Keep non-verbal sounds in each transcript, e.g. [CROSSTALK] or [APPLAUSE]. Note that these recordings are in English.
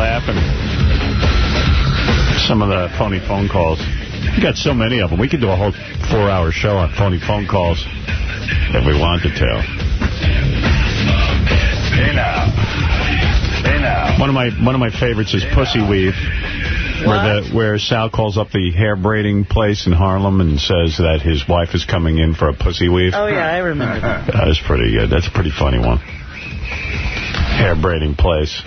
laughing. Some of the phony phone calls. We got so many of them. We could do a whole four-hour show on phony phone calls if we wanted to. Hey now. Hey now. One of my one of my favorites is Pussy Weave. Where, the, where Sal calls up the hair braiding place in Harlem and says that his wife is coming in for a pussy weave. Oh, yeah, I remember that. That was pretty good. That's a pretty funny one. Hair braiding place.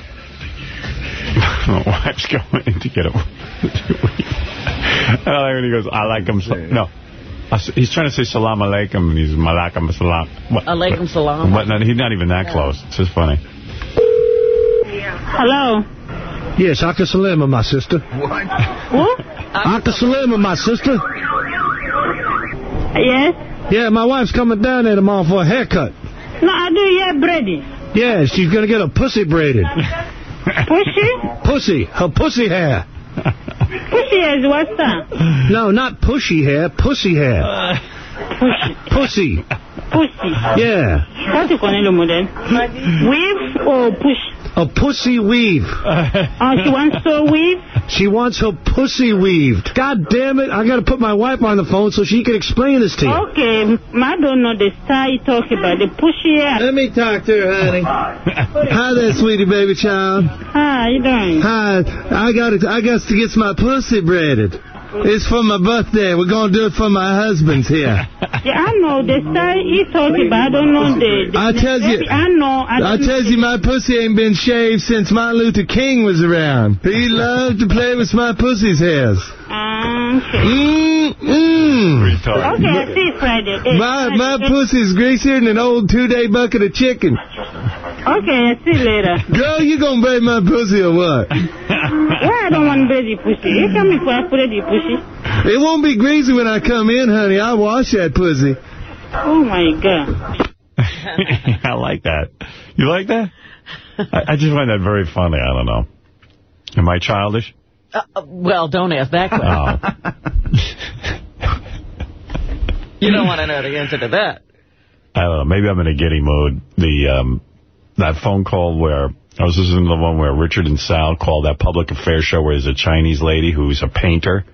My wife's going to get a I like when he goes, I like him. So no. He's trying to say salam alaikum, and he's malakam salam. What? Alaikum salam. But no, he's not even that close. It's just funny. Hello. Yes, Aka Salama, my sister. What? Aka Salama, my sister. Yes. Yeah, my wife's coming down there tomorrow for a haircut. No, I do yeah, Brady. Yeah, she's going to get her pussy braided. [LAUGHS] Pussy? Pussy. Her pussy hair. Pussy hair is what's that? No, not pushy hair. Pussy hair. Pussy. Pussy. Pussy. Yeah. What you call it? Weave or push? A pussy weave. [LAUGHS] Oh, she wants to weave? She wants her pussy weaved. God damn it. I got to put my wife on the phone so she can explain this to you. Okay, I don't know the style you talk about. The pushy hair. Let me talk to her, honey. Hi there, sweetie baby child. Hi, you doing? Hi. I got I got to get my pussy braided. It's for my birthday. We're going to do it for my husband's here. [LAUGHS] Yeah, I know the style you talk about. I don't know the... the I tell you, I know. I, I you, my pussy ain't been shaved since Martin Luther King was around. He [LAUGHS] loved to play with my pussy's hairs. Okay. Mm, mm. Okay, I see Friday. My, my Friday. pussy's greasier than an old two-day bucket of chicken. Okay, I see later. Girl, you gonna braid my pussy or what? Why I don't want to bathe your pussy? You come here for I put the pussy. It won't be greasy when I come in, honey. I'll wash that pussy. Oh, my God. [LAUGHS] I like that. You like that? I, I just find that very funny. I don't know. Am I childish? Uh, uh, well, don't ask that question. Oh. You don't want to know the answer to that. I don't know. Maybe I'm in a giddy mood. The um, That phone call where I was listening to the one where Richard and Sal called that public affairs show where there's a Chinese lady who's a painter.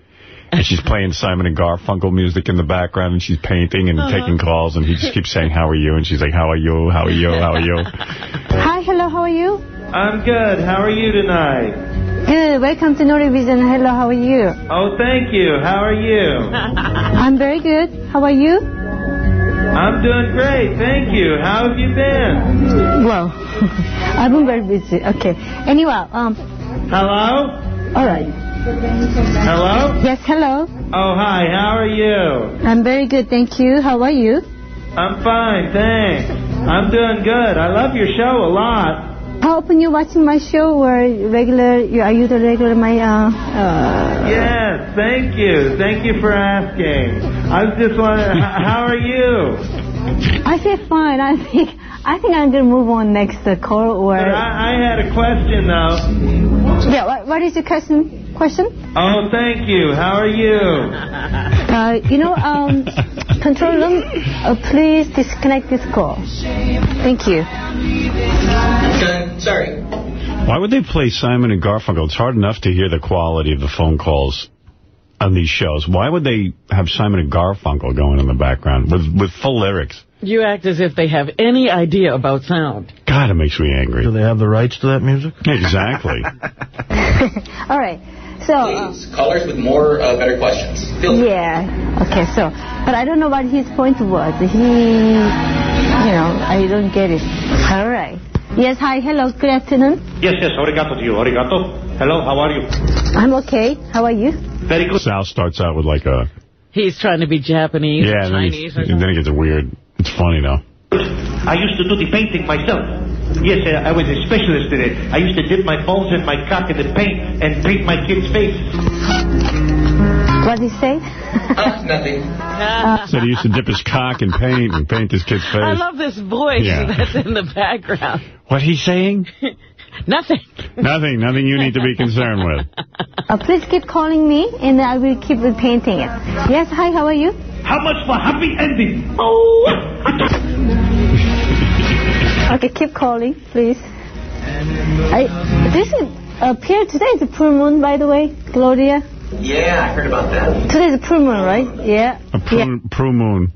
And she's playing Simon and Garfunkel music in the background, and she's painting and Uh-huh. taking calls, and he just keeps saying, how are you? And she's like, how are you? How are you? How are you? Hi, hello, how are you? I'm good. How are you tonight? Good, welcome to Norwegian. Hello, how are you? Oh, thank you. How are you? [LAUGHS] I'm very good. How are you? I'm doing great. Thank you. How have you been? Well, [LAUGHS] I've been very busy. Okay. Anyway, um. Hello? All right. Hello? Yes, hello. Oh, hi. How are you? I'm very good, thank you. How are you? I'm fine, thanks. I'm doing good. I love your show a lot. How often you watching my show or regular, are you the regular my, uh, uh, Yes, thank you. Thank you for asking. I was just wondering, how are you? I feel fine. I think, I think I'm going to move on next uh, call or, I, I had a question, though. yeah, what, what is your question? Question? Oh, thank you. How are you? [LAUGHS] Uh, you know, um, control room, uh, please disconnect this call. Thank you. Sorry. Why would they play Simon and Garfunkel? It's hard enough to hear the quality of the phone calls on these shows. Why would they have Simon and Garfunkel going in the background with, with full lyrics? You act as if they have any idea about sound. God, it makes me angry. Do they have the rights to that music? Exactly. [LAUGHS] [LAUGHS] All right. So, uh, Callers with more, uh, better questions. Feel free. yeah. Okay, so, but I don't know what his point was. He, you know, I don't get it. All right. Yes, hi, hello, good afternoon. Yes, yes, arigato to you, arigato. Hello, how are you? I'm okay. How are you? Very good. Sal starts out with like a... He's trying to be Japanese yeah, or and then, he- Chinese or and then it gets weird. It's funny, though. I used to do the painting myself. Yes, uh, I was a specialist in it. I used to dip my balls and my cock in the paint and paint my kids' faces. What did he say? Uh, nothing. [LAUGHS] Said he used to dip his cock in paint and paint his kid's face. I love this voice Yeah. that's in the background. What he's saying? [LAUGHS] Nothing. Nothing. Nothing you need to be concerned with. Uh, please keep calling me, and I will keep repainting it. Yes, hi, how are you? How much for happy ending? Oh! [LAUGHS] [LAUGHS] Okay, keep calling, please. I, this is, uh, today is a full moon, by the way, Gloria. Yeah, I heard about that. Today's a full moon, right? Yeah. A prue, prue moon.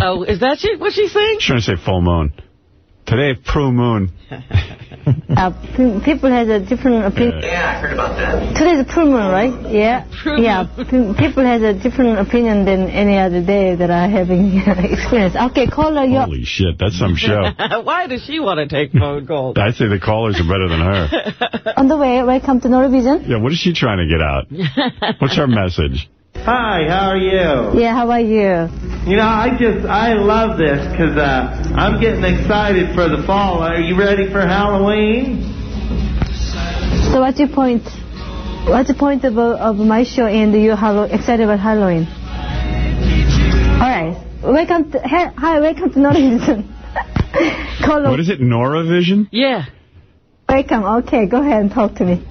Oh, is that she, what she's saying? She's Trying to say full moon. Today, prue moon. [LAUGHS] Uh, people has a different opinion. Yeah, I heard about that. Today's is a full moon, right? Yeah. yeah. People has a different opinion than any other day that I having [LAUGHS] experience. Okay, caller, you Holy shit, that's some show. [LAUGHS] Why does she want to take phone calls? I say the callers are better than her. on the way. Welcome to Norwegian. Yeah, what is she trying to get out? What's her message? Hi, how are you? Yeah, how are you? You know, I just, I love this because uh, I'm getting excited for the fall. Are you ready for Halloween? So what's your point? What's the point of, of my show and you Hallow excited about Halloween? All right. Welcome to, he- hi, welcome to Norwegian. [LAUGHS] Caller, What is it, Noravision? Yeah. welcome. Okay, go ahead and talk to me.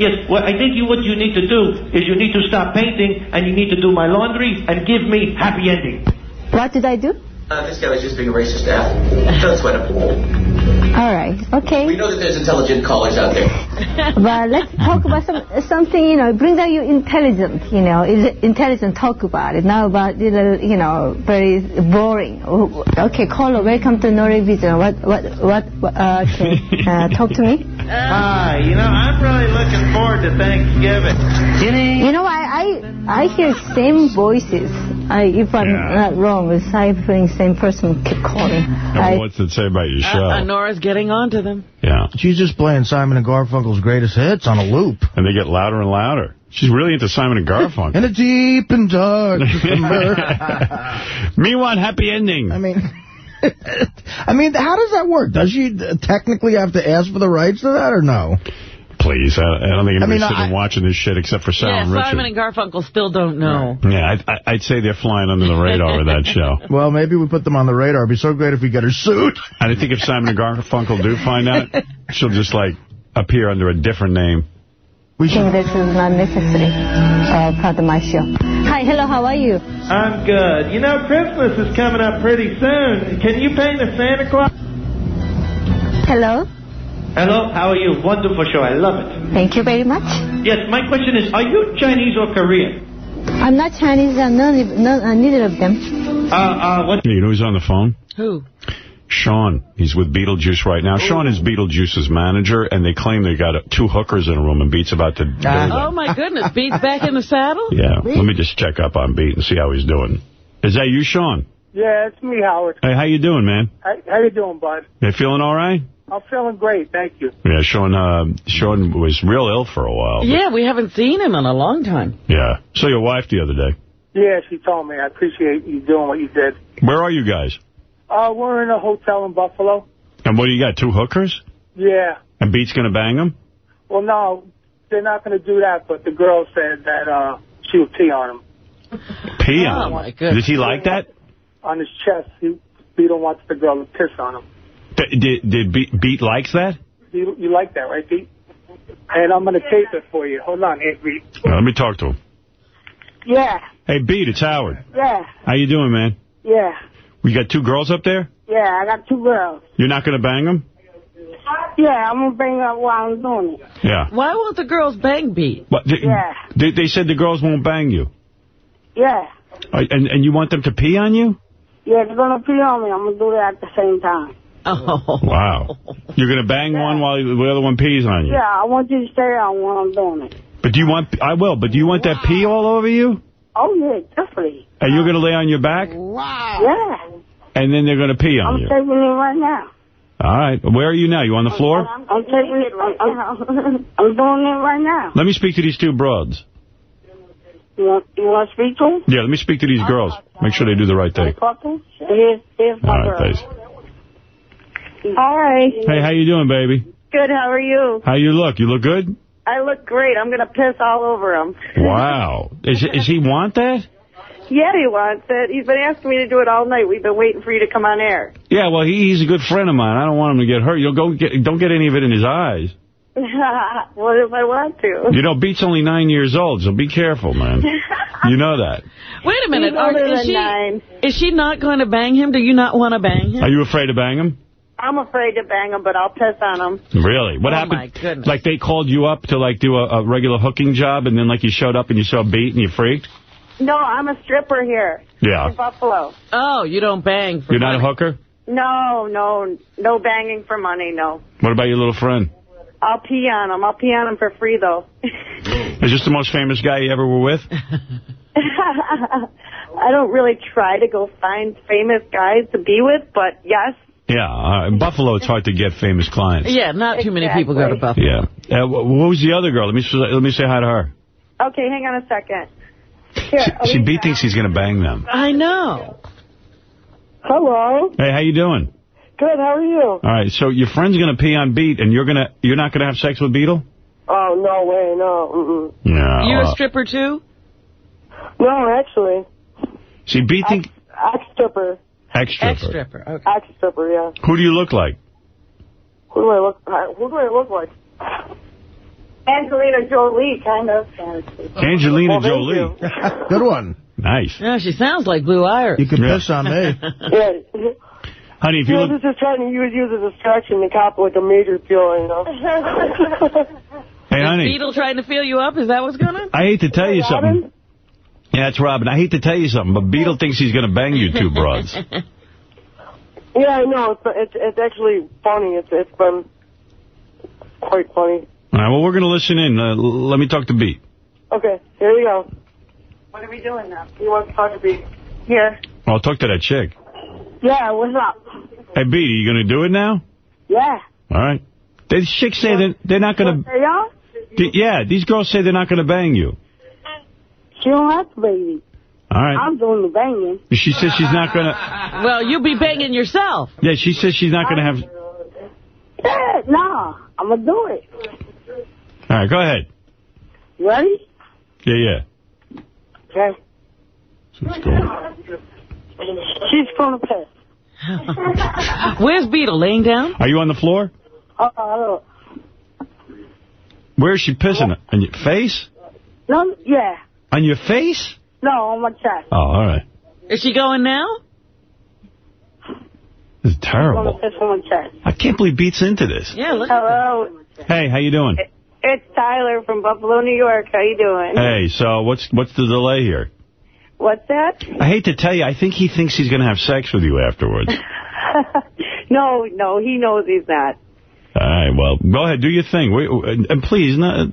Yes, well, I think you what you need to do is you need to stop painting and you need to do my laundry and give me happy ending. What did I do? Uh, this guy was just being a racist ass. Don't sweat him. All right. Okay. We know that there's intelligent callers out there. [LAUGHS] But let's talk about some, something, you know, brings out your intelligent, you know, intelligent talk about it. Now about, you know, very boring. Oh, Okay, caller, welcome to Norwegian. What, what, what, what uh, okay, uh, [LAUGHS] talk to me. Hi, you know, I'm really looking forward to Thanksgiving. You know, I, I, I hear same voices. I, if I'm Yeah. not wrong, it's I hearing same person keep calling. I, what's it say about your show? Uh, uh, Nora's getting on to them. yeah. She's just playing Simon and Garfunkel's greatest hits on a loop. And they get louder and louder. She's really into Simon and Garfunkel. In a deep and dark [LAUGHS] Me want happy ending. I mean, [LAUGHS] I mean, how does that work? Does she uh, technically have to ask for the rights to that or no? Please, I, I don't think anybody's mean, sitting I- and watching this shit except for Sal yeah, and Richard. Simon and Garfunkel still don't know. Yeah, I'd, I- I'd say they're flying under the radar with that show. [LAUGHS] Well, maybe we put them on the radar. It'd be so great if we get her sued. And I think if Simon and Garfunkel do find out, [LAUGHS] she'll just, like, appear under a different name. We think should. this is not necessary uh, part of my show. Hi, hello, how are you? I'm good. You know, Christmas is coming up pretty soon. Can you paint a Santa Claus? Hello. Hello, how are you? Wonderful show. I love it. Thank you very much. Yes, my question is, are you Chinese or Korean? I'm not Chinese, I'm none, none, uh, neither of them. Uh, uh, what? You know who's on the phone? Who? Sean. He's with Beetlejuice right now. Sean is Beetlejuice's manager, and they claim they got uh, two hookers in a room, and Beat's about to do them. Oh, my goodness. Beats back in the saddle? [LAUGHS] Yeah, let me just check up on Beat and see how he's doing. Is that you, Sean? Yeah, it's me, Howard. Hey, how you doing, man? How, how you doing, bud? You feeling all right? I'm feeling great, thank you. Yeah, Sean. Uh, Sean was real ill for a while. Yeah, we haven't seen him in a long time. Yeah. Saw your wife the other day. Yeah, she told me. I appreciate you doing what you did. Where are you guys? Uh, we're in a hotel in Buffalo. And what do you got? Two hookers? Yeah. And Beat's gonna bang them? Well, no, they're not going to do that, but the girl said that uh, she would pee on him. Pee Oh, on him. my goodness. Did he like that? On his chest, he, Beetle wants the girl to piss on him. Th- Did, did Beat, Beat likes that? You, you like that, right, Beat? And I'm going to tape it for you. Hold on, hey, Pete. Uh, let me talk to him. Yeah, Hey, Beat, it's Howard. yeah, How you doing, man? yeah, We got two girls up there? yeah. I got two girls. You're not gonna bang them? Yeah, I'm going to bang up while I'm doing it. Yeah. Why won't the girls bang Beat? What, they, Yeah. they, they said the girls won't bang you. Yeah. Uh, and, and you want them to pee on you? Yeah, they're going to pee on me. I'm going to do that at the same time. Oh. Wow. You're going to bang one while the other one pees on you? Yeah, I want you to stay on when I'm doing it. But do you want, I will, but do you want that pee all over you? Oh, yeah, definitely. And you're going to lay on your back? Wow. Yeah, And then they're going to pee on you. I'm on you? it right now. All right. Where are you now? You on the floor? I'm taping it right now. [LAUGHS] I'm doing it right now. Let me speak to these two broads. You want, you want to speak to him? Yeah, let me speak to these girls. Make sure they do the right thing. Fucker? Here's, here's my All girl. thanks. Hi. Hey, how you doing, baby? Good, how are you? How you look? You look good? I look great. I'm going to piss all over him. [LAUGHS] Wow. Is, is he want that? Yeah, he wants it. He's been asking me to do it all night. We've been waiting for you to come on air. Yeah, well, he, he's a good friend of mine. I don't want him to get hurt. You'll go get, don't get any of it in his eyes. [LAUGHS] what if I want to? You know, Beat's only nine years old, so be careful, man. [LAUGHS] You know that. Wait a minute. Are, is, she, is she not going to bang him? Do you not want to bang him? Are you afraid to bang him? I'm afraid to bang him, but I'll piss on him. Really? What Oh, happened? my goodness. Like they called you up to like do a, a regular hooking job, and then like you showed up and you saw a beat and you freaked? No, I'm a stripper here Yeah. in Buffalo. Oh, you don't bang for You're not a money. hooker? No, no, no banging for money, no. What about your little friend? I'll pee on him. I'll pee on him for free, though. [LAUGHS] Is this the most famous guy you ever were with? [LAUGHS] [LAUGHS] I don't really try to go find famous guys to be with, but yes. Yeah. Uh, in Buffalo, it's hard to get famous clients. Yeah, not too many people go to Buffalo. Yeah. Uh, what was the other girl? Let me let me say hi to her. Okay, hang on a second. Here, See, B thinks he's going to bang them. I know. Hello. Hey, how you doing? Good, how are you? All right, so your friend's going to pee on Beat, and you're gonna you're not going to have sex with Beetle? Oh, no way, no. Mm-mm. No. You a stripper, too? No, actually. See, Beat think Ex-stripper. ex-stripper. Ex-stripper, okay. Ex-stripper, yeah. Who do you look like? Who do I look uh, Who do I look like? Angelina Jolie, kind of. Angelina Well, Jolie. [LAUGHS] Good one. Nice. Yeah, she sounds like Blue Iris. You can Yeah. piss on me. Yeah. [LAUGHS] Honey, if You you know, look... this is trying to use, use as a distraction to cop like a major pill, you know. [LAUGHS] Hey, honey, Beetle trying to feel you up? Is that what's going on? I hate to tell you something. Yeah, that's Robin. I hate to tell you something, but Beetle thinks he's going to bang you two broads. [LAUGHS] yeah, I know. It's, it's it's actually funny. It's it's been quite funny. All right, well, we're going to listen in. Uh, let me talk to Beat. Okay, here we go. What are we doing now? You want to talk to me? Here. I'll talk to that chick. Yeah, what's up? Hey, Beat, are you going to do it now? Yeah. All right. The chicks say that they're not going Hey, y'all? to... Yeah, these girls say they're not going to bang you. She don't have to, baby. All right. I'm doing the banging. She says she's not going [LAUGHS] to... Well, you'll be banging yourself. Yeah, she says she's not going to have... Yeah, nah, I'm gonna do it. All right, go ahead. Ready? Yeah, yeah. Okay. Let's go. She's gonna piss. [LAUGHS] Where's Beetle? Laying down? Are you on the floor? Uh, Where is she pissing? On your face? no, yeah. On your face? No, on my chest. Oh, all right. Is she going now? This is I'm terrible. on my chest. I can't believe Beat's into this. Yeah, look. Hello. Hey, how you doing? It's Tyler from Buffalo, New York. How you doing? Hey, so what's what's the delay here? What's that? I hate to tell you, I think he thinks he's going to have sex with you afterwards. [LAUGHS] no, no, he knows he's not. All right, well, go ahead, do your thing. We, and please, no, uh,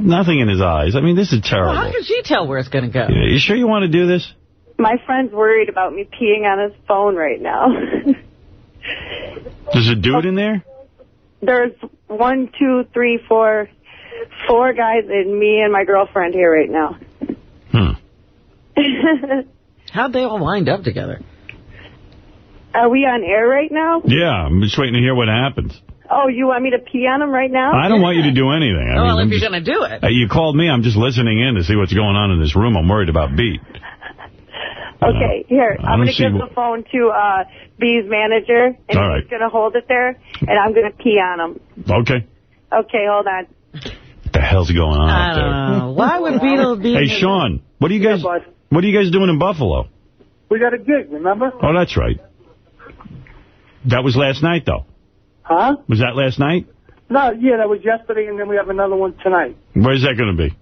nothing in his eyes. I mean, this is terrible. Well, how can she tell where it's going to go? Yeah, you sure you want to do this? My friend's worried about me peeing on his phone right now. There's a dude in there? There's one, two, three, four, four guys and me and my girlfriend here right now. Hmm. [LAUGHS] How'd they all wind up together? Are we on air right now? Yeah, I'm just waiting to hear what happens. Oh, you want me to pee on him right now? I don't want you to do anything. I well, mean, I'm if you're going to do it. Uh, you called me. I'm just listening in to see what's going on in this room. I'm worried about Beat. [LAUGHS] Okay, here. I I'm going to give the phone to uh, B's manager, and All right. he's going to hold it there, and I'm going to pee on him. Okay. Okay, hold on. What the hell's going on I out there? don't know. Why would [LAUGHS] Beetle be... Hey, Sean, what are you guys? what are you guys doing in Buffalo? We got a gig, remember? Oh, that's right. That was last night, though. Huh? Was that last night? No, yeah, that was yesterday, and then we have another one tonight Where's that going to be?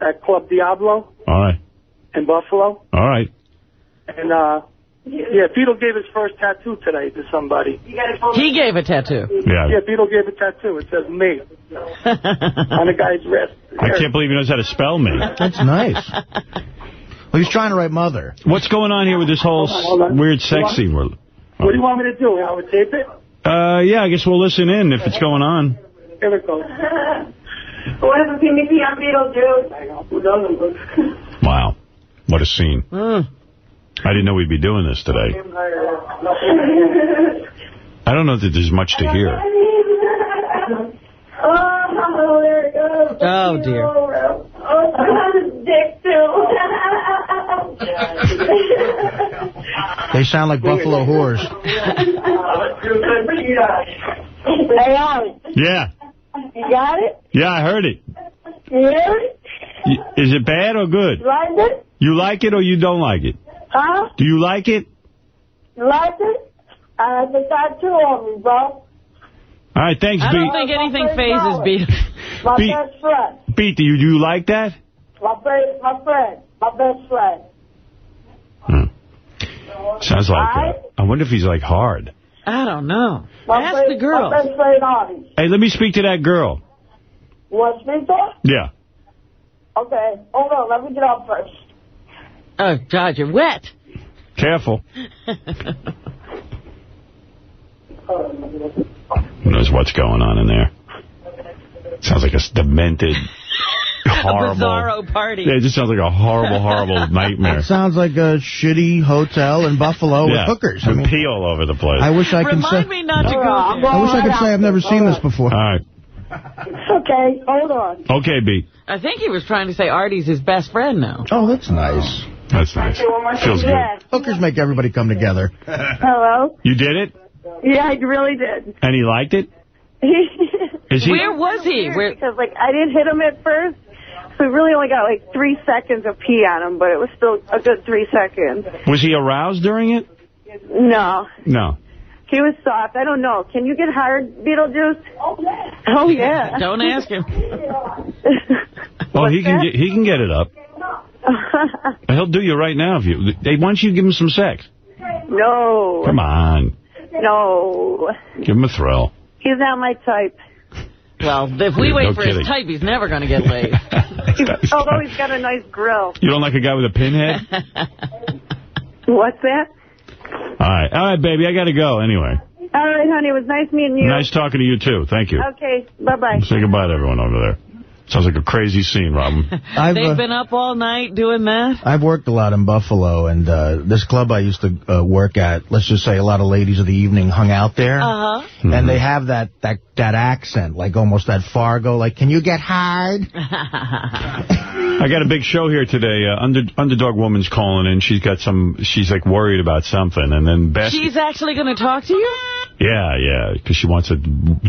at Club Diablo All right. in Buffalo. All right. And, uh, yeah, Beetle gave his first tattoo today to somebody. He gave a tattaoo. Yeah. Yeah, Beetle gave a tattoo. It says me [LAUGHS] on the guy's wrist. I can't believe he knows how to spell me. That's nice. Well, he's trying to write mother. What's going on here with this whole Hold on, hold on. weird sex Hold scene? What do you want me to do? Howard, tape it? Uh, yeah, I guess we'll listen in if it's going on. Here it goes. Who hasn't seen me pee on Beetlejuice? Who doesn't? Wow. What a scene. Mm. I didn't know we'd be doing this today. [LAUGHS] I don't know that there's much to hear. Oh, oh there it goes. Oh, dear. Oh, his dick, too. They sound like buffalo whores. Hey, Howard, Yeah. you got it? Yeah, I heard it. You hear it? Is it bad or good? You like it? You like it or you don't like it? Huh? Do you like it? You like it? I have a tattoo on me, bro. All right, thanks, I Beat. don't think anything phases Beat. My Beat. best friend. Beat, do you, do you like that? My, ba- my friend. My best friend. Hmm. Sounds like All right. that. I wonder if he's, like, hard. I don't know. My Ask friend, the girls. My best friend, Artie. Hey, let me speak to that girl. You want to speak to her? Yeah. Okay. Hold on. Let me get up first. Oh, God, you're wet. Careful. [LAUGHS] Who knows what's going on in there? Sounds like a demented, [LAUGHS] horrible... A bizarro party. Yeah, it just sounds like a horrible, horrible [LAUGHS] nightmare. It sounds like a shitty hotel in Buffalo yeah. with hookers. I, And mean, pee all over the place. I wish I could say. Remind me not to go I'm there. I wish I could right say I've never seen this before. All right. Okay. Hold on. Okay, B. I think he was trying to say Artie's his best friend now. Oh, that's nice. That's nice. You want my Feels good. Yes. Hookers make everybody come together. Hello? You did it? Yeah, I really did. And he liked it? [LAUGHS] Is he? Where was he? Where? Because, like, I didn't hit him at first. So we really only got, like, three seconds of pee on him, but it was still a good three seconds. Was he aroused during it? No. No. He was soft. I don't know. Can you get hard, Beetlejuice? Oh, yeah. Oh, yeah. [LAUGHS] Don't ask him. Oh, he can get he can get it up. [LAUGHS] He'll do you right now if you. Hey, why don't you give him some sex? no. Come on, No. give him a thrill. He's not my type. Well, if we No wait for kidding. his type, he's never going to get laid. [LAUGHS] Although he's got a nice grill. you don't like a guy with a pinhead? [LAUGHS] What's that? All right, all right, baby, I got to go anyway. All right, honey. It was nice meeting you. Nice talking to you too. Thank you. Okay. Bye-bye. Say goodbye to everyone over there. Sounds like a crazy scene, Robin. [LAUGHS] I've, They've uh, been up all night doing that. I've worked a lot in Buffalo, and uh, this club I used to uh, work at, let's just say a lot of ladies of the evening hung out there. Uh-huh. And they have that, that, that accent, like almost that Fargo, like, can you get hard? [LAUGHS] I got a big show here today. Uh, under, underdog woman's calling in. She's got some. She's like worried about something, and then Beth. She's actually going to talk to you? Yeah, yeah, because she wants to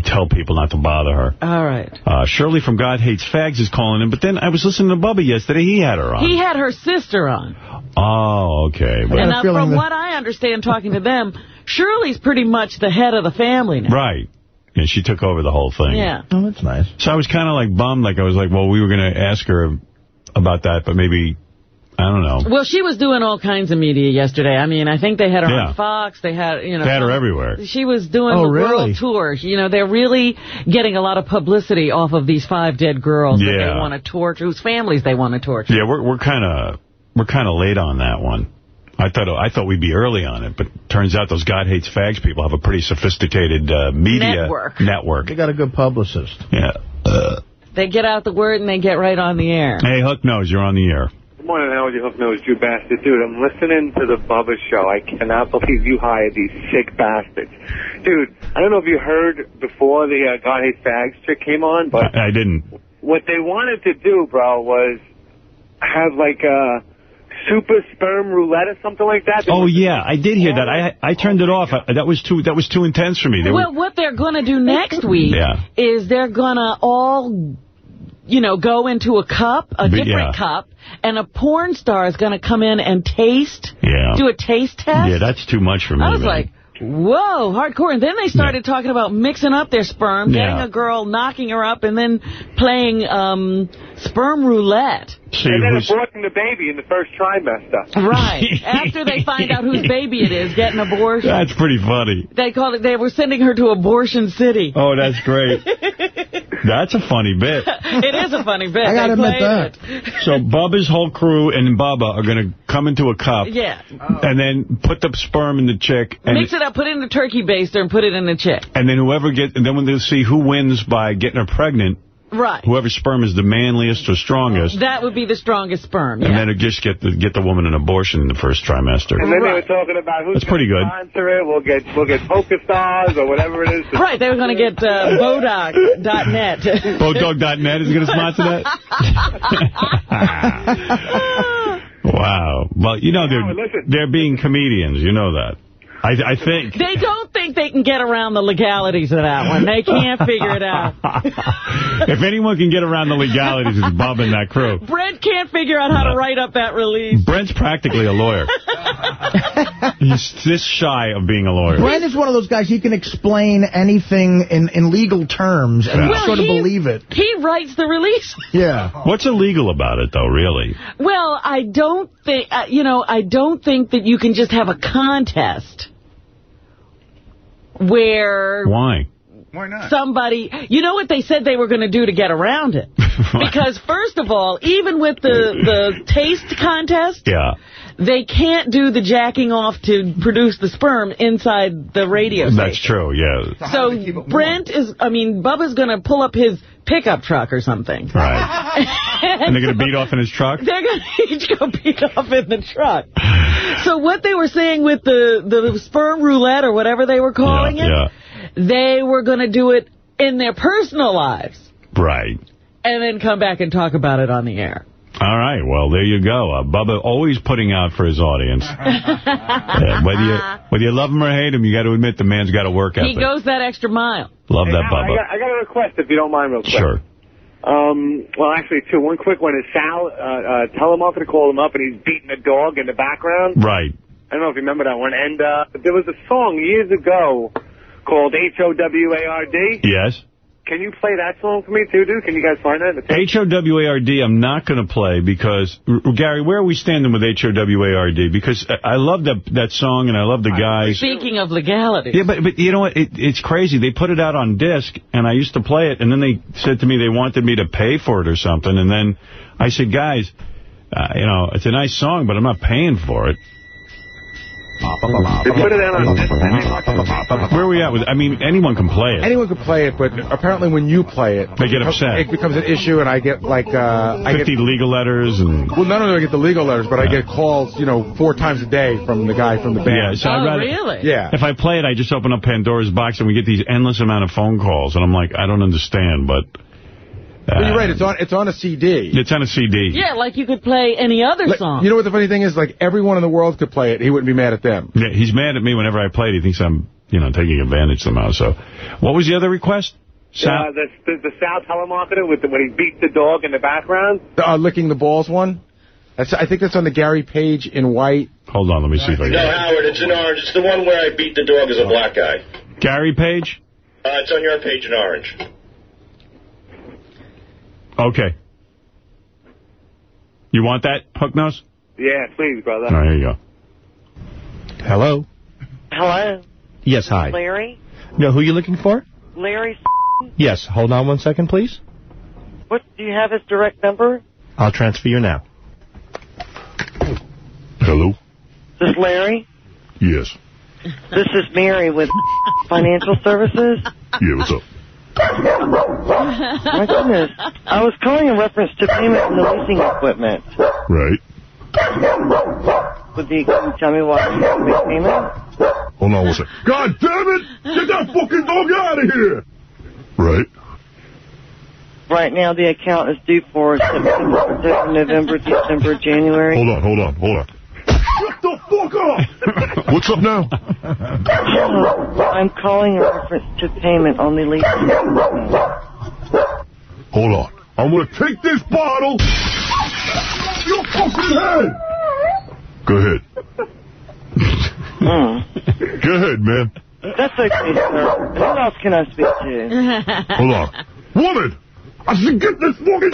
tell people not to bother her. All right. Uh, Shirley from God Hates Fags is calling in, but then I was listening to Bubba yesterday. He had her on. He had her sister on. Oh, okay. But, And uh, from that- what I understand talking to them, Shirley's pretty much the head of the family now. right. And she took over the whole thing. Yeah. Oh, that's nice. So I was kind of like bummed. Like I was like, well, we were going to ask her about that, but maybe, I don't know. Well, she was doing all kinds of media yesterday. I mean, I think they had her Yeah. on Fox. They had, you know. They had her everywhere. She was doing Oh, the really? world tour. You know, they're really getting a lot of publicity off of these five dead girls that they want to torture, whose families they want to torture. Yeah, we're we're kind of we're kind of late on that one. I thought I thought we'd be early on it, but turns out those God Hates Fags people have a pretty sophisticated uh, media Network. network. They got a good publicist. Yeah. Uh, They get out the word and they get right on the air. hey, Hook Nose, you're on the air. Good morning, Howard. You hook nose Jew bastard. Dude, I'm listening to the Bubba show. I cannot believe you hired these sick bastards. Dude, I don't know if you heard before the uh, God Hates Fags chick came on, but I, I didn't. what they wanted to do, bro, was have like a super sperm roulette or something like that. They Oh yeah, I did hear that. I I turned it off. I, that was too that was too intense for me. They Well, were, what they're going to do next week Yeah. is they're going to all, you know, go into a cup, a But, different yeah. cup, and a porn star is going to come in and taste, yeah. do a taste test. Yeah, that's too much for me. I was man. like, whoa, hardcore. And then they started talking about mixing up their sperm, Yeah. getting a girl, knocking her up, and then playing um, sperm roulette. See And then who's aborting the baby in the first trimester. Right. After they find out whose baby it is, get an abortion. That's pretty funny. They called it, they were sending her to Abortion City. Oh, that's great. [LAUGHS] that's a funny bit. it is a funny bit. I gotta admit that. it. So Bubba's whole crew and Bubba are going to come into a cup Yeah. and then put the sperm in the chick. And, Mix it up, put it in the turkey baster, and put it in the chick. and then whoever gets, and then when they'll see who wins by getting her pregnant, Right. whoever's sperm is the manliest or strongest, That would be the strongest sperm. and Yeah. then it just get the, get the woman an abortion in the first trimester. And then they were talking about who's That's pretty gonna good. sponsor it. We'll get we'll get Poker Stars or whatever it is. Right, they were going to get uh, [LAUGHS] Bodoc.net. Bodog.net is going to sponsor that? [LAUGHS] [LAUGHS] wow. Well, you know, they're, they're being comedians. You know that. I, I think. They don't think they can get around the legalities of that one. They can't figure it out. [LAUGHS] if anyone can get around the legalities, it's Bob and that crew. Brent can't figure out how to write up that release. Brent's practically a lawyer. [LAUGHS] He's this shy of being a lawyer. Brent is one of those guys, he can explain anything in, in legal terms and Yeah. you sort of he- believe it. He writes the release. Yeah. What's illegal about it, though, really? Well, I don't think, uh, you know, I don't think that you can just have a contest where Why? Why not? somebody, you know what they said they were going to do to get around it? [LAUGHS] Because first of all, even with the, the taste contest, Yeah. They can't do the jacking off to produce the sperm inside the radio station. That's true, yeah. So Brent is, I mean, Bubba's going to pull up his pickup truck or something. Right. [LAUGHS] And they're going to beat off in his truck? They're going [LAUGHS] to each go beat off in the truck. So what they were saying with the, the sperm roulette or whatever they were calling Yeah, it, they were going to do it in their personal lives Right. and then come back and talk about it on the air. All right, well, there you go. Uh, Bubba always putting out for his audience. [LAUGHS] Yeah, whether you whether you love him or hate him, you got to admit the man's got a work ethic. He goes that extra mile. Love Hey, that, Hal, I Bubba. got, I got a request, if you don't mind, real quick. Sure. Um, well, actually, two. One quick one is Sal. Uh, uh, tell him I'm going to call him up, and he's beating a dog in the background. Right. I don't know if you remember that one. And uh, there was a song years ago called H-O-W-A-R-D. Yes. Can you play that song for me, too, dude? Can you guys find that? H-O-W-A-R-D I'm not going to play because, R- Gary, where are we standing with H-O-W-A-R-D? Because I I love that that song and I love the guys. Speaking of legality. Yeah, but but you know what? It, it's crazy. They put it out on disc, and I used to play it, and then they said to me they wanted me to pay for it or something, and then I said, guys, uh, you know, it's a nice song, but I'm not paying for it. They put it out on disc. Where are we at with? I mean, anyone can play it. Anyone can play it, but apparently when you play it, They get upset. It becomes an issue, and I get like uh, I get 50 legal letters and. well, not only do I get the legal letters, but I get calls, you know, four times a day from the guy from the Yeah, band. so I'd Oh, rather, really? Yeah. If I play it, I just open up Pandora's box and we get these endless amount of phone calls, and I'm like, I don't understand, but. Uh, you're right. It's on. It's on a CD. It's on a CD. Yeah, like you could play any other Like, song. You know what the funny thing is? Like everyone in the world could play it. He wouldn't be mad at them. Yeah, he's mad at me whenever I play it. He thinks I'm, you know, taking advantage somehow. So, what was the other request? Sal- Uh, the, the, the Sal telemarketer with the, when he beats the dog in the background. The, uh, licking the balls one. That's. I think that's on the Gary Page in white. Hold on, let me see if I can. No. Howard, it's in orange. It's the one where I beat the dog as a black guy. Gary Page? Uh, it's on your page in orange. Okay. You want that, Hook Nose? Yeah, please, brother. All right, here you go. Hello? Hello, Yes, hi. Larry? No, who are you looking for? Larry, Yes, hold on one second, please. what, do you have his direct number? I'll transfer you now. Hello? This Is this Larry? Yes. This is Mary with Financial Services. Yeah, what's up? My goodness. [LAUGHS] I was calling in reference to payment on the leasing equipment. Right. Would you, tell me why you didn't make payment? Hold on one second. God damn it! Get that fucking dog out of here! Right. Right now, the account is due for September, October, November, December, January. Hold on, hold on, hold on. Shut the fuck up! [LAUGHS] What's up now? I'm calling in reference to payment on the leasing. Hold on. I'm gonna take this bottle. Your fucking head. Go ahead. Mm. Go ahead, man. That's okay, sir. Who else can I speak to? Hold on. Woman! I should get this fucking...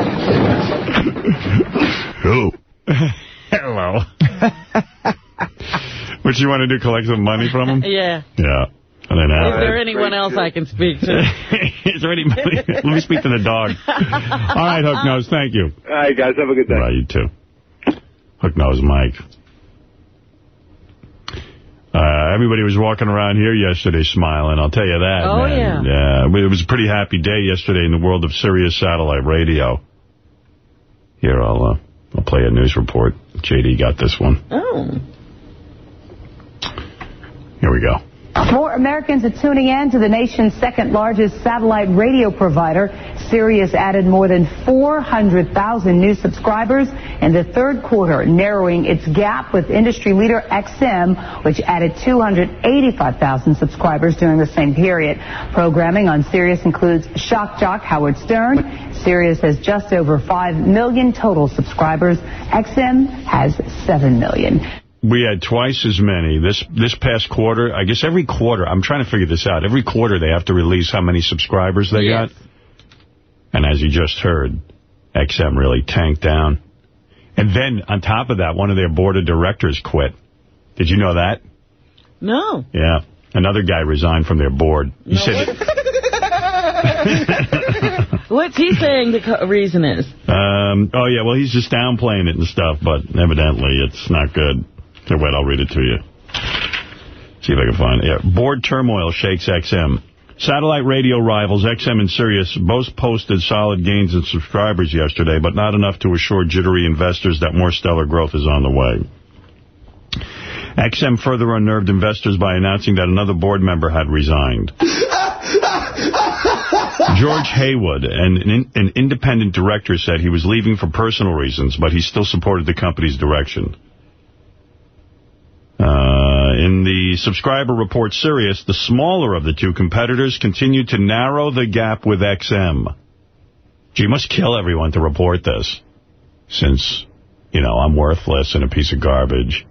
[LAUGHS] Hello. Hello. [LAUGHS] what you want to do, collect some money from him? [LAUGHS] Yeah. Yeah. And then Is have there it. anyone else I can speak to? Is there any money? Let me speak to the dog. All right, Hook Nose, thank you. All right, guys, have a good day. Right, you too. Hook Nose Mike. Uh, everybody was walking around here yesterday smiling, I'll tell you that. Oh, man. Yeah. It was a pretty happy day yesterday in the world of Sirius Satellite Radio. Here, I'll, uh, I'll play a news report. JD got this one. Oh. Here we go. More Americans are tuning in to the nation's second largest satellite radio provider. Sirius added more than 400,000 new subscribers in the third quarter, narrowing its gap with industry leader XM, which added 285,000 subscribers during the same period. Programming on Sirius includes Shock Jock Howard Stern. Sirius has just over 5 million total subscribers. XM has 7 million. We had twice as many this this past quarter. I guess every quarter, I'm trying to figure this out. Every quarter they have to release how many subscribers they Yes. got. And as you just heard, XM really tanked down. And then on top of that, one of their board of directors quit. Did you know that? No. Yeah. Another guy resigned from their board. He said, [LAUGHS] What's he saying the co- reason is? um, oh, yeah, well, he's just downplaying it and stuff, but evidently it's not good. Here, wait, I'll read it to you. See if I can find it. Yeah. Board turmoil shakes XM. Satellite radio rivals XM and Sirius both posted solid gains in subscribers yesterday, but not enough to assure jittery investors that more stellar growth is on the way. XM further unnerved investors by announcing that another board member had resigned. George Haywood, an, an, an independent director, said he was leaving for personal reasons, but he still supported the company's direction. Uh, in the subscriber report Sirius, the smaller of the two competitors continued to narrow the gap with XM. Gee, must kill everyone to report this, since, you know, I'm worthless and a piece of garbage.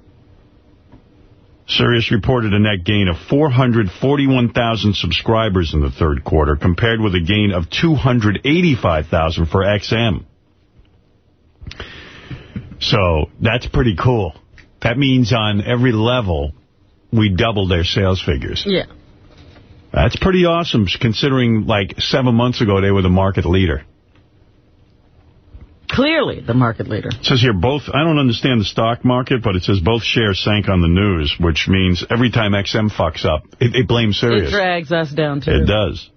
Sirius reported a net gain of 441,000 subscribers in the third quarter, compared with a gain of 285,000 for XM. So that's pretty cool. That means on every level, we doubled their sales figures. Yeah. That's pretty awesome, considering like seven months ago they were the market leader. Clearly the market leader. It says here both, I don't understand the stock market, but it says both shares sank on the news, which means every time XM fucks up, it, it blames Sirius. It drags us down, too. It does.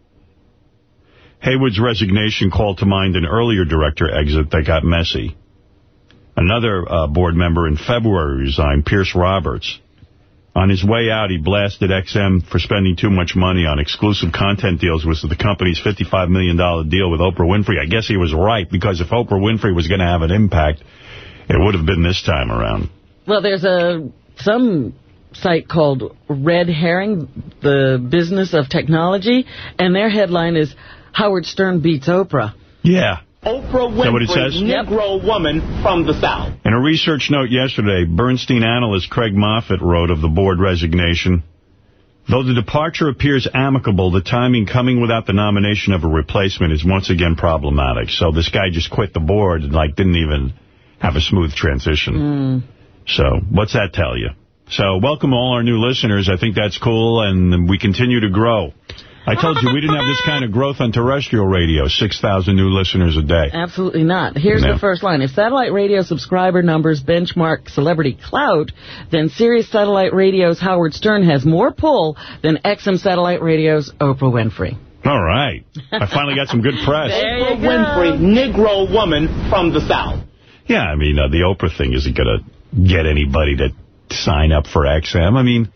Haywood's resignation called to mind an earlier director exit that got messy. Another uh, board member in February resigned, Pierce Roberts. On his way out, he blasted XM for spending too much money on exclusive content deals with the company's $55 million deal with Oprah Winfrey. I guess he was right, because if Oprah Winfrey was going to have an impact, it would have been this time around. Well, there's a some site called Red Herring, the business of technology, and their headline is Howard Stern beats Oprah. Yeah. Oprah Is that what it Winfrey, says? Negro woman from the South. In a research note yesterday, Bernstein analyst Craig Moffett wrote of the board resignation, Though the departure appears amicable, the timing coming without the nomination of a replacement is once again problematic. So this guy just quit the board and like didn't even have a smooth transition. Hmm. So what's that tell you? So welcome all our new listeners. I think that's cool, and we continue to grow. I told you we didn't have this [LAUGHS] kind of growth on terrestrial radio, 6,000 new listeners a day. Absolutely not. Here's No. the first line. If satellite radio subscriber numbers benchmark celebrity clout, then Sirius Satellite Radio's Howard Stern has more pull than XM Satellite Radio's Oprah Winfrey. All right. I finally got some good press. [LAUGHS] Oprah Winfrey, Negro woman from the South. Yeah, I mean, uh, the Oprah thing isn't going to get anybody to sign up for XM. I mean,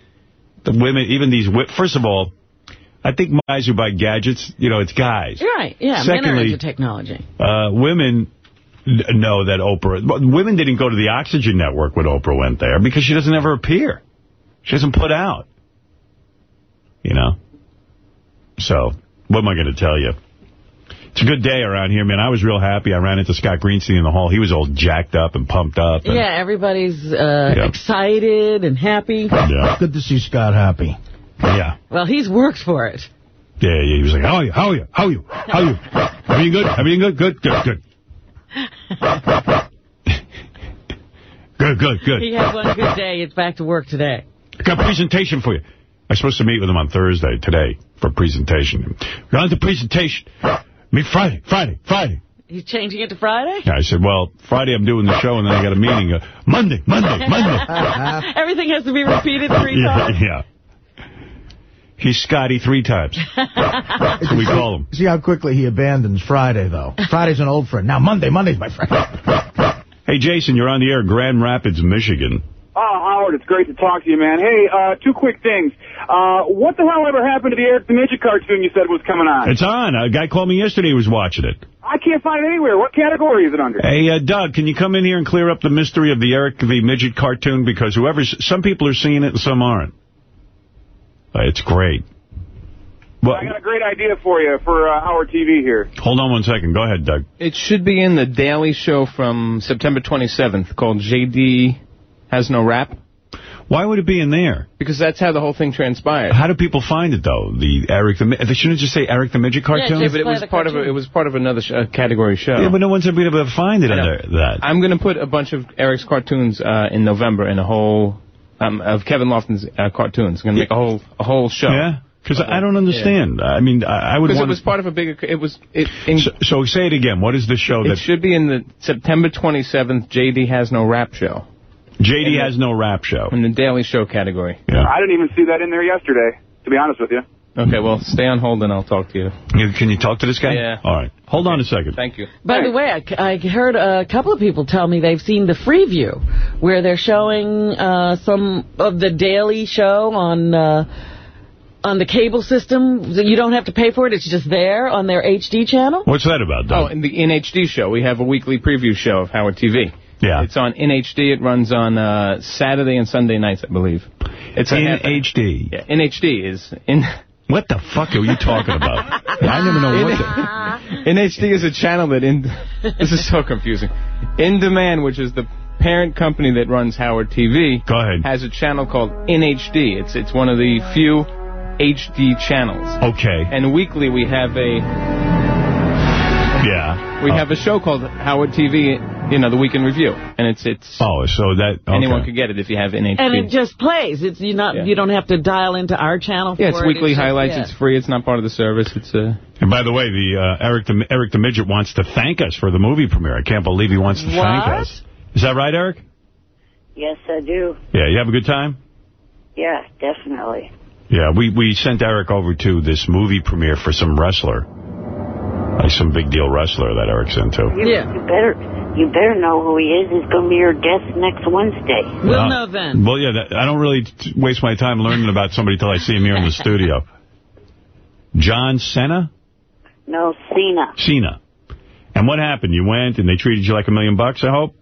the women, even these, wi- first of all, I think guys who buy gadgets, you know, it's guys. Right. Yeah, men are Secondly- into technology. Uh, women know that Oprah, but women didn't go to the Oxygen Network when Oprah went there because she doesn't ever appear. She doesn't put out. You know? So, what am I going to tell you? It's a good day around here, man. I was real happy. I ran into Scott Greenstein in the hall. He was all jacked up and pumped up. and- Yeah, everybody's uh, Yeah. excited and happy. Yeah. Good to see Scott happy. Yeah. Well, he's worked for it. Yeah, yeah. He was like, how are you? How are you? How are you? How are you? Everything good? Everything good? Good, good, good. [LAUGHS] good, good, good. He had one good day. It's back to work today. I got a presentation for you. I'm supposed to meet with him on Thursday, today, for a presentation. We're on the presentation. Meet Friday, Friday, Friday. He's changing it to Friday? Yeah, I said, well, Friday I'm doing the show, and then I got a meeting. Uh, Monday, Monday, Monday. [LAUGHS] Everything has to be repeated three [LAUGHS] yeah, times. yeah. He's Scotty three times. [LAUGHS] That's we call him. See how quickly he abandons Friday, though. Friday's an old friend. Now, Monday, Monday's my friend. Hey, Jason, you're on the air, Grand Rapids, Michigan. Oh, Howard. It's great to talk to you, man. Hey, uh, two quick things. Uh, what the hell ever happened to the Eric the Midget cartoon you said was coming on? It's on. A guy called me yesterday who was watching it. I can't find it anywhere. What category is it under? Hey, uh, Doug, can you come in here and clear up the mystery of the Eric the Midget cartoon? Because whoever's, some people are seeing it and some aren't. Uh, it's great. Well, I got a great idea for you for uh, Howard TV here. hold on one second. Go ahead, Doug. It should be in the Daily Show from September 27th called JD Has No Rap. Why would it be in there? Because that's how the whole thing transpired. How do people find it, though? The Eric the They shouldn't just say Eric the Midget cartoon? Yeah, but it was part of a, it was part of another sh uh, category show. Yeah, but no one's ever been able to find it I know. under that. I'm going to put a bunch of Eric's cartoons uh, in November in a whole um, of Kevin Lofton's uh, cartoons. I'm going to make a whole a whole show. Yeah? Because I don't understand. I mean, I, I would Because it was part of a bigger. It was. It, in, so, so say it again. What is the show it that... should be in the September 27th. JD has no rap show. JD has no rap show. In the Daily Show category. Yeah. I didn't even see that in there yesterday, to be honest with you. Okay, well, stay on hold and I'll talk to you. You- Can you talk to this guy? Yeah. All right. Hold on a second. Thank you. By the way, I, I heard a couple of people tell me they've seen the Freeview, where they're showing uh, some of the Daily Show on uh, on the cable system. You don't have to pay for it; it's just there on their HD channel. What's that about, Oh, in the NHD show, we have a weekly preview show of Howard TV. Yeah. It's on NHD. It runs on uh, Saturday and Sunday nights, I believe. It's a In half- HD. Yeah, NHD is in. What the fuck are you talking about? [LAUGHS] I never know what the... [LAUGHS] NHD is a channel that in. [LAUGHS] this is so confusing. In Demand, which is the parent company that runs Howard TV, Go ahead. has a channel called NHD. It's it's one of the few HD channels. Okay. And weekly we have a [LAUGHS] Yeah. we have a show called Howard TV, you know, the Weekend Review, and it's it's Oh, so that... Okay. anyone could get it if you have NHD. And it just plays. It's you not Yeah. you don't have to dial into our channel. yeah, for it's it. weekly just- highlights. yeah. It's free. It's not part of the service. It's uh, And by the way, the uh, Eric the Eric the Midget wants to thank us for the movie premiere. I can't believe he wants to thank us. Is that right, Eric? Yes, I do. Yeah, you have a good time? Yeah, definitely. Yeah, we, we sent Eric over to this movie premiere for some wrestler. Like some big deal wrestler that Eric's into. You, you better you better know who he is. He's going to be your guest next Wednesday. We'll Uh, know then. Well, yeah, that, I don't really t- waste my time learning about somebody till I see him here in the studio. [LAUGHS] John Cena? No, Cena. Cena. And what happened? You went and they treated you like a million bucks, I hope?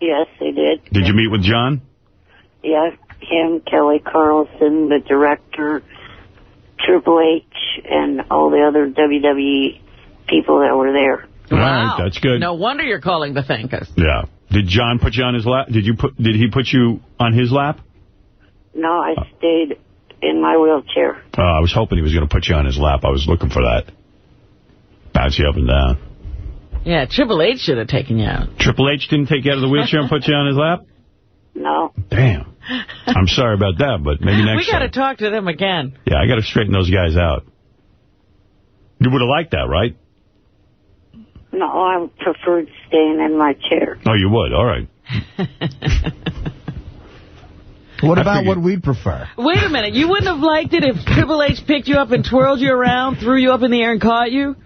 Yes, they did. Did you meet with John? Yeah, him, Kelly Carlson, the director, Triple H, and all the other WWE people that were there. All right, that's good. No wonder you're calling the thank us. Yeah. Did John put you on his lap? Did you put? Did he put you on his lap? No, I stayed in my wheelchair. Uh, I was hoping he was going to put you on his lap. I was looking for that. Bounce you up and down. Yeah, Triple H should have taken you out. Triple H didn't take you out of the wheelchair and put you on his lap? No. Damn. I'm sorry about that, but maybe [LAUGHS] next we got to time. talk to them again. Yeah, I got to straighten those guys out. You would have liked that, right? No, I preferred staying in my chair. Oh, you would. All right. [LAUGHS] What I about figured- what we'd prefer? Wait a minute. You wouldn't have liked it if Triple H picked you up and twirled you around, threw you up in the air and caught you?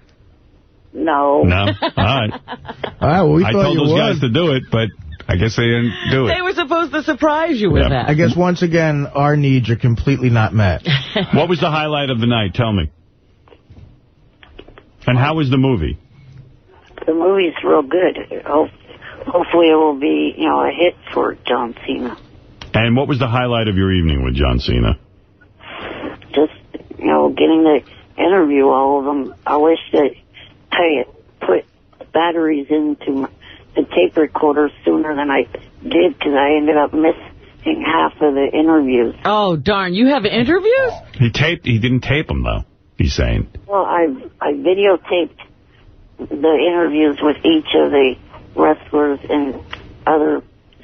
No. No? [LAUGHS] All right. All right, well, we I thought told those would. guys to do it, but I guess they didn't do it. They were supposed to surprise you with Yeah. that. I guess once again, our needs are completely not met. [LAUGHS] What was the highlight of the night? Tell me. And how was the movie? The movie's real good. Hope, hopefully it will be, you know, a hit for John Cena. And what was the highlight of your evening with John Cena? Just, you know, getting to interview all of them. I wish that I had put batteries into my, the tape recorder sooner than I did because I ended up missing half of the interviews. Oh, darn. You have interviews? He taped. He didn't tape them though. He's saying. Well, I I videotaped the interviews with each of the wrestlers and other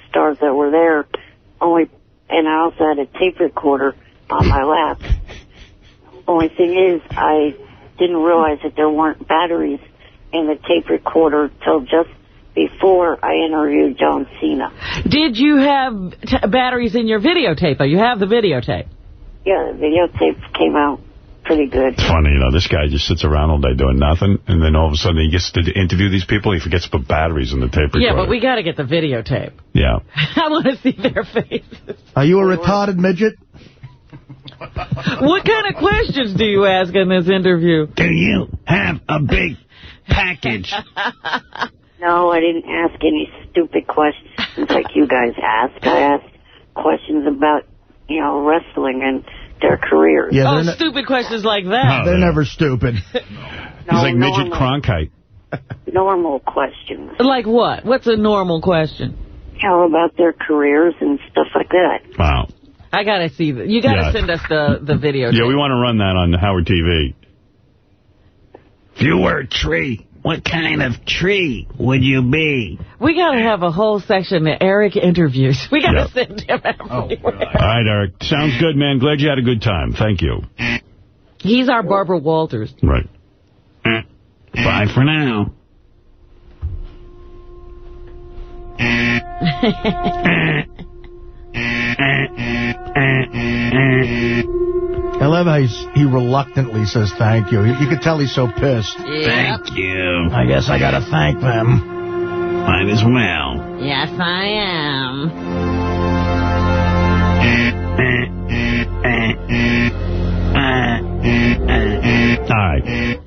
stars that were there. Only, and I also had a tape recorder on my lap. Only thing is, I didn't realize that there weren't batteries in the tape recorder till just before I interviewed John Cena. Did you have t batteries in your videotape, though? You have the videotape. Yeah, the videotape came out pretty good. It's funny, you know, this guy just sits around all day doing nothing, and then all of a sudden he gets to interview these people. He forgets to put batteries in the tape recorder. Yeah, but we got to get the videotape. Yeah. [LAUGHS] I want to see their faces. Are you a retarded midget? What kind of questions do you ask in this interview? Do you have a big package? [LAUGHS] No, I didn't ask any stupid questions like you guys asked. I asked questions about, you know, wrestling and their careers. Yeah, oh, they're, stupid questions like that. they're never stupid. [LAUGHS] He's like Midget. Cronkite. [LAUGHS] Normal questions. Like what? What's a normal question? How about their careers and stuff like that? Wow. I got to see that. You got to Yeah. send us the, the video. Yeah, we want to run that on Howard TV. If you were a tree, what kind of tree would you be? We got to have a whole section that Eric interviews. We got to Yeah. send him everywhere. All right, Eric. Sounds good, man. Glad you had a good time. Thank you. He's our Barbara Walters. Right. Bye for now. [LAUGHS] [LAUGHS] I love how he reluctantly says thank you. You, you can tell he's so pissed. Thank you. I guess I got to thank them. Might as well. Yes, I am. All right.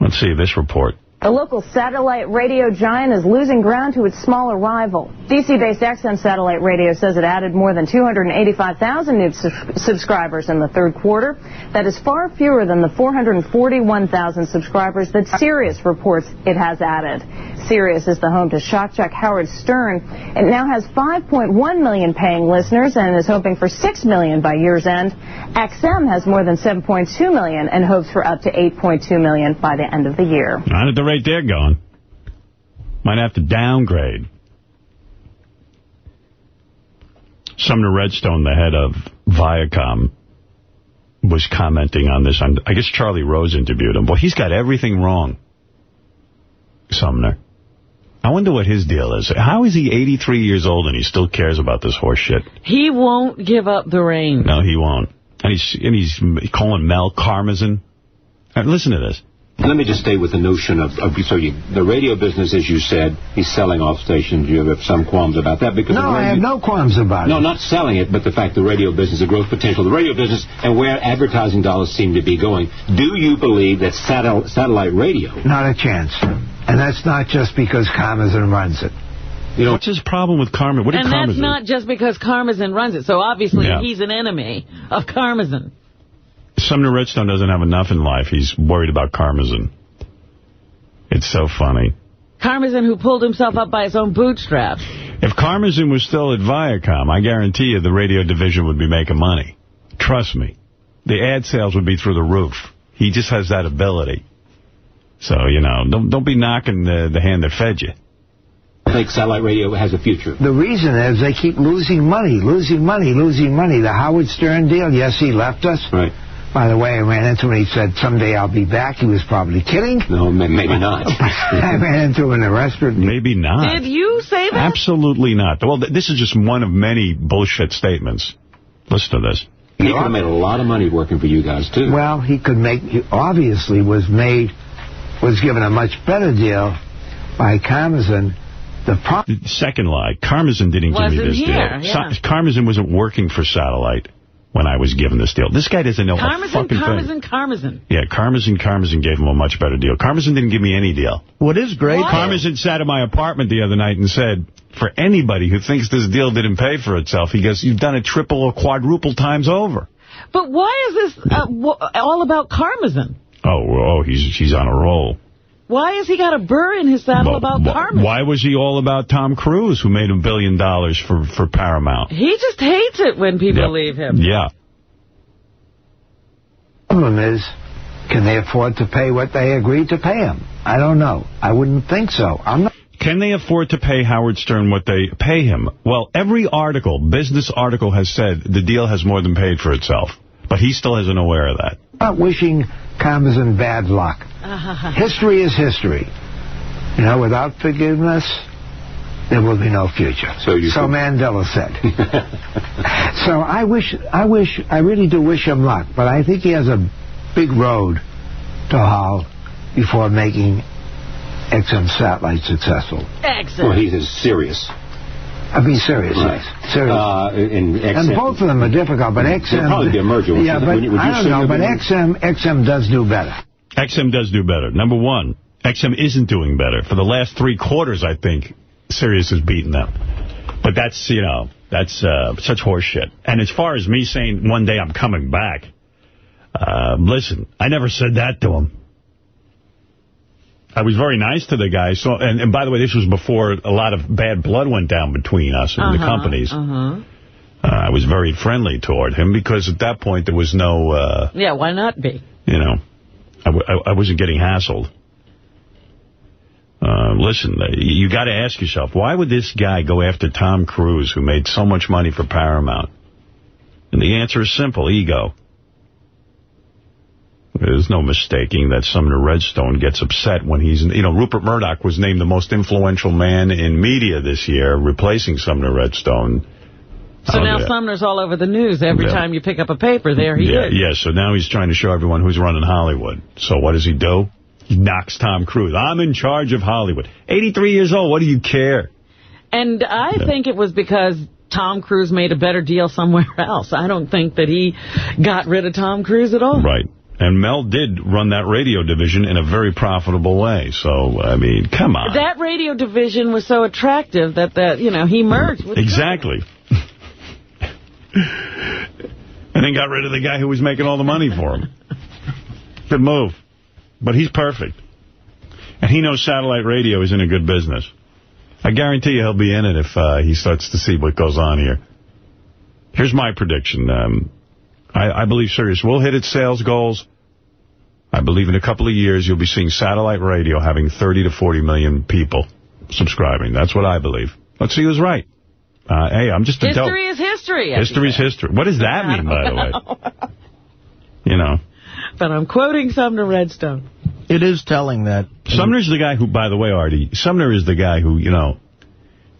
Let's see this report. The local satellite radio giant is losing ground to its smaller rival. DC-based XM Satellite Radio says it added more than 285,000 new su- subscribers in the third quarter. That is far fewer than the 441,000 subscribers that Sirius reports it has added. Sirius is the home to shock jock Howard Stern. It now has 5.1 million paying listeners and is hoping for 6 million by year's end. XM has more than 7.2 million and hopes for up to 8.2 million by the end of the year. Not at the rate they're going. Might have to downgrade. Sumner Redstone, the head of Viacom, was commenting on this. I guess Charlie Rose interviewed him. Well, he's got everything wrong, Sumner. I wonder what his deal is. How is he 83 years old and he still cares about this horse shit? He won't give up the reins. No, he won't. And he's and he's calling Mel Karmazin. Uh, Listen to this. Let me just stay with the notion of, of so you, the radio business, as you said, he's selling off stations. You have some qualms about that because No, the I have no qualms about no, it. No, not selling it, but the fact the radio business, the growth potential, of the radio business, and where advertising dollars seem to be going. Do you believe that satel- satellite radio? Not a chance. And that's not just because Karmazin runs it. You know, what's his problem with Karmazin? What did and that's not just because Karmazin runs it. So obviously Yeah. he's an enemy of Karmazin. Sumner Redstone doesn't have enough in life. He's worried about Karmazin. It's so funny. Karmazin who pulled himself up by his own bootstraps. If Karmazin was still at Viacom, I guarantee you the radio division would be making money. Trust me. The ad sales would be through the roof. He just has that ability. So, you know, don't don't be knocking the, the hand that fed you. I think satellite radio has a future. The reason is they keep losing money, losing money, losing money. The Howard Stern deal, yes, he left us. Right. By the way, I ran into him and he said, someday I'll be back. He was probably kidding. No, maybe not. [LAUGHS] I ran into him in a restaurant. Maybe not. Did you say that? Absolutely not. Well, th this is just one of many bullshit statements. Listen to this. He could have made a lot of money working for you guys, too. Well, he could make, he obviously was made, was given a much better deal by Karmazin. The. Second lie. Karmazin didn't give me this here, deal. yeah. Sa- Karmazin wasn't working for Satellite when I was given this deal. This guy doesn't know a Karmazin, fucking thing. Karmazin, Karmazin. Yeah, Karmazin, Karmazin gave him a much better deal. Karmazin didn't give me any deal. What is great... Karmazin sat in my apartment the other night and said, for anybody who thinks this deal didn't pay for itself, he goes, you've done it triple or quadruple times over. But why is this uh, wh- all about Karmazin? Oh, oh, he's he's on a roll. Why has he got a burr in his saddle Well, about wh- Karmazin? Why was he all about Tom Cruise, who made a billion dollars for, for Paramount? He just hates it when people Yep. leave him. Yeah. The problem is, can they afford to pay what they agreed to pay him? I don't know. I wouldn't think so. I'm not... Can they afford to pay Howard Stern what they pay him? Well, every article, business article has said the deal has more than paid for itself. But he still isn't aware of that. not wishing Karmazin bad luck. Uh-huh. History is history. You know, without forgiveness, there will be no future. So you so Mandela said. [LAUGHS] So I wish, I wish, I really do wish him luck, but I think he has a big road to haul before making XM satellite successful. Excellent. Well, he is serious. I mean, seriously. Right. Serious. Uh, in XM, and both of them are difficult, but There'll XM... probably be a merger. Would Yeah, you- but would you- would I don't know, but XM, XM does do better. XM does do better. Number one, XM isn't doing better. For the last three quarters, I think, Sirius has beaten them. But that's, you know, that's uh, such horseshit. And as far as me saying one day I'm coming back, uh, listen, I never said that to him. I was very nice to the guy. So, and, and by the way, this was before a lot of bad blood went down between us and the Uh-huh, companies. Uh-huh. Uh, I was very friendly toward him because at that point there was no... Uh, Yeah, why not be? you know, I, w I- I wasn't getting hassled. Uh, listen, uh, you got to ask yourself, why would this guy go after Tom Cruise, who made so much money for Paramount? And the answer is simple, ego. There's no mistaking that Sumner Redstone gets upset when he's... You know, Rupert Murdoch was named the most influential man in media this year, replacing Sumner Redstone. So Oh, now yeah. Sumner's all over the news. Every Yeah. time you pick up a paper, there he yeah, is. Yeah, so now he's trying to show everyone who's running Hollywood. So what does he do? He knocks Tom Cruise. I'm in charge of Hollywood. 83 years old, what do you care? And I think it was because Tom Cruise made a better deal somewhere [LAUGHS] else. I don't think that he got rid of Tom Cruise at all. Right. And Mel did run that radio division in a very profitable way. So, I mean, come on. That radio division was so attractive that, that you know, he merged with Exactly. and then got rid of the guy who was making all the money for him. Good move. But he's perfect. And he knows satellite radio is in a good business. I guarantee you he'll be in it if uh, he starts to see what goes on here. Here's my prediction. Um, I, I believe we'll hit its sales goals. I believe in a couple of years you'll be seeing satellite radio having 30 to 40 million people subscribing. That's what I believe. Let's see who's right. Uh, hey, I'm just a dope. History is history. History is history. What does that mean, by the way? [LAUGHS] You know. But I'm quoting Sumner Redstone. It is telling that... Sumner's the guy who, by the way, Artie, Sumner is the guy who, you know,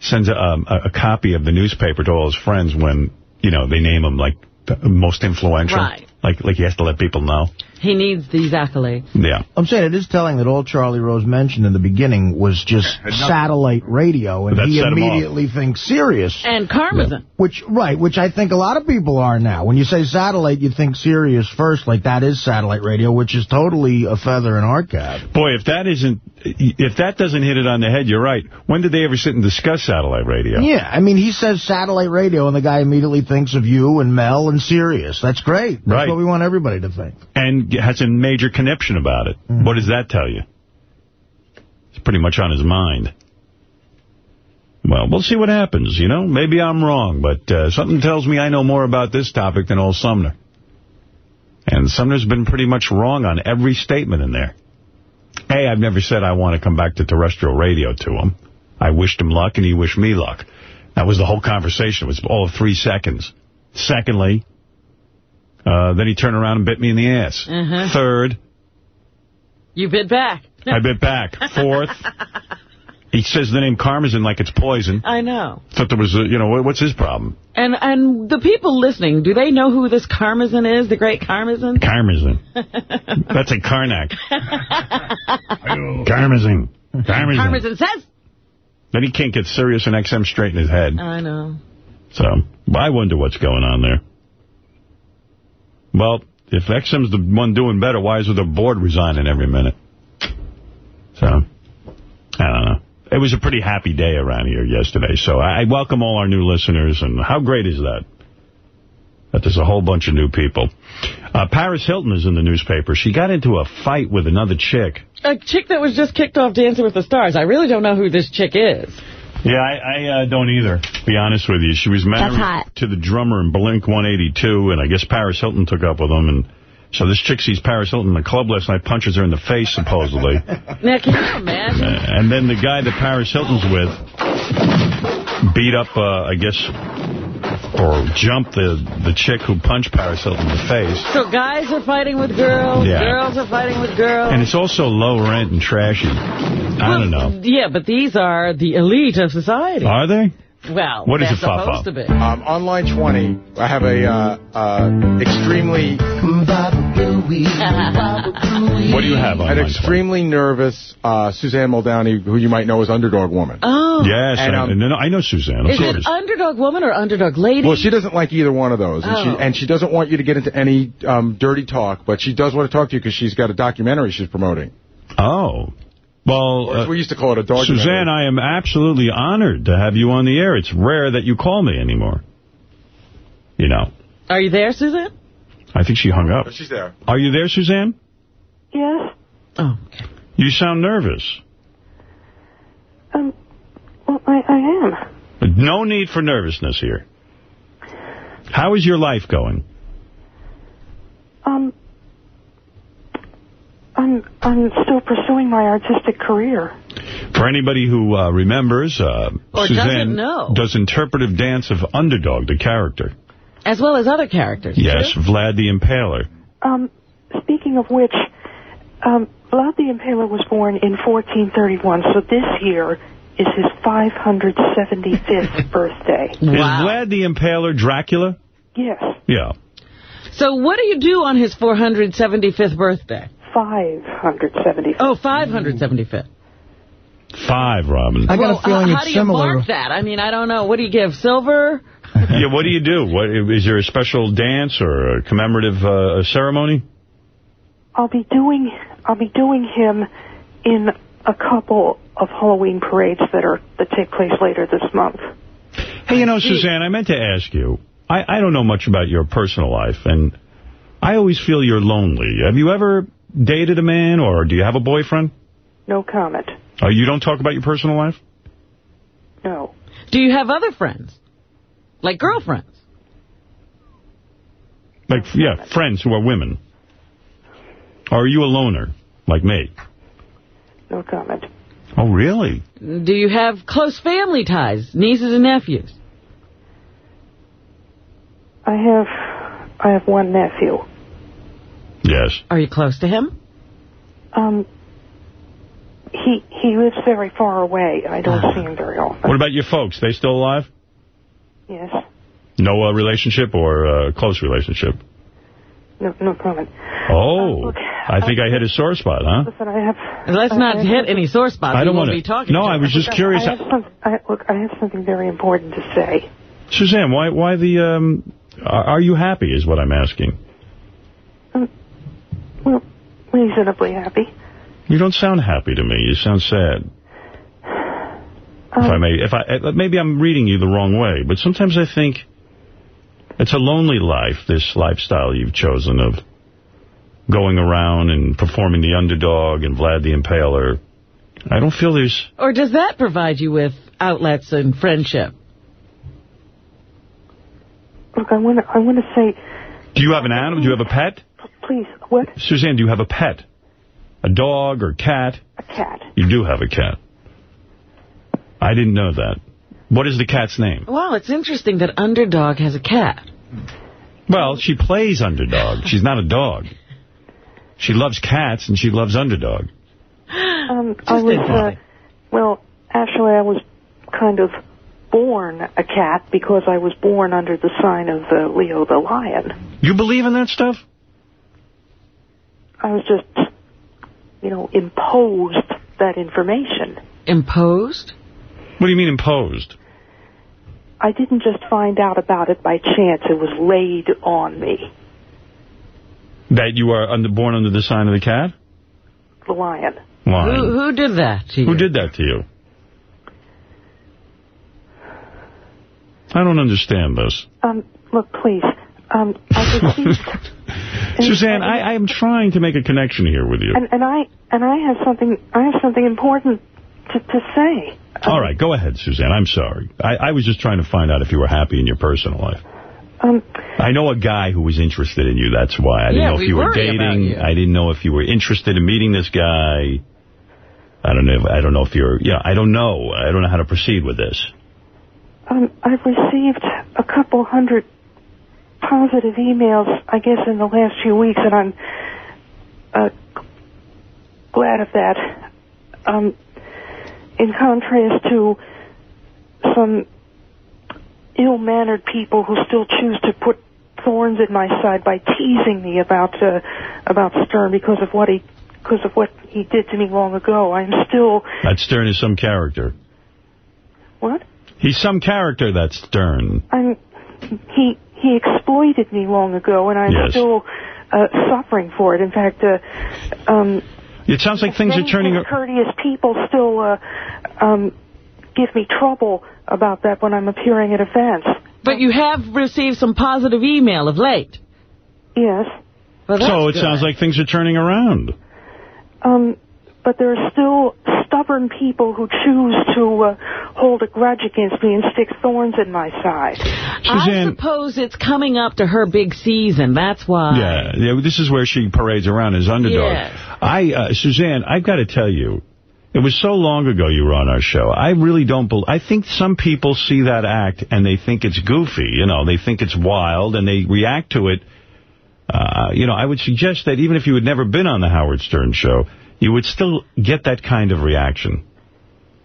sends a, um, a, a copy of the newspaper to all his friends when, you know, they name him, like, the most influential. Right. Like, like he has to let people know. He needs these accolades. Yeah. I'm saying it is telling that all Charlie Rose mentioned in the beginning was just [LAUGHS] satellite radio, and That he set him off. immediately thinks Sirius. And Karmazin. Which, right, which I think a lot of people are now. When you say satellite, you think Sirius first, like that is satellite radio, which is totally a feather in our cap. Boy, if that isn't, if that doesn't hit it on the head, you're right. When did they ever sit and discuss satellite radio? Yeah, I mean, he says satellite radio, and the guy immediately thinks of you and Mel and Sirius. That's great. That's Right. what we want everybody to think. And has a major conniption about it. Mm-hmm. What does that tell you? It's pretty much on his mind. Well, we'll see what happens, you know. Maybe I'm wrong, but uh, something tells me I know more about this topic than old Sumner. And Sumner's been pretty much wrong on every statement in there. Hey, I've never said I want to come back to terrestrial radio to him. I wished him luck, and he wished me luck. That was the whole conversation. It was all of three seconds. Secondly, uh, then he turned around and bit me in the ass. Uh-huh. Third, You bit back. I bit back. [LAUGHS] Fourth, he says the name Karmazin like it's poison. I know. Thought there was, a, you know, what's his problem? And and the people listening, do they know who this Karmazin is, the great Karmazin? Karmazin. [LAUGHS] That's a Karnak. [LAUGHS] Karmazin. Karmazin. Karmazin says. Then he can't get Sirius and XM straight in his head. I know. So, I wonder what's going on there. Well, if XM's the one doing better, why is the board resigning every minute? So, I don't know. It was a pretty happy day around here yesterday, so I I welcome all our new listeners, and how great is that? That there's a whole bunch of new people. Uh, Paris Hilton is in the newspaper. She got into a fight with another chick. A chick that was just kicked off Dancing with the Stars. I really don't know who this chick is. Yeah, I, I uh, don't either, to be honest with you. She was married to the drummer in Blink-182, and I guess Paris Hilton took up with him. And so this chick sees Paris Hilton in the club last night, punches her in the face, supposedly. Now, can you imagine? Uh, and then the guy that Paris Hilton's with beat up, uh, I guess, or jumped the, the chick who punched Paris Hilton in the face. So guys are fighting with girls, Yeah. girls are fighting with girls. And it's also low rent and trashy. I don't know. Yeah, but these are the elite of society. Are they? Well, What is they're it, Fa-Fa? supposed to be. Um, on line 20, I have a uh, uh, extremely... [LAUGHS] What do you have on An line extremely nervous uh, Suzanne Muldowney, who you might know as Underdog Woman. Oh. Yes, And, I, um, no, no, I know Suzanne, of Is course. it underdog woman or underdog lady? Well, she doesn't like either one of those, and, Oh. she, and she doesn't want you to get into any um, dirty talk, but she does want to talk to you because she's got a documentary she's promoting. Oh. Well, uh, we used to call it a dog. Suzanne, I am absolutely honored to have you on the air. It's rare that you call me anymore. You know, Are you there, Suzanne? I think she hung up. She's there. Are you there, Suzanne? Yes. Oh. You sound nervous. Um. Well, I, I am. No need for nervousness here. How is your life going? Um. I'm I'm still pursuing my artistic career. For anybody who uh, remembers, uh, Or Suzanne doesn't does interpretive dance of Underdog, the character. As well as other characters. Yes, Vlad the Impaler. Um. Speaking of which, um, Vlad the Impaler was born in 1431, so this year is his 575th [LAUGHS] birthday. Is Vlad the Impaler Dracula? Yes, Yeah. So what do you do on his 475th birthday? 575. Oh, 575th. Five, Robin. I got well, a feeling uh, how do you mark that? I mean, I don't know. What do you give? Silver? [LAUGHS] yeah, what do you do? What Is there a special dance or a commemorative uh, ceremony? I'll be doing I'll be doing him in a couple of Halloween parades that are that take place later this month. Hey, you know, Suzanne, I meant to ask you. I, I don't know much about your personal life, and I always feel you're lonely. Have you ever dated a man, or do you have a boyfriend? No comment. Oh, you don't talk about your personal life? No. Do you have other friends? Like girlfriends? Like, yeah, friends who are women. Or are you a loner, like me? No comment. Oh, really? Do you have close family ties? Nieces and nephews? I have I have one nephew. Yes. Are you close to him? Um he he lives very far away. I don't see him very often. What about your folks? They still alive? Yes. No uh, relationship or uh, close relationship? No no comment. Oh, I think I hit a sore spot, huh? Listen, I have Let's I- not I hit have- any sore spots. I don't wanna- be talking No, to I was just curious. I have some, I, look, I have something very important to say. Suzanne, why why the um are, are you happy is what I'm asking. Well, reasonably happy. You don't sound happy to me. You sound sad. if I may, if I uh, maybe I'm reading you the wrong way, but sometimes I think it's a lonely life, this lifestyle you've chosen of going around and performing the underdog and Vlad the Impaler. I don't feel there's Or does that provide you with outlets and friendship? Look, I want to I want to say, Do you have an animal? Do you have a pet? Please, what? Suzanne, do you have a pet? A dog or cat? A cat. You do have a cat. I didn't know that. What is the cat's name? Well, it's interesting that Underdog has a cat. Well, she plays underdog. She's not a dog. She loves cats and she loves underdog. Um, I was, uh, well, actually, I was kind of born a cat because I was born under the sign of uh, Leo the lion. You believe in that stuff? I was just, you know, imposed that information. Imposed? What do you mean imposed? I didn't just find out about it by chance. It was laid on me. That you are under, born under the sign of the cat? The lion. Why? Who, who did that to you? Who did that to you? I don't understand this. Um, look, please. Um, I [LAUGHS] Suzanne, I, I am trying to make a connection here with you. and, and I and I have something. I have something important to to say. All right, go ahead, Suzanne. I'm sorry. I, I was just trying to find out if you were happy in your personal life. Um, I know a guy who was interested in you. That's why. I didn't Yeah, know if we you were dating. you. I didn't know if you were interested in meeting this guy. I don't know. If, I don't know if you're. Yeah, I don't know. I don't know how to proceed with this. Um, I've received a couple hundred positive emails, I guess, in the last few weeks, and I'm uh, glad of that. Um, in contrast to some ill-mannered people who still choose to put thorns in my side by teasing me about uh, about Stern because of what he because of what he did to me long ago. I'm still That Stern is some character. what? He's some character, that Stern. I'm he he exploited me long ago, and I'm Yes. still uh, suffering for it. In fact, uh, um, It sounds like things are many turning... courteous people still uh, um, give me trouble about that when I'm appearing at events. But you have received some positive email of late. Yes. Well, So it good. sounds like things are turning around. Um, but there are still stubborn people who choose to uh, hold a grudge against me and stick thorns in my side. Suzanne, I suppose it's coming up to her big season. That's why. Yeah, yeah, this is where she parades around as underdog. Yes. I, uh, Suzanne, I've got to tell you, it was so long ago you were on our show. I really don't believe, I think some people see that act and they think it's goofy, you know, they think it's wild and they react to it. Uh, you know, I would suggest that even if you had never been on the Howard Stern show, you would still get that kind of reaction.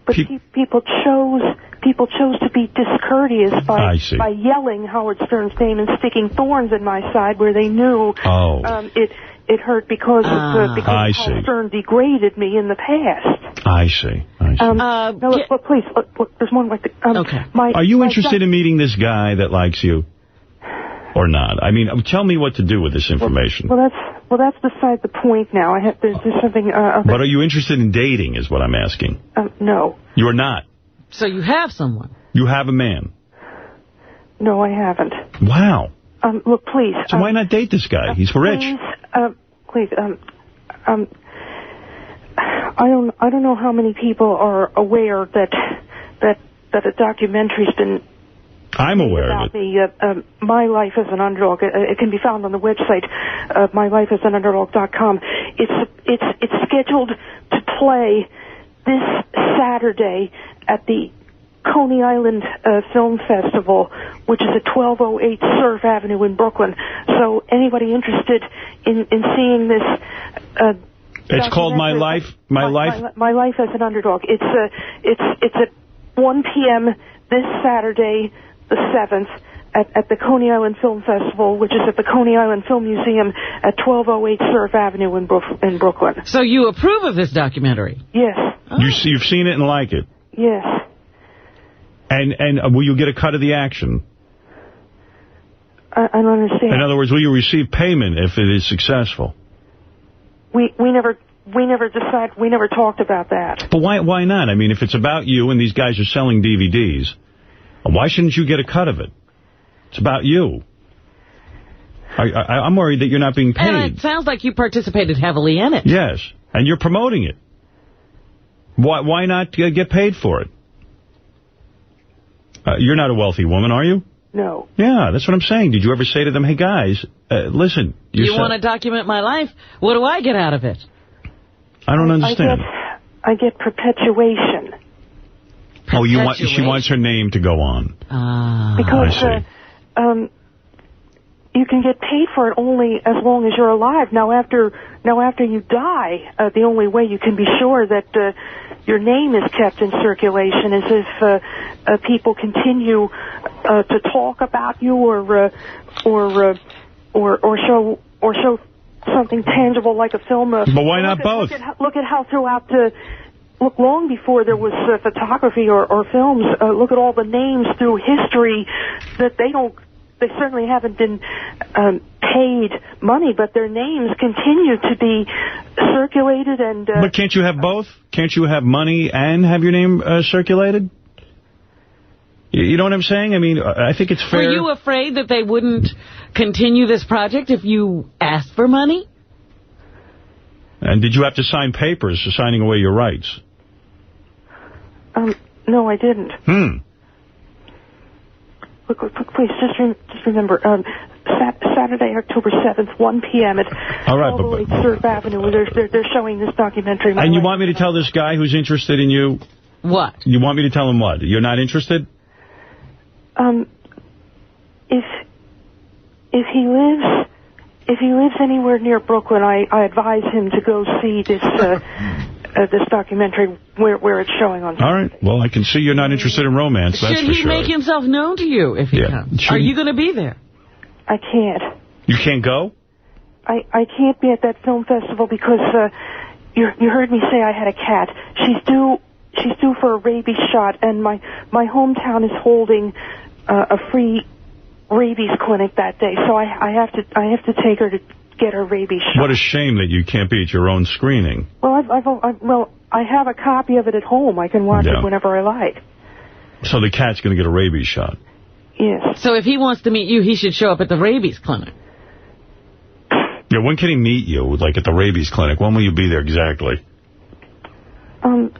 But pe- people chose people chose to be discourteous by by yelling Howard Stern's name and sticking thorns in my side where they knew Oh. um, it it hurt because of Ah. uh, because I of how see. Stern degraded me in the past. I see. I see. Um, no, look, look, please, look, look, there's one like the, um, okay. My, Are you my interested son- in meeting this guy that likes you? Or not? I mean, tell me what to do with this information. Well, that's well, that's beside the point now. I have there's, there's something. Uh, other, But are you interested in dating is what I'm asking. um, no, You're not. So you have someone. You have a man. no, I haven't. Wow. Um, look, please. So um, why not date this guy? He's rich. Please, uh, please, um, um, I don't, I don't know how many people are aware that that that a documentary's been I'm aware of about me. Uh, um, my life as an underdog. Uh, it can be found on the website, uh, mylifeasanunderdog.com. It's it's it's scheduled to play this Saturday at the Coney Island uh, Film Festival, which is at 1208 Surf Avenue in Brooklyn. So anybody interested in in seeing this? Uh, It's called My Life. My, Life. my, my life as an underdog. It's uh, it's it's at 1 p.m. this Saturday, the 7th, at, at the Coney Island Film Festival, which is at the Coney Island Film Museum at 1208 Surf Avenue in, Brook in Brooklyn. So you approve of this documentary? Yes, You see, you've seen it and like it. yes. And and uh, will you get a cut of the action? I, I don't understand. In other words, will you receive payment if it is successful? We we never we never decided. We never talked about that. But why why not? I mean, if it's about you and these guys are selling DVDs, why shouldn't you get a cut of it? It's about you. I, I, I'm worried that you're not being paid. And paid. it sounds like you participated heavily in it. Yes, and you're promoting it. Why why not uh, get paid for it? Uh, you're not a wealthy woman, are you? No. Yeah, that's what I'm saying. Did you ever say to them, hey, guys, uh, listen. You want to document my life? What do I get out of it? I don't I understand. get I get perpetuation Oh, you want? She wants her name to go on. Ah. because uh, um, you can get paid for it only as long as you're alive. Now after now after you die, uh, the only way you can be sure that uh, your name is kept in circulation is if uh, uh, people continue uh, to talk about you or uh, or uh, or or show or show something tangible like a film. Uh, But why not look at- both? Look at, how- look at how throughout the look long before there was uh, photography or, or films. Uh, look at all the names through history that they don't. They certainly haven't been um, paid money, but their names continue to be circulated and. Uh, But can't you have both? Can't you have money and have your name uh, circulated? You, you know what I'm saying? I mean, I I think it's fair. Were you afraid that they wouldn't continue this project if you asked for money? and did you have to sign papers signing away your rights? Um, no, I didn't. Hmm. Look, look, look, please, just re- just remember, um, Sat- Saturday, October seventh, one p.m. at All right, but- 1208 Surf Avenue. They're, they're they're showing this documentary. And you want me to tell this guy who's interested in you? What? You want me to tell him what? You're not interested? Um, if if he lives if he lives anywhere near Brooklyn, I, I advise him to go see this uh, [LAUGHS] uh, this documentary where where it's showing on. All right. Well, I can see you're not interested in romance. That's Should for he sure. make himself known to you if he Yeah. comes? Should Are you going to be there? I can't. You can't go? I I can't be at that film festival because uh, you you heard me say I had a cat. She's due she's due for a rabies shot, and my my hometown is holding uh, a free rabies clinic that day. So I I have to I have to take her to get her rabies shot. What a shame that you can't be at your own screening. Well, I've, I've, I've well I have a copy of it at home. I can watch Yeah. it whenever I like. So the cat's going to get a rabies shot. Yes. So if he wants to meet you, he should show up at the rabies clinic. Yeah, when can he meet you, like at the rabies clinic? When will you be there exactly? Um.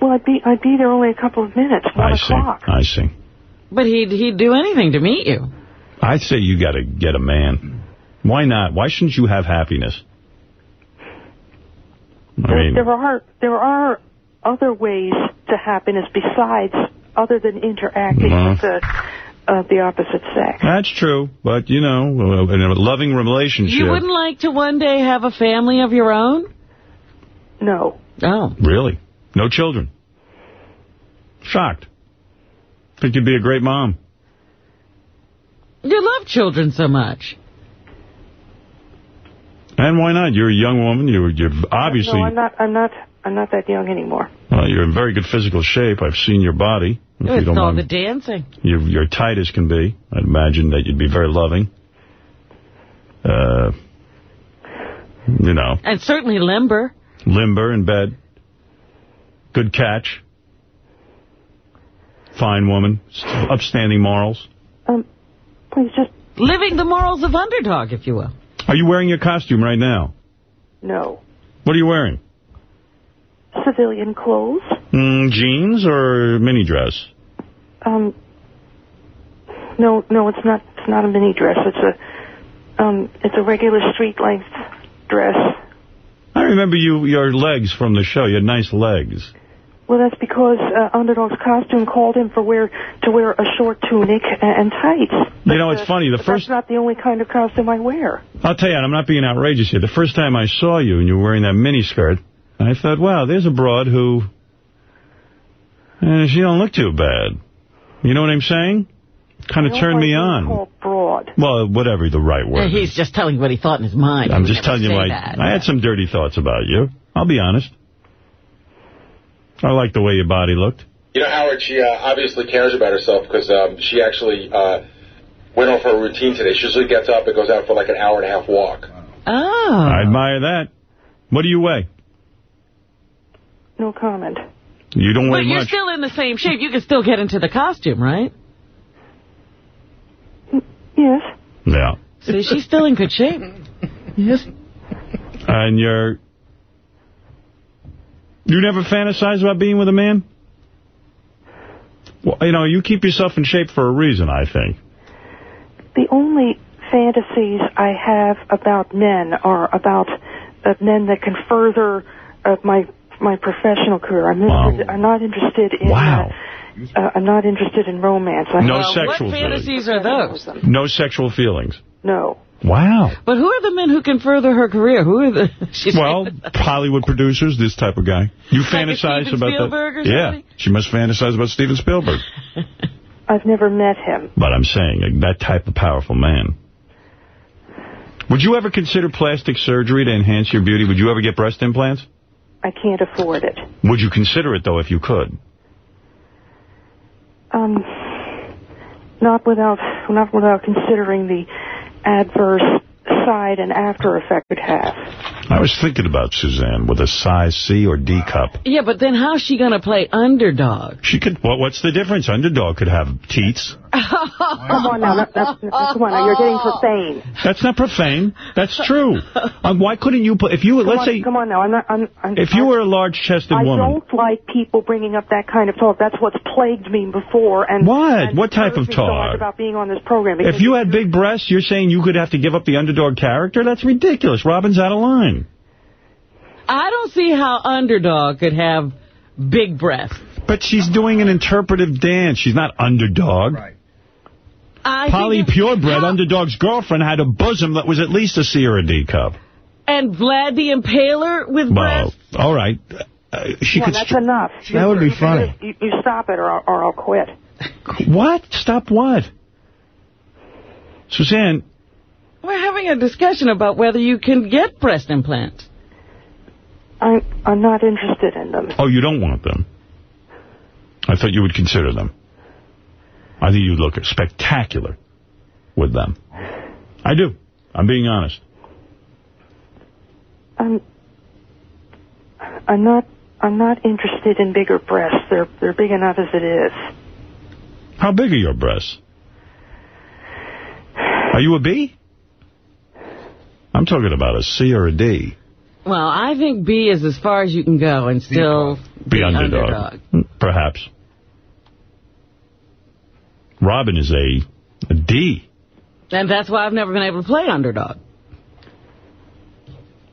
Well, I'd be I'd be there only a couple of minutes. One I see. o'clock. I see. But he'd, he'd do anything to meet you. I'd say you got to get a man. Why not? Why shouldn't you have happiness? I There, mean, there are there are other ways to happiness besides other than interacting Uh-huh. with the uh, the opposite sex. that's true. But, you know, uh, in a loving relationship. You wouldn't like to one day have a family of your own? No. Oh. Really? No children? Shocked. Think you'd be a great mom. You love children so much. And why not? You're a young woman. You're, you're obviously... no, I'm not. I'm not. I'm not that young anymore. Well, you're in very good physical shape. I've seen your body. If you It's don't all mind. the dancing. You're, you're tight as can be. I'd imagine that you'd be very loving. Uh, you know, And certainly limber. limber in bed. Good catch. Fine woman. Upstanding morals. Um, please just Living the morals of underdog, if you will. Are you wearing your costume right now? no What are you wearing? civilian clothes. Mm, jeans or mini dress? Um, no, no, it's not. It's not a mini dress. It's a um, it's a regular street length dress. I remember you your legs from the show. You had nice legs. Well, that's because uh, Underdog's costume called him for wear to wear a short tunic and, and tights. You know, it's funny. The But first that's not the only kind of costume I wear. I'll tell you, I'm not being outrageous here. The first time I saw you and you were wearing that mini skirt, I thought, wow, there's a broad who, eh, she don't look too bad. You know what I'm saying? Kind of turned me on. called broad. Well, whatever the right word. He's just telling you what he thought in his mind. I'm He just telling you, say like, that. I had some dirty thoughts about you. I'll be honest. I like the way your body looked. You know, Howard, she uh, obviously cares about herself because um, she actually uh, went off her routine today. She usually gets up and goes out for like an hour and a half walk. Oh. I admire that. What do you weigh? No comment. You don't But weigh you're much. still in the same shape. You can still get into the costume, right? Yes. Yeah. See, she's still in good shape. Yes. And you're... You never fantasize about being with a man? Well, you know, you keep yourself in shape for a reason, I think. The only fantasies I have about men are about uh, men that can further uh, my my professional career. I'm, interested, I'm not interested in. Wow. Uh, uh, I'm not interested in romance. I No have- sexual What feelings. fantasies are those? No sexual feelings. No. Wow. But who are the men who can further her career? Who are the... [LAUGHS] She's Well, Hollywood producers, this type of guy. You Like fantasize about Spielberg or that? Yeah, she must fantasize about Steven Spielberg. [LAUGHS] I've never met him. But I'm saying, like, that type of powerful man. Would you ever consider plastic surgery to enhance your beauty? Would you ever get breast implants? I can't afford it. Would you consider it, though, if you could? Um, not without not without considering the adverse side and after effect it has. I was thinking about Suzanne with a size C or D cup. Yeah, but then how's she going to play underdog? She could. Well, what's the difference? Underdog could have teats. Come on now, that, that's, come on now, you're getting profane. That's not profane. That's true. Um, [LAUGHS] why couldn't you put? If you were, Come let's on, say, come on now, I'm not. I'm, I'm, if you were a large-chested woman, I don't like people bringing up that kind of talk. That's what's plagued me before. And What? and What type of me so much talk? about being on this program. If you had big breasts, you're saying you could have to give up the underdog character? That's ridiculous. Robin's out of line. I don't see how underdog could have big breasts. But she's doing an interpretive dance. She's not underdog. I Polly think Purebred, underdog's girlfriend, had a bosom that was at least a C or a D cup. And Vlad the Impaler with Well, breasts? all right. Uh, she Well, could. that's enough. That would be You- funny. You, you stop it, or I'll, or I'll quit. What? Stop what? Suzanne, We're having a discussion about whether you can get breast implants. I'm I'm not interested in them. oh, you don't want them. I thought you would consider them. I think you look spectacular with them. I do. I'm being honest. I'm I'm not I'm not interested in bigger breasts. They're they're big enough as it is. How big are your breasts? Are you a B? I'm talking about a C or a D. Well, I think B is as far as you can go and still Be be underdog. underdog. Mm, perhaps. Robin is a, a D. And that's why I've never been able to play underdog.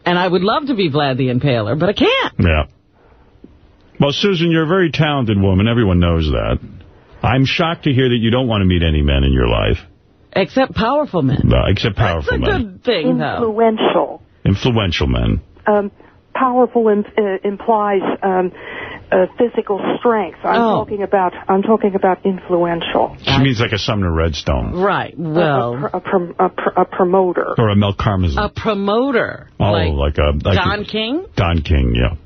And I would love to be Vlad the Impaler, but I can't. Yeah. Well, Susan, you're a very talented woman. Everyone knows that. I'm shocked to hear that you don't want to meet any men in your life, Except powerful men. uh, except powerful men. That's a men. good thing, though. Influential. Influential men. Um, powerful im- uh, implies um, uh, physical strength. I'm Oh. talking about I'm talking about influential. She means like a Sumner Redstone. Right. Well, a, a, prom- a, pr- a promoter. Or a Mel Karmazin. a promoter. oh, like, like, a... Like Don a, King? Don King, yeah.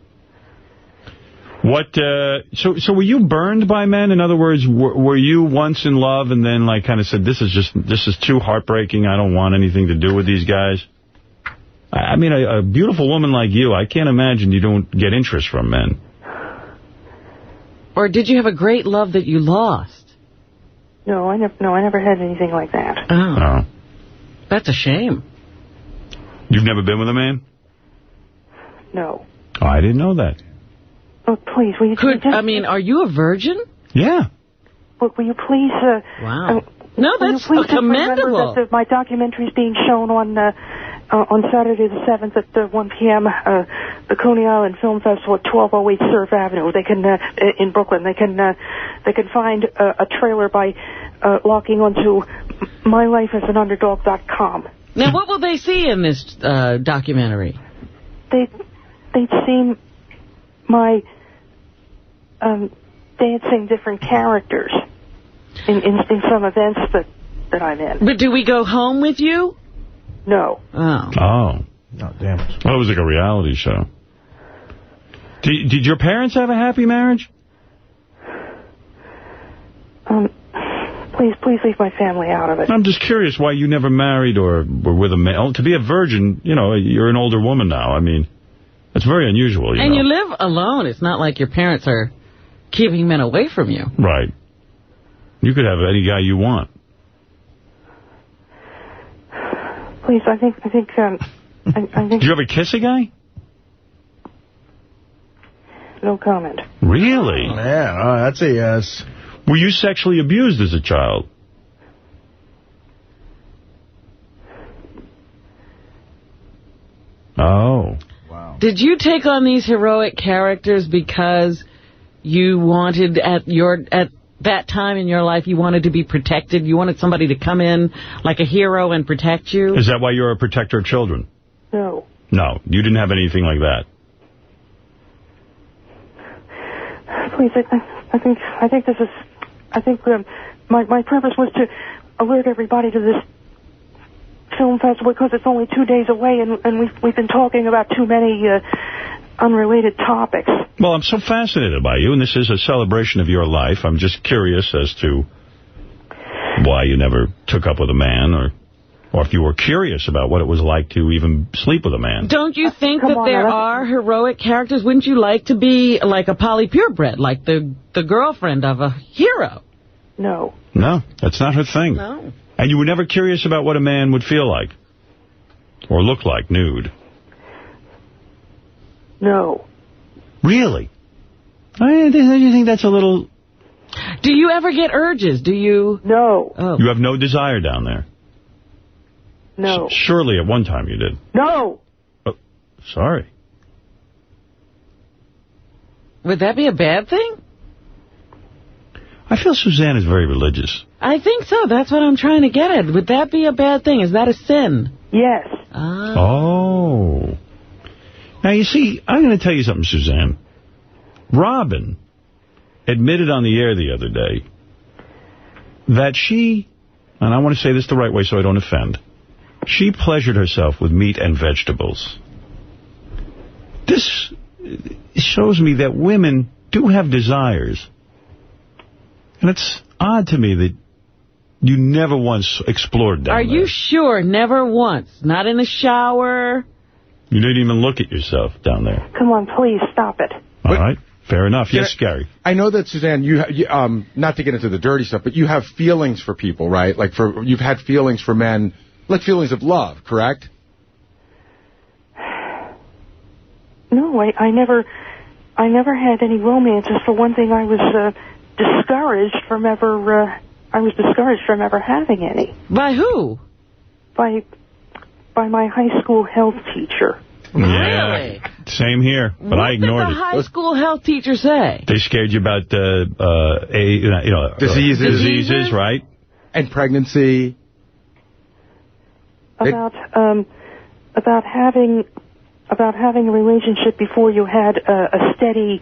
What, uh, so, so were you burned by men? In other words, were, were you once in love and then like kind of said, this is just, this is too heartbreaking. I don't want anything to do with these guys? I, I mean, a, a beautiful woman like you, I can't imagine you don't get interest from men. Or did you have a great love that you lost? No, I never. No, I never had anything like that. Oh, Oh. that's a shame. You've never been with a man? No. Oh, I didn't know that. Oh, please, will you Could just, I mean, are you a virgin? Yeah. will, will you please? Uh, Wow. uh, No, will that's please commendable. That the, my documentary is being shown on uh, uh, on Saturday the seventh at uh, 1 p.m. Uh, the Coney Island Film Festival at 1208 Surf Avenue. They can uh, in Brooklyn. They can uh, they can find uh, a trailer by uh, logging onto mylifeasanunderdog.com. Now, what will they see in this uh, documentary? They they'd seen my um, dancing different characters in, in in some events that that I'm in. But do we go home with you? No. Oh. Oh. Oh, damn. it. Well, it was like a reality show. Did, did your parents have a happy marriage? Um, please, please leave my family out of it. I'm just curious why you never married or were with a male. To be a virgin, you know, you're an older woman now. I mean, that's very unusual, you and know. you live alone. It's not like your parents are keeping men away from you. Right. You could have any guy you want. Please, I think I think um, I, I think Did you ever kiss a guy? no comment. Really? Yeah, oh, that's a yes. Were you sexually abused as a child? Oh. Wow. Did you take on these heroic characters because you wanted at your at that time in your life you wanted to be protected? You wanted somebody to come in like a hero and protect you? Is that why you're a protector of children? No. No, you didn't have anything like that. Please, I, I think I think this is I think um, my my purpose was to alert everybody to this film festival because it's only two days away and and we've we've been talking about too many uh, unrelated topics. Well, I'm so fascinated by you, and this is a celebration of your life. I'm just curious as to why you never took up with a man, or or if you were curious about what it was like to even sleep with a man. Don't you think Come that on, there now, are heroic characters? Wouldn't you like to be like a Polly Purebred, like the the girlfriend of a hero? No. No, that's not her thing. No. And you were never curious about what a man would feel like or look like nude. No. Really? I, you think that's a little... Do you ever get urges? Do you? No. Oh. You have no desire down there. No. Surely at one time you did. No. Oh, sorry. Would that be a bad thing? I feel Suzanne is very religious. I think so. That's what I'm trying to get at. Would that be a bad thing? Is that a sin? Yes. Ah. Oh. Now, you see, I'm going to tell you something, Suzanne. Robin admitted on the air the other day that she, and I want to say this the right way so I don't offend, she pleasured herself with meat and vegetables. This shows me that women do have desires. And it's odd to me that you never once explored that. Are there. you sure? Never once. Not in the shower. You didn't even look at yourself down there. Come on, please, stop it. All right. Fair enough. Yeah. Yes, Gary. I know that, Suzanne, you, you um, not to get into the dirty stuff, but you have feelings for people, right? Like, for you've had feelings for men, like feelings of love, correct? [SIGHS] No, I, I never, I never had any romances. For one thing, I was uh, discouraged from ever, uh, I was discouraged from ever having any. By who? By, by my high school health teacher. Really? Yeah. Same here, but I ignored it. What did the it. high school health teacher say? They scared you about uh, uh, a, you know, uh, Diseases. diseases, right? And pregnancy. about um about having about having a relationship before you had a, a steady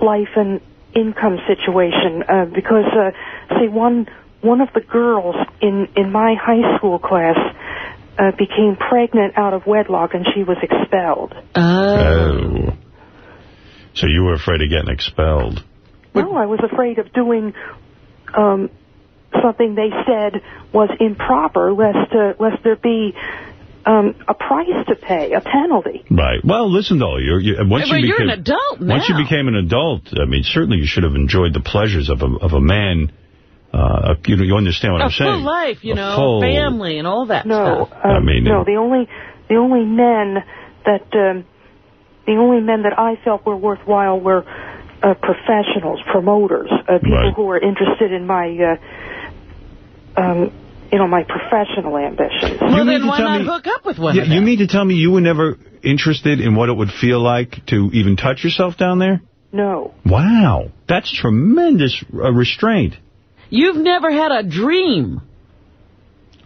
life and income situation uh, because uh, see one one of the girls in in my high school class uh, became pregnant out of wedlock and she was expelled. Oh. So you were afraid of getting expelled. No, I was afraid of doing um, something they said was improper, lest uh, lest there be um, a price to pay, a penalty. Right. Well, listen, though. You're, you once But you you're became, an adult now. Once you became an adult, I mean, certainly you should have enjoyed the pleasures of a, of a man. Uh, you know, you understand what a I'm saying? full life, you A know, full- family and all that No, stuff. um, I mean, no. The only the only men that um, the only men that I felt were worthwhile were uh, professionals, promoters, uh, people Right. who were interested in my. Uh, um, you know, my professional ambitions. Well, You mean then to why tell not me- hook up with one You, of them? you mean to tell me you were never interested in what it would feel like to even touch yourself down there? No. Wow. That's tremendous uh, restraint. You've never had a dream.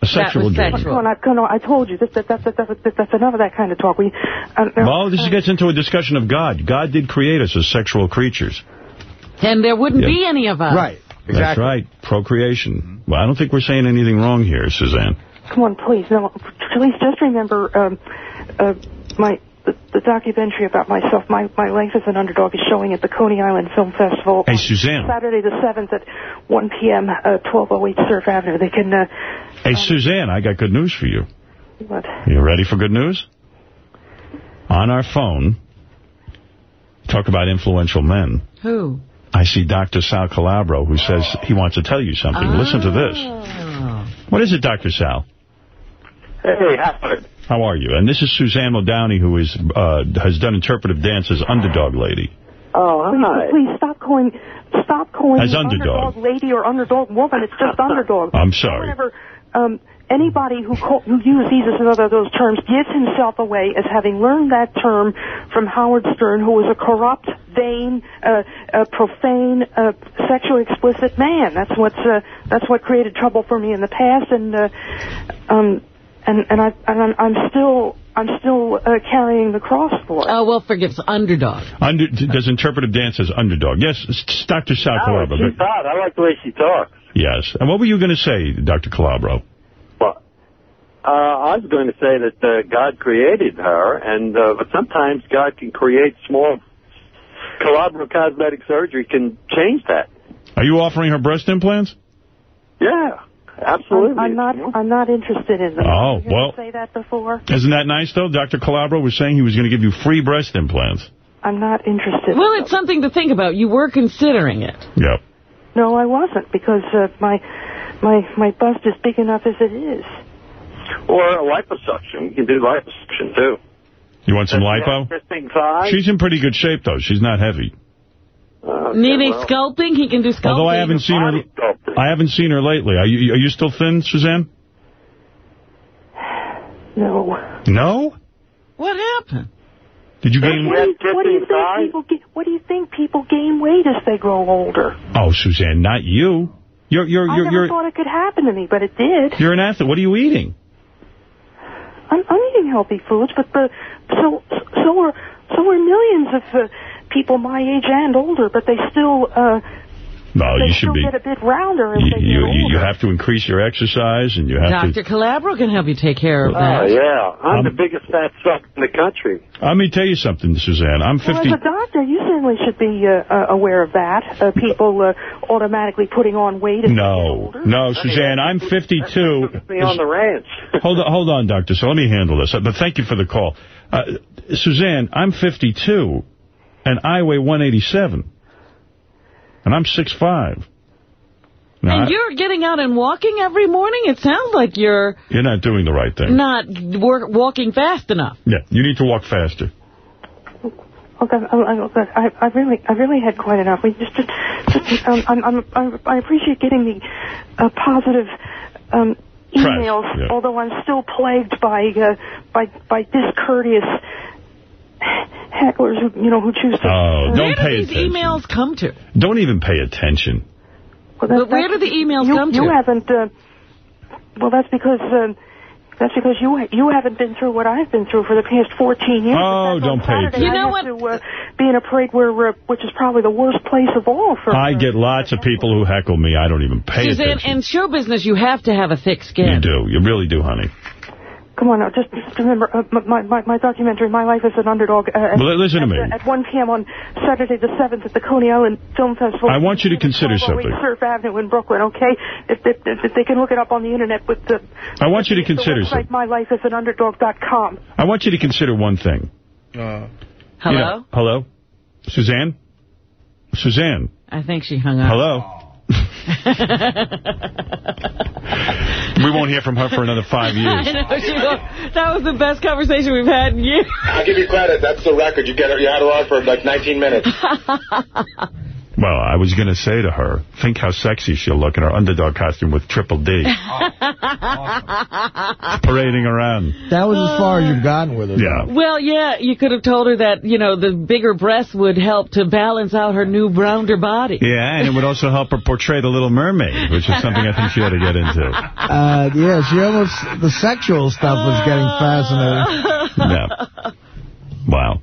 A sexual dream. sexual. Come on, I, come on, I told you, that, that, that, that, that, that's enough of that kind of talk. We, um, now- Well, this gets into a discussion of God. God did create us as sexual creatures. And there wouldn't Yeah. be any of us. Right. That's right. Procreation. Well, I don't think we're saying anything wrong here, Suzanne. Come on, please. No, please just remember um, uh, my the, the documentary about myself. My my life as an underdog is showing at the Coney Island Film Festival. Hey, on Suzanne. Saturday the seventh at 1 p.m. Uh, 1208 Surf Avenue. They can. Uh, Hey, Suzanne, I got good news for you. what? You ready for good news? On our phone, talk about influential men. Who? I see Dr. Sal Calabro, who says he wants to tell you something. Listen to this. Oh. What is it, Dr. Sal? Hey, Howard. How are you? And this is Suzanne Muldowney, who is uh, has done interpretive dance as Underdog Lady. Oh, I'm Please, please stop calling. Stop calling As me underdog. lady or underdog woman. It's just underdog. I'm sorry. Whenever um, anybody who call, who uses these as other those terms gives himself away as having learned that term from Howard Stern, who was a corrupt, vain, uh, uh, profane, uh, sexually explicit man. That's what's uh, that's what created trouble for me in the past, and uh, um, and and I and I'm, I'm still I'm still uh, carrying the cross for it. Oh, well, forgive us. Underdog. Under, does interpretive dance as Underdog? Yes, it's Dr. Sal Oh, Calabro. she's hot. I like the way she talks. Yes. And what were you going to say, Dr. Calabro? Well, uh, I was going to say that uh, God created her, and uh, but sometimes God can create small Calabro cosmetic surgery can change that. Are you offering her breast implants? Yeah, absolutely. I'm, I'm not. I'm not interested in them. Oh, well- say that before. Isn't that nice, though? Dr. Calabro was saying he was going to give you free breast implants. I'm not interested. Well, it's something to think about. You were considering it. Yep. No, I wasn't because uh, my my my bust is big enough as it is. Or a liposuction. You can do liposuction too. You want some lipo? Interesting thigh. She's in pretty good shape, though. She's not heavy. Okay, Needing well, sculpting? He can do sculpting. Although I haven't seen her, sculpting. I haven't seen her lately. Are you are you still thin, Suzanne? [SIGHS] No. No. What happened? Did you gain? What do what do you think thigh. people ga- What do you think people gain weight as they grow older? Oh, Suzanne, not you. You're you're I you're never you're, thought it could happen to me, but it did. you're an athlete. What are you eating? I'm, I'm eating healthy foods, but the so so are so are millions of uh, people my age and older, but they still uh, No, they you should still be. get a bit rounder as You, they you, get you older. have to increase your exercise, and you have to Dr. Calabro can help you take care of Uh, that. yeah, I'm Um, the biggest fat suck in the country. Let me tell you something, Suzanne. I'm Well, 50. as a doctor, you certainly should be uh, uh, aware of that. Uh, people uh, automatically putting on weight. as they get No, older. no, Suzanne, I'm 52. Me on the ranch. hold on, hold on, doctor. So let me handle this. But thank you for the call. Uh, Suzanne, I'm 52, and I weigh 187. And I'm 6'5". Now, And you're getting out and walking every morning? It sounds like you're you're not doing the right thing. not wor- walking fast enough. Yeah, you need to walk faster. Okay, I, I, I really, I really had quite enough. We just, just, just um, I'm, I'm, I'm, appreciate getting the uh, positive um, emails, yeah. although I'm still plagued by, uh, by, by discourteous hecklers who, you know, who choose to. Oh, Where don't do pay these attention. emails come to? Don't even pay attention. Well, that- But where do the emails you, come You to? haven't. Uh, well, that's because. Um, that's because you you haven't been through what I've been through for the past 14 years. Oh, don't pay attention. You know I had to uh, be in a parade where, uh, which is probably the worst place of all for. I get lots of people who heckle me. I don't even pay Suzanne, attention. in show business, you have to have a thick skin. You skin. do. You really do, honey. Come on now, just, just remember uh, my, my my documentary, My Life as an Underdog. Uh, at- Well, listen to at, me. uh, At 1 p.m. on Saturday the 7th at the Coney Island Film Festival. I want you to consider something. Surf Avenue in Brooklyn. Okay, if, if, if they can look it up on the internet with the. I want you to consider website something. MyLifeAsAnUnderdog.com. I want you to consider one thing. Hello? You know- hello? Suzanne? Suzanne? I think she hung up. Hello? [LAUGHS] we won't hear from her for another five years. [LAUGHS] Know, she will. That was the best conversation we've had in years. I'll give you credit. That's the record. You get her, you had her on for like 19 minutes. [LAUGHS] Well, I was going to say to her, think how sexy she'll look in her underdog costume with Triple D. [LAUGHS] parading around. That was as far as you've gotten with her. Yeah. Well, yeah, you could have told her that, you know, the bigger breasts would help to balance out her new rounder body. Yeah, and it would also help her portray the Little Mermaid, which is something I think she ought to get into. Uh, yeah, she almost, the sexual stuff was getting fascinating. Yeah. Wow.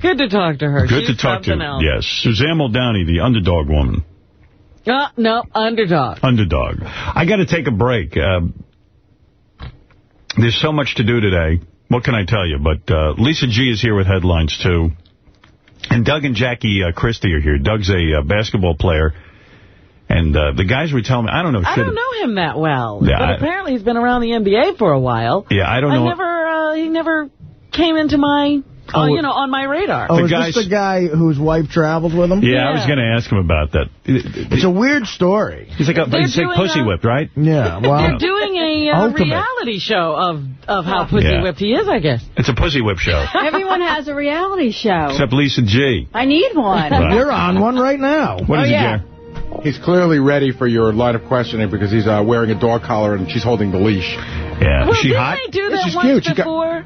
Good to talk to her. Good She's to talk to. else. Yes. Suzanne Muldowney, the underdog woman. Uh, no, underdog. Underdog. I got to take a break. Um, there's so much to do today. What can I tell you? But uh, Lisa G is here with headlines, too. And Doug and Jackie uh, Christie are here. Doug's a uh, basketball player. And uh, the guys were telling me, I don't know I don't know him that well. Yeah, but I- apparently he's been around the NBA for a while. Yeah, I don't know. I never, uh, he never came into my, Oh, uh, you know, on my radar. Oh, The is this the guy whose wife traveled with him? Yeah, I was going to ask him about that. It's a weird story. He's like, a, They're he's like pussy a- whipped, right? Yeah, [LAUGHS] well, They're doing a uh, reality show of, of how pussy Yeah. whipped he is, I guess. It's a pussy whip show. [LAUGHS] Everyone has a reality show. Except Lisa G. I need one. Right. you're on one right now. What Oh, is yeah. it, Jer? He's clearly ready for your line of questioning because he's uh, wearing a dog collar and she's holding the leash. Yeah. Well, is she didn't hot? they do that she's once cute. She got- before?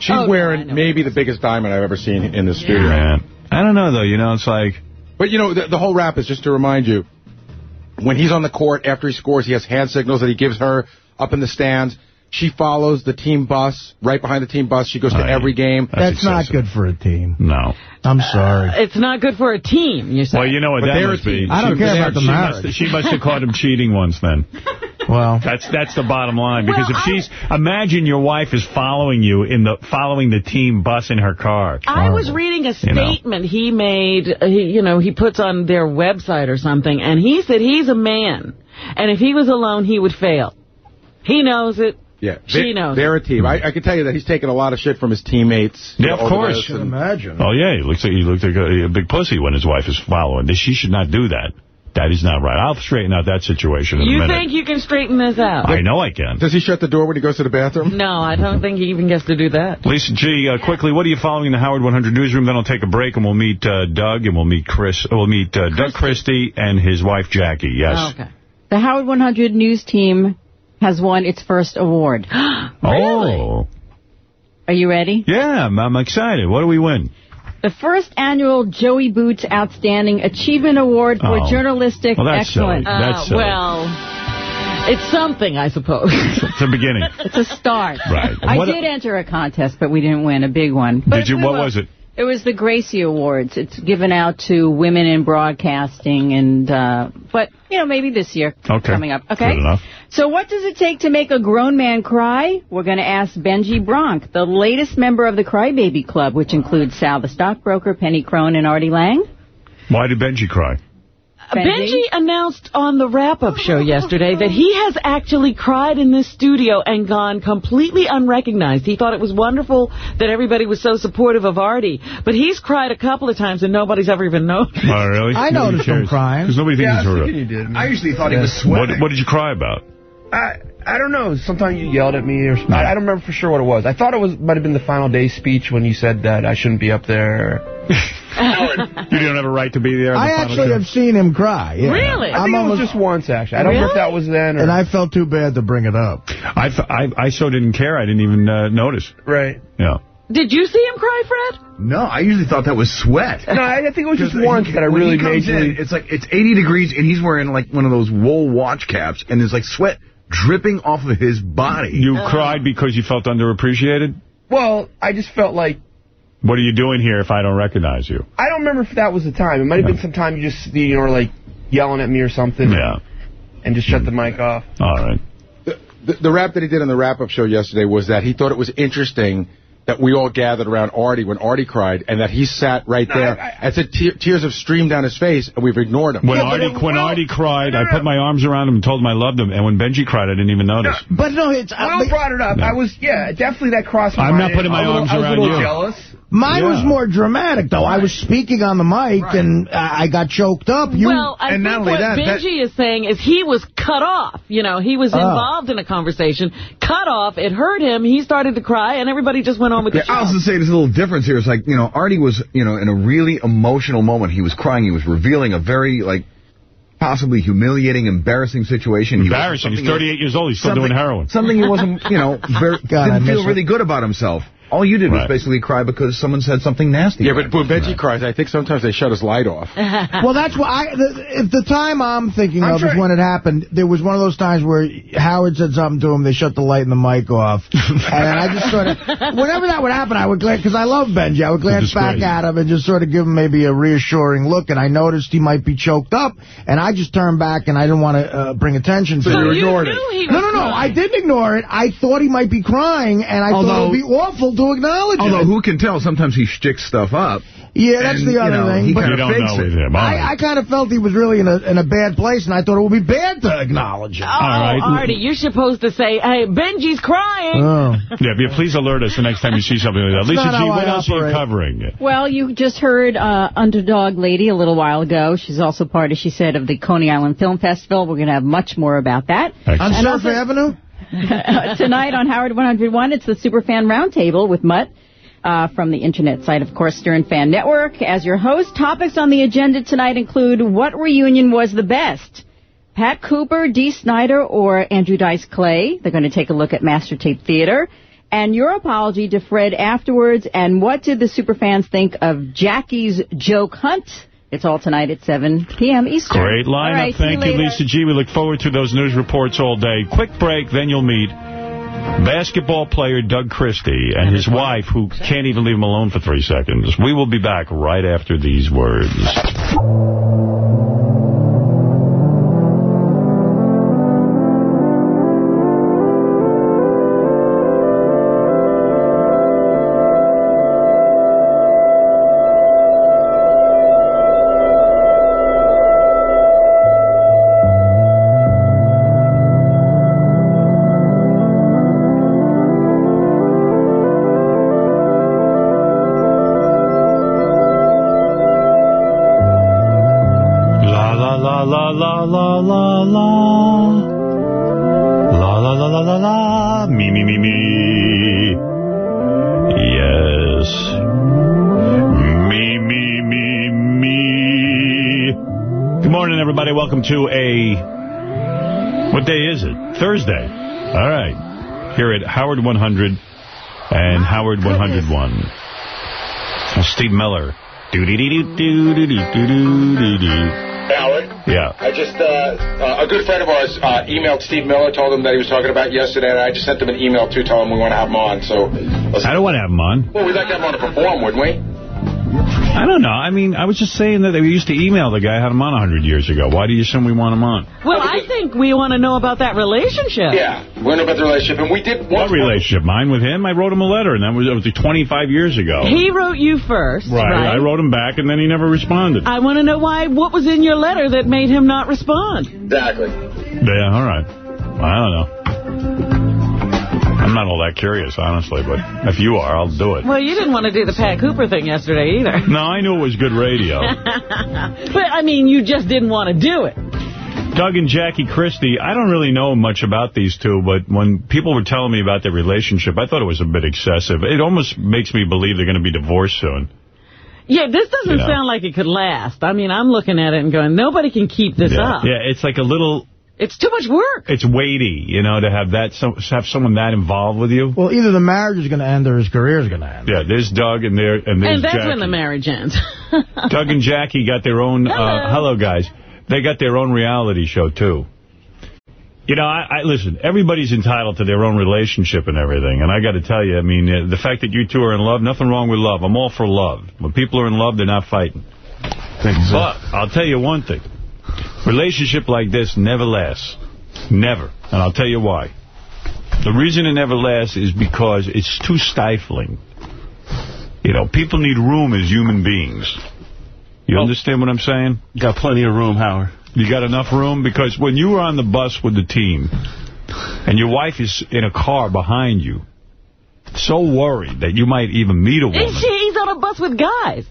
She's Oh, wearing know. maybe the biggest diamond I've ever seen in the studio. Yeah. I don't know, though. You know, it's like... But, you know, the, the whole rap is just to remind you, when he's on the court, after he scores, he has hand signals that he gives her up in the stands. She follows the team bus, right behind the team bus. She goes to Right. every game. That's not good for a team. No. I'm sorry. It's not good for a team, you say. Well, you know what But that must be. I don't She- care about the she marriage. Must, she must have caught him cheating once then. [LAUGHS] Well, That's that's the bottom line. Because Well, if she's... Imagine your wife is following you in the following the team bus in her car. I was reading a You know. statement he made, uh, he, you know, he puts on their website or something, and he said he's a man, and if he was alone, he would fail. He knows it. Yeah, She they, knows. They're a team. I, I can tell you that he's taken a lot of shit from his teammates. Yeah, you of course. this, I can imagine. Oh, yeah, he looks like he looked like a, a big pussy when his wife is following. this. She should not do that. That is not right. I'll straighten out that situation in a You think you can straighten this out? I know I can. Does he shut the door when he goes to the bathroom? No, I don't think he even gets to do that. Lisa G, uh, quickly, what are you following in the Howard 100 newsroom? Then I'll take a break and we'll meet uh, Doug and we'll meet Chris. We'll meet uh, Doug Christie and his wife Jackie. Yes. Okay. The Howard 100 news team has won its first award. [GASPS] Oh. Are you ready? Yeah, I'm, I'm excited. What do we win? The first annual Joey Boots Outstanding Achievement Award for Oh. journalistic Well, that's silly. excellence. That's Uh, silly. well, It's something, I suppose. It's a beginning. [LAUGHS] It's a start. Right. I did enter a contest, but we didn't win a big one. But Did you? What was it? It was the Gracie Awards. It's given out to women in broadcasting, and uh, but you know maybe this year Okay. coming up. Okay. Good enough. So what does it take to make a grown man cry? We're going to ask Benji Bronk, the latest member of the Crybaby Club, which includes Sal the stockbroker, Penny Crone, and Artie Lange. Why did Benji cry? Benji announced on the wrap-up show yesterday that he has actually cried in this studio and gone completely unrecognized. He thought it was wonderful that everybody was so supportive of Artie, but he's cried a couple of times and nobody's ever even noticed. Oh, really? I noticed him crying. Because nobody thinks Yeah, I he's was a did. I usually thought he was sweating. what did you cry about? I I don't know. Sometimes you yelled at me, or I, I don't remember for sure what it was. I thought it was might have been the final day speech when you said that I shouldn't be up there. [LAUGHS] You didn't have a right to be there. the I actually show? have seen him cry. Yeah. I I'm think it was almost- just once actually. I don't know if that was then. Or... And I felt too bad to bring it up. I, f- I, I so didn't care. I didn't even uh, notice. Right. Yeah. Did you see him cry, Fred? No, I usually thought that was sweat. No, I, I think it was just once he- that I really he comes in, it's like it's 80 degrees and he's wearing like one of those wool watch caps and there's like sweat dripping off of his body. You cried because you felt underappreciated? Well, I just felt like What are you doing here if I don't recognize you? I don't remember if that was the time. It might have been some time you just you know were like yelling at me or something. Yeah. And just shut the mic off. All right. The, the rap that he did on the wrap-up show yesterday was that he thought it was interesting that we all gathered around Artie when Artie cried, and that he sat right No, there. I- and said te tears have streamed down his face, and we've ignored him. When Artie when Artie cried, I put my arms around him and told him I loved him. And when Benji cried, I didn't even notice. But no, it's... I brought it up. No. I was, yeah, definitely that crossed my I'm mind. not putting my I was a arms little- I was a around little you. jealous. Mine Yeah. was more dramatic, though. I was speaking on the mic, and I I got choked up. You, well, I think what Benji is saying is he was cut off. You know, he was Oh. involved in a conversation, cut off. It hurt him. He started to cry, and everybody just went on with the Yeah, show. I was going to say there's a little difference here. It's like, you know, Artie was, you know, in a really emotional moment. He was crying. He was revealing a very, like, possibly humiliating, embarrassing situation. He was- Embarrassing. He's something 38 years old. He's still doing heroin. Something he wasn't, you know, very, [LAUGHS] God, didn't miss feel it. really good about himself. All you did was basically cry because someone said something nasty. Yeah, but when Benji cries, I think sometimes they shut his light off. [LAUGHS] well, that's why I, the, if the time I'm thinking I'm of trying- is when it happened. There was one of those times where Howard said something to him. They shut the light and the mic off, [LAUGHS] and then I just sort of, whenever that would happen, I would glance because I love Benji. I would glance back at him and just sort of give him maybe a reassuring look. And I noticed he might be choked up, and I just turned back and I didn't want to uh, bring attention to So it. you ignored it. knew he No, was no, no. crying. I didn't ignore it. I thought he might be crying, and I thought it would be awful to acknowledge Although, it. who can tell? Sometimes he sticks stuff up. Yeah, that's and, the you other know, thing. He but- kind You of don't fakes know it. with him. I, right. I kind of felt he was really in a in a bad place, and I thought it would be bad to acknowledge it. Oh, right. Artie, you're supposed to say, hey, Benji's crying. Oh. Yeah, but please alert us the next time you see something like that. That's Lisa not G, what else are you covering? Well, you just heard uh, Underdog Lady a little while ago. She's also part, as she said, of the Coney Island Film Festival. We're going to have much more about that. On And Surf also- [LAUGHS] Tonight on Howard 101, it's the Superfan Roundtable with Mutt. Uh, from the internet site, of course, Stern Fan Network. As your host, topics on the agenda tonight include what reunion was the best? Pat Cooper, Dee Snider, or Andrew Dice Clay? They're going to take a look at Master Tape Theater. And your apology to Fred afterwards. And what did the superfans think of Jackie's joke hunt? It's all tonight at 7 p.m. Eastern. Great lineup. right, Thank you, later. Lisa G. We look forward to those news reports all day. Quick break, then you'll meet basketball player Doug Christie and his wife, who can't even leave him alone for three seconds. We will be back right after these words. Welcome to a. What day is it? Thursday. All right. Here at Howard 100 and Howard 101. Steve Miller. Do do do do do do do do do do. Howard. Yeah. I just, uh, uh, a good friend of ours uh, emailed Steve Miller, told him that he was talking about yesterday, and I just sent him an email, too, telling him we want to have him on. So, I don't want to have him on. well, we'd like to have him on to perform, wouldn't we? I don't know. I mean, I was just saying that they used to email the guy, had him on 100 years ago. Why do you assume we want him on? Well, I think we want to know about that relationship. Yeah, we want to know about the relationship, and we did What relationship? Mine with him? I wrote him a letter, and that was, it was 25 years ago. He wrote you first, right. right? I wrote him back, and then he never responded. I want to know why. What was in your letter that made him not respond? Exactly. Yeah, all right. I don't know. I'm not all that curious, honestly, but if you are, I'll do it. Well, you didn't want to do the Pat Cooper thing yesterday either. [LAUGHS] No, I knew it was good radio. [LAUGHS] but, I mean, you just didn't want to do it. Doug and Jackie Christie, I don't really know much about these two, but when people were telling me about their relationship, I thought it was a bit excessive. It almost makes me believe they're going to be divorced soon. Yeah, this doesn't You know. sound like it could last. I mean, I'm looking at it and going, nobody can keep this yeah. up. Yeah, it's like a little... It's too much work. It's weighty, you know, to have that so, have someone that involved with you. Well, either the marriage is going to end or his career is going to end. Yeah, there's Doug and there and there's And that's Jackie. when the marriage ends. [LAUGHS] Doug and Jackie got their own, uh, hello guys, they got their own reality show too. You know, I, I listen, everybody's entitled to their own relationship and everything. And I got to tell you, I mean, uh, the fact that you two are in love, nothing wrong with love. I'm all for love. When people are in love, they're not fighting. But I'll tell you one thing. Relationship like this never lasts. Never. And I'll tell you why. The reason it never lasts is because it's too stifling. You know, people need room as human beings. You understand what I'm saying? Got plenty of room, Howard. You got enough room? Because when you were on the bus with the team, and your wife is in a car behind you, so worried that you might even meet a woman. And she, he's on a bus with guys.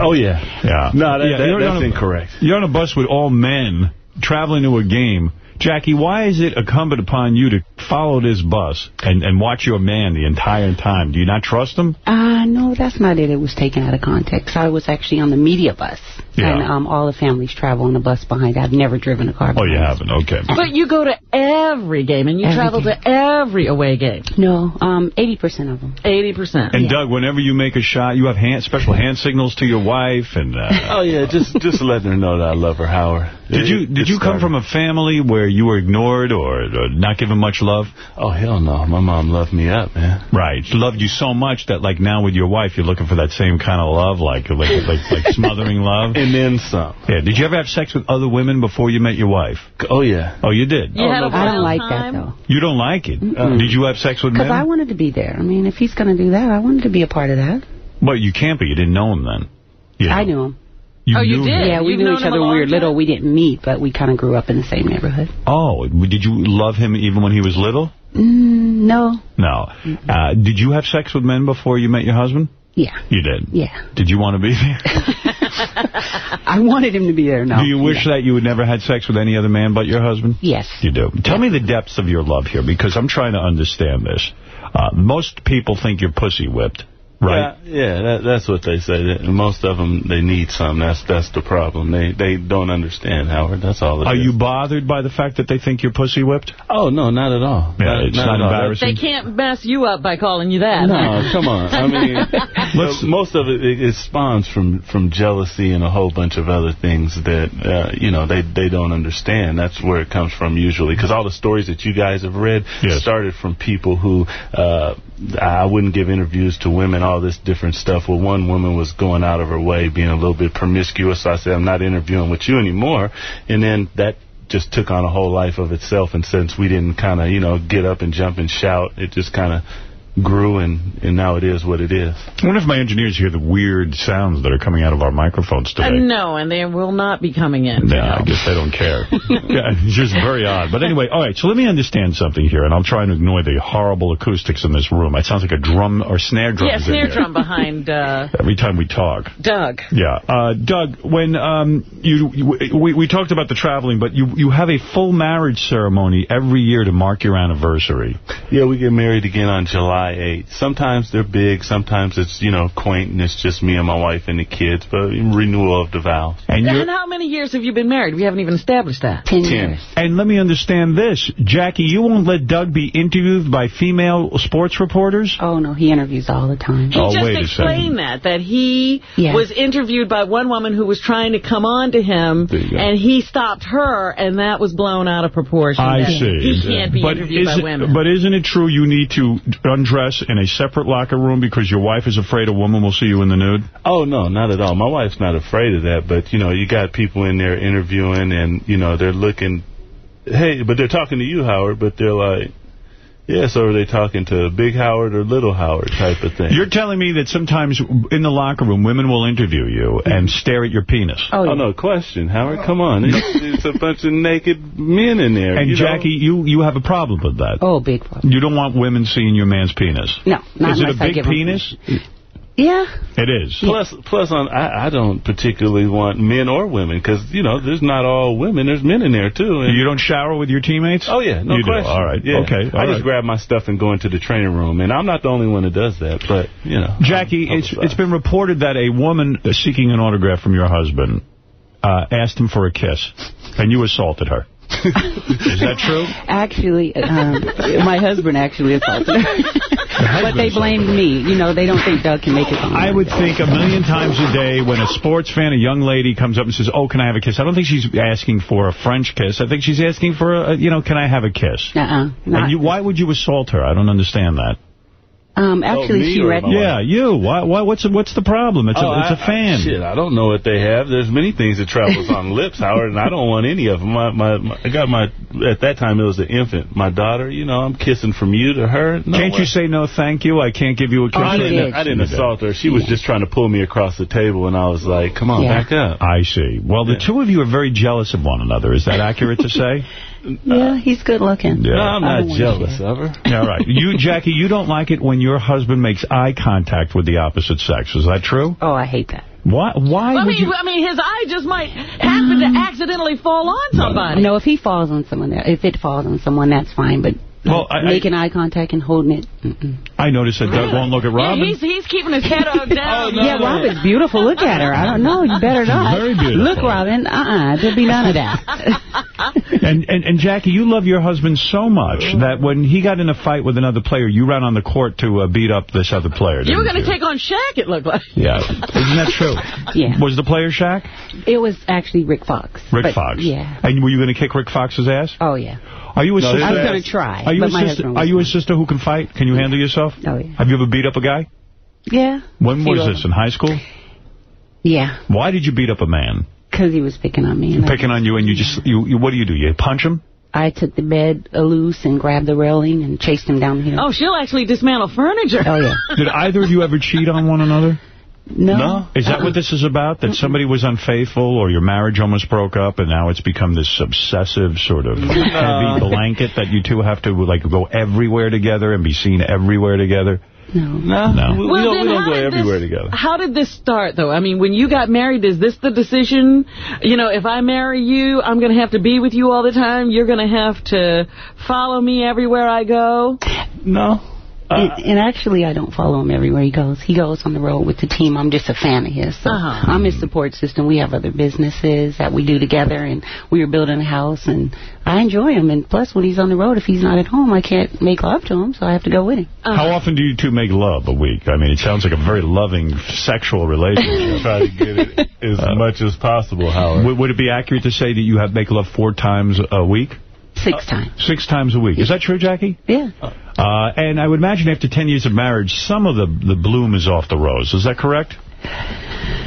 Oh, yeah. Yeah. No, that- Yeah, that- that's on a- incorrect. You're on a bus with all men traveling to a game. Jackie, why is it incumbent upon you to follow this bus and, and watch your man the entire time? Do you not trust him? Uh, no, that's not it. It was taken out of context. I was actually on the media bus. Yeah. And um, all the families travel on the bus behind. I've never driven a car Oh, you haven't? Okay. But you go to every game, and you Every travel to every away game. No, um, 80% of them. 80%. And Doug, whenever you make a shot, you have hand, special hand signals to your wife, and uh, Oh, yeah, just just letting her know that I love her, Howard. did you did you come from a family where you were ignored or, or not given much love? Oh, hell no. My mom loved me up, man. Right, she loved you so much that like now with your wife, you're looking for that same kind of love, like like like, like [LAUGHS] smothering love. And then some. Yeah. Did you ever have sex with other women before you met your wife? Oh, yeah. Oh, you did. You oh, had a I don't like that, though. You don't like it. Mm-mm. Did you have sex with Because? I wanted to be there. I mean, if he's going to do that, I wanted to be a part of that. Well, you can't be. You didn't know him then. You I knew him. You Oh, you knew him? did? Yeah, we You've knew each other when we long were little. We didn't meet, but we kind of grew up in the same neighborhood. Oh, did you love him even when he was little? Mm, no. No. Uh, did you have sex with men before you met your husband? Yeah. You did? Yeah. Did you want to be there? [LAUGHS] [LAUGHS] I wanted him to be there. No. do you wish that you had never had sex with any other man but your husband? Yes. You do. Tell me the depths of your love here, because I'm trying to understand this. Uh, most people think you're pussy whipped, right? Yeah, yeah that, that's what they say. That Most of them, they need some. That's that's the problem. They they don't understand, Howard. That's all it is. Are you bothered by the fact that they think you're pussy whipped? Oh, no, not at all. Yeah, it's not at all. embarrassing. They can't mess you up by calling you that. No, come on. I mean, [LAUGHS] most of it, it, it spawns from, from jealousy and a whole bunch of other things that, uh, you know, they, they don't understand. That's where it comes from usually. Because all the stories that you guys have read started from people who, uh, I wouldn't give interviews to women, all this different stuff. Well, one woman was going out of her way, being a little bit promiscuous. So I said, I'm not interviewing with you anymore. And then that just took on a whole life of itself. And since we didn't kind of, you know, get up and jump and shout, it just kind of grew, and, and now it is what it is. I wonder if my engineers hear the weird sounds that are coming out of our microphones Uh, today. no, and they will not be coming in. No, I guess they don't care. [LAUGHS] yeah, it's just very odd. But anyway, all right, so let me understand something here, and I'll try and ignore the horrible acoustics in this room. It sounds like a drum or snare drum. Yeah, snare here drum behind uh, [LAUGHS] Every time we talk. Doug. Yeah. Uh, Doug, when um, you, you we, we talked about the traveling, but you, you have a full marriage ceremony every year to mark your anniversary. Yeah, we get married again on July July 8th. Sometimes they're big, sometimes it's, you know, quaint and it's just me and my wife and the kids, but renewal of the vows. And, and how many years have you been married? We haven't even established that. Ten, years. And let me understand this. Jackie, you won't let Doug be interviewed by female sports reporters? Oh, no, he interviews all the time. He Oh, just explained that, that he Yeah. was interviewed by one woman who was trying to come on to him, and he stopped her, and that was blown out of proportion. I see. He can't be but interviewed by isn't- women. But isn't it true you need to undress in a separate locker room because your wife is afraid a woman will see you in the nude? Oh, no, not at all. My wife's not afraid of that, but, you know, you got people in there interviewing and, you know, they're looking, hey, but they're talking to you, Howard, but they're like, yeah, so are they talking to a Big Howard or Little Howard type of thing? You're telling me that sometimes in the locker room, women will interview you and stare at your penis. Oh, oh no question, Howard. Come on. It's, it's a bunch of naked men in there. And you know? Jackie, you, you have a problem with that. Oh, big problem. You don't want women seeing your man's penis. No, not Is it a unless I big give him penis? Yeah. It is. Plus, plus, on I, I don't particularly want men or women because you know there's not all women. There's men in there too. And You don't shower with your teammates? Oh yeah, no you question. Do. All right. Yeah. Okay. I all just grab my stuff and go into the training room, and I'm not the only one that does that. But you know, Jackie, it's it's been reported that a woman seeking an autograph from your husband uh, asked him for a kiss, and you assaulted her. Is that true? Actually, um, my husband actually assaulted her. but they blamed me. You know, they don't think Doug can make it. I would think a million times a day when a sports fan, a young lady, comes up and says, oh, can I have a kiss? I don't think she's asking for a French kiss. I think she's asking for, a, you know, can I have a kiss? Uh-uh. And you, why would you assault her? I don't understand that. Um, actually, me she read. my Yeah, you. Why, why, what's, what's the problem? It's, Oh, a, it's a I- fan. I, shit, I don't know what they have. There's many things that travels on [LAUGHS] lips, Howard, and I don't want any of them. My, my, my, I got my, at that time it was an infant. My daughter, you know, I'm kissing from you to her. No Can't way. you say no thank you? I can't give you a kiss. Oh, I didn't. I didn't assault her. She was just trying to pull me across the table, and I was like, come on, Yeah. back up. I see. Well, the two of you are very jealous of one another. Is that accurate to [LAUGHS] say? Uh, yeah, he's good looking. No, I'm not jealous share. of her. [LAUGHS] All right. You, Jackie, you don't like it when your husband makes eye contact with the opposite sex. Is that true? Oh, I hate that. Why? Why I would mean, you? I mean, his eye just might happen to accidentally fall on somebody. No, if he falls on someone, if it falls on someone, that's fine. But Well, I- I- making eye contact and holding it. Mm-mm. I noticed that Doug won't look at Yeah, Robin. he's, he's keeping his head up [LAUGHS] down. yeah, Robin's beautiful. Look at her. I don't know. You better not. very beautiful. Look, Robin. Uh-uh. There'll be none of that. [LAUGHS] And, and and Jackie, you love your husband so much that when he got in a fight with another player, you ran on the court to uh, beat up this other player. You were going to take on Shaq, it looked like. Yeah, isn't that true? [LAUGHS] Yeah. Was the player Shaq? it was actually Rick Fox. Rick Fox. Yeah. And were you going to kick Rick Fox's ass? Oh, yeah. Are you a No, sister? I was going to try, Are you a sister? Are you a sister who can fight? Can you handle yourself? Oh, yeah. Have you ever beat up a guy? Yeah. When Few was this? In high school? Yeah, Why did you beat up a man? because he was picking on me. and Picking on you, and you just you, you what do you do? You punch him? I took the bed loose and grabbed the railing and chased him down the hill. Oh, she'll actually dismantle furniture. Oh, yeah. Did either of you ever cheat on one another? No. Is that what this is about? That somebody was unfaithful or your marriage almost broke up and now it's become this obsessive sort of heavy blanket that you two have to like go everywhere together and be seen everywhere together? No. No, No. we, we Well, don't, we don't go everywhere this, together. How did this start, though? I mean, when you got married, is this the decision? You know, if I marry you, I'm going to have to be with you all the time. You're going to have to follow me everywhere I go. No. Uh, and, and actually, I don't follow him everywhere he goes. He goes on the road with the team. I'm just a fan of his. So Uh-huh. I'm his support system. We have other businesses that we do together, and we are building a house, and I enjoy him. And plus, when he's on the road, if he's not at home, I can't make love to him, so I have to go with him. How often do you two make love a week? I mean, it sounds like a very loving sexual relationship. [LAUGHS] Try to get it as much as possible, Howard. Would, would it be accurate to say that you have make love four times a week? Six times. Six times a week. Is that true, Jackie? Yeah. Uh, Uh, and I would imagine after 10 years of marriage, some of the, the bloom is off the rose. Is that correct?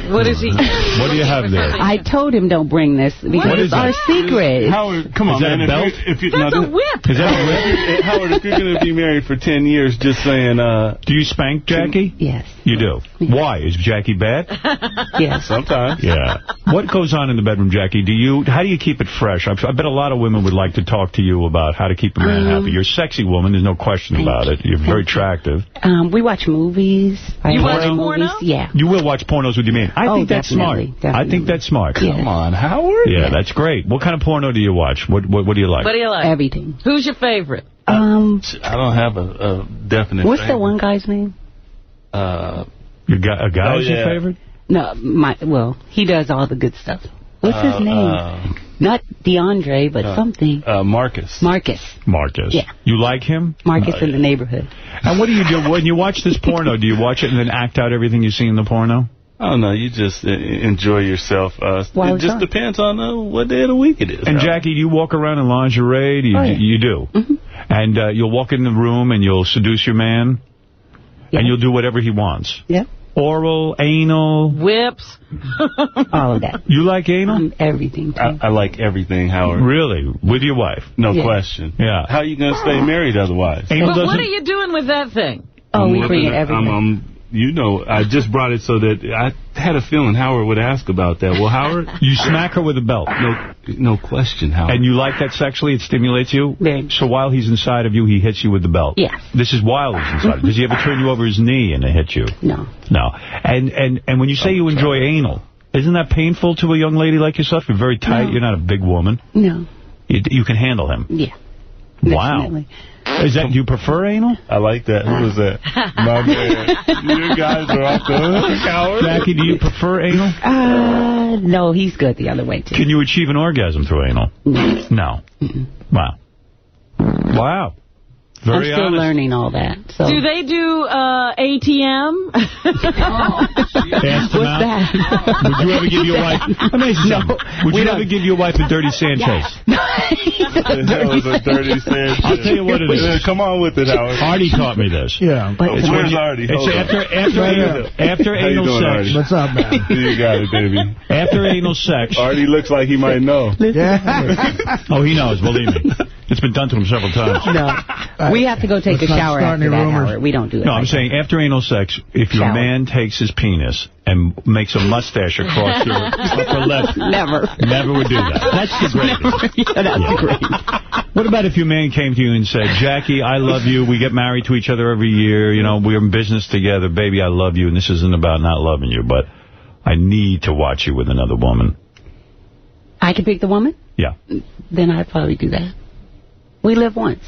What is he? What do you have there? I told him don't bring this because it's our that? secret. Howard, come on, Is that man. a belt? If you, if you, That's no, a whip. Is that a whip? [LAUGHS] Howard, if you're going to be married for 10 years, just saying, uh, Do you spank Jackie? Yes. You do. Why? Is Jackie bad? [LAUGHS] Yes. sometimes. Yeah. What goes on in the bedroom, Jackie? Do you? How do you keep it fresh? I, I bet a lot of women would like to talk to you about how to keep a man Um, happy. You're a sexy woman. There's no question about it. You're very attractive. Um, we watch movies. You enjoy watch porno? movies. Yeah. You will watch pornos with your man. I Oh, think that's smart. definitely, I think that's smart. Yeah. Come on, Howard. Yeah, that's great. What kind of porno do you watch? What What, what do you like? What do you like? Everything. Who's your favorite? Um, I don't have a, a definite. what's the favorite. one guy's name? Uh, Your guy, a guy's Oh, your yeah. favorite? No, my well, he does all the good stuff. What's Uh, his name? uh, Not DeAndre, but uh, something. Uh, Marcus. Marcus. Marcus. Yeah. You like him? Marcus in the neighborhood. And what do you do when you watch this porno? Do you watch it and then act out everything you see in the porno? Oh, don't. You just uh, enjoy yourself. Uh, Why it just that? depends on uh, what day of the week it is. And Howard. Jackie, you walk around in lingerie? Do you, Oh, yeah. you do. Mm-hmm. And uh, you'll walk in the room and you'll seduce your man, and you'll do whatever he wants. Yeah. Oral, anal, whips, [LAUGHS] all of that. You like anal? everything. I, I like everything, Howard. Really? With your wife? No Yeah. question. Yeah. How are you gonna stay married otherwise? But what are you doing with that thing? Oh, we I'm bring looking it. I'm, I'm, you know, I just brought it so that I had a feeling Howard would ask about that. Well, Howard, You smack her with a belt. no, no question, Howard. And you like that sexually? It stimulates you? Very. So while he's inside of you, he hits you with the belt? Yes. This is while he's inside. Does he ever turn you over his knee and hit you? No. No. And and and when you say you oh, enjoy anal, isn't that painful to a young lady like yourself? You're very tight. No. You're not a big woman. No. You, you can handle him. Yeah. Wow. Is that, do you prefer anal? I like that. Who was that? [LAUGHS] My man. You guys are off the hook, Jackie, do you prefer anal? Uh, no, he's good the other way, too. Can you achieve an orgasm through anal? No. No. Wow. Wow. Very I'm still honest. learning all that. So. Do they do uh, ATM? [LAUGHS] Asked What's out. that? Would you ever give your wife... [LAUGHS] Let me No. Would you don't. ever give your wife a dirty Sanchez? [LAUGHS] that was a dirty Sanchez. I'll tell you what it is. Come on with it, Howard. Artie taught me this. Yeah. But It's when where's you- Artie? It's after after Right anal, after How you anal doing, sex. Artie? What's up, man? You got it, baby. After anal sex. Artie looks like he might know. Yeah. Oh, he knows. Believe me. It's been done to him several times. No. [LAUGHS] We have to go take Let's a shower after that, rumors. Howard. We don't do it No, like I'm saying after anal sex, if your man takes his penis and makes a mustache across your [LAUGHS] upper lip, Never. never would do that. That's the greatest. [LAUGHS] yeah, that's great. What about if your man came to you and said, Jackie, I love you. We get married to each other every year. You know, we're in business together. Baby, I love you. And this isn't about not loving you, but I need to watch you with another woman. I can pick the woman? Yeah. Then I'd probably do that. We live once.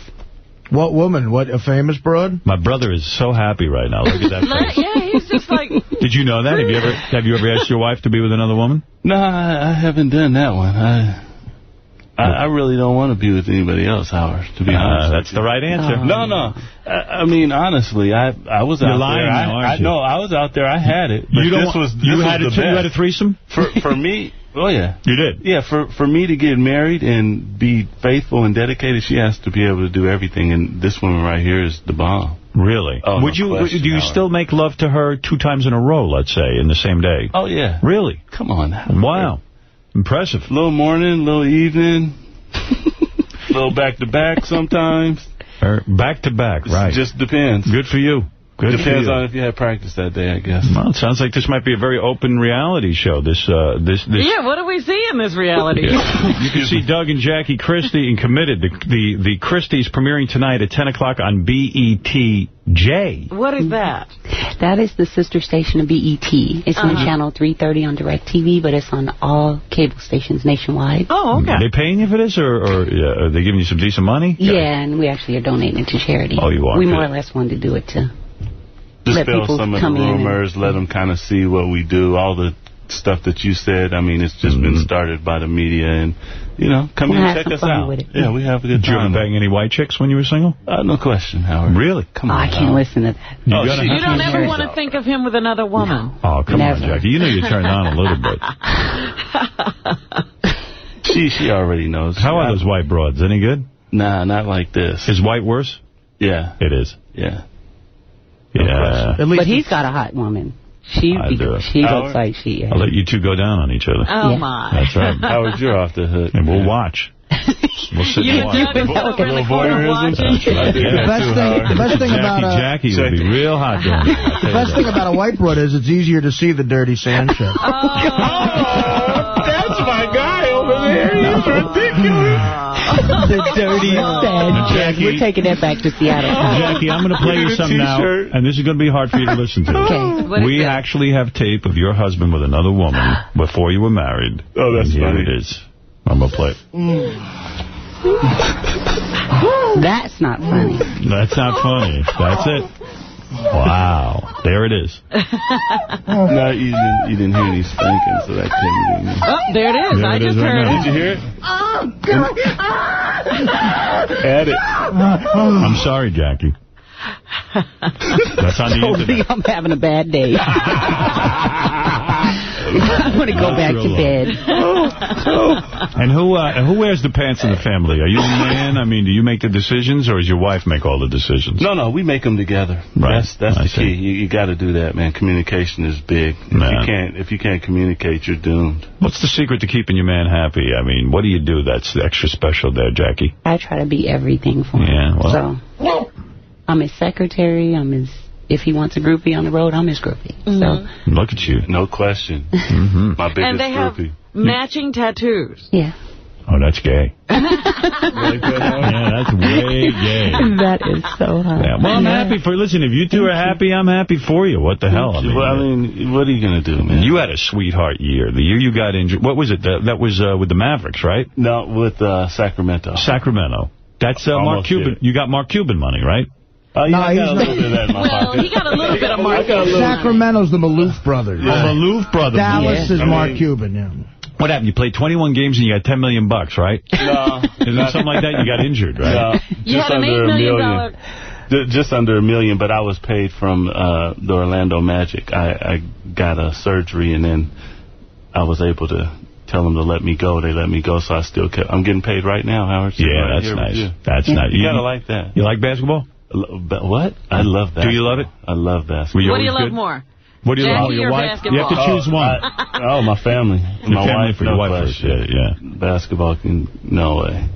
What woman? What, a famous broad? My brother is so happy right now. Look at that [LAUGHS] face. yeah, he's just like... Did you know that? Have you ever have you ever asked your wife to be with another woman? No, I, I haven't done that one. I, I I really don't want to be with anybody else, Howard. To be Uh, honest, that's the right answer. No, no. I, I mean, honestly, I I was You're out lying there. now, I, aren't I you? know I was out there. I had it. But You don't this was this you was had the a you had a threesome? for for me. Oh yeah, You did. yeah. For for me to get married and be faithful and dedicated, she has to be able to do everything. And this woman right here is the bomb. Really? Oh, Would no you question, do you Howard. still make love to her two times in a row, let's say, in the same day? Oh yeah. Really? Come on. Howard. Wow. Impressive. Little morning, little evening, [LAUGHS] little back to back sometimes. Er, Back to back, right. Just depends. Good for you. Good Depends on if you had practice that day, I guess. Well, it sounds like this might be a very open reality show. This, uh, this, this. Yeah, what do we see in this reality? Yeah. [LAUGHS] You can see Doug and Jackie Christie and Committed. The the, the Christies premiering tonight at 10 o'clock on BETJ. What is that? That is the sister station of BET. It's on Uh-huh. channel 330 on DirecTV, but it's on all cable stations nationwide. Oh, okay. Are they paying you for this, or, or yeah, are they giving you some decent money? Yeah, and we actually are donating it to charity. Oh, you are? We Good. more or less wanted to do it to Just let spill people some of the come and- rumors, let them kind of see what we do, all the stuff that you said. I mean, it's just Mm-hmm. been started by the media, and, you know, come We'll in and check us out. with it. Yeah, we have a good Did you ever time. bang any white chicks when you were single? Uh, no question, Howard. Really? Come Oh, on. I can't Howard. listen to that. You Oh, gotta she- You don't ever want to think of him with another woman. Oh, come on, Jackie. You know you're turned on a little bit. [LAUGHS] She, she already knows. How are those white broads? Any good? Nah, not like this. Is white worse? Yeah, It is. yeah. Yeah. At least But he's got a hot woman. She I do she Howard? looks like she. I'll let you two go down on each other. Oh, Yeah. my. That's right. [LAUGHS] Howard, you're off the hook. And we'll watch. We'll sit You and and watch. Doug is over in the Little voyeurism. watching. Yeah. that The best too, thing- the best thing Jackie, about uh, Jackie would be real hot doing [LAUGHS] it. The best thing about a white broad is it's easier to see the dirty Sanchez. That's [LAUGHS] the [LAUGHS] dirty Sanchez. Jackie- We're taking that back to Seattle. Jackie, I'm going to play you Get a something now, and this is going to be hard for you to listen to. [LAUGHS] Okay. We actually have tape of your husband with another woman [GASPS] before you were married. Oh, that's and here funny. it is. I'm going to play it. Mm. [LAUGHS] That's not funny. That's not funny. That's it. Wow. There it is. no, you didn't, you didn't hear any spanking, so that couldn't be me. Oh, there it is. There I it is just right heard now. it. Did you hear it? Oh, God. Add it. I'm sorry, Jackie. [LAUGHS] That's on the Toby, internet. I'm having a bad day. [LAUGHS] [LAUGHS] I want to go back to bed. [LAUGHS] And who uh, who wears the pants in the family? Are you the man? I mean, do you make the decisions, or does your wife make all the decisions? No, no, we make them together. Right. That's that's I the see. key. You, you got to do that, man. Communication is big. If Man. you can't if you can't communicate, you're doomed. What's the secret to keeping your man happy? I mean, what do you do that's extra special there, Jackie? I try to be everything for him. Yeah, well. So, I'm his secretary. I'm his. If he wants a groupie on the road, I'm his groupie. So, Look at you. No question. hmm My biggest And they have matching tattoos. yeah. Oh, that's gay. [LAUGHS] Like that, huh? Yeah, that's way gay. That is so hot. Yeah, well, I'm happy for. Listen, if you two are happy, I'm happy for you. What the hell? I mean, Well, I mean, what are you going to do, man? you had a sweetheart year. The year you got injured. What was it? That, that was uh, with the Mavericks, right? No, with uh, Sacramento. Sacramento. That's uh, Mark Cuban. You got Mark Cuban money, right? Oh, yeah, No, I got he's a little bit of that in my Well, pocket. he got a little bit of Mark I got a little- Sacramento's the Maloof brothers. Oh, Maloof brothers. Dallas is I Mark mean- Cuban, yeah. What happened? You played 21 games and you got 10 million bucks, right? No. [LAUGHS] Isn't something like that? You got injured, right? No, You just had an under $8 a million million. dollar- Just under a million, but I was paid from uh, the Orlando Magic. I, I got a surgery, and then I was able to tell them to let me go. They let me go, so I still kept. I'm getting paid right now, Howard. So Yeah, right that's here with nice. you. That's nice. You gotta like that. You like basketball? Lo- What? I love that. Do you love it? I love basketball. What do you always love good? more? What do you Jackie love? Your or wife? You have to choose one. I- oh, my family. Your my family wife, for no your wife first. question. Yeah, yeah. Basketball can, no way.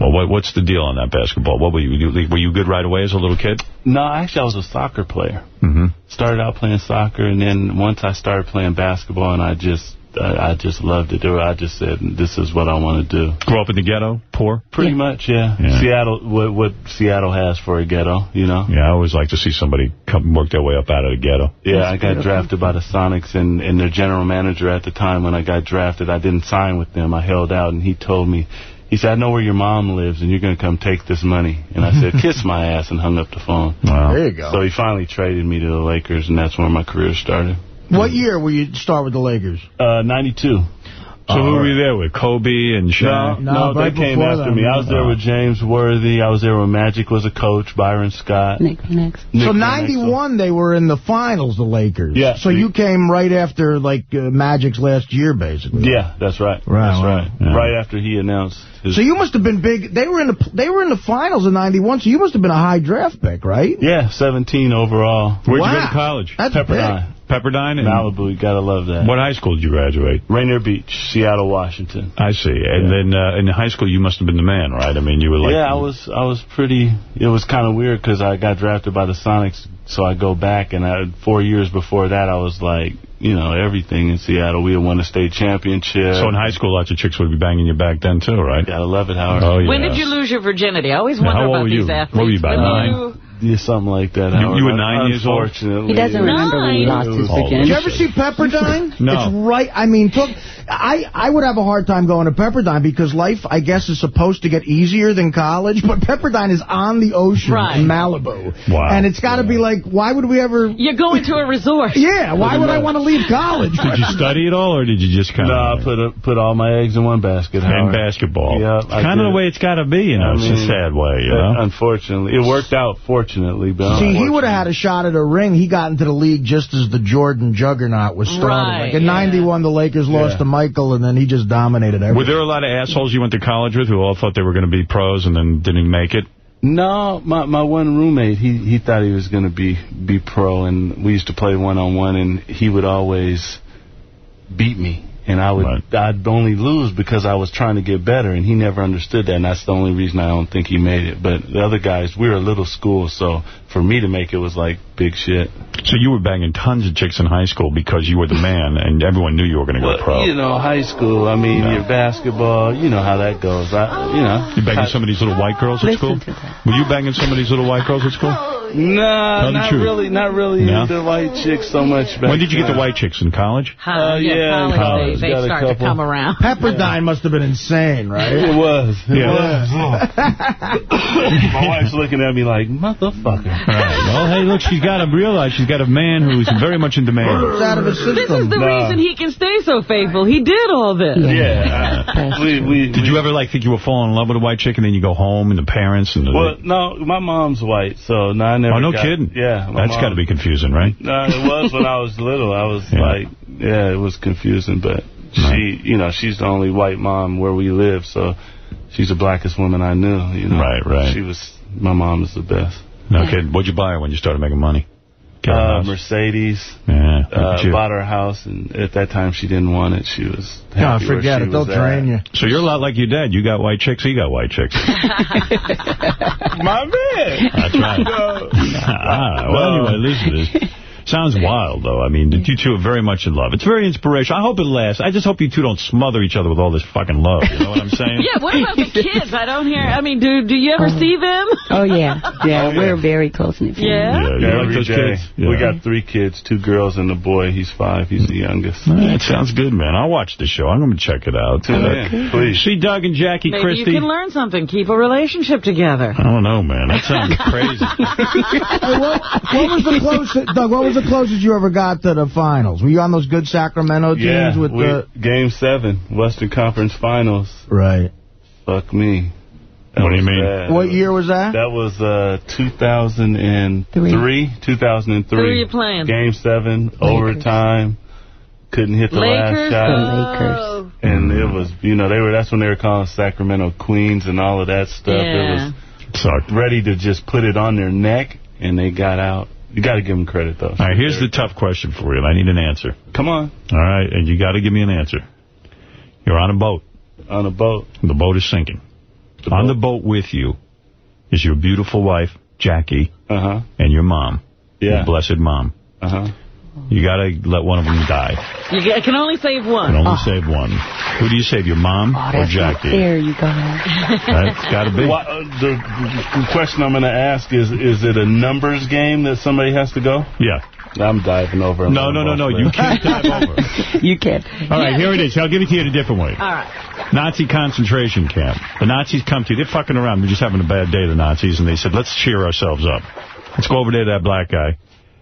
Well, what, what's the deal on that basketball? What were you, you- were you good right away as a little kid? No, actually, I was a soccer player. Mm-hmm. Started out playing soccer, and then once I started playing basketball, and I just, I, I just loved it. I just said, this is what I want to do. Grow up in the ghetto, poor? Pretty much, yeah. Yeah. Seattle, what, what Seattle has for a ghetto, you know. Yeah, I always like to see somebody come work their way up out of the ghetto. Yeah, I got drafted by the Sonics, and, and their general manager at the time when I got drafted, I didn't sign with them. I held out, and he told me, he said, I know where your mom lives, and you're going to come take this money. And I said, [LAUGHS] kiss my ass, and hung up the phone. Wow. There you go. So he finally traded me to the Lakers, and that's where my career started. What year were you start with the Lakers? Uh, 92. So who were you there with? Kobe and Shaq? no, No, they right came after them. me. I was there with James Worthy. I was there when Magic was a coach, Byron Scott. Nick next. Nick so 91, they were in the finals, the Lakers. Yeah. So you came right after, like, uh, Magic's last year, basically. Yeah, that's right. Right, that's wow. right. Yeah. Right after he announced. So you must have been big. They were in the they were in the finals in '91. So you must have been a high draft pick, right? Yeah, 17 overall. Where'd you go to college? That's Pepperdine. Pepperdine? And Malibu, you gotta love that. What high school did you graduate? Rainier Beach, Seattle, Washington. I see. And then uh, in high school, you must have been the man, right? I mean, you were like... yeah, I was I was pretty. It was kind of weird because I got drafted by the Sonics, so I go back and I, four years before that, I was like, you know, everything in Seattle. We had won a state championship. So in high school, lots of chicks would be banging you back then, too, right? Gotta love it, Howard. Oh, yeah. When did you lose your virginity? I always Now, wonder how old about were these you? athletes. What were you, about When nine? You- Yeah, something like that. You- you were nine years old? Unfortunately, He doesn't remember when he lost his Oh, virginity. Did you ever see Pepperdine? [LAUGHS] No. It's right. I mean, talk, I I would have a hard time going to Pepperdine because life, I guess, is supposed to get easier than college. But Pepperdine is on the ocean Right. in Malibu, Wow. and it's got to be like, why would we ever? You're going to a resort. [LAUGHS] Yeah, why would I want to leave college? Did you study at all, or did you just kind No, of... I put a, put all my eggs in one basket. And Howard. basketball. Yeah, kind of the way it's got to be, you know. I it's a sad way, you know. Unfortunately, it worked out. Fortunately, but See, he would have had a shot at a ring. He got into the league just as the Jordan juggernaut was starting. Right, like in yeah. '91, the Lakers lost Yeah. to Michael, and then he just dominated everything. Were there a lot of assholes you went to college with who all thought they were going to be pros and then didn't make it? No, my my one roommate, he he thought he was going to be be pro, and we used to play one on one, and he would always beat me, and I would Right. I'd only lose because I was trying to get better, and he never understood that, and that's the only reason I don't think he made it. But the other guys, we were a little school, so for me to make it was like big shit. So you were banging tons of chicks in high school because you were the man and everyone knew you were going to go Well, pro. you know, high school, I mean, your basketball, you know how that goes. I, you know. You banging some of these little white girls at school? Were you banging some of these little white girls at school? Nah, Tell not really, not really No? into white chicks so much. Back When did you get the white chicks in college? Uh, yeah, yeah, in college, college, they, got they a start to come around. [LAUGHS] Pepperdine must have been insane, right? It was. It Yeah. was. [COUGHS] My wife's looking at me like, motherfucker. Right. Well, hey, look, she's got to realize she's got a man who's very much in demand. Out of system. This is the Nah. reason he can stay so faithful. He did all this. Yeah. I- we, we, Did you ever, like, think you were falling in love with a white chick and then you go home and the parents and the... Well, no, my mom's white, so no, I never oh, no got- kidding. Yeah. That's got to be confusing, right? No, it was when I was little. I was Yeah. like, yeah, it was confusing, but she, you know, she's the only white mom where we live, so she's the blackest woman I knew, you know. Right, right. She was, my mom is the best. No kidding. What'd you buy her when you started making money? A Uh. Mercedes. Yeah, look Uh, bought her house, and at that time she didn't want it. She was No, happy where forget it. They'll drain at. you. So you're a lot like your dad. You got white chicks, he got white chicks. [LAUGHS] [LAUGHS] My man. That's right. [LAUGHS] No. ah, well, anyway, listen to this. Sounds wild, though. I mean, you two are very much in love. It's very inspirational. I hope it lasts. I just hope you two don't smother each other with all this fucking love. You know what I'm saying? [LAUGHS] Yeah, what about the [LAUGHS] kids? I don't hear. I mean, do do you ever oh. see them? Oh, yeah. [LAUGHS] Yeah, Oh, yeah. we're very close-knit family. Yeah? Yeah, you Every like those day. kids? We got three kids, two girls and a boy. He's five. He's the youngest. That sounds good, man. I'll watch the show. I'm going to check it out. Tune in, uh, please. See Doug and Jackie Maybe Christie. you can learn something. Keep a relationship together. I don't know, man. That sounds crazy. Hey, what, what was the closest, Doug? What was the closest you ever got to the finals? Were you on those good Sacramento teams Yeah, with we, the? Game seven, Western Conference Finals. Right. Fuck me. That What do you mean? bad. What year was that? That was uh, 2003. 2003. Who were you playing? Game seven, overtime. Couldn't hit the Lakers? last shot. Oh. And it was, you know, they were. that's when they were calling Sacramento Queens and all of that stuff. Yeah. It was ready to just put it on their neck, and they got out. You got to give them credit, though. All right, here's the tough question for you. and I need an answer. Come on. All right, and you got to give me an answer. You're on a boat. On a boat. The boat is sinking. on the boat with you is your beautiful wife, Jackie, Uh-huh. and your mom. Yeah. Your blessed mom. Uh-huh. You got to let one of them die. You can only save You one. can only save one. Who do you save, your mom Oh, or Jackie? fair, you guys. That's got to be. Why- uh, the, the question I'm going to ask is, is it a numbers game that somebody has to go? Yeah. I'm diving over. and No, no, no, no. You can't dive over. [LAUGHS] You can't. All right, here it is. I'll give it to you in a different way. All right. Nazi concentration camp. The Nazis come to you. They're fucking around. They're just having a bad day, the Nazis, and they said, let's cheer ourselves up. Let's go over there to that black guy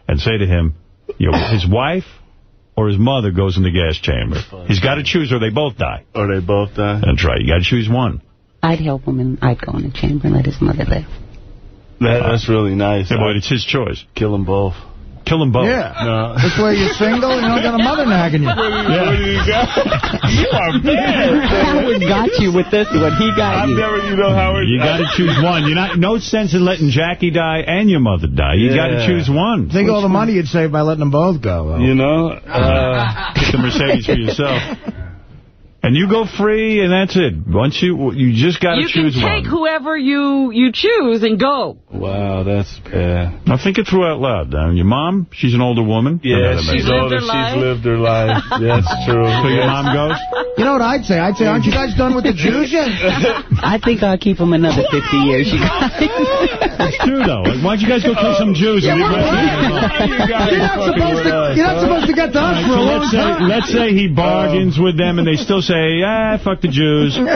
and say to him, you know, [LAUGHS] his wife or his mother goes in the gas chamber. He's got to choose or they both die. Or they both die. That's right. You got to choose one. I'd help him and I'd go in the chamber and let his mother live. That, that's really nice. Yeah, but it's his choice. Kill them both. Kill them both. Yeah. No. [LAUGHS] This way you're single and you don't got a mother nagging you. What do you got? you are bad. Howard got you with this one. He got I've you. never, you know, Howard. You got to [LAUGHS] choose one. You're not no sense in letting Jackie die and your mother die. You got to choose one. Think all the money you'd save by letting them both go. though. You know, uh, Get the Mercedes for yourself. [LAUGHS] And you go free, and that's it. Once you you just got to choose one. You can choose take one. whoever you, you choose and go. wow, that's bad. Now think it through out loud. Now, your mom, she's an older woman. Yeah, Another she's maybe. lived older. She's life. lived her life. [LAUGHS] That's true. So your mom goes? You know what I'd say? I'd say, aren't you guys done with the Jews yet? [LAUGHS] I think I'll keep him another 50 years, you guys. That's true, though. Like, why'd you guys go kill some oh. Jews? Yeah, and we're leave us black. alone? You guys You're not supposed to. You're not supposed to get to us All for a long so let's say, time. let's say he bargains oh. with them, and they still say, ah, fuck the Jews. [LAUGHS] We're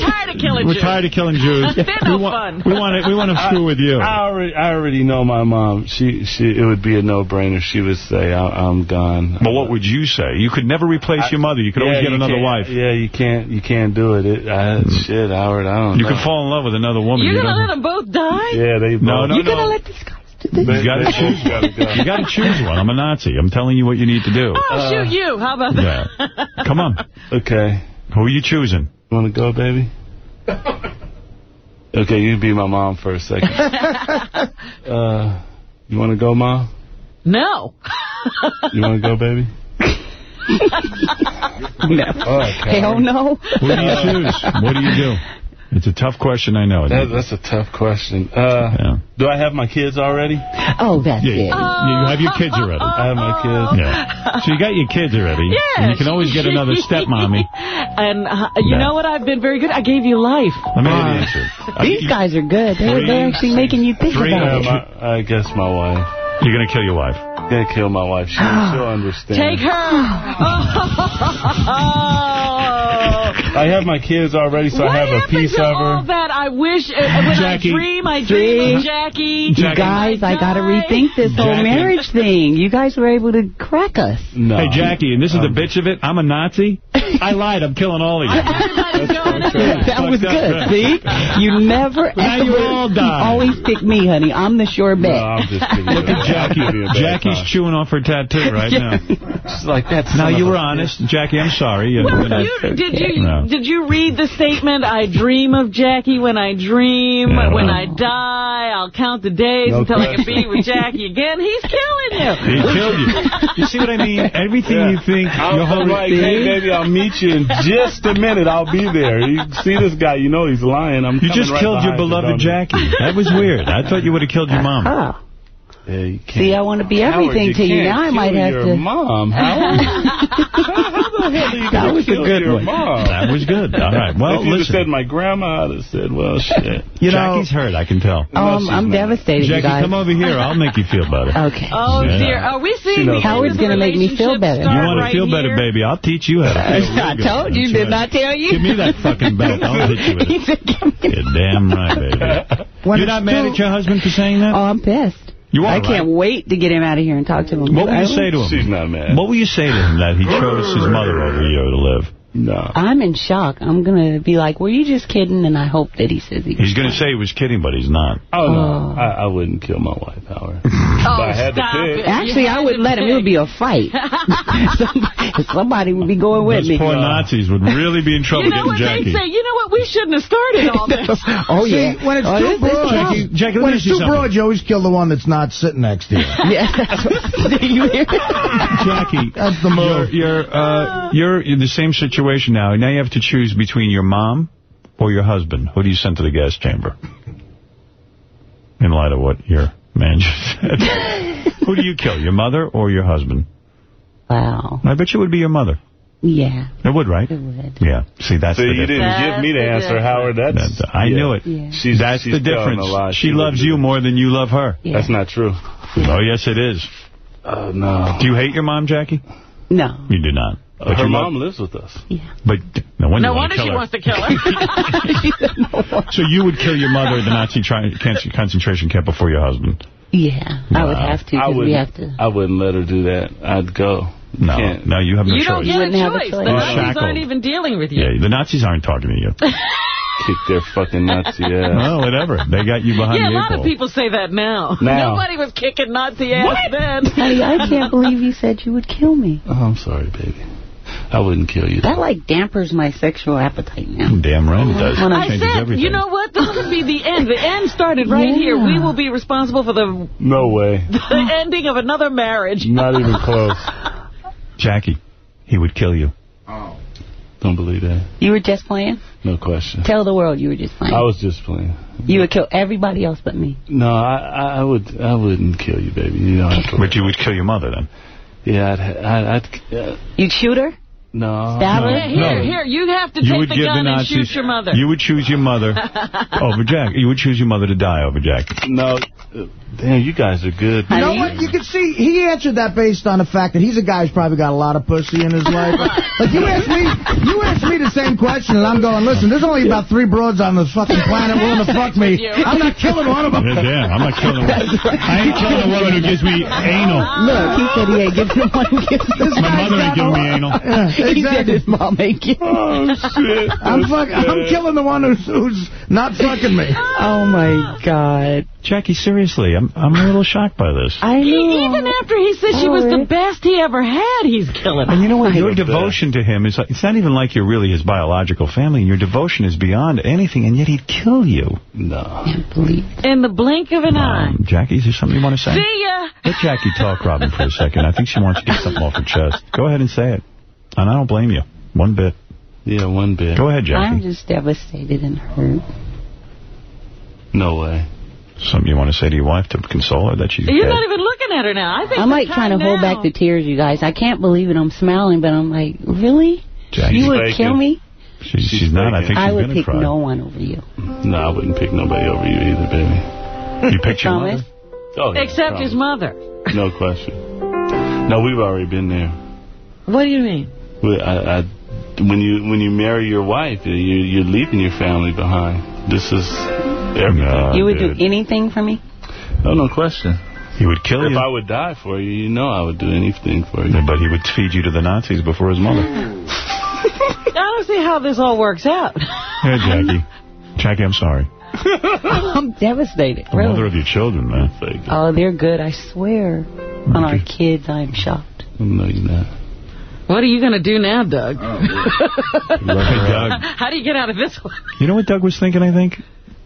tired of killing We're Jews. tired of killing Jews. [LAUGHS] We want. We want to, we want to screw with you. I already, I already know my mom. She, she, it would be a no-brainer. She would say, I, "I'm gone." But what would you say? You could never replace your mother. You could always get another wife. Yeah, you can't, you can't do it. it I, shit, Howard, I don't You know. could fall in love with another woman. You're You going to let them both die? Yeah, they. No, both- no, You're no. going to let these guys this? They- You got to choose. both gotta go. You got to choose one. I'm a Nazi. I'm telling you what you need to do. Oh, shoot you. How about that? Yeah. Come on. Okay. Who are you choosing? You want to go, baby? okay, you be my mom for a second. [LAUGHS] uh, you want to go, mom? No. You want to go, baby? [LAUGHS] No. Okay. Hell no. Who do you choose? What do you do? It's a tough question, I know. That, that's a tough question. Uh, Do I have my kids already? Oh, that's Yeah, it. you have your kids already. I have my kids. Yeah. So you got your kids already. Yeah, And you can always get another [LAUGHS] stepmommy. And uh, you Yeah. know what? I've been very good. I gave you life. Let me hear the answer. These guys are good. They're, Three, they're actually making you think Three, about uh, it. my, I guess my wife. You're going to kill your wife. Gonna kill my wife. She, she'll [GASPS] understand. Take her. [SIGHS] [LAUGHS] I have my kids already, so what I have a happened piece to of all her. that? I wish, uh, when Jackie. I dream, I dream of Jackie. You guys, I got to rethink this whole marriage thing. You guys were able to crack us. No. Hey, Jackie, and this is the bitch of it. I'm a Nazi. I lied. I'm killing all of you. that was good. See? You never [LAUGHS] Now ever. you all die. always pick me, honey. I'm the sure bet. I'm just kidding. Look at Jackie. Jackie's chewing off her tattoo right [LAUGHS] now. She's like that. Now, you were honest. Jackie, I'm sorry. You- Well, you know, you, did you No. [LAUGHS] did you read the statement? I dream of Jackie when I dream. Yeah, when well. I die, I'll count the days No until I can be with Jackie again. He's killing you. [LAUGHS] He killed you. You see what I mean? Everything you think, I'm your whole like, hey, baby, I'll meet you in just a minute. I'll be there. You see this guy, you know he's lying. I'm You just right killed your beloved you? Jackie. That was weird. I thought you would have killed your mom. Yeah, you can't. See, I want to be everything Howard, to you. Now I might have your to. mom. Howard. that was a good your one. Mom. That was good. All right. Well, if you'd listen. said my grandma, I'd have said, well, [LAUGHS] shit. You know, Jackie's hurt, I can tell. Oh, I'm, I'm devastated, you Jackie, guys. come over here. I'll make you feel better. [LAUGHS] Okay. Oh Yeah. dear, are we seeing knows the Howard's end gonna make me feel better. You start want right to feel better, baby? I'll teach you how to [LAUGHS] feel. I real told you, did right. not tell you? Give me that fucking belt. I'll hit you with it. You're damn right, baby. You're not mad at your husband for saying that? Oh, I'm pissed. You are, I can't right? wait to get him out of here and talk to him. What will you say to him? She's not mad. What will you say to him that he chose his mother over you to live? No. I'm in shock. I'm going to be like, were you just kidding? And I hope that he says he He's going to say he was kidding, but he's not. Oh, no. I, I wouldn't kill my wife, Howard. [LAUGHS] but I had to stop pick. it. Actually, You I wouldn't to let him. It would be a fight. [LAUGHS] [LAUGHS] somebody, somebody would be going with Those me. poor Nazis would really be in trouble You know getting what Jackie. they say? You know what? We shouldn't have started all this. Oh, yeah. See, when it's Oh, too this- this broad, is Jackie, Jackie, when it's too something. broad, you always kill the one that's not sitting next to you. Yeah, that's what, do you hear? Jackie, That's the move. You're, you're, uh, you're in the same situation now. Now you have to choose between your mom or your husband. Who do you send to the gas chamber? In light of what your man just said. [LAUGHS] Who do you kill, your mother or your husband? Wow. I bet you it would be your mother. Yeah, It would, right? it would. Yeah. See, that's So the you difference. didn't give me the That's answer, Howard. That's, That- I yeah. knew it. Yeah. She's, That's she's the difference. A lie. She wouldn't loves you more than you love her. Yeah. That's not true. Oh, yes, it is. Oh, no. Do you hate your mom, Jackie? No. You do not. But Her mom love- lives with us. Yeah. But no wonder, No you wonder she her. wants to kill her. [LAUGHS] [LAUGHS] So you would kill your mother at the Nazi tri- concentration camp before your husband? Yeah, I would have to I because we wouldn't, have to. I wouldn't let her do that. I'd go. No, Can't. no, you have no you choice. don't get wouldn't a have a choice. choice. The You're Nazis shackled. aren't even dealing with you. Yeah, the Nazis aren't talking to you. [LAUGHS] Kick their fucking Nazi ass. well, whatever. They got you behind Yeah, a the eight lot of people say that now. Now. Nobody was kicking Nazi ass then. Honey, I can't believe you said you would kill me. Oh, I'm sorry, baby. I wouldn't kill you. That like dampers my sexual appetite now. Damn right it does. When I changes said, everything. you know what? This could be the end. The end started right Yeah. here. We will be responsible for the, No way. [LAUGHS] the ending of another marriage. Not even [LAUGHS] close. Jackie, he would kill you. Oh. Don't believe that. You were just playing? No question. Tell the world you were just playing. I was just playing. You would kill everybody else but me. No, I, I I would I wouldn't kill you, baby. You know. I'd, But you would kill your mother then. yeah, I'd, I'd, I'd uh, You'd shoot her? No. Stab no. Yeah, here, No. here, you have to You take would the give gun the and shoot your mother. You would choose your mother [LAUGHS] over Jack. You would choose your mother to die over Jack. No. Damn, you guys are good. You know what? You can see he answered that based on the fact that he's a guy who's probably got a lot of pussy in his life. [LAUGHS] Like you asked me, you asked me the same question, and I'm going, listen, there's only about three broads on this fucking planet willing to fuck me. I'm not killing one of them. Yeah, damn, I'm not [LAUGHS] killing one. I ain't killing a woman who gives me anal. Look, he said he ain't giving him one gift. My mother ain't giving me anal. Yeah, He said exactly. his mom ain't giving Oh shit. [LAUGHS] I'm fuck, I'm killing the one who's, who's not fucking me. Oh, my God. Jackie, seriously, I'm I'm a little shocked by this. I He- know. even after he said she was the best he ever had, he's killing her. And you know what? Your The best. devotion to him is like, it's not even like you're really his biological family. And your devotion is beyond anything, and yet he'd kill you. No. can't believe In the blink of an eye. Um, Jackie, is there something you want to say? See ya. Let Jackie talk, Robin, for a second. I think she wants to get something off her chest. Go ahead and say it. And I don't blame you. One bit. Yeah, one bit. Go ahead, Jackie. I'm just devastated and hurt. No way. Something you want to say to your wife to console her that she's You're dead? not even looking at her now. I think I'm like trying to time hold back the tears, you guys. I can't believe it. I'm smiling, but I'm like, really? Jackie's you would faking. kill me? She, she's, not. I think she's I would pick cry. no one over you. No, I wouldn't pick nobody over you either, baby. You picked your mother? Oh, yeah, Except promise. his mother. No question. No, we've already been there. What do you mean? We- I, I, when you when you marry your wife, you, you're leaving your family behind. This is everything. you would do anything for me? Oh, no question. He would kill if you. I would die for you, you know I would do anything for you. But he would feed you to the Nazis before his mother. [LAUGHS] I don't see how this all works out. Yeah, Jackie. Jackie, I'm sorry. [LAUGHS] I'm devastated. The Really. mother of your children, man. Oh, they're good, I swear. On our kids, I'm shocked. No, you're not. What are you going to do now, Doug? Oh, [LAUGHS] hey, Doug. How do you get out of this one? You know what Doug was thinking, I think?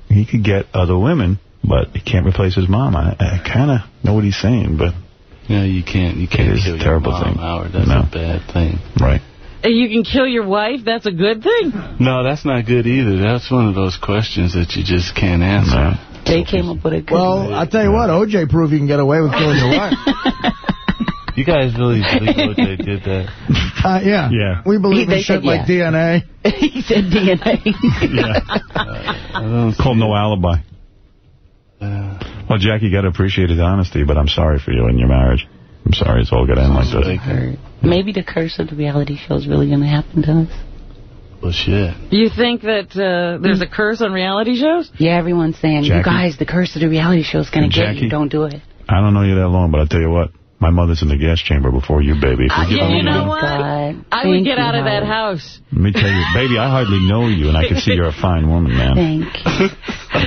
He could get other women, but he can't replace his mom. I, I kind of know what he's saying, but... Yeah, you can't. You can't It is kill a your terrible mom, thing. Howard. That's No. a bad thing. Right. And you can kill your wife? That's a good thing? No, that's not good either. That's one of those questions that you just can't answer. They came up with a good Well, I'll tell you what, OJ proved you can get away with killing your wife. [LAUGHS] You guys really [LAUGHS] believe OJ did that? Uh, yeah. Yeah. We believe They in shit said like yeah. DNA. [LAUGHS] he said DNA. Yeah. [LAUGHS] Called no alibi. Well, Jackie, you got to appreciate his honesty, but I'm sorry for you and your marriage. I'm sorry it's all going to end like this. Maybe the curse of the reality show is really going to happen to us. Well, shit. You think that uh, there's a curse on reality shows? Yeah, everyone's saying, you guys, the curse of the reality show is going to get you. Don't do it. I don't know you that long, but I'll tell you what. My mother's in the gas chamber before you, baby. If we Uh, get yeah, you know what? God. I would Thank get out of that house. Let me tell you, baby, I hardly know you, and I can see you're a fine woman, man. Thank you. [LAUGHS]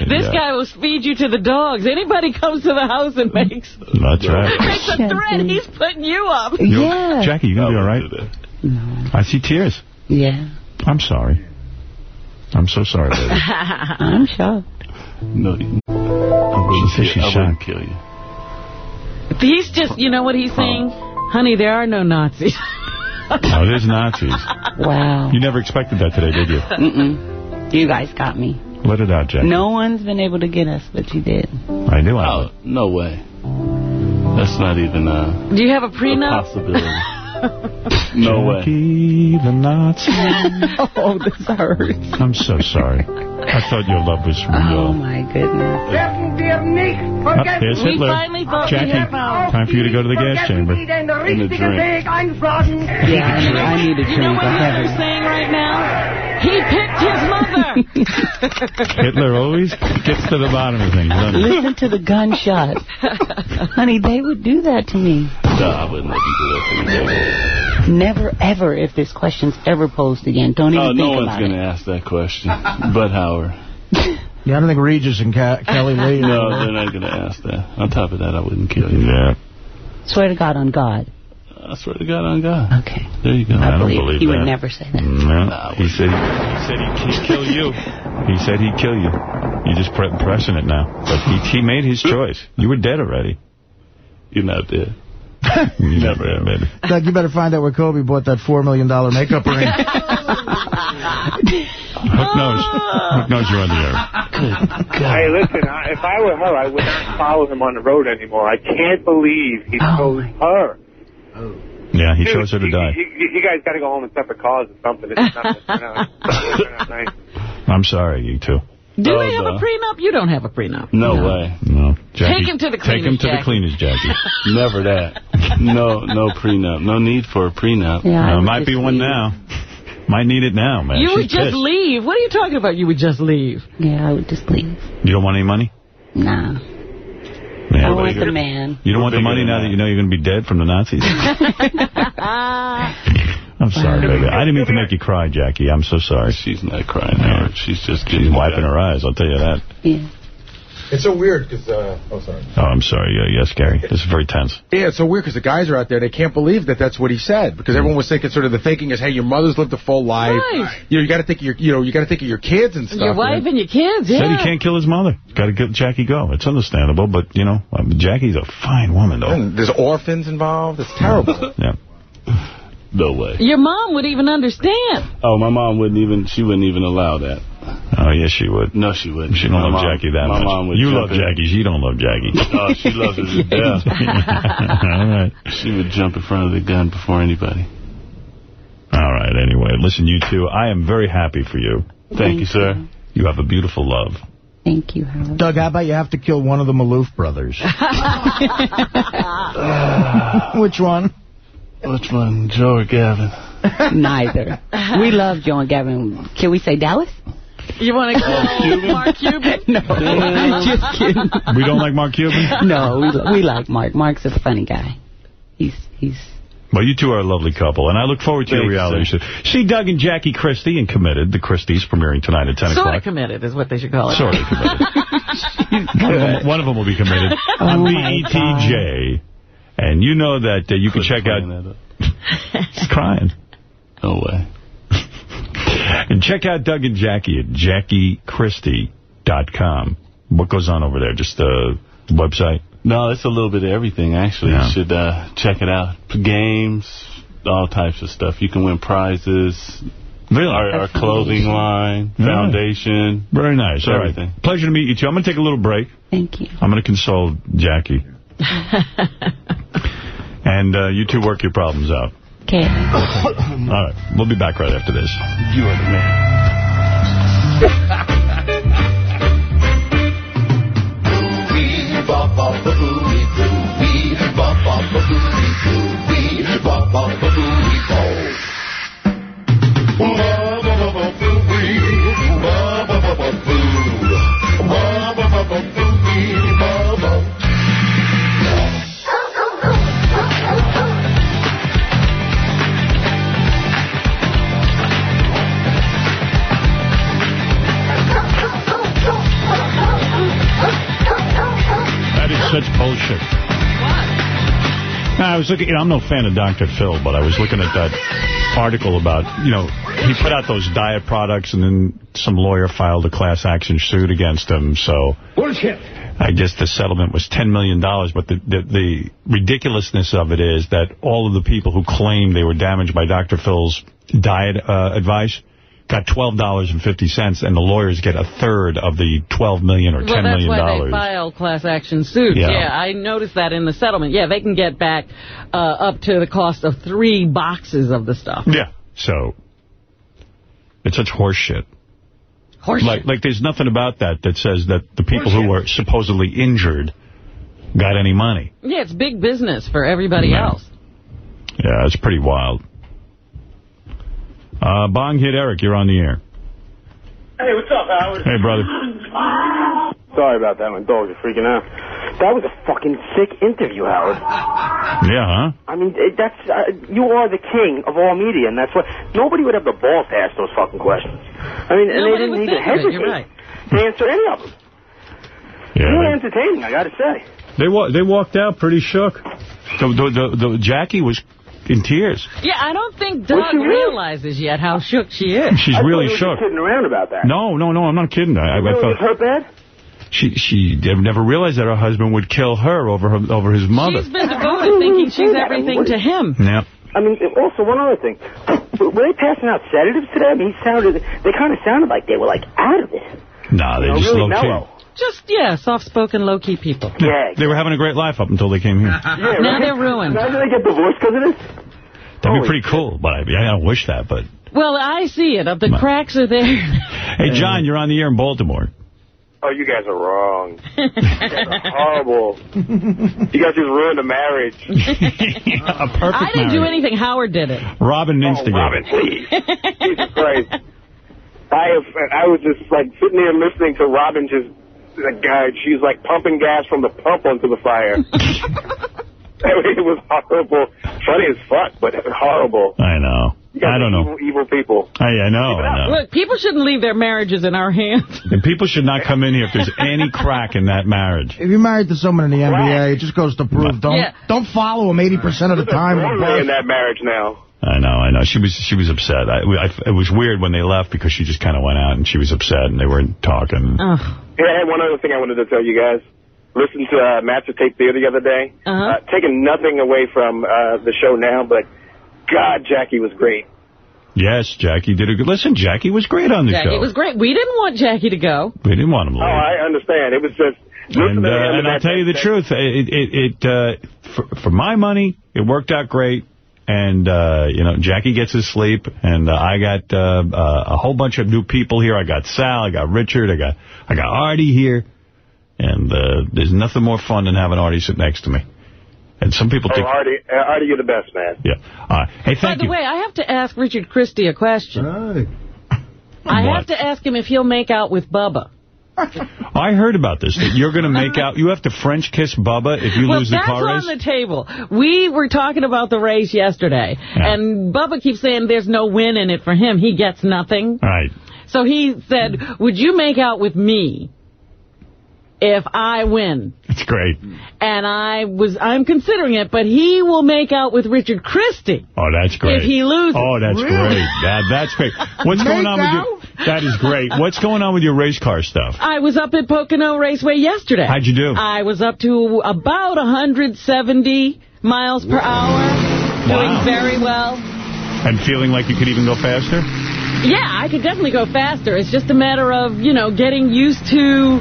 This Yeah. guy will feed you to the dogs. Anybody comes to the house and makes That's right. [LAUGHS] makes a threat, he's putting you up. You- Yeah. Jackie, you going to be all right? No. I see tears. Yeah. I'm sorry. I'm so sorry, baby. [LAUGHS] I'm shocked. No, She says she's I wouldn't shocked. kill you. He's just, you know what he's saying? Honey, there are no Nazis. Oh, there's Nazis. Wow. You never expected that today, did you? Mm-mm. You guys got me. Let it out, Jack. No one's been able to get us, but you did. I knew I Oh, would. no way. That's not even a, Do you have a a prenup? possibility. no way. Jackie, the Nazi. [LAUGHS] oh, this hurts. I'm so sorry. I thought your love was real. Oh, my goodness. Oh, there's We Hitler. finally thought Jackie, time for you to go to the gas chamber. In a drink. Yeah, I need, I need a You know what Hitler's saying right now? He picked his mother. [LAUGHS] Hitler always gets to the bottom of things, doesn't he? Listen to the gunshot. Honey, they would do that to me. No, I wouldn't let you do that to me, baby. Never, ever, if this question's ever posed again. Don't even Oh, think no no one's about going to ask that question. But Howard. [LAUGHS] Yeah, I don't think Regis and Ke- Kelly Lee. No, they're not going to ask that. On top of that, I wouldn't kill you. Yeah. Swear to God on God. I swear to God on God. Okay. There you go. I don't believe, believe he that. would never say that. No, he said he said he'd, he'd kill you. [LAUGHS] He said he'd kill you. You're just pre- pressing it now. But he he made his [LAUGHS] choice. You were dead already. You're not dead. You [LAUGHS] never dead, baby. Doug, you better find out where Kobe bought that $4 million makeup ring. [LAUGHS] Hook knows. Hook knows you're on the air. Hey, listen, I, if I were her, I would not follow him on the road anymore. I can't believe he oh, chose her. Oh. Yeah, he Dude, chose her to you, die. You, you guys got to go home in separate cars or something. [LAUGHS] It's not, it's not, it's not nice. I'm sorry, you two. Do Oh, they have no. a prenup? You don't have a prenup. No, way. No. Jackie, Take him to the Take cleaners, him to the Jackie. cleaners, Jackie. [LAUGHS] Never that. No, no prenup. No need for a prenup. Yeah, I uh, there might be one leave. now. [LAUGHS] Might need it now, man. you She's would just pissed. leave. What are you talking about? You would just leave. Yeah, I would just leave. You don't want any money? Nah. Yeah, I want you- the man. You don't want the money now that. that you know you're going to be dead from the Nazis? [LAUGHS] I'm sorry, baby. I didn't mean to make you cry, Jackie. I'm so sorry. She's not crying, Howard. She's just She's wiping her eyes, I'll tell you that. Yeah. It's so weird because, uh, oh, sorry. Oh, I'm sorry. Yeah, yes, Gary. This is very tense. Yeah, it's so weird because the guys are out there. They can't believe that that's what he said because everyone was thinking sort of the thinking is, hey, your mother's lived a full life. Right. You know, you got to think of your, you know, you got to think of your kids and stuff. Your wife and your kids, yeah. Said he can't kill his mother. Got to get Jackie go. It's understandable, but, you know, Jackie's a fine woman, though. And there's orphans involved. It's terrible. Yeah. No way. Your mom would even understand. Oh, my mom wouldn't even, she wouldn't even allow that. Oh, yes, she would. No, she wouldn't. She don't My love mom- Jackie that my much. mom would you love in. Jackie. She don't love Jackie. [LAUGHS] Oh, she loves her to death. All right. She would jump in front of the gun before anybody. All right, anyway. Listen, you two, I am very happy for you. Thank you, sir. You have a beautiful love. Thank you, Howard. Doug, how about you have to kill one of the Maloof brothers? [LAUGHS] [LAUGHS] Which one? Which one, Joe or Gavin? [LAUGHS] Neither. We love Joe and Gavin. Can we say Dallas? You want to kill Mark Cuban? [LAUGHS] [LAUGHS] no, just kidding. We don't like Mark Cuban? No, we, we like Mark. Mark's a funny guy. He's he's Well, you two are a lovely couple, and I look forward to your reality show. See Doug and Jackie Christie and Committed. The Christies premiering tonight at 10 Sort of o'clock. committed is what they should call it. Sort of committed. one, of them, one of them will be committed on Oh, my BETJ. And you know that uh, you can check out... [LAUGHS] He's crying. No way. [LAUGHS] And check out Doug and Jackie at JackieChristie.com. What goes on over there? Just the website? No, it's a little bit of everything, actually. Yeah. You should uh, check it out. Games, all types of stuff. You can win prizes. Really? Our, our clothing line, Yeah. foundation. Very nice. All right. Everything. Pleasure to meet you too. I'm going to take a little break. Thank you. I'm going to console Jackie. [LAUGHS] and uh, you two work your problems out. Okay. All right. We'll be back right after this. You are the man. [LAUGHS] such bullshit. I was looking, you know, I'm no fan of Dr. Phil, but I was looking at that article about, you know, he put out those diet products and then some lawyer filed a class action suit against him. So Bullshit. I guess the settlement was $10 million, dollars, but the, the, the ridiculousness of it is that all of the people who claim they were damaged by Dr. Phil's diet uh, advice got $12.50, and the lawyers get a third of the 12 million or $10 Well, that's million why dollars. they file class action suits. Yeah. Yeah. I noticed that in the settlement. Yeah, they can get back uh, up to the cost of three boxes of the stuff. Yeah. So, it's such horse shit. Horse Like, like there's nothing about that that says that the people who were supposedly injured got any money. Yeah, it's big business for everybody Yeah. else. Yeah, it's pretty wild. Uh, Bong hit Eric, you're on the air. Hey, what's up, Howard? Hey, brother. Sorry about that. My dogs are freaking out. That was a fucking sick interview, Howard. Yeah, huh? I mean, that's uh, you are the king of all media, and that's what nobody would have the balls to ask those fucking questions. I mean, and they didn't would even think of it, hesitate you're right. to answer any of them. Yeah, Really they- entertaining, I got to say. They wa they walked out pretty shook. The, the, the, the Jackie was in tears. Yeah, I don't think Was Doug she really? realizes yet how shook she is. She's I really you were shook. Kidding around about that. No, no, no, I'm not kidding. I, I, really I was thought hurt bad. she she never realized that her husband would kill her over her, over his mother. She's been devoted thinking she's everything to him. Yeah. I mean, also one other thing. Were they passing out sedatives today? I mean, he sounded. They kind of sounded like they were like out of it. Nah, they You know, just really low mellow. key. Just, yeah, soft-spoken, low-key people. Yeah. They were having a great life up until they came here. [LAUGHS] Yeah, Now right? they're ruined. Now they get divorced because of this. That'd be pretty cool, but I, I don't wish that. But Well, I see it. The cracks are there. [LAUGHS] hey, John, you're on the air in Baltimore. Oh, you guys are wrong. [LAUGHS] you guys are horrible. You guys just ruined a marriage. a perfect I didn't do anything. Howard did it. Robin Oh, instigated. Robin, please. Jesus Christ. I have, I was just like sitting there listening to Robin just, the guy, she's like pumping gas from the pump onto the fire. [LAUGHS] [LAUGHS] it was horrible. Funny as fuck, but horrible. I know. I don't know. Evil, evil people. I, I know. I know. Look, people shouldn't leave their marriages in our hands. And people should not come in here if there's [LAUGHS] any crack in that marriage. If you're married to someone in the NBA, it just goes to prove don't Yeah. don't follow him 80% of the time. There's a in that marriage now. I know, I know. She was she was upset. I, I, it was weird when they left because she just kind of went out and she was upset and they weren't talking. Ugh. Hey, I had one other thing I wanted to tell you guys. Listened to uh, Master Tape Theater the other day. Uh-huh. Uh, taking nothing away from uh, the show now, but God, Jackie was great. Yes, Jackie did a good... Listen, Jackie was great on the show. Jackie show. was great. We didn't want Jackie to go. We didn't want him to Oh. I understand. It was just... And, uh, listening to him and I'll tell you the that- truth, it, it, it uh, for, for my money, it worked out great. And, uh, you know, Jackie gets his sleep, and uh, I got uh, uh, a whole bunch of new people here. I got Sal, I got Richard, I got I got Artie here. And uh, there's nothing more fun than having Artie sit next to me. And some people Oh, think... Artie, uh, Artie, you're the best, man. Yeah. Uh, hey, By the you. way, I have to ask Richard Christie a question. I What? have to ask him if he'll make out with Bubba. I heard about this, that you're going to make out... You have to French kiss Bubba if you well, lose the that's car race? that's on the table. We were talking about the race yesterday, and Bubba keeps saying there's no win in it for him. He gets nothing. Right. So he said, would you make out with me if I win? It's great. And I was, I'm considering it, but he will make out with Richard Christie. Oh, that's great. If he loses. Oh, that's Really? great. That, that's great. What's [LAUGHS] going Make on with your... That is great. What's going on with your race car stuff? I was up at Pocono Raceway yesterday. How'd you do? I was up to about 170 miles per hour, doing Wow. very well. And feeling like you could even go faster? Yeah, I could definitely go faster. It's just a matter of, you know, getting used to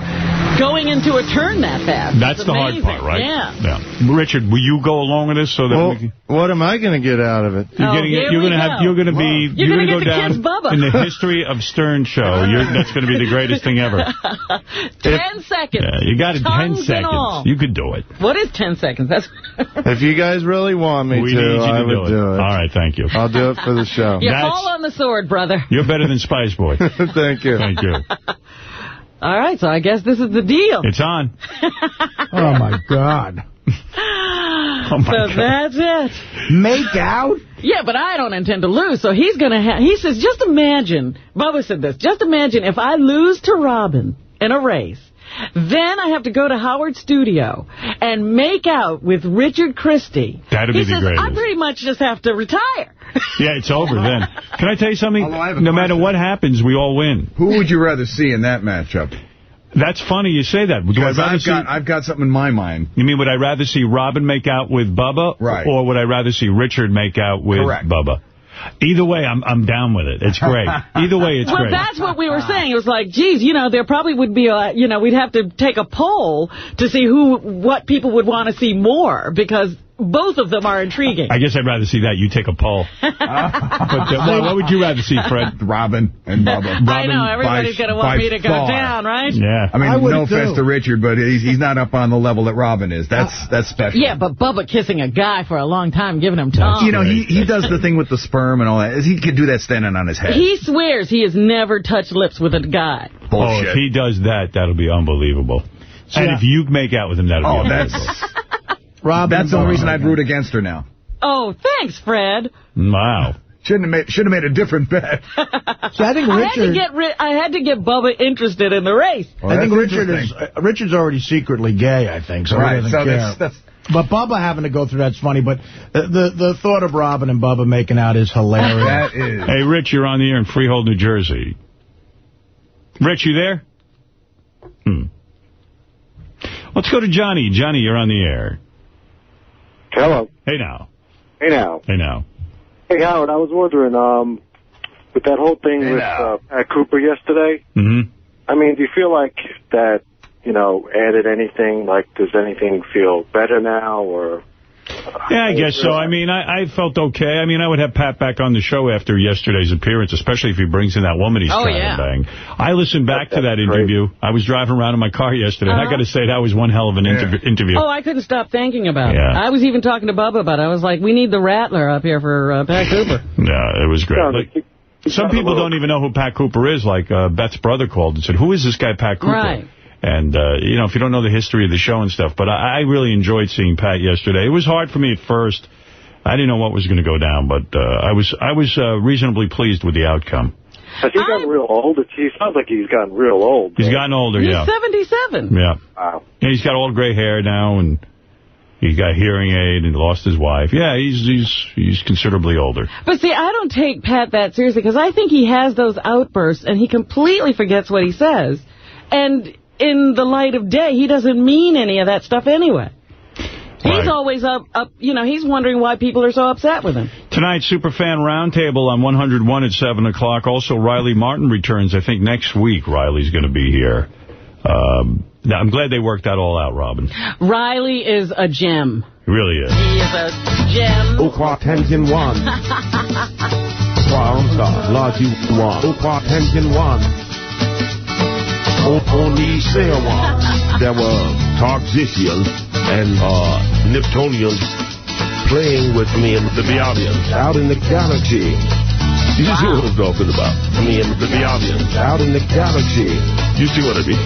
going into a turn that fast. That's the hard part, right? Yeah. yeah. Richard, will you go along with this so that Well, we can... what am I going to get out of it? You're Oh, getting, here you're gonna have you're gonna be You're gonna, gonna go down kiss Bubba. in the history of Stern show. [LAUGHS] You're, that's gonna be the greatest thing ever. [LAUGHS] Ten seconds. Yeah, you got it. Ten Tongues all. seconds. You could do it. What is 10 seconds? That's [LAUGHS] If you guys really want me We to, need you to I do it. do it. All right, thank you. I'll do it for the show. You fall on the sword, brother. You're better than Spice Boy. Thank you. Thank you. All right, so I guess this is the deal. It's on. [LAUGHS] Oh, my God. Oh, my so God. that's it. Make out? Yeah, but I don't intend to lose, so he's going to have... He says, just imagine, Bubba said this, just imagine if I lose to Robin in a race, then I have to go to Howard Studio and make out with Richard Christie. That'd be he the says, I pretty much just have to retire. [LAUGHS] Yeah, it's over then. Can I tell you something? Although I No matter what happens, we all win. Who would you rather see in that matchup? That's funny you say that. Do I Because rather I've see... got, I've got something in my mind. You mean would I rather see Robin make out with Bubba? Right. Or would I rather see Richard make out with Correct. Bubba? Either way, I'm I'm down with it. It's great. Either way, it's [LAUGHS] well, great. that's what we were saying. It was like, geez, you know, there probably would be a, you know, we'd have to take a poll to see who, what people would want to see more because both of them are intriguing. I guess I'd rather see that. You take a poll. [LAUGHS] but uh, what, what would you rather see, Fred? Robin and [LAUGHS] Bubba. I know, everybody's going to want me to go far. down, right? Yeah. I mean, I no too. offense to Richard, but he's, he's not up on the level that Robin is. That's that's special. Yeah, but Bubba kissing a guy for a long time, giving him tongue. You know, he, he does the thing with the sperm and all that. He could do that standing on his head. He swears he has never touched lips with a guy. Oh, if he does that, that'll be unbelievable. And Yeah. if you make out with him, that'll Oh, be that's unbelievable. [LAUGHS] Robin that's the only reason I'd root against her now. Oh, thanks, Fred. Wow. Shouldn't have made should have made a different bet. [LAUGHS] See, I think I had to get ri- I had to get Bubba interested in the race. Well, I think Richard is uh, Richard's already secretly gay. I think so. Right, He doesn't so care. that's- that's- But Bubba having to go through that's funny. But the the, the thought of Robin and Bubba making out is hilarious. That is. Hey, Rich, you're on the air in Freehold, New Jersey. Rich, you there? Hmm. Let's go to Johnny. Johnny, you're on the air. Hello. Hey now. Hey now. Hey now. Hey Howard, I was wondering, um, with that whole thing Hey with uh, Pat Cooper yesterday. Mm-hmm. I mean, do you feel like that, you know, added anything? Like, does anything feel better now, or? Yeah, I guess so. I mean, I, I felt okay. I mean, I would have Pat back on the show after yesterday's appearance, especially if he brings in that woman he's Oh, trying yeah. to bang. I listened back to that That's great. interview. I was driving around in my car yesterday, and I Uh-huh. got to say, that was one hell of an Yeah. interv- interview. Oh, I couldn't stop thinking about Yeah. it. I was even talking to Bubba about it. I was like, we need the Rattler up here for uh, Pat Cooper. [LAUGHS] Yeah, it was great. No, Like, he- he some people don't even know who Pat Cooper is. Like, uh, Beth's brother called and said, who is this guy, Pat Cooper? Right. And, uh, you know, if you don't know the history of the show and stuff, but I, I really enjoyed seeing Pat yesterday. It was hard for me at first. I didn't know what was going to go down, but uh, I was I was uh, reasonably pleased with the outcome. Has he gotten real old? It's- He sounds like he's gotten real old. He's gotten older, yeah. He's 77. Yeah. Wow. Yeah, he's got all gray hair now, and he got hearing aid and lost his wife. Yeah, he's he's he's considerably older. But see, I don't take Pat that seriously because I think he has those outbursts and he completely forgets what he says. And in the light of day, he doesn't mean any of that stuff anyway. He's always up, up, you know, he's wondering why people are so upset with him. Tonight, Superfan Roundtable on 101 at 7 o'clock. Also, Riley Martin returns, I think, next week. Riley's going to be here. Um, now, I'm glad they worked that all out, Robin. Riley is a gem. He really is. He is a gem. Okwa Tenjin 1. Kwamsa, Laji 1. Okwa Tenjin 1. Oni Sewa. There were Targzicians and uh, Niptonians playing with me and the Biavians out in the galaxy. You see what I'm talking about? Me and the Biavians out in the galaxy. You see what I mean?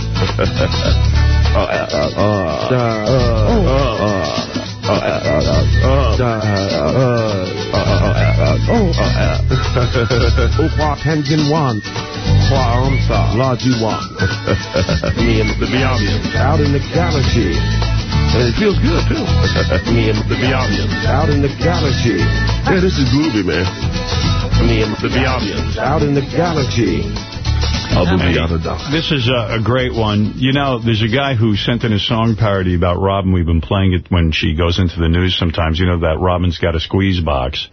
uh, uh, uh, uh, uh, uh, Ukwa Tenjin 1. Kwaamsa, Laji 1. Me and the Biavians out in the galaxy. And it feels good, too. [LAUGHS] Me and the Biavians out in the galaxy. Yeah, this is groovy, man. Me and the Biavians out in the galaxy. Hey, this is a, a great one. You know, there's a guy who sent in a song parody about Robin. We've been playing it when she goes into the news sometimes. You know that Robin's got a squeeze box.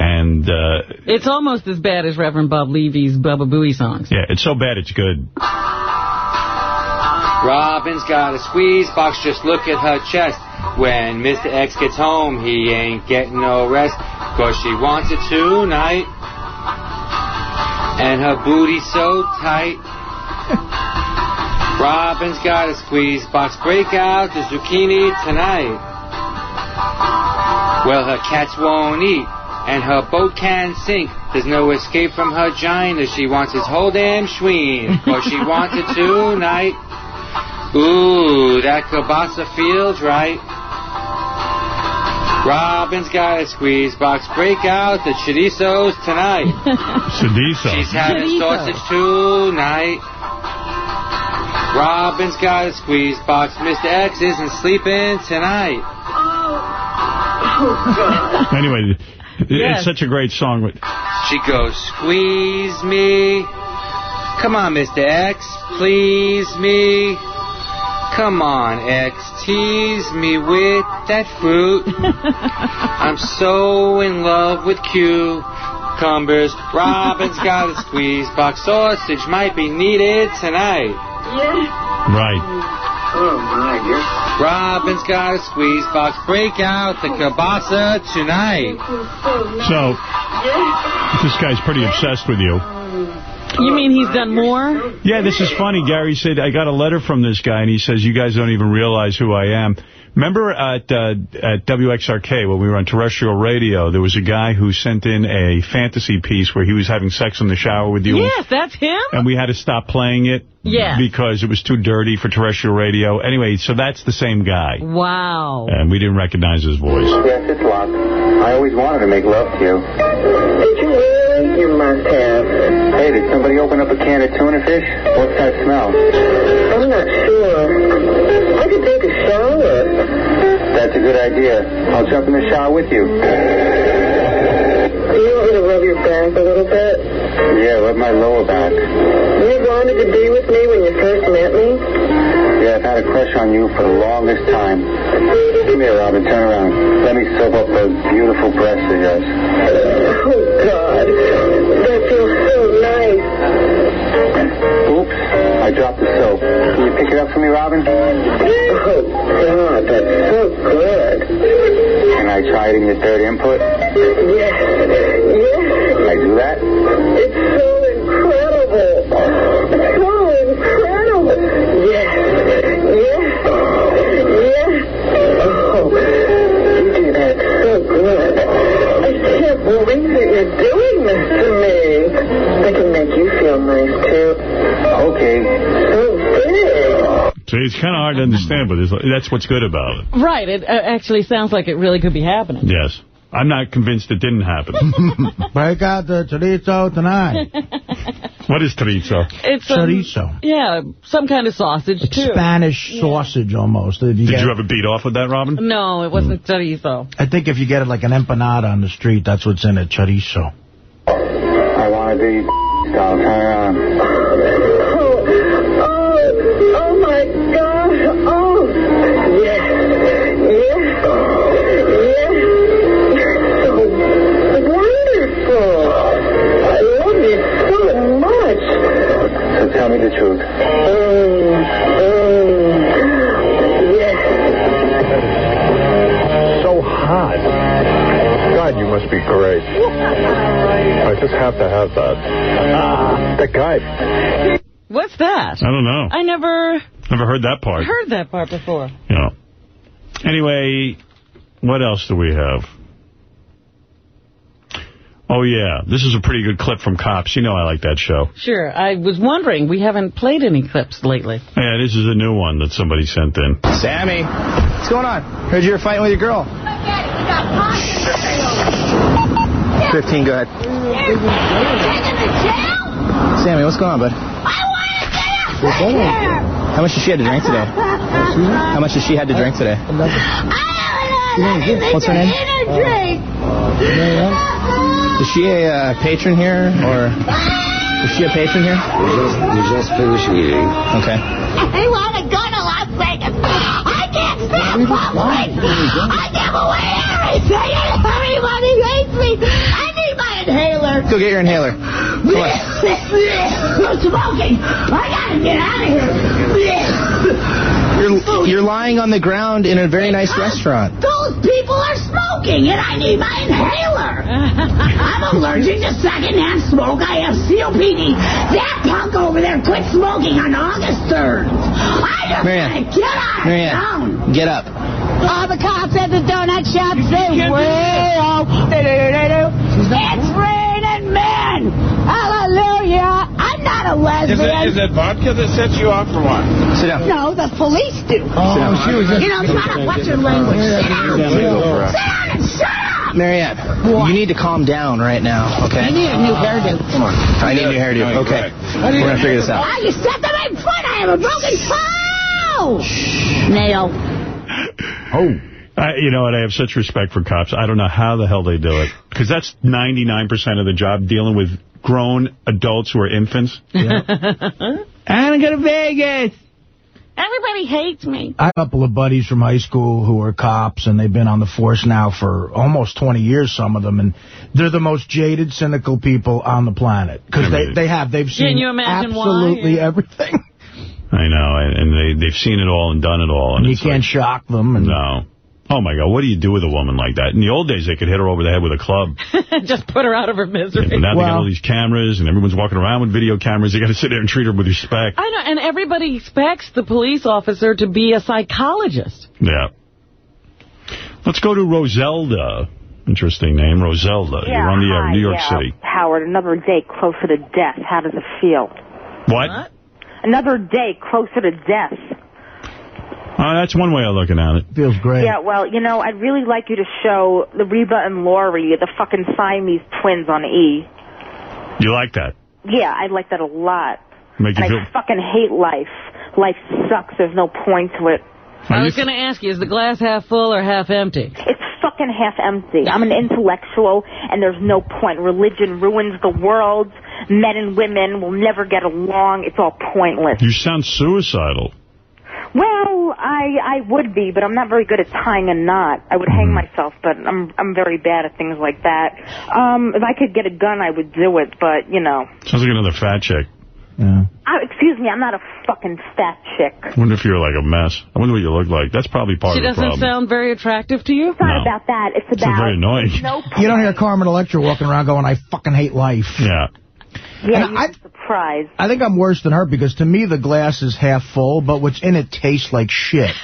And, uh, It's almost as bad as Reverend Bob Levy's Baba Booey songs. yeah, it's so bad it's good. Robin's got a squeeze box, just look at her chest. When Mr. X gets home, he ain't getting no rest. Cause she wants it tonight. And her booty's so tight. [LAUGHS] Robin's got a squeeze box, break out the zucchini tonight. Well, her cats won't eat, and her boat can't sink. There's no escape from her gina. She wants his whole damn schween. [LAUGHS] Cause she wants it tonight. Ooh, that kielbasa feels right. Robin's got a squeeze box. Break out the chorizos tonight. [LAUGHS] Sadiso. She's having sausage tonight. Robin's got a squeeze box. Mr. X isn't sleeping tonight. Oh. oh anyway, Yes. it's such a great song. She goes, squeeze me. Come on, Mr. X, please me. Come on, X, tease me with that fruit. [LAUGHS] I'm so in love with Q cucumbers. Robin's got a squeeze box. Sausage might be needed tonight. Right. Oh, my dear. Robin's got a squeeze box. Break out the kielbasa tonight. So, this guy's pretty obsessed with you. You mean he's done more? Yeah, this is funny. Gary said, I got a letter from this guy, and he says, you guys don't even realize who I am. Remember at uh, at WXRK, when we were on terrestrial radio, there was a guy who sent in a fantasy piece where he was having sex in the shower with you. Yes, that's him? And we had to stop playing it Yeah. because it was too dirty for terrestrial radio. Anyway, so that's the same guy. Wow. And we didn't recognize his voice. Yes, it's locked. I always wanted to make love to you. Did you really? You must have. Hey, did somebody open up a can of tuna fish? What's that smell? I'm not sure. I could take a shower. That's a good idea. I'll jump in the shower with you. You want me to rub your back a little bit? Yeah, rub my lower back. You wanted to be with me when you first met me? Yeah, I've had a crush on you for the longest time. Come here, Robin, turn around. Let me soap up those beautiful breasts of yours. Oh, God. That feels so nice. Oops, I dropped the soap. Can you pick it up for me, Robin? Oh, God, that's so good. Can I try it in your third input? Yes. Yes. Can I do that? It's so incredible. Can't believe that you're doing this to me. I can make you feel nice, too. Okay. So big. So it's kind of hard to understand, but it's, that's what's good about it. Right. It uh, actually sounds like it really could be happening. Yes. I'm not convinced it didn't happen. [LAUGHS] Break out the chorizo tonight. [LAUGHS] what is chorizo? It's um, Chorizo. Yeah, some kind of sausage, too. Spanish sausage almost. If you Did get, you ever beat off with that, Robin? No, it wasn't chorizo. I think if you get it like an empanada on the street, that's what's in it, chorizo. I want to do you solitude. Yes. So hot. God, you must be great. I just have to have that. Ah, that guy. What's that? I don't know. I never... Never heard that part. Heard that part before. Yeah. Anyway, what else do we have? Oh, yeah. This is a pretty good clip from Cops. You know I like that show. Sure. I was wondering, we haven't played any clips lately. Yeah, this is a new one that somebody sent in. Sammy, what's going on? Heard you were fighting with your girl. 15, go ahead. Sammy, what's going on, bud? How much did she have to drink today? How much did she had to drink today? What's her name? Is she a uh, patron here, or is she a patron here? We just, we just finished eating. Okay. I want to go to Las Vegas. I can't stand public. I give away everything. and Everybody hates me. I need my inhaler. Go get your inhaler. Come on. I'm smoking. I gotta get out of here. You're, you're lying on the ground in a very nice restaurant. Those people are smoking, and I need my inhaler. [LAUGHS] I'm allergic to secondhand smoke. I have COPD. That punk over there quit smoking on August 3rd. I just Marianne. want to get out of town. Marianne, get up. All the cops at the donut shop say, well, it's raining men. Hallelujah. I'm not a Is it, is it vodka that sets you off or what? Sit down. No, the police do. Oh, she was just- You know, shut up. What's your language? Sit down. Sit down and shut up. Marianne, you need to calm down right now, okay? I need a new hairdo. Come on. I need a new hairdo. Okay. We're going to figure this out. Ah, you set the right foot. I have a broken toe. Nail. Oh. I, you know what? I have such respect for cops. I don't know how the hell they do it. Because that's 99% of the job, dealing with grown adults who are infants. [LAUGHS] I'm going to go to Vegas. Everybody hates me. I have a couple of buddies from high school who are cops, and they've been on the force now for almost 20 years, some of them, and they're the most jaded, cynical people on the planet. Because they, they have. They've seen Can you imagine why? absolutely everything. I know, and and they, they've seen it all and done it all. And You can't like, shock them. And No. Oh, my God. What do you do with a woman like that? In the old days, they could hit her over the head with a club. [LAUGHS] Just put her out of her misery. But now they got all these cameras, and everyone's walking around with video cameras. They got to sit there and treat her with respect. I know, and everybody expects the police officer to be a psychologist. Yeah. Let's go to Roselda. Interesting name, Roselda. You're on the air in New York yeah. City. Howard, another day closer to death. How does it feel? What? Another day closer to death. Uh, that's one way of looking at it. Feels great. Yeah, well, you know, I'd really like you to show the Reba and Lori, the fucking Siamese twins on E. You like that? Yeah, I like that a lot. Make you and feel... I fucking hate life. Life sucks. There's no point to it. I was going to ask you, is the glass half full or half empty? It's fucking half empty. I'm an intellectual, and there's no point. Religion ruins the world. Men and women will never get along. It's all pointless. You sound suicidal. Well, I I would be, but I'm not very good at tying a knot. I would hang myself, but I'm I'm very bad at things like that. Um, if I could get a gun, I would do it, but you know. Sounds like another fat chick. Uh, excuse me, I'm not a fucking fat chick. I wonder if you're like a mess. I wonder what you look like. That's probably part She of the problem. She doesn't sound very attractive to you? It's not about that. It's about... It's very annoying. no You don't hear Carmen Electra walking around going, I fucking hate life. Yeah. Yeah, And you're I- surprised. I think I'm worse than her because to me the glass is half full, but what's in it tastes like shit. [LAUGHS]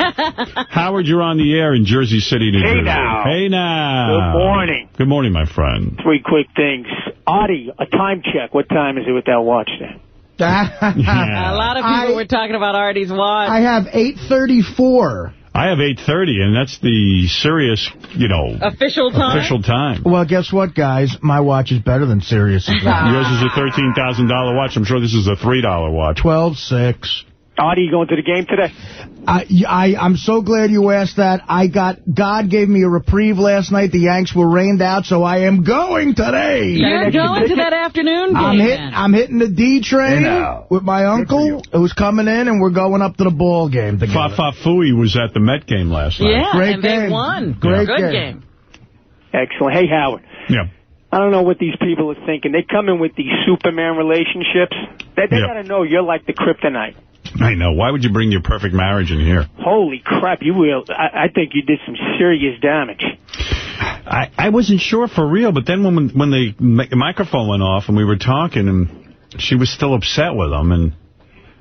Howard, you're on the air in Jersey City, New Hey Jersey. now. Hey now. Good morning. Good morning, my friend. Three quick things. Artie, a time check. What time is it with that watch there? [LAUGHS] A lot of people were talking about Artie's watch. I have 834. I have 8.30, and that's the Sirius, you know, Official time? official time. Well, guess what, guys? My watch is better than Sirius. Yours is a $13,000 watch. I'm sure this is a $3 watch. 12.6. Artie, you going to the game today? I, I, I'm so glad you asked that. I got, God gave me a reprieve last night. The Yanks were rained out, so I am going today. You're going to that afternoon game. I'm, hit. I'm hitting the D train Hey, now. with my uncle who's coming in, and we're going up to the ball game together. Fafa Fui was at the Met game last night. Yeah, Great and they game. won. Great Good game. game. Excellent. Hey, Howard. Yeah. I don't know what these people are thinking. They come in with these Superman relationships. They, they Yeah. got to know you're like the kryptonite. I know. Why would you bring your perfect marriage in here? Holy crap, you will. I, I think you did some serious damage. I, I wasn't sure for real, but then when when the mi- microphone went off and we were talking, and she was still upset with him, and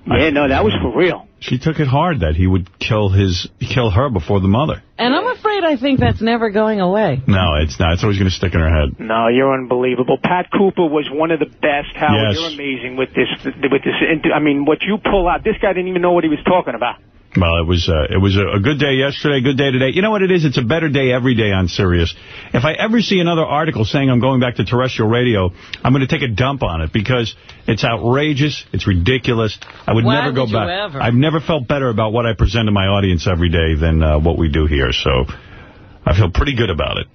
Yeah, no, that was for real. She took it hard that he would kill his kill her before the mother. And I'm afraid I think that's never going away. No, it's not. It's always going to stick in her head. No, you're unbelievable. Pat Cooper was one of the best. Howard, Yes. you're amazing with this. With this, I mean, what you pull out. This guy didn't even know what he was talking about. Well, it was uh, it was a, good day yesterday, good day today. You know what it is? It's a better day every day on Sirius. If I ever see another article saying I'm going back to terrestrial radio, I'm going to take a dump on it because it's outrageous, it's ridiculous. I would Why never go back. ever? I've never felt better about what I present to my audience every day than uh, what we do here. So I feel pretty good about it.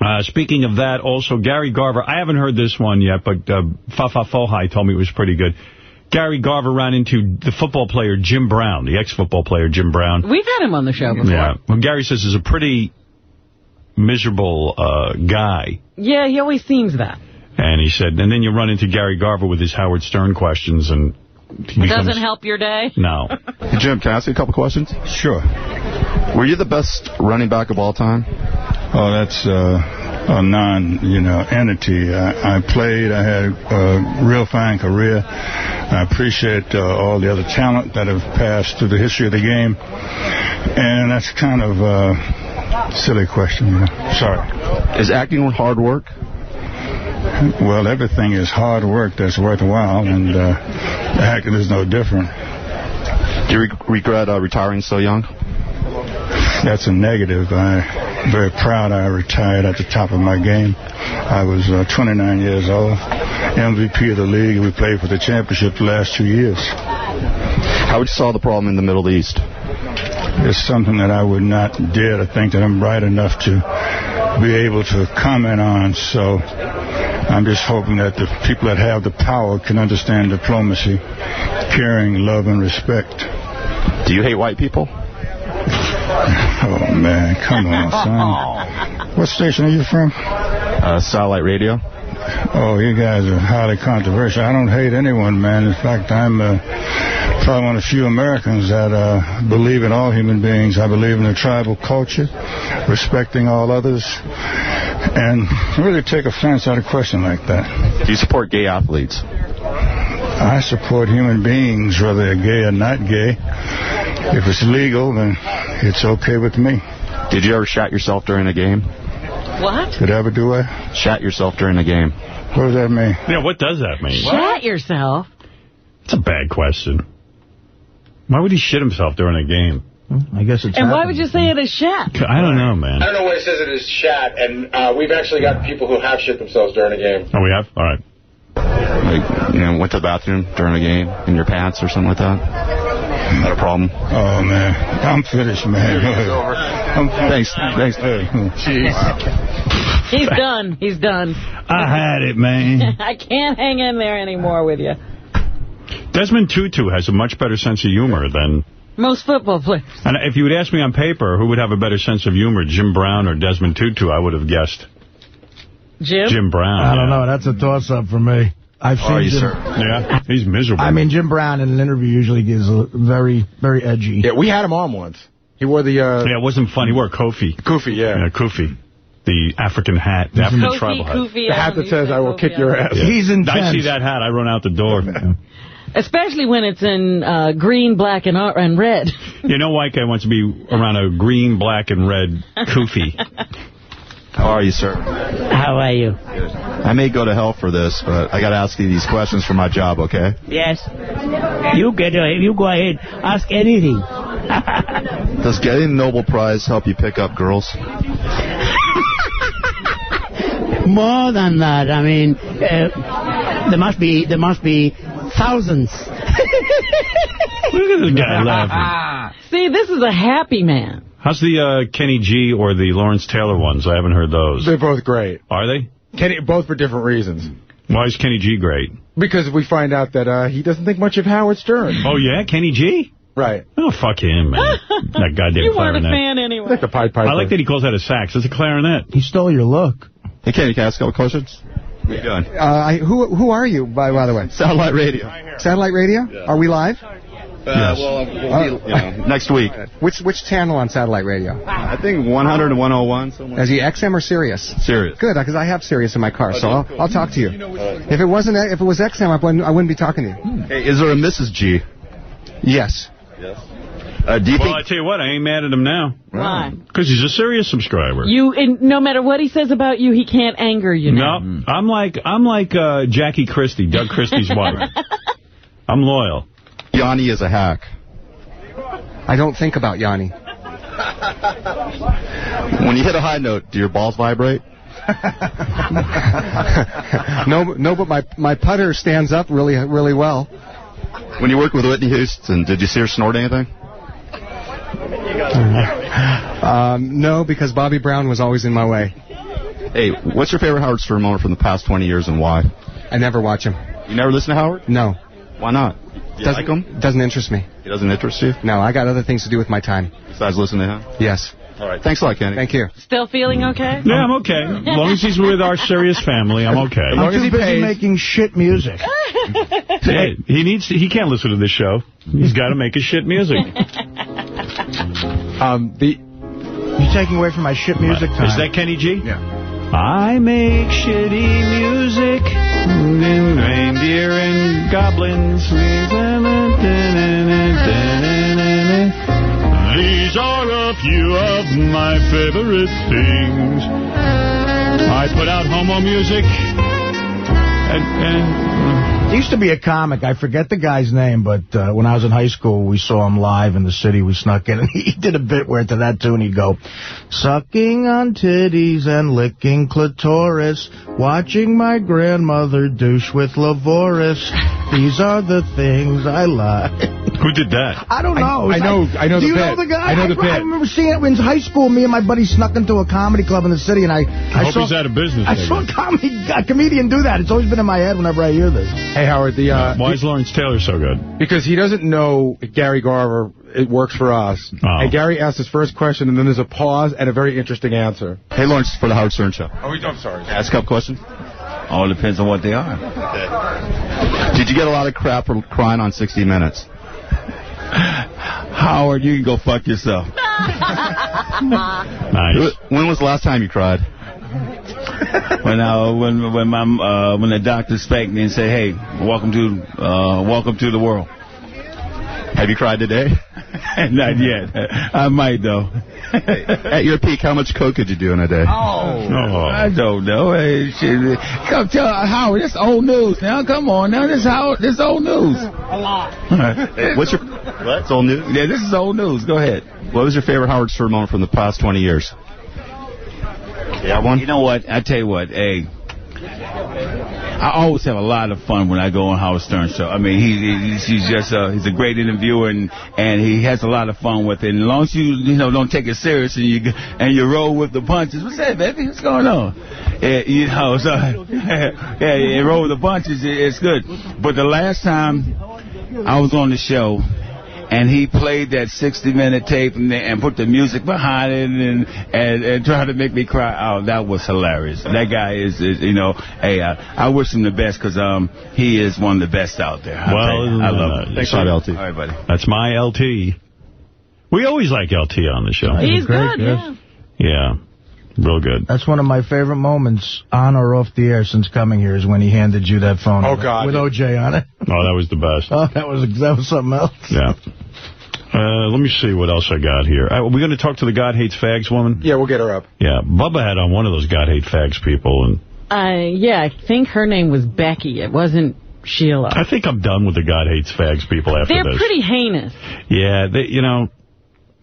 Uh, speaking of that, also, Gary Garver, I haven't heard this one yet, but uh, Fafa Fohai told me it was pretty good. Gary Garver ran into the football player Jim Brown, the ex-football player Jim Brown. We've had him on the show before. Yeah. Well, Gary says is a pretty miserable uh, guy. Yeah, he always seems that. And he said, and then you run into Gary Garver with his Howard Stern questions, and It becomes... doesn't help your day. No. Hey, Jim, can I ask you a couple questions? Sure. Were you the best running back of all time? Oh, that's uh, a non, you know, entity. I, I played. I had a real fine career. I appreciate uh, all the other talent that have passed through the history of the game. And that's kind of a silly question. You know? Sorry. Is acting hard work? Well, everything is hard work that's worthwhile, and uh, acting is no different. Do you re regret uh, retiring so young? That's a negative. I'm very proud I retired at the top of my game. I was uh, 29 years old, MVP of the league, we played for the championship the last two years. How would you solve the problem in the Middle East? It's something that I would not dare to think that I'm bright enough to be able to comment on, so I'm just hoping that the people that have the power can understand diplomacy, caring, love, and respect. Do you hate white people? [LAUGHS] Oh, man, come on, [LAUGHS] son. What station are you from? Uh, satellite radio. Oh, you guys are highly controversial. I don't hate anyone, man. In fact, I'm uh, probably one of the few Americans that uh, believe in all human beings. I believe in the tribal culture, respecting all others, and really take offense at a question like that. Do you support gay athletes? I support human beings, whether they're gay or not gay. If it's legal, then it's okay with me. Did you ever shot yourself during a game? What? Did I ever do what? Shot yourself during a game. What does that mean? Yeah, what does that mean? Shat yourself. It's a bad question. Why would he shit himself during a game? I guess it's And why would you say it is shat? I don't know, man. I don't know what it says it is shat, and uh, we've actually got people who have shit themselves during a game. Oh, we have? All right. Like, you know, went to the bathroom during a game in your pants or something like that? Not a problem. Oh, man. I'm finished, man. I'm Thanks. Thanks. Jeez. He's done. He's done. I had it, man. [LAUGHS] I can't hang in there anymore with you. Desmond Tutu has a much better sense of humor than... Most football players. And if you would ask me on paper who would have a better sense of humor, Jim Brown or Desmond Tutu, I would have guessed Jim? Jim Brown. I don't yeah. know. That's a toss-up for me. I've seen Are you, Jim. sir? Yeah, he's miserable. I mean, Jim Brown in an interview usually gives a very, very edgy. Yeah, we had him on once. He wore the... Uh, yeah, it wasn't fun. He wore a Kofi. Kofi, yeah. Yeah, Kofi. The African hat. The African Kofi, tribal hat. Kofi, The hat that says, I will Kofi kick your ass. Yeah. He's intense. I see that hat, I run out the door. [LAUGHS] Especially when it's in uh, green, black, and, uh, and red. you know white guy wants to be around a green, black, and red Kofi. [LAUGHS] How are you, sir? How are you? I may go to hell for this, but I got to ask you these questions for my job, okay? Yes. You get uh, you go ahead. Ask anything. [LAUGHS] Does getting the Nobel Prize help you pick up girls? [LAUGHS] More than that. I mean, uh, there must be there must be thousands. [LAUGHS] Look at this guy laughing. See, this is a happy man. How's the uh, Kenny G or the Lawrence Taylor ones? I haven't heard those. They're both great. Are they? Kenny, both for different reasons. Why is Kenny G great? Because we find out that uh, he doesn't think much of Howard Stern. Oh, yeah? Kenny G? Right. Oh, fuck him, man. [LAUGHS] that goddamn You weren't a clarinet. fan anyway. Like the Pied Piper. I like that he calls that a sax. It's a clarinet. He stole your look. Hey, Kenny, can I ask a couple questions? What are you doing? Uh, I, who who are you, by by the way? Satellite radio. Satellite radio? Are we live? Uh, well, we'll be, you know, [LAUGHS] next week. Which which channel on satellite radio? I think 100 and 101. Somewhere. Is he XM or Sirius? Sirius. Good, because I have Sirius in my car, so I'll, cool. I'll talk to you. If it wasn't, if it was XM, I wouldn't, I wouldn't be talking to you. Hey, is there a Mrs. G? Yes. Uh, do you well, think? I tell you what, I ain't mad at him now. Why? Because he's a Sirius subscriber. You, and no matter what he says about you, he can't anger you now. No, I'm like I'm like uh, Jackie Christie, Doug Christie's wife. [LAUGHS] I'm loyal. Yanni is a hack. I don't think about Yanni. When you hit a high note, do your balls vibrate? [LAUGHS] no, no, but my my putter stands up really, really well. When you worked with Whitney Houston, did you see her snort anything? Um, no, because Bobby Brown was always in my way. Hey, what's your favorite Howard Stern moment from the past 20 years and why? I never watch him. You never listen to Howard? No. Why not? You doesn't, like him? Doesn't interest me. He doesn't interest you? No, I got other things to do with my time. Besides listening to him? Yes. All right. Thanks a lot, Kenny. Thank you. Still feeling okay? Yeah, I'm okay. As long as he's with our Sirius family, I'm okay. I'm too busy making shit music. [LAUGHS] Hey, he needs to, he can't listen to this show. He's got to make his shit music. Um, the You're taking away from my shit music time. Is that Kenny G? Yeah. I make shitty music, and reindeer and goblins. These are a few of my favorite things. I put out homo music, and, and There used to be a comic. I forget the guy's name, but uh, when I was in high school, we saw him live in the city. We snuck in, [LAUGHS] and he did a bit where to that tune he'd go, sucking on titties and licking clitoris, watching my grandmother douche with Lavoris. These are the things I like. Who did that? I don't know. I know- I know Do the you know the guy? I know the I, bit. remember seeing it in high school. Me and my buddy snuck into a comedy club in the city, and I, I, I, hope saw, he's out of business. I maybe. saw a, comedy, a comedian do that. It's always been in my head whenever I hear this. Hey Howard, the uh, Why is Lawrence Taylor so good? because he doesn't know Gary Garver. It works for us. Oh. And Gary asks his first question, and then there's a pause and a very interesting answer. Hey, Lawrence, for the Howard Stern Show. Oh, I'm sorry. Ask a couple questions. All depends on what they are. Did you get a lot of crap for crying on 60 Minutes? Howard, you can go fuck yourself. [LAUGHS] Nice. When was the last time you cried? [LAUGHS] when I, when when my uh, when the doctor spanked me and said, "Hey, welcome to uh, welcome to the world." Have you cried today? [LAUGHS] Not yet. I might though. At your peak, how much coke could you do in a day? Oh, I don't know. Hey, shit. Come tell Howard. This old news now. Come on now. This Howard. This old news. A lot. [LAUGHS] What's your what? It's old news. Yeah, this is old news. Go ahead. What was your favorite Howard Stern moment from the past 20 years? Yeah, one. You know what? I tell you what. Hey. I always have a lot of fun when I go on Howard Stern show. I mean, he, he's, he's just uh, he's a great interviewer and and he has a lot of fun with it. And as long as you you know don't take it serious and you and you roll with the punches. What's that, baby? What's going on? Yeah, you know, so [LAUGHS] yeah, you roll with the punches. it- It's good. But the last time I was on the show. And he played that 60-minute tape and, and put the music behind it and, and and tried to make me cry. Oh, that was hilarious. That guy is, is you know, hey, I, I wish him the best because um, he is one of the best out there. I Well, you, I love uh, him. Thanks a lot, All LT. right, buddy. That's my LT. We always like LT on the show. He's great, good, yes. yeah. Yeah, real good. That's one of my favorite moments on or off the air since coming here is when he handed you that phone. Oh, God. With OJ on it. Oh, that was the best. [LAUGHS] Oh, that was that was something else. Yeah. Uh, let me see what else I got here. Uh, we're going to talk to the God Hates Fags woman? Yeah, we'll get her up. Yeah. Bubba had on one of those God Hate Fags people, and Uh, yeah, I think her name was Becky. It wasn't Sheila. I think I'm done with the God Hates Fags people after They're this. pretty heinous. Yeah, they, you know,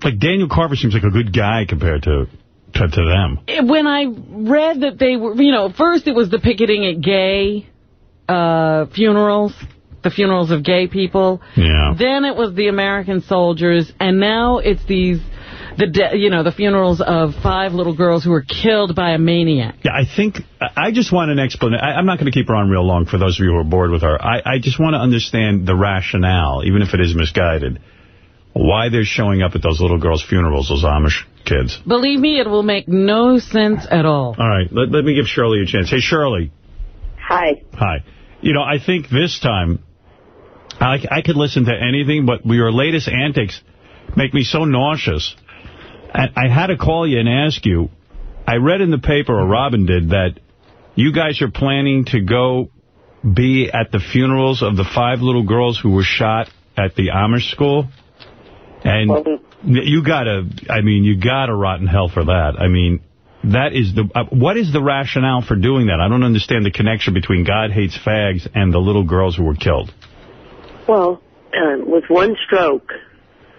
like Daniel Carver seems like a good guy compared to to, to them. When I read that they were, you know, first it was the picketing at gay uh, funerals, the funerals of gay people. Yeah. Then it was the American soldiers, and now it's these, the de- you know, the funerals of five little girls who were killed by a maniac. Yeah, I think, I I just want an explanation. I'm not going to keep her on real long for those of you who are bored with her. I, I just want to understand the rationale, even if it is misguided, why they're showing up at those little girls' funerals, those Amish kids. Believe me, it will make no sense at all. All right, let, let me give Shirley a chance. Hey, Shirley. Hi. Hi. You know, I think this time I, I could listen to anything, but your latest antics make me so nauseous. I, I had to call you and ask you, I read in the paper, or Robin did, that you guys are planning to go be at the funerals of the five little girls who were shot at the Amish school. And you got to, I mean, you got to rot in hell for that. I mean, that is the, uh, what is the rationale for doing that? I don't understand the connection between God hates fags and the little girls who were killed. Well, uh, with one stroke,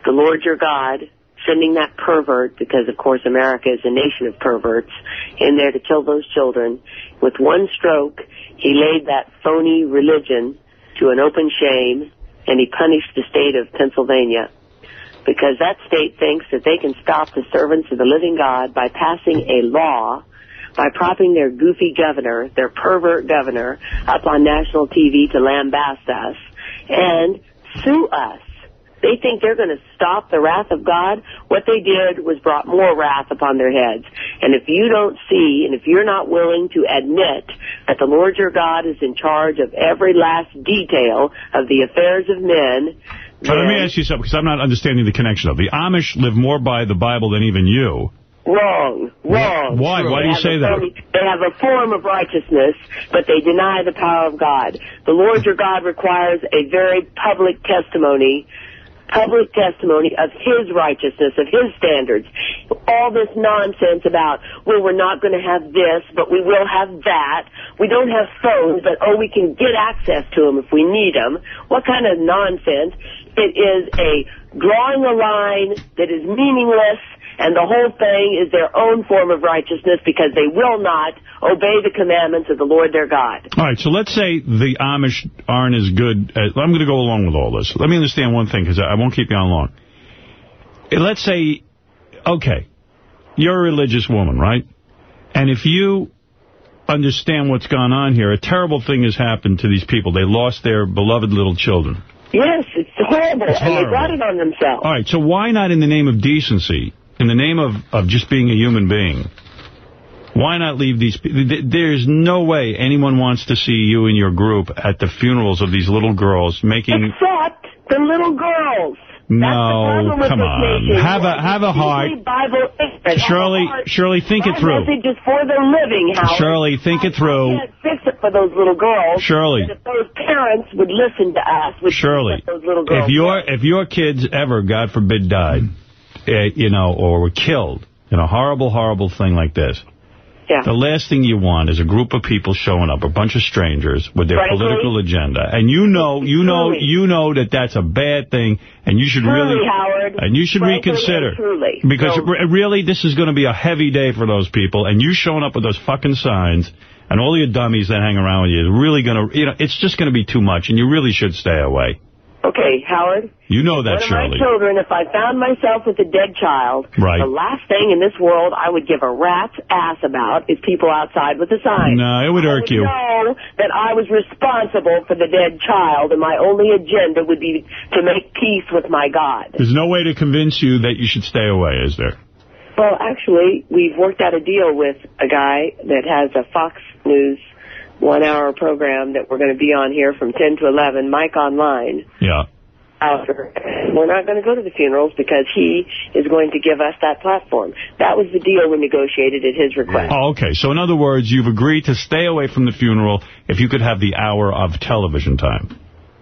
the Lord your God sending that pervert, because of course America is a nation of perverts, in there to kill those children, with one stroke, he laid that phony religion to an open shame, and he punished the state of Pennsylvania because that state thinks that they can stop the servants of the living God by passing a law, by propping their goofy governor, their pervert governor, up on national TV to lambaste us, and sue us. They think they're going to stop the wrath of God. What they did was brought more wrath upon their heads. And if you don't see, and if you're not willing to admit that the Lord your God is in charge of every last detail of the affairs of men, But let me ask you something, because I'm not understanding the connection of The Amish live more by the Bible than even you. Wrong. Wrong. Why? Why do you say that? form- They have a form of righteousness, but they deny the power of God. The Lord your God requires a very public testimony, public testimony of His righteousness, of His standards. All this nonsense about, well, we're not going to have this, but we will have that. We don't have phones, but, oh, we can get access to them if we need them. What kind of nonsense? It is a drawing a line that is meaningless and the whole thing is their own form of righteousness because they will not obey the commandments of the Lord their God. All right, so let's say the Amish aren't as good. As, I'm going to go along with all this. Let me understand one thing, because I won't keep you on long. Let's say, okay, you're a religious woman, right? And if you understand what's gone on here, a terrible thing has happened to these people. They lost their beloved little children. Yes, it's horrible, It's and they brought it on themselves. All right, so why not in the name of decency, in the name of, of just being a human being, why not leave these people? There's no way anyone wants to see you and your group at the funerals of these little girls making... Except the little girls. No, come on. nation. Have a have a heart. Bible. Shirley, heart. Shirley, think it through. message is for the living, Howard. Shirley, think it through. can't fix it for those little girls. Shirley. But if those parents would listen to us, would Shirley, those little girls. if your if your kids ever, God forbid, died, eh, you know, or were killed in a horrible, horrible thing like this, Yeah. the last thing you want is a group of people showing up, a bunch of strangers with their Frankly, political agenda, and you know, you know, truly. you know that that's a bad thing, and you should Truly, really, Howard. and you should Frankly reconsider truly. because So- really, this is going to be a heavy day for those people, and you showing up with those fucking signs. And all your dummies that hang around with you is really going to, you know, it's just going to be too much, and you really should stay away. Okay, Howard. You know that, One of Shirley. my children, if I found myself with a dead child, Right. the last thing in this world I would give a rat's ass about is people outside with a sign. No, it would irk you. know that I was responsible for the dead child, and my only agenda would be to make peace with my God. There's no way to convince you that you should stay away, is there? Well, actually, we've worked out a deal with a guy that has a Fox News one-hour program that we're going to be on here from 10 to 11, Mike Online. Yeah. Outer. We're not going to go to the funerals because he is going to give us that platform. That was the deal we negotiated at his request. Oh, okay. So in other words, you've agreed to stay away from the funeral if you could have the hour of television time.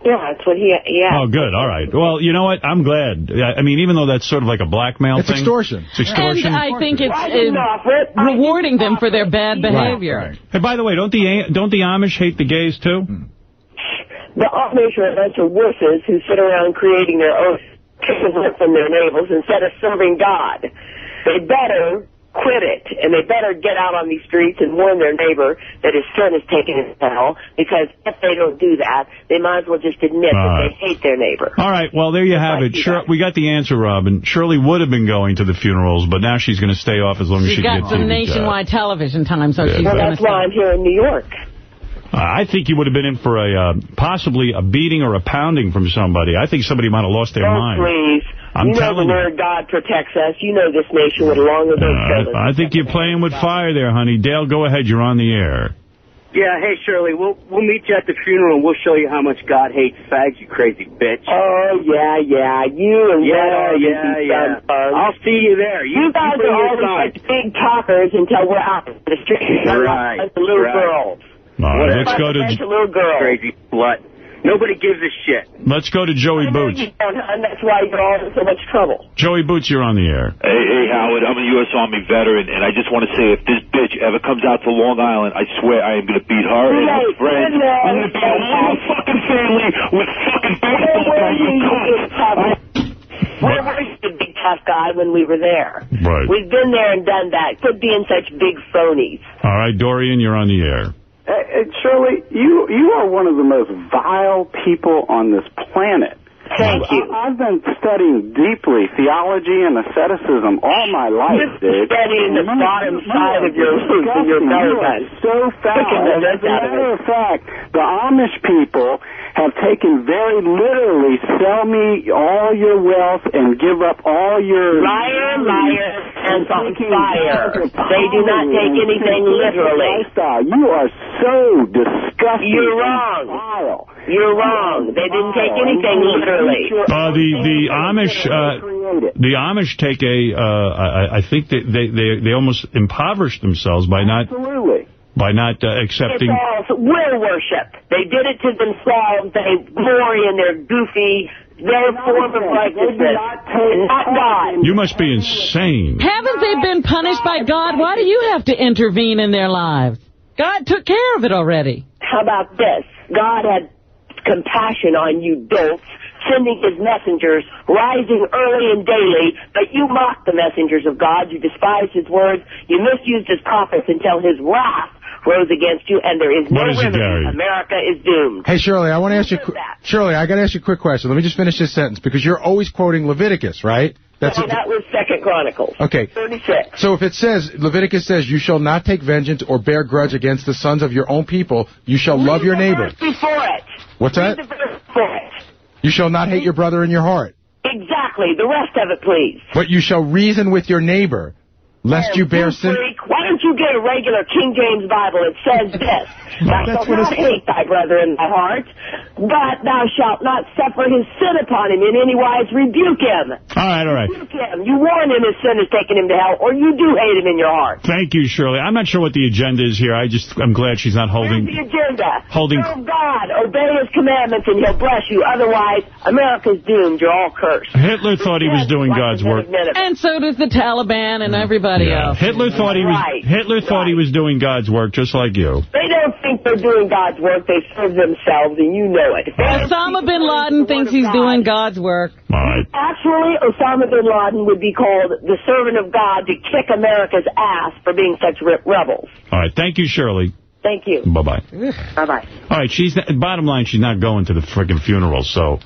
Yeah, that's what he, he asked. Oh, good. All right. Well, you know what? I'm glad. I I mean, even though that's sort of like a blackmail It's thing. extortion. It's extortion. And I think it's uh, it. Rewarding them for their bad behavior. Right. Hey, by the way, don't the don't the Amish hate the gays, too? The Amish are a bunch of wusses who sit around creating their own kingdom from their navels instead of serving God. They better quit it, and they better get out on these streets and warn their neighbor that his son is taken his hell, because if they don't do that, they might as well just admit All that right. they hate their neighbor. All right. Well, there you have it. Sure, we got the answer, Robin. Shirley would have been going to the funerals, but now she's going to stay off as long as she She's can got get some TV time. nationwide television time, so she's Well, going that's why I'm here in New York. Uh, I think you would have been in for a uh, possibly a beating or a pounding from somebody. I think somebody might have lost their Oh, mind. please. I'm you know telling the you. word God protects us. You know this nation would long ago Uh, killed. I think you're playing with fire there, honey. Dale, go ahead. You're on the air. Yeah, hey, Shirley, we'll we'll meet you at the funeral and we'll show you how much God hates fags, you crazy bitch. Oh, yeah, yeah. You and Yeah, Red Army yeah, and yeah. Sun Bugs. I'll see you there. You, You guys bring are your always such big talkers until we're out in the street. Right, Like the little right. girls. All right, let's go to little girls. Crazy slut. Nobody gives a shit. let's go to Joey Boots. And that's why you're all in so much trouble. Joey Boots, you're on the air. Hey, hey, Howard, I'm a U.S. Army veteran, and I just want to say, if this bitch ever comes out to Long Island, I swear I am going to beat her and her friends. I'm going to beat her whole fucking family with fucking baseball bats, you cunt. Where were you, the big tough guy, when we were there? Right. We've been there and done that. Quit being such big phonies. All right, Dorian, you're on the air. Uh, uh, Shirley, you you are one of the most vile people on this planet. Thank you. I, I've been studying deeply theology and asceticism all my life, dude. studying the bottom side of your roof and your belly button. so foul. As a matter of fact, the Amish people have taken very literally, sell me all your wealth and give up all your... Liar, liar, hands on fire. They do not take anything literally. Lifestyle. You are so disgusting. You're wrong. vile. You're wrong. They didn't take anything literally. Uh, the the Amish uh, the Amish take a uh, I, I think that they, they they almost impoverish themselves by not Absolutely. By not uh, accepting. It's all will worship. They did it to themselves. They glory in their goofy, their form of righteousness, not God. You must be insane. Haven't they been punished by God? Why do you have to intervene in their lives? God took care of it already. How about this? God had compassion on you dolts, sending his messengers, rising early and daily, but you mocked the messengers of God, you despised his words, you misused his prophets until his wrath rose against you, and there is no What is it, remedy. Gary? America is doomed. Hey, Shirley, I want to ask you... a Shirley, I got to ask you a quick question. Let me just finish this sentence, because you're always quoting Leviticus, right? That's no, it. that was Second Chronicles. Okay. 36. So if it says, Leviticus says, you shall not take vengeance or bear grudge against the sons of your own people, you shall love your neighbor. Before it. What's Read that? the verse before it. You shall not hate your brother in your heart, Exactly. The rest of it, please. but you shall reason with your neighbor, lest you bear sin. freak. Why don't you get a regular King James Bible? It says this. [LAUGHS] Thou shalt not it's- hate thy brother in thy heart, but thou shalt not suffer his sin upon him in any wise rebuke him. All right, all right. Rebuke him. You warn him his sin is taking him to hell, or you do hate him in your heart. Thank you, Shirley. I'm not sure what the agenda is here. I just I'm glad she's not holding. The agenda. Holding- Serve God, obey his commandments, and he'll bless you. Otherwise, America's doomed. You're all cursed. Hitler thought he was doing God's work. And so does the Taliban and everybody Yeah. else. Hitler thought he was Right. Hitler thought he was doing God's work just like you. They don't think they're doing God's work. They serve themselves, and you know it. Osama bin Laden thinks he's doing God's work. All right. Actually, Osama bin Laden would be called the servant of God to kick America's ass for being such re- rebels. All right. Thank you, Shirley. Thank you. Bye-bye. Bye-bye. All right, she's not, bottom line, she's not going to the freaking funeral, so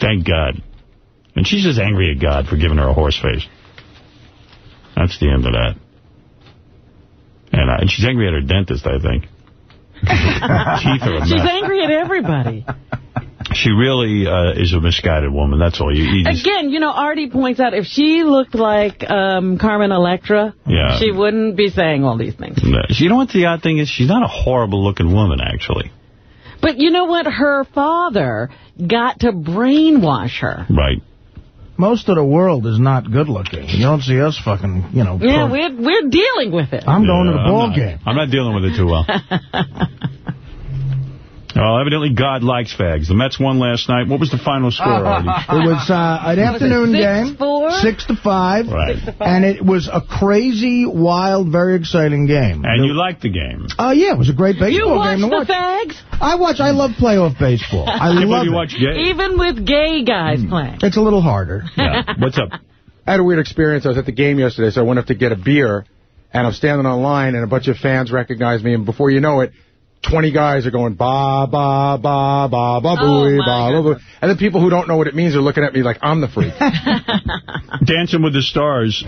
thank God. And she's just angry at God for giving her a horse face. That's the end of that. And, uh, and she's angry at her dentist, I think. Teeth are a She's angry at everybody. She really uh, is a misguided woman. That's all. You, you Again, you know, Artie points out if she looked like um, Carmen Electra, Yeah. she wouldn't be saying all these things. you know what the odd thing is? She's not a horrible-looking woman, actually. But you know what? Her father got to brainwash her. Right. Most of the world is not good looking. You don't see us fucking, you know. Yeah, we're we're dealing with it. I'm going to the Yeah, I'm ball not- game. I'm not dealing with it too well. [LAUGHS] Oh, evidently God likes fags. The Mets won last night. What was the final score, Artie? [LAUGHS] It was uh, an afternoon game, six to five, Right. and it was a crazy, wild, very exciting game. And you liked the game. Oh yeah, it was a great baseball You watch game to the watch. fags? I watch. I love playoff baseball. I [LAUGHS] Yeah, love you it. watch gay. Even with gay guys Hmm. playing. It's a little harder. [LAUGHS] Yeah. What's up? I had a weird experience. I was at the game yesterday, so I went up to get a beer, and I'm standing on line, and a bunch of fans recognize me, and before you know it, 20 guys are going, ba, ba, ba, ba, ba, oh booey, ba, ba, boo. And then people who don't know what it means are looking at me like I'm the freak. [LAUGHS] Dancing with the Stars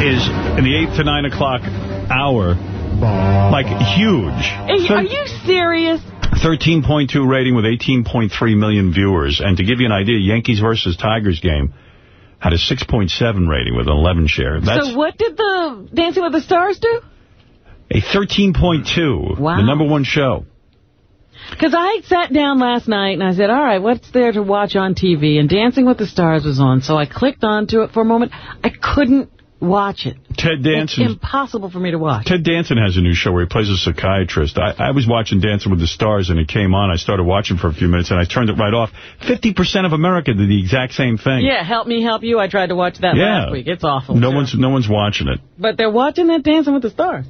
is in the 8 to 9 o'clock hour. Like, huge. Are you serious? 13.2 rating with 18.3 million viewers. And to give you an idea, Yankees versus Tigers game had a 6.7 rating with an 11 share. That's so what did the Dancing with the Stars do? A 13.2. Wow. The number one show. Because I sat down last night and I said, all right, what's there to watch on TV? And Dancing with the Stars was on, so I clicked onto it for a moment. I couldn't watch it. Ted Danson. It's impossible for me to watch. Ted Danson has a new show where he plays a psychiatrist. I, I was watching Dancing with the Stars, and it came on. I started watching for a few minutes, and I turned it right off. 50% of America did the exact same thing. Yeah, Help Me Help You. I tried to watch that Yeah. last week. It's awful. No too. one's no one's watching it. But they're watching that Dancing with the Stars.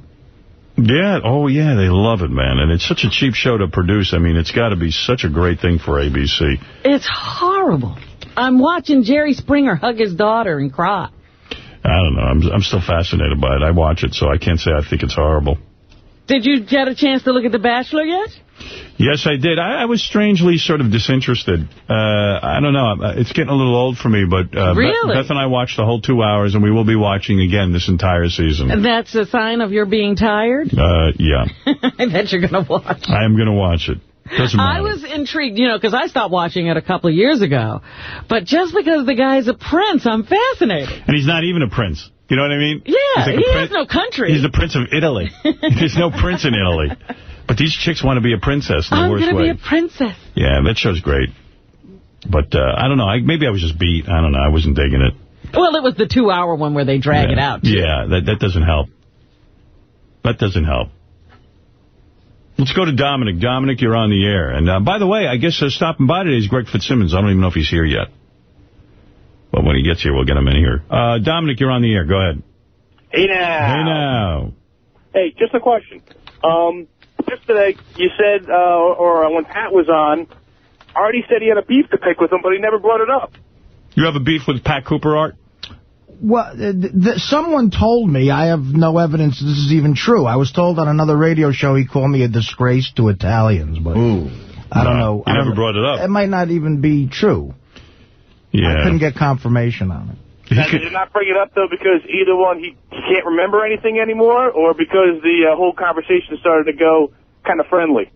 Yeah, oh yeah, they love it, man. And it's such a cheap show to produce. I mean, it's got to be such a great thing for ABC. It's horrible. I'm watching Jerry Springer hug his daughter and cry. I don't know. I'm I'm still fascinated by it. I watch it, so I can't say I think it's horrible. Did you get a chance to look at The Bachelor yet? Yes, I did. I, I was strangely sort of disinterested. Uh, I don't know. It's getting a little old for me, but uh, Beth- Really? Beth and I watched the whole two hours, and we will be watching again this entire season. And that's a sign of your being tired? Uh, yeah, [LAUGHS] that you're going to watch. I am going to watch it. I was intrigued, you know, because I stopped watching it a couple of years ago. But just because the guy's a prince, I'm fascinated. And he's not even a prince. You know what I mean? Yeah, like he has no country. He's the prince of Italy. [LAUGHS] There's no prince in Italy. But these chicks want to be a princess in the I'm worst going to way. be a princess. Yeah, that show's great. But uh, I don't know. I, maybe I was just beat. I don't know. I wasn't digging it. Well, it was the two-hour one where they drag yeah. it out. Yeah, that, that doesn't help. That doesn't help. Let's go to Dominic. Dominic, you're on the air. And uh, by the way, I guess uh, stopping by today is Greg Fitzsimmons. I don't even know if he's here yet. But when he gets here, we'll get him in here. Uh, Dominic, you're on the air. Go ahead. Hey now. Hey now. Hey, just a question. Um, yesterday you said, uh, or when Pat was on, Artie said he had a beef to pick with him, but he never brought it up. You have a beef with Pat Cooper, Art? Well, uh, th th someone told me, I have no evidence this is even true. I was told on another radio show he called me a disgrace to Italians, but I don't know. he I never brought it up. It might not even be true. I couldn't get confirmation on it. Now, did he not bring it up, though, because either one, he, he can't remember anything anymore, or because the uh, whole conversation started to go kind of friendly?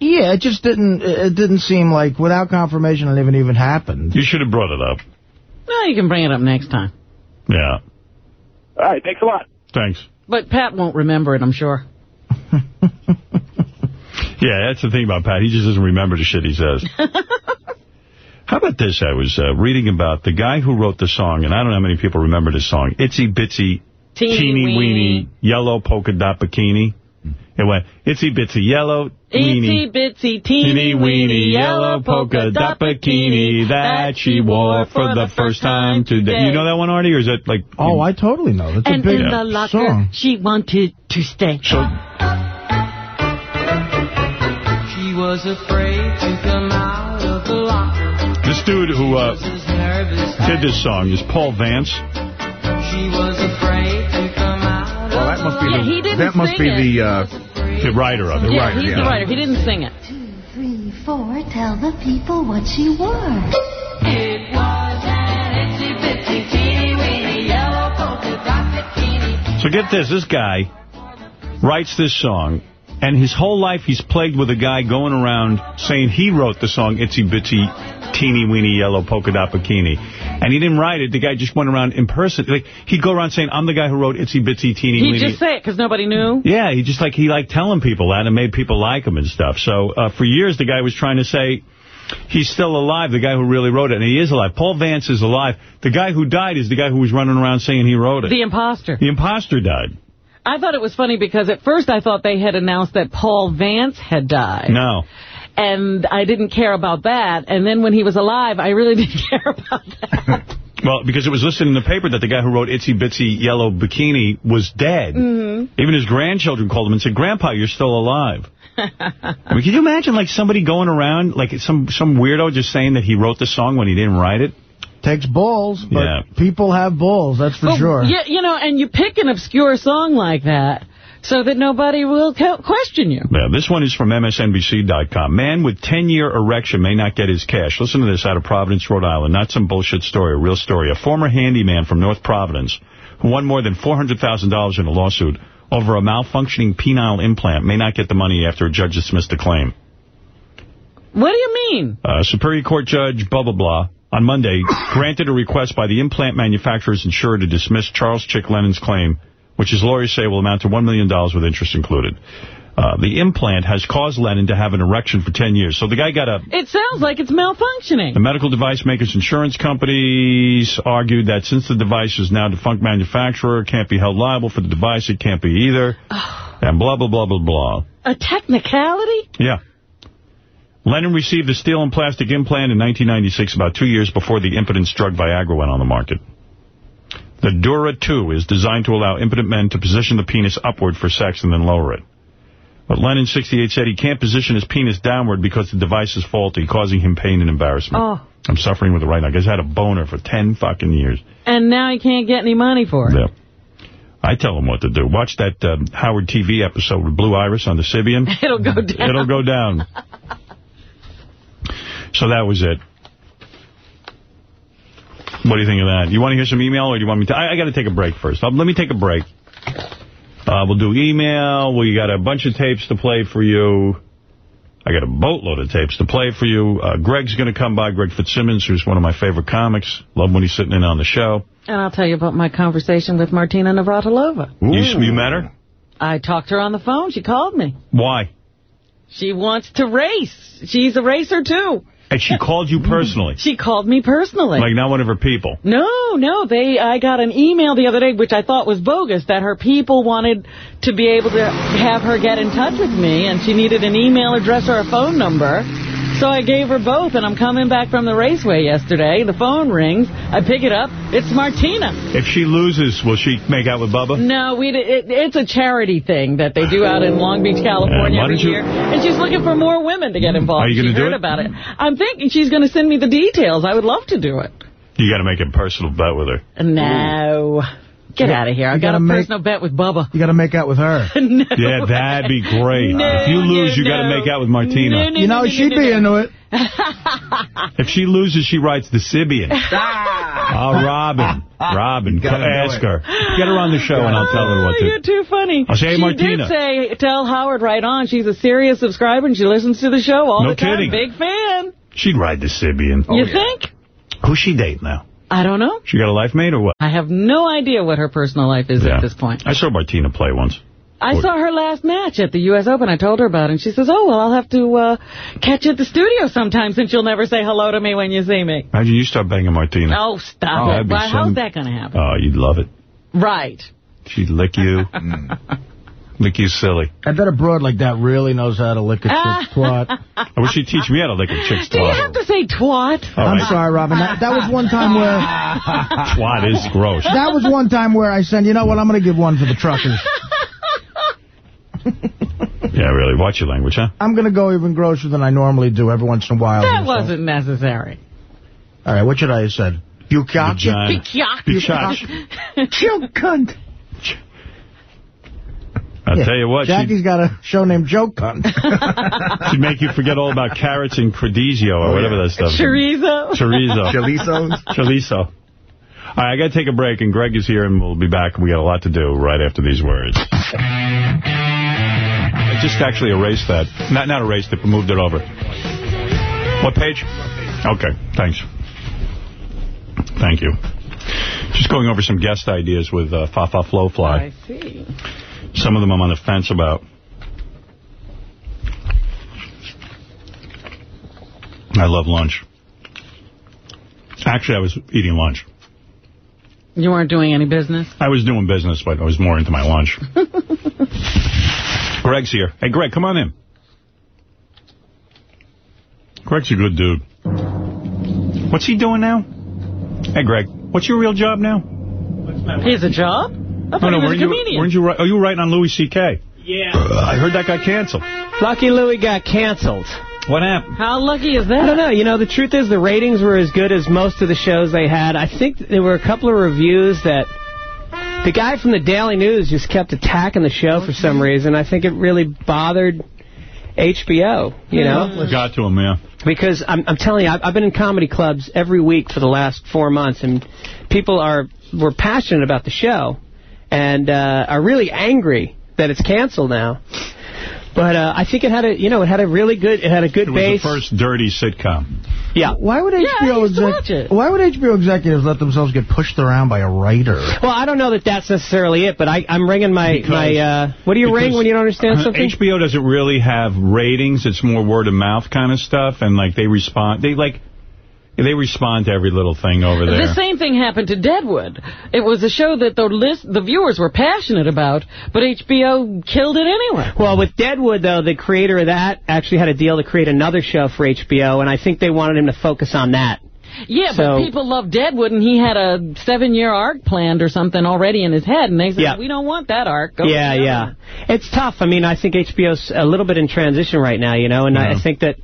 Yeah, it just didn't. It didn't seem like without confirmation it even even happened. You should have brought it up. No, you can bring it up next time. Yeah. All right, thanks a lot. Thanks. But Pat won't remember it, I'm sure. [LAUGHS] Yeah, that's the thing about Pat. He just doesn't remember the shit he says. [LAUGHS] How about this? I was uh, reading about the guy who wrote the song, and I don't know how many people remember this song. Itsy Bitsy Teeny Teeny weeny. Weeny Yellow Polka Dot Bikini. It went, Itsy Bitsy Yellow Weeny. Itsy bitsy Teeny teeny weeny yellow polka dot bikini that she wore for the first time today. You know that one, Artie, or is that like... Oh, I totally know. That's And a big in the locker, song. she wanted to stay. So, She was afraid to come dude who uh, did this song is Paul Vance. She was afraid to come out Well, that must be Yeah, the, he didn't that must be it. the uh, The writer of it. yeah, he's the writer. He didn't sing it. Three, four, tell the people what she wore. It was an itsy bitsy teeny weeny yellow polka dot bikini. So get this, this guy writes this song, and his whole life he's plagued with a guy going around saying he wrote the song Itsy Bitsy Teeny Weeny Yellow Polka Dot Bikini. And he didn't write it. The guy just went around in person. Like, he'd go around saying, I'm the guy who wrote Itsy Bitsy Teeny He'd Weeny. just say it because nobody knew. Yeah, he just like, he liked telling people that and made people like him and stuff. So uh, for years, the guy was trying to say he's still alive, the guy who really wrote it. And he is alive. Paul Vance is alive. The guy who died is the guy who was running around saying he wrote it. The imposter. The imposter died. I thought it was funny because at first I thought they had announced that Paul Vance had died. No. And I didn't care about that. And then when he was alive, I really [LAUGHS] didn't care about that. [LAUGHS] Well, because it was listed in the paper that the guy who wrote Itsy Bitsy Yellow Bikini was dead. Mm-hmm. Even his grandchildren called him and said, Grandpa, you're still alive. I mean, can you imagine, like, somebody going around, like, some some weirdo just saying that he wrote the song when he didn't write it? Takes balls, but Yeah. people have balls, that's for But, sure. Yeah, you know, and you pick an obscure song like that so that nobody will question you. Yeah, this one is from MSNBC.com. Man with 10-year erection may not get his cash. Listen to this out of Providence, Rhode Island. Not some bullshit story, a real story. A former handyman from North Providence who won more than $400,000 in a lawsuit over a malfunctioning penile implant may not get the money after a judge dismissed the claim. What do you mean? Uh, Superior Court Judge blah, blah, blah on Monday [COUGHS] granted a request by the implant manufacturer's insurer to dismiss Charles Chick Lennon's claim which his lawyers say will amount to $1 million with interest included. Uh, the implant has caused Lennon to have an erection for 10 years. So the guy got a... It sounds like it's malfunctioning. The medical device makers insurance companies argued that since the device is now defunct manufacturer, can't be held liable for the device. It can't be either. and blah, blah, blah, blah, blah. A technicality? Yeah. Lennon received the steel and plastic implant in 1996, about two years before the impotence drug Viagra went on the market. The Dura 2 is designed to allow impotent men to position the penis upward for sex and then lower it. But Lennon, 68, said he can't position his penis downward because the device is faulty, causing him pain and embarrassment. Oh. I'm suffering with it right now. Guys had a boner for 10 fucking years. And now he can't get any money for it. Yeah. I tell him what to do. Watch that um, Howard TV episode with Blue Iris on the Sybian. [LAUGHS] It'll go down. It'll go down. [LAUGHS] So that was it. What do you think of that? You want to hear some email, or do you want me to? I, I got to take a break first. Um, let me take a break. Uh, we'll do email. We got a bunch of tapes to play for you. I got a boatload of tapes to play for you. Uh, Greg's going to come by, Greg Fitzsimmons, who's one of my favorite comics. Love when he's sitting in on the show. And I'll tell you about my conversation with Martina Navratilova. You, you met her? I talked to her on the phone. She called me. Why? She wants to race. She's a racer, too. And she called you personally? She called me personally. Like not one of her people? No, no. They. I got an email the other day, which I thought was bogus, that her people wanted to be able to have her get in touch with me, and she needed an email address or a phone number. So I gave her both, and I'm coming back from the raceway yesterday. The phone rings. I pick it up. It's Martina. If she loses, will she make out with Bubba? No, we. It, it's a charity thing that they do out in Long Beach, California every you- year, and she's looking for more women to get mm-hmm. involved. Are you gonna do heard it? about it. I'm thinking she's going to send me the details. I would love to do it. You got to make a personal bet with her. No. Get out of here. I You got gotta a make- personal bet with Bubba. You got to make out with her. [LAUGHS] no. Yeah, that'd be great. No, if you lose, no, you got to no. make out with Martina. No, no, You know, no, she'd no, be no. into it. [LAUGHS] If she loses, she writes the Sybian. [LAUGHS] Oh, Robin. Robin. gotta Ask her. Get her on the show, and I'll tell her what Oh, you're too funny. I'll say, hey, she Martina. did say, tell Howard right on. She's a serious subscriber, and she listens to the show all No the time. kidding. Big fan. She'd ride the Sybian. you think? Who's she dating now? I don't know. She got a life mate or what? I have no idea what her personal life is Yeah. at this point. I saw Martina play once. I saw her last match at the U.S. Open. I told her about it, and she says, oh, well, I'll have to uh, catch you at the studio sometime since you'll never say hello to me when you see me. Imagine you start banging Martina. Oh, stop Oh, it. Why, some- how's that going to happen? Oh, you'd love it. Right. She'd lick you. [LAUGHS] lick you silly. I bet a broad like that really knows how to lick a chick's [LAUGHS] twat. I wish she'd teach me how to lick a chick's Do you have to say twat? All I'm right. sorry, Robin. That, that was one time where [LAUGHS] Twat is gross. that was one time where I said, you know what, I'm going to give one for the truckers. [LAUGHS] Yeah, really. Watch your language, huh? I'm going to go even grosser than I normally do every once in a while. That wasn't necessary. All right, what should I have said? You cock. Vagina. Yuck. Bichach. You cunt. I'll Yeah, tell you what, Jackie's got a show named Joke Cunt. [LAUGHS] she'd make you forget all about carrots and credizio or whatever that stuff is. Chorizo. Chorizo. [LAUGHS] Chorizos. Chorizo. All right, I got to take a break, and Greg is here, and we'll be back. We got a lot to do right after these words. I just actually erased that. Not not erased it, but moved it over. What page? Okay, thanks. Thank you. Just going over some guest ideas with uh, Fafa Flowfly. I see. Some of them I'm on the fence about. I love lunch. Actually, I was eating lunch. You weren't doing any business? I was doing business, but I was more into my lunch. [LAUGHS] Greg's here. Hey, Greg, come on in. Greg's a good dude. What's he doing now? Hey, Greg, what's your real job now? He's a job? I thought Oh, no, he was a weren't you, comedian. weren't you, ri- oh, you were writing on Louis C.K. Yeah. Uh, I heard that got canceled. Lucky Louie got canceled. What happened? How lucky is that? I don't know. You know, the truth is the ratings were as good as most of the shows they had. I think there were a couple of reviews that the guy from the Daily News just kept attacking the show for some reason. I think it really bothered HBO, you know? Got to him, yeah. Because I'm, I'm telling you, I've, I've been in comedy clubs every week for the last four months, and people are were passionate about the show and uh, are really angry that it's canceled now. But uh, I think it had a, you know, it had a really good, it had a good base. It was base. the first dirty sitcom. Yeah. Why would HBO used to exec- Why would HBO executives let themselves get pushed around by a writer? Well, I don't know that that's necessarily it, but I, I'm ringing my, Because- my uh, what do you ring when you don't understand uh, something? HBO doesn't really have ratings. It's more word of mouth kind of stuff, and like they respond. They like they respond to every little thing over there. The same thing happened to Deadwood. It was a show that the list, the viewers were passionate about, but HBO killed it anyway. Well, with Deadwood, though, the creator of that actually had a deal to create another show for HBO, and I think they wanted him to focus on that. Yeah, So- but people love Deadwood, and he had a seven-year arc planned or something already in his head, and they said, Yeah. we don't want that arc. Go yeah, yeah. It's tough. I mean, I think HBO's a little bit in transition right now, you know, and I, I think that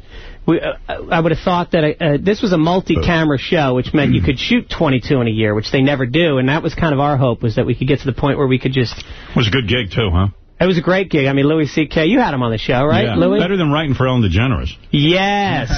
we, uh, I would have thought that uh, this was a multi-camera show, which meant you could shoot 22 in a year, which they never do, and that was kind of our hope, was that we could get to the point where we could just... It was a good gig, too, huh? It was a great gig. I mean, Louis C.K., you had him on the show, right, yeah. Louis? Better than writing for Ellen DeGeneres. Yes,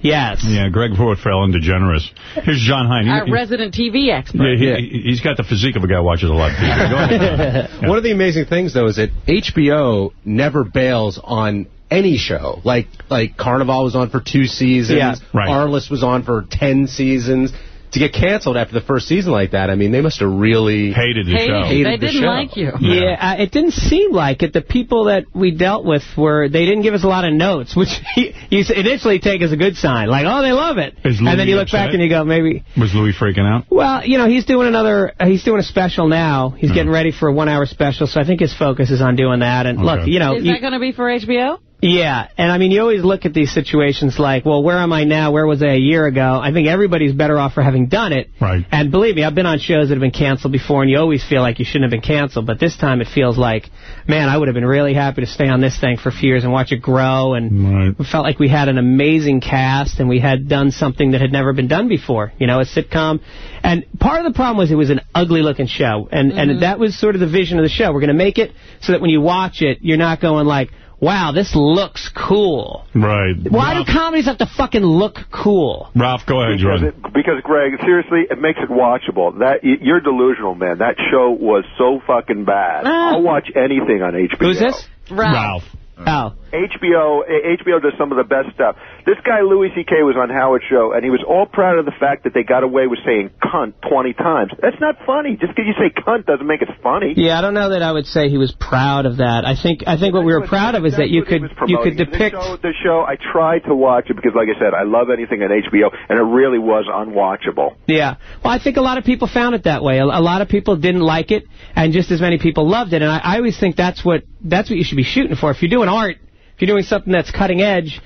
yes. Yeah, Greg wrote for Ellen DeGeneres. Here's Jon Hein. He- Our he- resident TV expert. yeah, he, he's got the physique of a guy who watches a lot of TV. Go ahead. [LAUGHS] One of the amazing things, though, is that HBO never bails on any show. Like like Carnival was on for two seasons. Yeah, right. Arliss was on for ten seasons. To get canceled after the first season like that, I mean, they must have really hated the Hated show. Hated They the didn't show. like you. Yeah, uh, it didn't seem like it. The people that we dealt with were, they didn't give us a lot of notes, which [LAUGHS] you s- initially take as a good sign. Like, oh, they love it. Is and then you look back and you go, maybe... Was Louis freaking out? Well, you know, he's doing another, uh, he's doing a special now. He's Uh-huh. getting ready for a one-hour special, so I think his focus is on doing that. And look, you know... Is you- that going to be for HBO? Yeah, and I mean, you always look at these situations like, well, where am I now? Where was I a year ago? I think everybody's better off for having done it. Right. And believe me, I've been on shows that have been canceled before, and you always feel like you shouldn't have been canceled. But this time it feels like, man, I would have been really happy to stay on this thing for a few years and watch it grow. And Right. we felt like we had an amazing cast, and we had done something that had never been done before, you know, a sitcom. And part of the problem was it was an ugly-looking show, and and mm-hmm. that was sort of the vision of the show. We're going to make it so that when you watch it, you're not going like, wow, this looks cool. Right. Why Ralph, do comedies have to fucking look cool? Ralph, go ahead, Because, Jordan. it, because Greg, seriously, it makes it watchable. That you're delusional, man. That show was so fucking bad. Ah. I'll watch anything on HBO. Who's this? Ralph. Oh. HBO HBO does some of the best stuff. This guy Louis C.K. was on Howard show, and he was all proud of the fact that they got away with saying "cunt" twenty times. That's not funny. Just because you say "cunt" doesn't make it funny. Yeah, I don't know that I would say he was proud of that. I think I think what we were proud of is that you could you could depict. The show, the show, I tried to watch it because, like I said, I love anything on HBO, and it really was unwatchable. Yeah. Well, I think a lot of people found it that way. A, a lot of people didn't like it, and just as many people loved it. And I, I always think that's what that's what you should be shooting for. If you're doing art, if you're doing something that's cutting edge,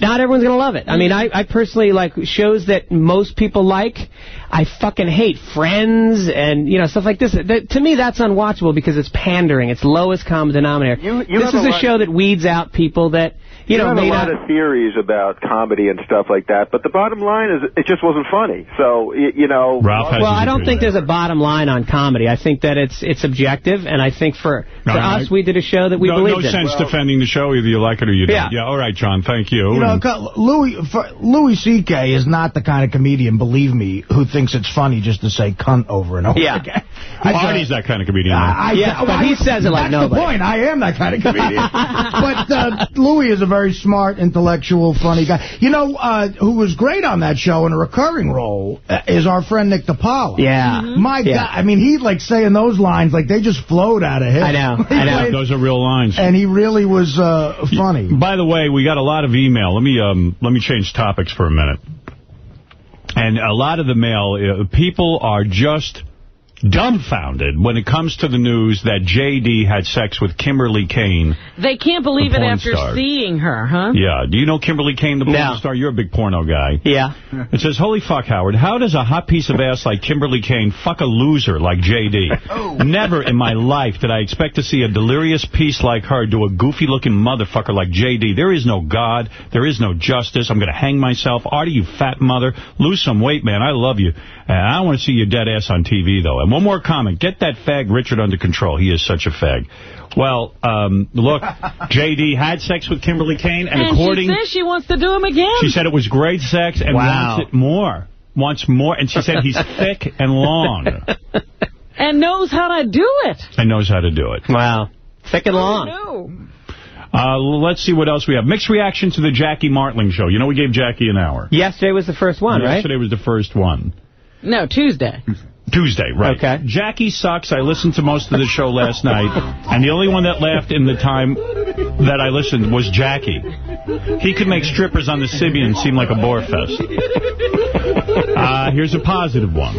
not everyone's going to love it. I mean, I, I personally like shows that most people like. I fucking hate Friends and, you know, stuff like this. That, to me, that's unwatchable because it's pandering. It's lowest common denominator. you this is a a show that weeds out people that, you, know, have may a lot not... of theories about comedy and stuff like that, but the bottom line is it just wasn't funny. So you know, Ralph has Well, I don't think opinion. there's a bottom line on comedy. I think that it's it's objective, and I think for for All right. us, we did a show that we no, believed no in. sense defending the show. Either you like it or you don't. Yeah. Yeah, all right, John, thank you. You know, And- co- Louis for, Louis C.K. is not the kind of comedian, believe me, who thinks it's funny just to say cunt over and over Yeah. again. Well, Artie's that kind of comedian. though. I, I, Yeah, but I- he says it like that's nobody. the point. I am that kind of [LAUGHS] comedian. but uh, Louis is a very smart, intellectual, funny guy. You know, uh, who was great on that show in a recurring role uh, is our friend Nick DiPaolo. Yeah. My Yeah. God, I mean, he like saying those lines like they just flowed out of him. I know, [LAUGHS] I know. played- Those are real lines. And he really was uh, funny. By the way, we got a lot of email. Let me um let me change topics for a minute. And a lot of the mail, uh, people are just dumbfounded when it comes to the news that J.D. had sex with Kimberly Kane. They can't believe The it after star. seeing her, huh? Yeah. Do you know Kimberly Kane, the porn No. star? You're a big porno guy. Yeah. It says, holy fuck, Howard, how does a hot piece of ass like Kimberly Kane fuck a loser like J.D.? Oh. Never in my life did I expect to see a delirious piece like her do a goofy-looking motherfucker like J.D. There is no God. There is no justice. I'm going to hang myself. Artie, you fat mother. Lose some weight, man. I love you. And I want to see your dead ass on TV, though. And one more comment. Get that fag Richard under control. He is such a fag. Well, um, look, [LAUGHS] J.D. had sex with Kimberly Kane, and, And according... she says she wants to do him again. She said it was great sex and Wow. wants it more. Wants more. And she said he's [LAUGHS] thick and long and knows how to do it. and knows how to do it. Wow. Thick and long. Uh, let's see what else we have. Mixed reaction to the Jackie Martling show. You know, we gave Jackie an hour. Yesterday was the first one, right? Yesterday was the first one. No, Tuesday. Tuesday, right. Okay. Jackie sucks. I listened to most of the show last night, and the only one that laughed in the time that I listened was Jackie. He could make strippers on the Sybian seem like a bore fest. Uh, here's a positive one.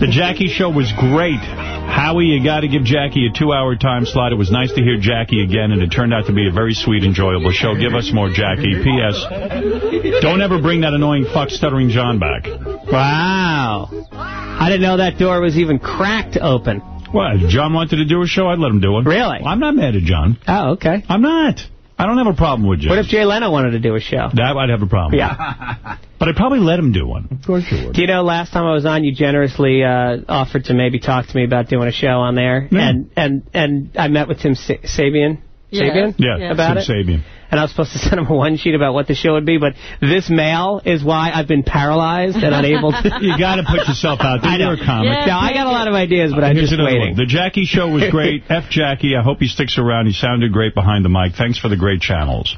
The Jackie show was great. Howie, you got to give Jackie a two-hour time slot. It was nice to hear Jackie again, and it turned out to be a very sweet, enjoyable show. Give us more Jackie. P.S. Don't ever bring that annoying fuck Stuttering John back. Wow. I didn't know that door was even cracked open. What, if John wanted to do a show, I'd let him do one. Really? I'm not mad at John. Oh, okay. I'm not. I don't have a problem with John. What if Jay Leno wanted to do a show? That I'd have a problem Yeah. with. But I'd probably let him do one. Of course you would. Do you know, last time I was on, you generously uh, offered to maybe talk to me about doing a show on there. Yeah. And and and I met with Tim Sa Sabean. Yeah. Sabean? Yeah, About Tim it? Sabean. And I was supposed to [LAUGHS] send him a one sheet about what the show would be, but this mail is why I've been paralyzed and unable to. [LAUGHS] You got to put yourself out there. You're a comic. no, I got a lot of ideas, but I'm just waiting. one. The Jackie show was great. [LAUGHS] F Jackie. I hope he sticks around. He sounded great behind the mic. Thanks for the great channels.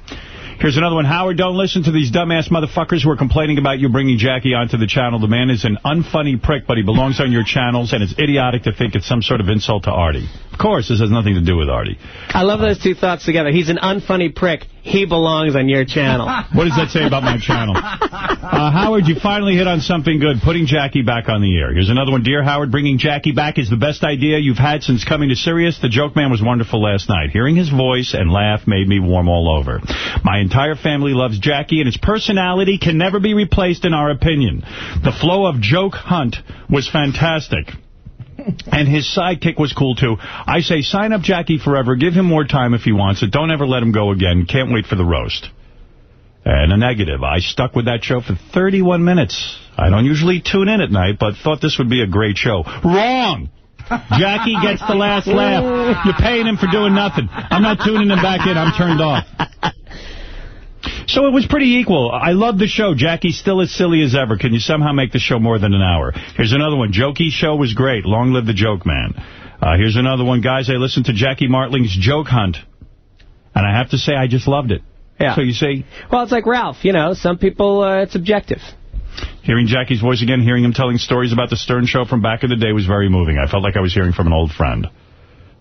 Here's another one. Howard, don't listen to these dumbass motherfuckers who are complaining about you bringing Jackie onto the channel. The man is an unfunny prick, but he belongs on your channels, and it's idiotic to think it's some sort of insult to Artie. Of course, this has nothing to do with Artie. I love those two thoughts together. He's an unfunny prick. He belongs on your channel. [LAUGHS] What does that say about my channel? Uh, Howard, you finally hit on something good, putting Jackie back on the air. Here's another one. Dear Howard, bringing Jackie back is the best idea you've had since coming to Sirius. The Joke Man was wonderful last night. Hearing his voice and laugh made me warm all over. My entire family loves Jackie, and his personality can never be replaced in our opinion. The flow of Joke Hunt was fantastic. And his sidekick was cool, too. I say sign up Jackie forever. Give him more time if he wants it. Don't ever let him go again. Can't wait for the roast. And a negative. I stuck with that show for 31 minutes. I don't usually tune in at night, but thought this would be a great show. Wrong! Jackie gets the last laugh. You're paying him for doing nothing. I'm not tuning him back in. I'm turned off. [LAUGHS] So it was pretty equal. I love the show. Jackie's still as silly as ever. Can you somehow make the show more than an hour? Here's another one. Jokey's show was great. Long live the joke man. Uh, here's another one. Guys, I listened to Jackie Martling's Joke Hunt, and I have to say I just loved it. Yeah. So you see? Well, it's like Ralph. You know, some people, uh, it's objective. hearing Jackie's voice again, hearing him telling stories about the Stern Show from back in the day was very moving. I felt like I was hearing from an old friend.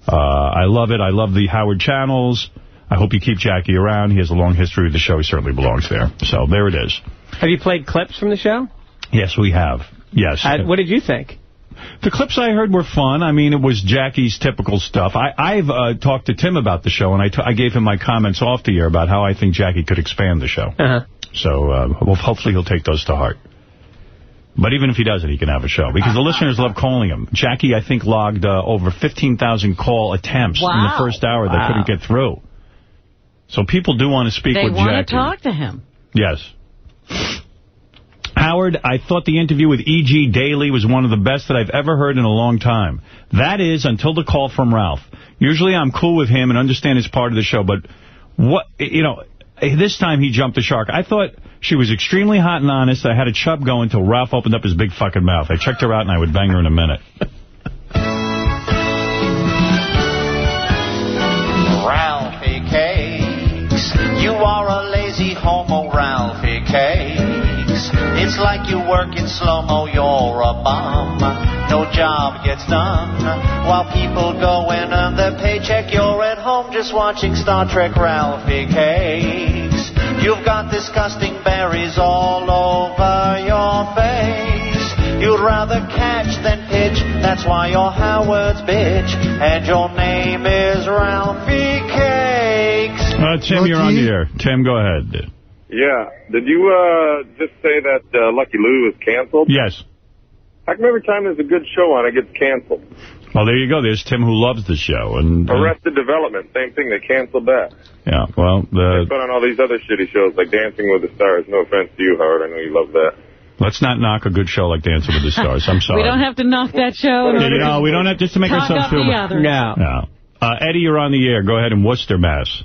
Uh, I love it. I love the Howard channels. I hope you keep Jackie around. He has a long history with the show. He certainly belongs there. So there it is. Have you played clips from the show? Yes, we have. Yes. Uh, what did you think? The clips I heard were fun. I mean, it was Jackie's typical stuff. I, I've uh, talked to Tim about the show, and I, t I gave him my comments off the air about how I think Jackie could expand the show. Uh-huh. So uh, well, hopefully he'll take those to heart. But even if he doesn't, he can have a show. Because the listeners love calling him. Jackie, I think, logged uh, over 15,000 call attempts in the first hour that Wow. couldn't get through. So people do want to speak They with want to talk to him. Yes. Howard, I thought the interview with E.G. Daily was one of the best that I've ever heard in a long time. That is, until the call from Ralph. Usually I'm cool with him and understand his part of the show, but what, you know, this time he jumped the shark. I thought she was extremely hot and honest. I had a chub going until Ralph opened up his big fucking mouth. I checked her out and I would bang her in a minute. [LAUGHS] It's like you work in slow-mo, you're a bum. No job gets done. While people go and earn their paycheck, you're at home just watching Star Trek, Ralphie Cakes. You've got disgusting berries all over your face. You'd rather catch than pitch, that's why you're Howard's bitch. And your name is Ralphie Cakes. Uh, Tim, you're on the air. Tim, go ahead. Yeah. Did you uh, just say that uh, Lucky Lou is canceled? Yes. How come every time there's a good show on, it gets canceled? Well, there you go. There's Tim who loves the show. and uh, Arrested Development, same thing. They canceled that. Yeah, well, They put on all these other shitty shows like Dancing with the Stars. No offense to you, Howard. I know you love that. let's not knock a good show like Dancing with the Stars. I'm [LAUGHS] sorry. We don't have to knock that show. in Yeah, you know, we don't have just to make talk ourselves feel the bad. others. No. No. Uh, Eddie, you're on the air. Go ahead in Worcester, Mass.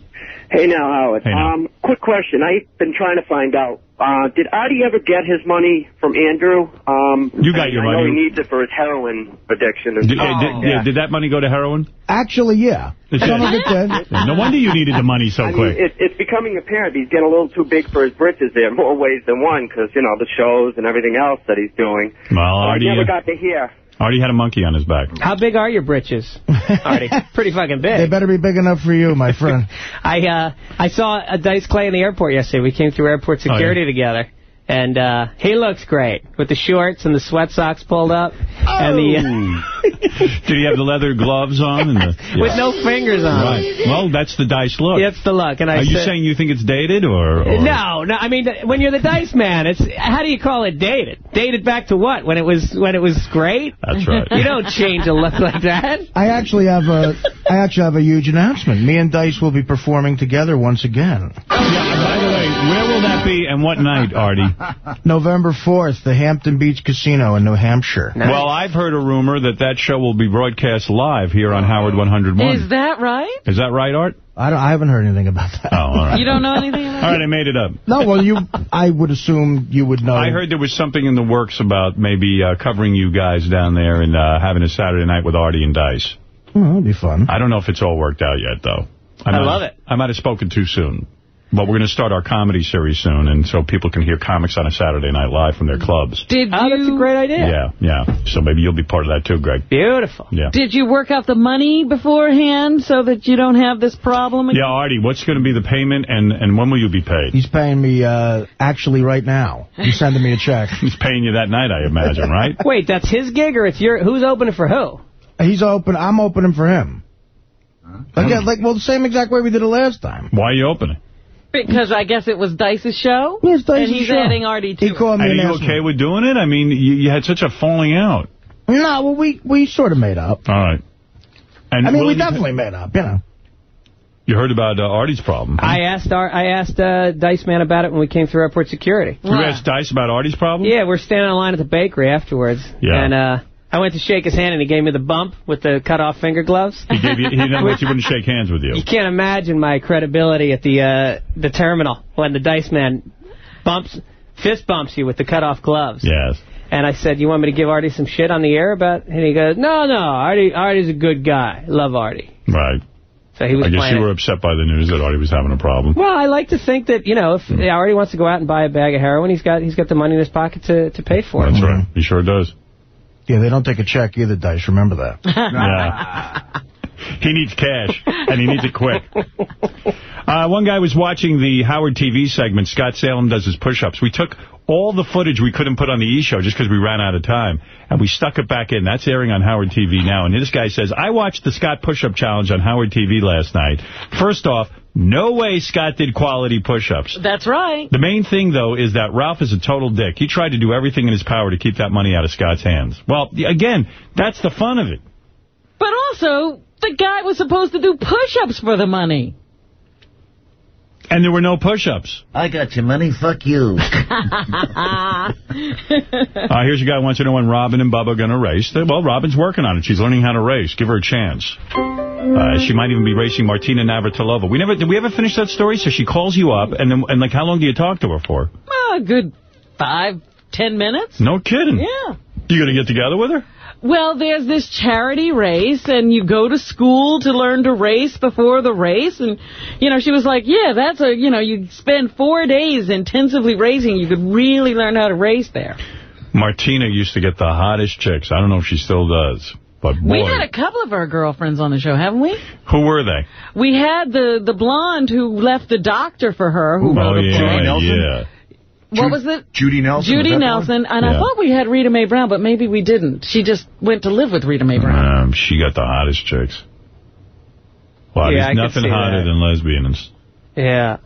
Hey now, Howard. Hey, now. Um, quick question. I've been trying to find out. Uh, did Artie ever get his money from Andrew? Um, You got your I know money. he needs it for his heroin addiction. And Did, uh, did- yeah, did that money go to heroin? Actually, yeah. It Some of it did. No wonder you needed the money so I mean, quick. it, it's becoming apparent he's getting a little too big for his britches there, more ways than one, because, you know, the shows and everything else that he's doing. Well, I never uh, got to hear. Artie had a monkey on his back. How big are your britches, [LAUGHS] Artie? Pretty fucking big. They better be big enough for you, my friend. [LAUGHS] I uh, I saw a Dice Clay in the airport yesterday. We came through airport Oh, security together. And uh, he looks great with the shorts and the sweat socks pulled up. And the, [LAUGHS] Did he have the leather gloves on? And the, [LAUGHS] With no fingers on. Right. Well, that's the dice look. That's the look. And I Are you said- saying you think it's dated or? or- No, no. I mean, when you're the dice man, it's how do you call it dated? Dated back to what? When it was when it was great? That's right. You don't change a look like that. [LAUGHS] I actually have a, I actually have a huge announcement. Me and Dice will be performing together once again. Yeah, By the way, where will that be and what night, Artie? [LAUGHS] November 4th, the Hampton Beach Casino in New Hampshire. Well, I've heard a rumor that that show will be broadcast live here on Howard 101. Is that right? Is that right, Art? I, don't, I haven't heard anything about that. Oh, all right. You don't know anything about All right, I made it up. No, well, you, I would assume you would know. I heard there was something in the works about maybe uh, covering you guys down there and uh, having a Saturday night with Artie and Dice. Oh, that'd be fun. I don't know if it's all worked out yet, though. I might- love it. I might have spoken too soon. But we're going to start our comedy series soon, and so people can hear comics on a Saturday night live from their clubs. Did Oh, you, that's a great idea. Yeah, yeah. So maybe you'll be part of that too, Greg. Beautiful. Yeah. Did you work out the money beforehand so that you don't have this problem again? Yeah, Artie, what's going to be the payment, and, and when will you be paid? He's paying me, uh, actually right now. He's [LAUGHS] sending me a check. [LAUGHS] He's paying you that night, I imagine, right? [LAUGHS] Wait, that's his gig or it's your? Who's opening for who? He's open. I'm opening for him. Again, like, well, the same exact way we did it last time. Why are you opening? Because I guess it was Dice's show? Yes, Dice's And he's show. adding Artie to He called me Are you asked me. okay with doing it? I mean, you, you had such a falling out. No, well, we, we sort of made up. All right. And I mean, we definitely made up, you know. You heard about uh, Artie's problem. huh? I asked our, I asked uh, Dice Man about it when we came through airport security. You asked Dice about Artie's problem? Yeah, we're standing in line at the bakery afterwards. Yeah. And uh, I went to shake his hand and he gave me the bump with the cut off finger gloves. He gave you, he didn't [LAUGHS] you wouldn't shake hands with you. You can't imagine my credibility at the uh, the terminal when the Dice Man bumps, fist bumps you with the cut off gloves. Yes. And I said, you want me to give Artie some shit on the air about... And he goes, no, no, Artie, Artie's a good guy. Love Artie. Right. So he was I guess you were upset by the news that Artie was having a problem. Well, I like to think that, you know, if Artie wants to go out and buy a bag of heroin, he's got he's got the money in his pocket to, to pay for it. That's right. He sure does. Yeah, they don't take a check either, Dice. Remember that. [LAUGHS] Yeah. He needs cash, and he needs it quick. [LAUGHS] Uh, one guy was watching the Howard TV segment, Scott Salem does his push-ups. We took all the footage we couldn't put on the E! Show just because we ran out of time, and we stuck it back in. That's airing on Howard TV now. And this guy says, I watched the Scott push-up challenge on Howard TV last night. First off, no way Scott did quality push-ups. That's right. The main thing, though, is that Ralph is a total dick. He tried to do everything in his power to keep that money out of Scott's hands. Well, again, that's the fun of it. But also, the guy was supposed to do push-ups for the money. And there were no push-ups. I got your money, fuck you. [LAUGHS] Uh, here's a guy who wants to know when Robin and Bubba are going to race. They- Well, Robin's working on it. She's learning how to race. Give her a chance. Uh, she might even be racing Martina Navratilova. We never did we ever finish that story? So she calls you up, and then and like how long do you talk to her for? A good five, ten minutes. No kidding. Yeah. You going to get together with her? Well, there's this charity race, and you go to school to learn to race before the race. And, you know, she was like, yeah, that's a, you know, you spend four days intensively racing. You could really learn how to race there. Martina used to get the hottest chicks. I don't know if she still does, but boy, We had a couple of our girlfriends on the show, haven't we? who were they? We had the, the blonde who left the doctor for her, who wrote oh a yeah, book. yeah. What was it? Judy Nelson. Judy was that the Nelson, one? and I thought we had Rita Mae Brown, but maybe we didn't. She just went to live with Rita Mae Brown. Um, she got the hottest chicks. Wow, Yeah, there's could nothing hotter that. than lesbians. Yeah.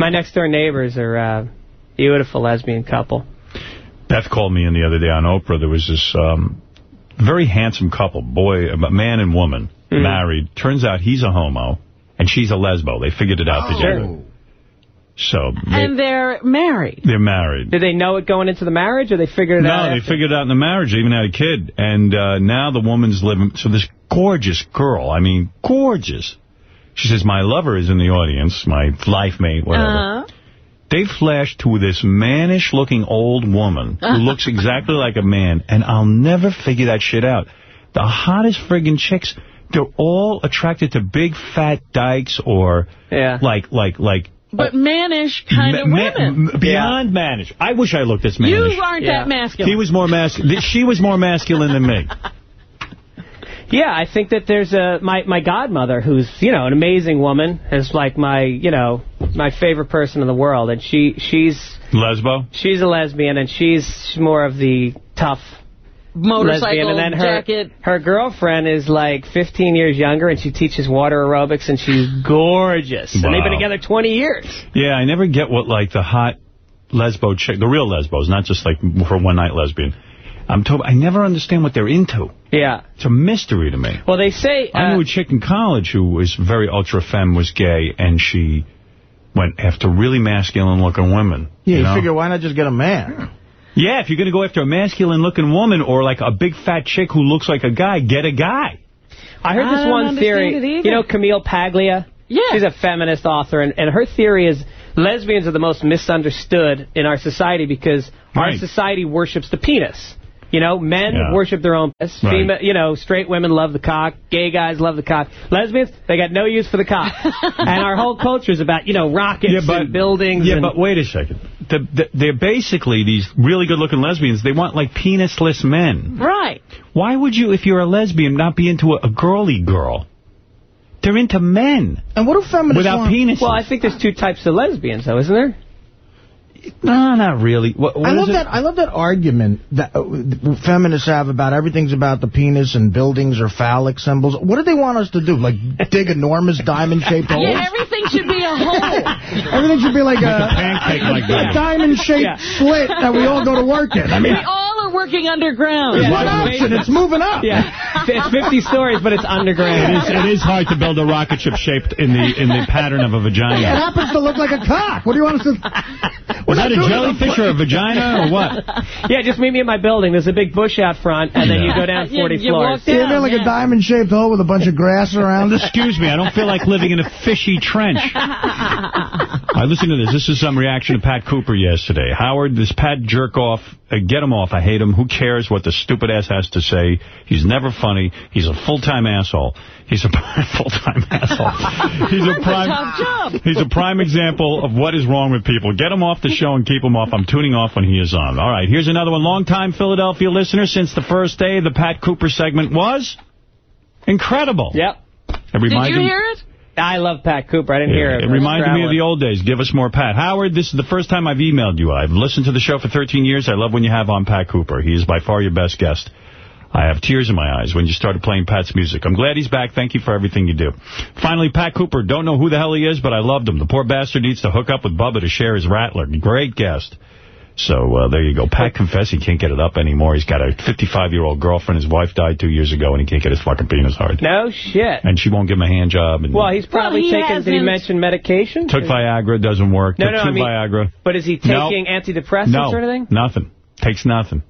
My next door neighbors are uh, beautiful lesbian couple. Beth called me in the other day on Oprah. There was this um, very handsome couple, boy, a man and woman, Hmm. married. Turns out he's a homo, and she's a lesbo. They figured it out Oh. together. So they, And they're married. they're married. Did they know it going into the marriage, or they figured it out? No, they after? figured it out in the marriage. They even had a kid. And uh, now the woman's living... So this gorgeous girl, I mean, gorgeous. She says, my lover is in the audience, my life mate, whatever. Uh-huh. They flash to this mannish-looking old woman who [LAUGHS] looks exactly like a man, and I'll never figure that shit out. The hottest friggin' chicks, they're all attracted to big, fat dykes or Yeah. like, like, like... But uh, mannish kind of ma- ma- women. m- beyond mannish. I wish I looked this mannish. You aren't that masculine. He was more masculine. She was more masculine than me. [LAUGHS] Yeah, I think that there's a my my godmother who's you know an amazing woman is like my you know my favorite person in the world, and she she's Lesbo? she's a lesbian and she's more of the tough Motorcycle lesbian, and then her jacket. her girlfriend is like 15 years younger, and she teaches water aerobics, and she's gorgeous, and they've been together 20 years. Yeah, I never get what, like, the hot lesbo chick, the real lesbos, not just, like, for one-night lesbian. I'm told, I never understand what they're into. Yeah. It's a mystery to me. Well, they say I uh, knew a chick in college who was very ultra-femme, was gay, and she went after really masculine-looking women. Yeah, you know? figure, why not just get a man? Yeah, if you're going to go after a masculine-looking woman or, like, a big fat chick who looks like a guy, get a guy. I heard I this one theory. You know Camille Paglia? Yeah. She's a feminist author, and, and her theory is lesbians are the most misunderstood in our society because our society worships the penis. You know, men Yeah. worship their own penis. Right. Female, you know, straight women love the cock. Gay guys love the cock. Lesbians, they got no use for the cock. [LAUGHS] and our whole culture is about, you know, rockets and buildings. Yeah, and, but wait a second. The, the, they're basically these really good-looking lesbians. They want, like, penisless men. Right. Why would you, if you're a lesbian, not be into a, a girly girl? They're into men. And what do feminists Without want? penises. Well, I think there's two types of lesbians, though, isn't there? No, not really. What, what I love that. I love that argument that uh, feminists have about everything's about the penis and buildings or phallic symbols. What do they want us to do? Like dig enormous [LAUGHS] diamond-shaped holes? Yeah, everything should be a hole. [LAUGHS] Everything should be like a, Like a pancake like a diamond-shaped Yeah. slit that we all go to work in. I mean, we all are working underground. there's one option. It's moving up. Yeah. It's 50 stories, but it's underground. is, it is hard to build a rocket ship shaped in the in the pattern of a vagina. It happens to look like a cock. What do you want us to... [LAUGHS] Was that a jellyfish or a vagina or what? Yeah, just meet me at my building. There's a big bush out front, and then you go down Yeah, 40 you floors. walk Yeah, down, they're like yeah. a diamond-shaped hole with a bunch of grass around it. Excuse me, I don't feel like living in a fishy trench. [LAUGHS] All right, listen to this. This is some reaction to Pat Cooper yesterday. Howard, this Pat jerk off, uh, get him off. I hate him. Who cares what the stupid ass has to say? He's never funny. He's a full-time asshole. He's a [LAUGHS] full-time asshole. He's a prime. tough. [LAUGHS] He's a prime example of what is wrong with people. Get him off the show and keep him off. I'm tuning off when he is on. All right, here's another one. Long-time Philadelphia listener since the first day the Pat Cooper segment was incredible. Yep. It Did reminded you me- hear it? I love Pat Cooper. I didn't hear it. it reminded me of the old days. Give us more Pat. Howard, this is the first time I've emailed you. I've listened to the show for 13 years. I love when you have on Pat Cooper. He is by far your best guest. I have tears in my eyes when you started playing Pat's music. I'm glad he's back. Thank you for everything you do. Finally, Pat Cooper. Don't know who the hell he is, but I loved him. The poor bastard needs to hook up with Bubba to share his Rattler. Great guest. So uh, there you go. Pat confessed he can't get it up anymore. He's got a 55-year-old girlfriend. His wife died two years ago, and he can't get his fucking penis hard. No shit. And she won't give him a hand job. And Well, he's probably he taking, did he mention medication? Took Viagra, doesn't work. No, Took no, two I mean- Viagra. But is he No. taking antidepressants No, or anything? nothing. Takes nothing.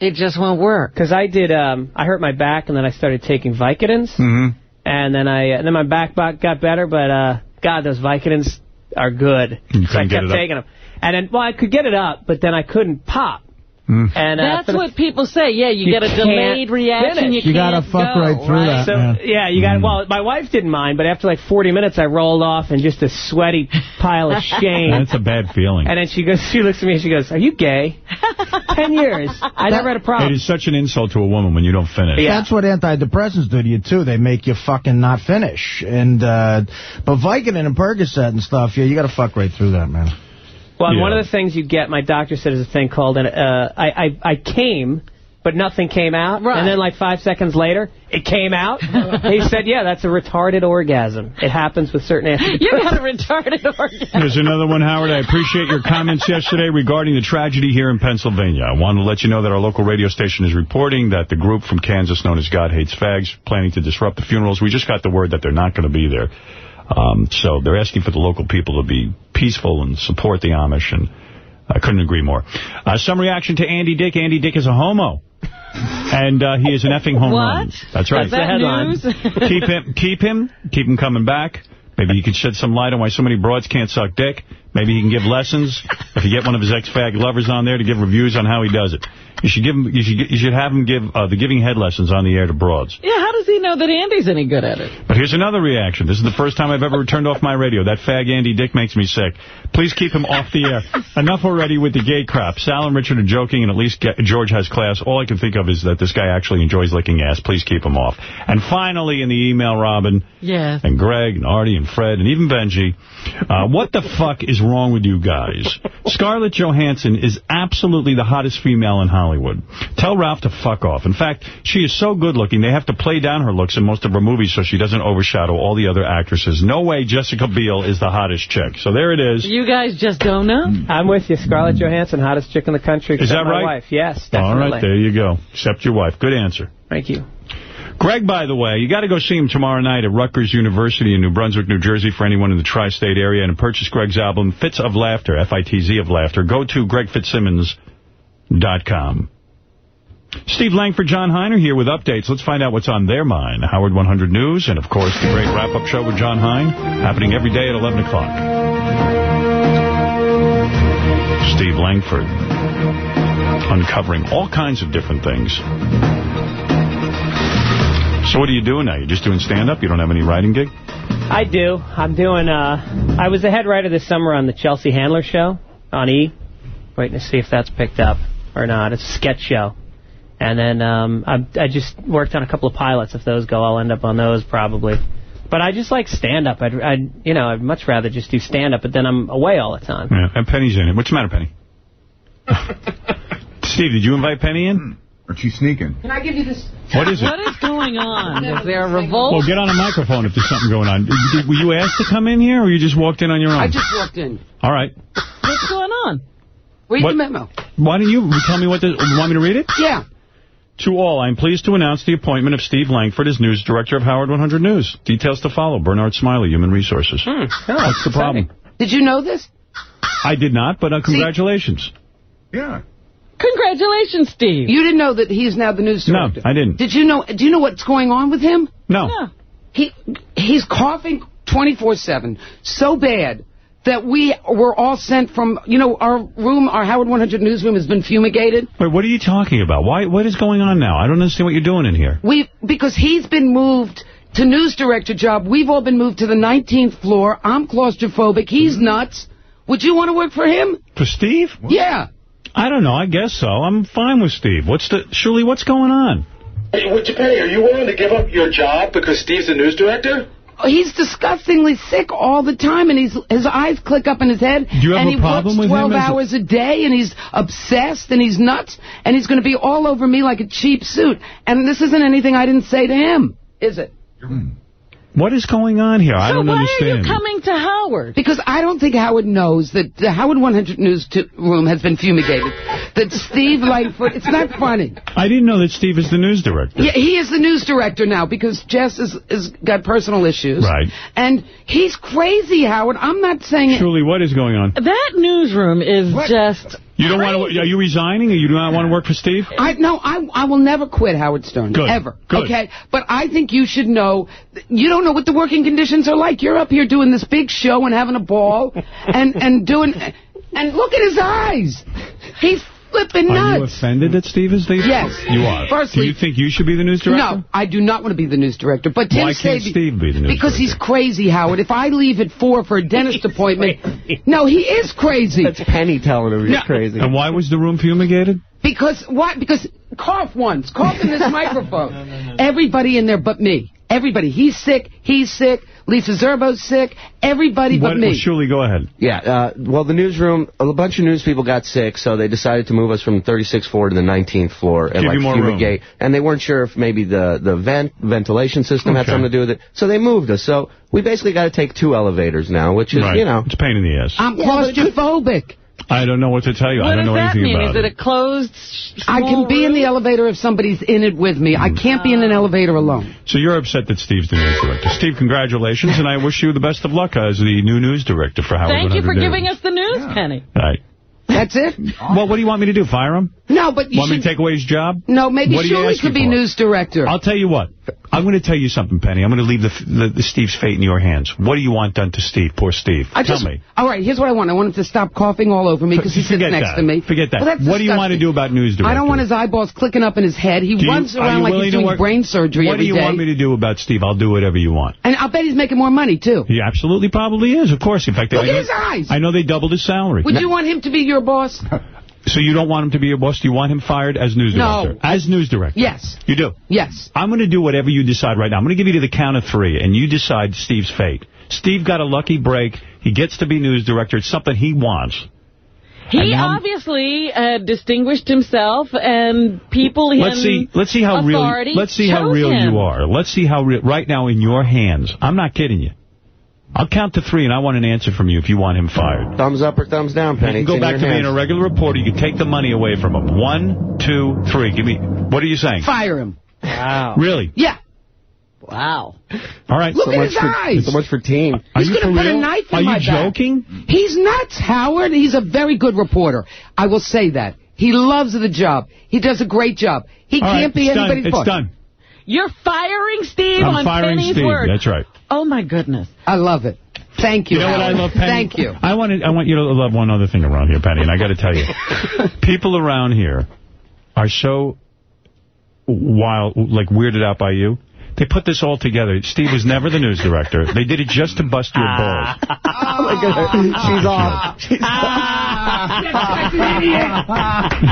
It just won't work. Because I did, um, I hurt my back, and then I started taking Vicodins, Mm-hmm. and then I, and then my back bo- got better, but, uh, God, those Vicodins are good. You so I couldn't get kept it up? taking them. And then, well, I could get it up, but then I couldn't pop. Mm. And uh, That's for what people say. Yeah, you, You get a can't delayed reaction. finish. You, You gotta fuck go, right through that, So man. yeah, you got well. My wife didn't mind, but after like 40 minutes, I rolled off in just a sweaty pile of [LAUGHS] shame. That's a bad feeling. And then she goes, [LAUGHS] she looks at me and she goes, "Are you gay?" [LAUGHS] Ten years. I never had a problem. It is such an insult to a woman when you don't finish. Yeah. That's what antidepressants do to you, too. They make you fucking not finish. And uh, But Vicodin and Percocet and stuff, yeah, you got to fuck right through that, man. Well, Yeah. one of the things you get, my doctor said, is a thing called an. Uh, I, I I came, but nothing came out. Right. And then like five seconds later, it came out. [LAUGHS] he said, "Yeah, that's a retarded orgasm. It happens with certain antidepressants." You got a retarded organ. There's another one, Howard. I appreciate your comments yesterday regarding the tragedy here in Pennsylvania. I want to let you know that our local radio station is reporting that the group from Kansas known as God Hates Fags planning to disrupt the funerals. We just got the word that they're not going to be there. Um, so they're asking for the local people to be peaceful and support the Amish, and I couldn't agree more. Uh, some reaction to Andy Dick. Andy Dick is a homo. And uh, he is an effing home What? run. That's right. Is that headline. news? [LAUGHS] keep him, keep him, keep him coming back. Maybe he can shed some light on why so many broads can't suck dick. Maybe he can give lessons. If you get one of his ex-fag lovers on there to give reviews on how he does it. You should give him. You should. You should have him give uh, the giving head lessons on the air to broads. Yeah, how does he know that Andy's any good at it? But here's another reaction. This is the first time I've ever turned off my radio. That fag Andy Dick makes me sick. Please keep him off the air. Enough already with the gay crap. Sal and Richard are joking, and at least get, George has class. All I can think of is that this guy actually enjoys licking ass. Please keep him off. And finally, in the email, Robin, Yes. and Greg, and Artie, and Fred, and even Benji, uh, what the fuck is wrong with you guys? Scarlett Johansson is absolutely the hottest female in Hollywood. Tell Ralph to fuck off. In fact, she is so good looking, they have to play down her looks in most of her movies so she doesn't overshadow all the other actresses. No way Jessica Biel is the hottest chick. So there it is. You guys just don't know? Hmm. I'm with you. Scarlett Johansson, hottest chick in the country. Is that my right? wife. Yes, definitely. All right, there you go. Except your wife. Good answer. Thank you. Greg, by the way, you got to go see him tomorrow night at Rutgers University in New Brunswick, New Jersey for anyone in the tri-state area and purchase Greg's album, Fitz of Laughter, F-I-T-Z of Laughter. Go to gregfitzsimmons.com. Steve Langford, Jon Hein are here with updates. Let's find out what's on their mind. Howard 100 News and, of course, the great wrap-up show with Jon Hein happening every day at 11 o'clock. Steve Langford uncovering all kinds of different things. So what are you doing now? You're just doing stand-up? You don't have any writing gig? I do. I'm doing, uh, I was the head writer this summer on the Chelsea Handler show on E. Waiting to see if that's picked up or not. It's a sketch show. And then um, I, I just worked on a couple of pilots. If those go, I'll end up on those probably. But I just like stand-up. I'd, I'd, you know, I'd much rather just do stand-up, but then I'm away all the time. Yeah, and Penny's in it. What's the matter, Penny? [LAUGHS] Steve, did you invite Penny in? Aren't you sneaking? Can I give you this? What is it? What is going on? [LAUGHS] Is there a revolt? Well, get on a microphone if there's something going on. Did- Were you asked to come in here, or you just walked in on your own? I just walked in. All right. What's going on? Read What- the memo. Why don't you tell me what the... You want me to read it? Yeah. To all, I'm pleased to announce the appointment of Steve Langford as news director of Howard 100 News. Details to follow. Bernard Smiley, Human Resources. Hmm. What's the problem? Did you know this? I did not, but uh, congratulations. Yeah. Congratulations, Steve. You didn't know that he's now the news director? No. I didn't. Did you know? Do you know what's going on with him? No. He he's coughing 24/7 so bad that we were all sent from you know our room, our Howard 100 newsroom has been fumigated. Wait, what are you talking about? Why? What is going on now? I don't understand what you're doing in here. We because he's been moved to news director job. We've all been moved to the 19th floor. I'm claustrophobic. He's mm-hmm. nuts. Would you want to work for him? For Steve? Yeah. I don't know. I guess so. I'm fine with Steve. What's the... Shirley, what's going on? Hey, would you, Penny, are you willing to give up your job because Steve's the news director? He's disgustingly sick all the time, and he's his eyes click up in his head. Do you have and a he problem works with him 12 as a- hours a day, and he's obsessed, and he's nuts, and he's going to be all over me like a cheap suit. And this isn't anything I didn't say to him, is it? What is going on here? I don't understand. So why are you coming to Howard? Because I don't think Howard knows that the Howard 100 News t- room has been fumigated. that Steve Lightfoot, it's not funny. I didn't know that Steve is the news director. Yeah, he is the news director now because Jess is, is got personal issues. Right. And he's crazy, Howard. I'm not saying it. Shirley, what is going on? That newsroom is just... You don't want to... Are you resigning or you do not want to work for Steve? I no, I I will never quit Howard Stern Good. ever. Good. Okay, but I think you should know. You don't know what the working conditions are like. You're up here doing this big show and having a ball, [LAUGHS] and and doing, and look at his eyes. He's flipping Are you offended that Steve is the... Yes. You are. Firstly- do you think you should be the news director? No, I do not want to be the news director. But Tim Why can't Sabia- Steve be the news Because he's crazy, Howard. If I leave at four for a dentist appointment, no, he is crazy. That's Penny telling him he's No. crazy. And why was the room fumigated? Because what? Because cough once, cough in this [LAUGHS] microphone. Everybody in there but me. Everybody. He's sick. He's sick. Lisa Zerbo's sick. Everybody What, but me. well, Shirley, go ahead. Yeah, uh, well, the newsroom, a bunch of news people got sick, so they decided to move us from the 36th floor to the 19th floor and Give like you more fumigate. And they weren't sure if maybe the the vent ventilation system had something to do with it, so they moved us. So we basically got to take two elevators now, which is Right. you know It's a pain in the ass. I'm claustrophobic. I don't know what to tell you. I What don't does know that anything mean? about Is it a closed, I can be in the elevator if somebody's in it with me. I mm. can't be in an elevator alone. So you're upset that Steve's the news director. Steve, congratulations, and I wish you the best of luck as the new news director for Howard Thank you for News. giving us the news, Penny. Right. That's it? Well, what do you want me to do? Fire him? No, but you Want me to take away his job? No, maybe What are Shirley could be for? news director. I'll tell you what. I'm going to tell you something, Penny. I'm going to leave the, the, the Steve's fate in your hands. What do you want done to Steve? Poor Steve. I tell just, me. All right, here's what I want. I want him to stop coughing all over me because he sits Forget next that. to me. Forget that. Well, that's what do you want to do about news director? I don't want his eyeballs clicking up in his head. He you- runs around like he's doing work- brain surgery What every do you day. want me to do about Steve? I'll do whatever you want. And I'll bet he's making more money, too. He absolutely probably is, of course. In fact, Look I at know, his eyes. I know they doubled his salary. Would you want him to be your boss? [LAUGHS] So you don't want him to be your boss? Do you want him fired as news No. director? As news director? Yes. You do? Yes. I'm going to do whatever you decide right now. I'm going to give you the count of three, and you decide Steve's fate. Steve got a lucky break. He gets to be news director. It's something he wants. He obviously uh, distinguished himself, and people in Let's see. Let's see how real. authority Let's see how real him. you are. Let's see how real. Right now, in your hands. I'm not kidding you. I'll count to three, and I want an answer from you if you want him fired. Thumbs up or thumbs down, Penny. You can go back your to being hands. a regular reporter. You can take the money away from him. One, two, three. Give me. What are you saying? Fire him. Wow. Really? Yeah. Wow. All right. Look so at much his for, eyes. So much for team. Are He's you going to for put a real? knife in Are my you back. joking? He's nuts, Howard. He's a very good reporter. I will say that. He loves the job. He does a great job. He All right, can't be it's done. anybody's It's boss. done. You're firing Steve I'm on firing Penny's Steve. word. That's right. Oh, my goodness. I love it. Thank you, You know what I love, Penny? Thank you. I want to, I want you to love one other thing around here, Penny, and I got to tell you, [LAUGHS] people around here are so wild, like weirded out by you. They put this all together. Steve was never the news director. They did it just to bust your balls. Look at her. She's off. She's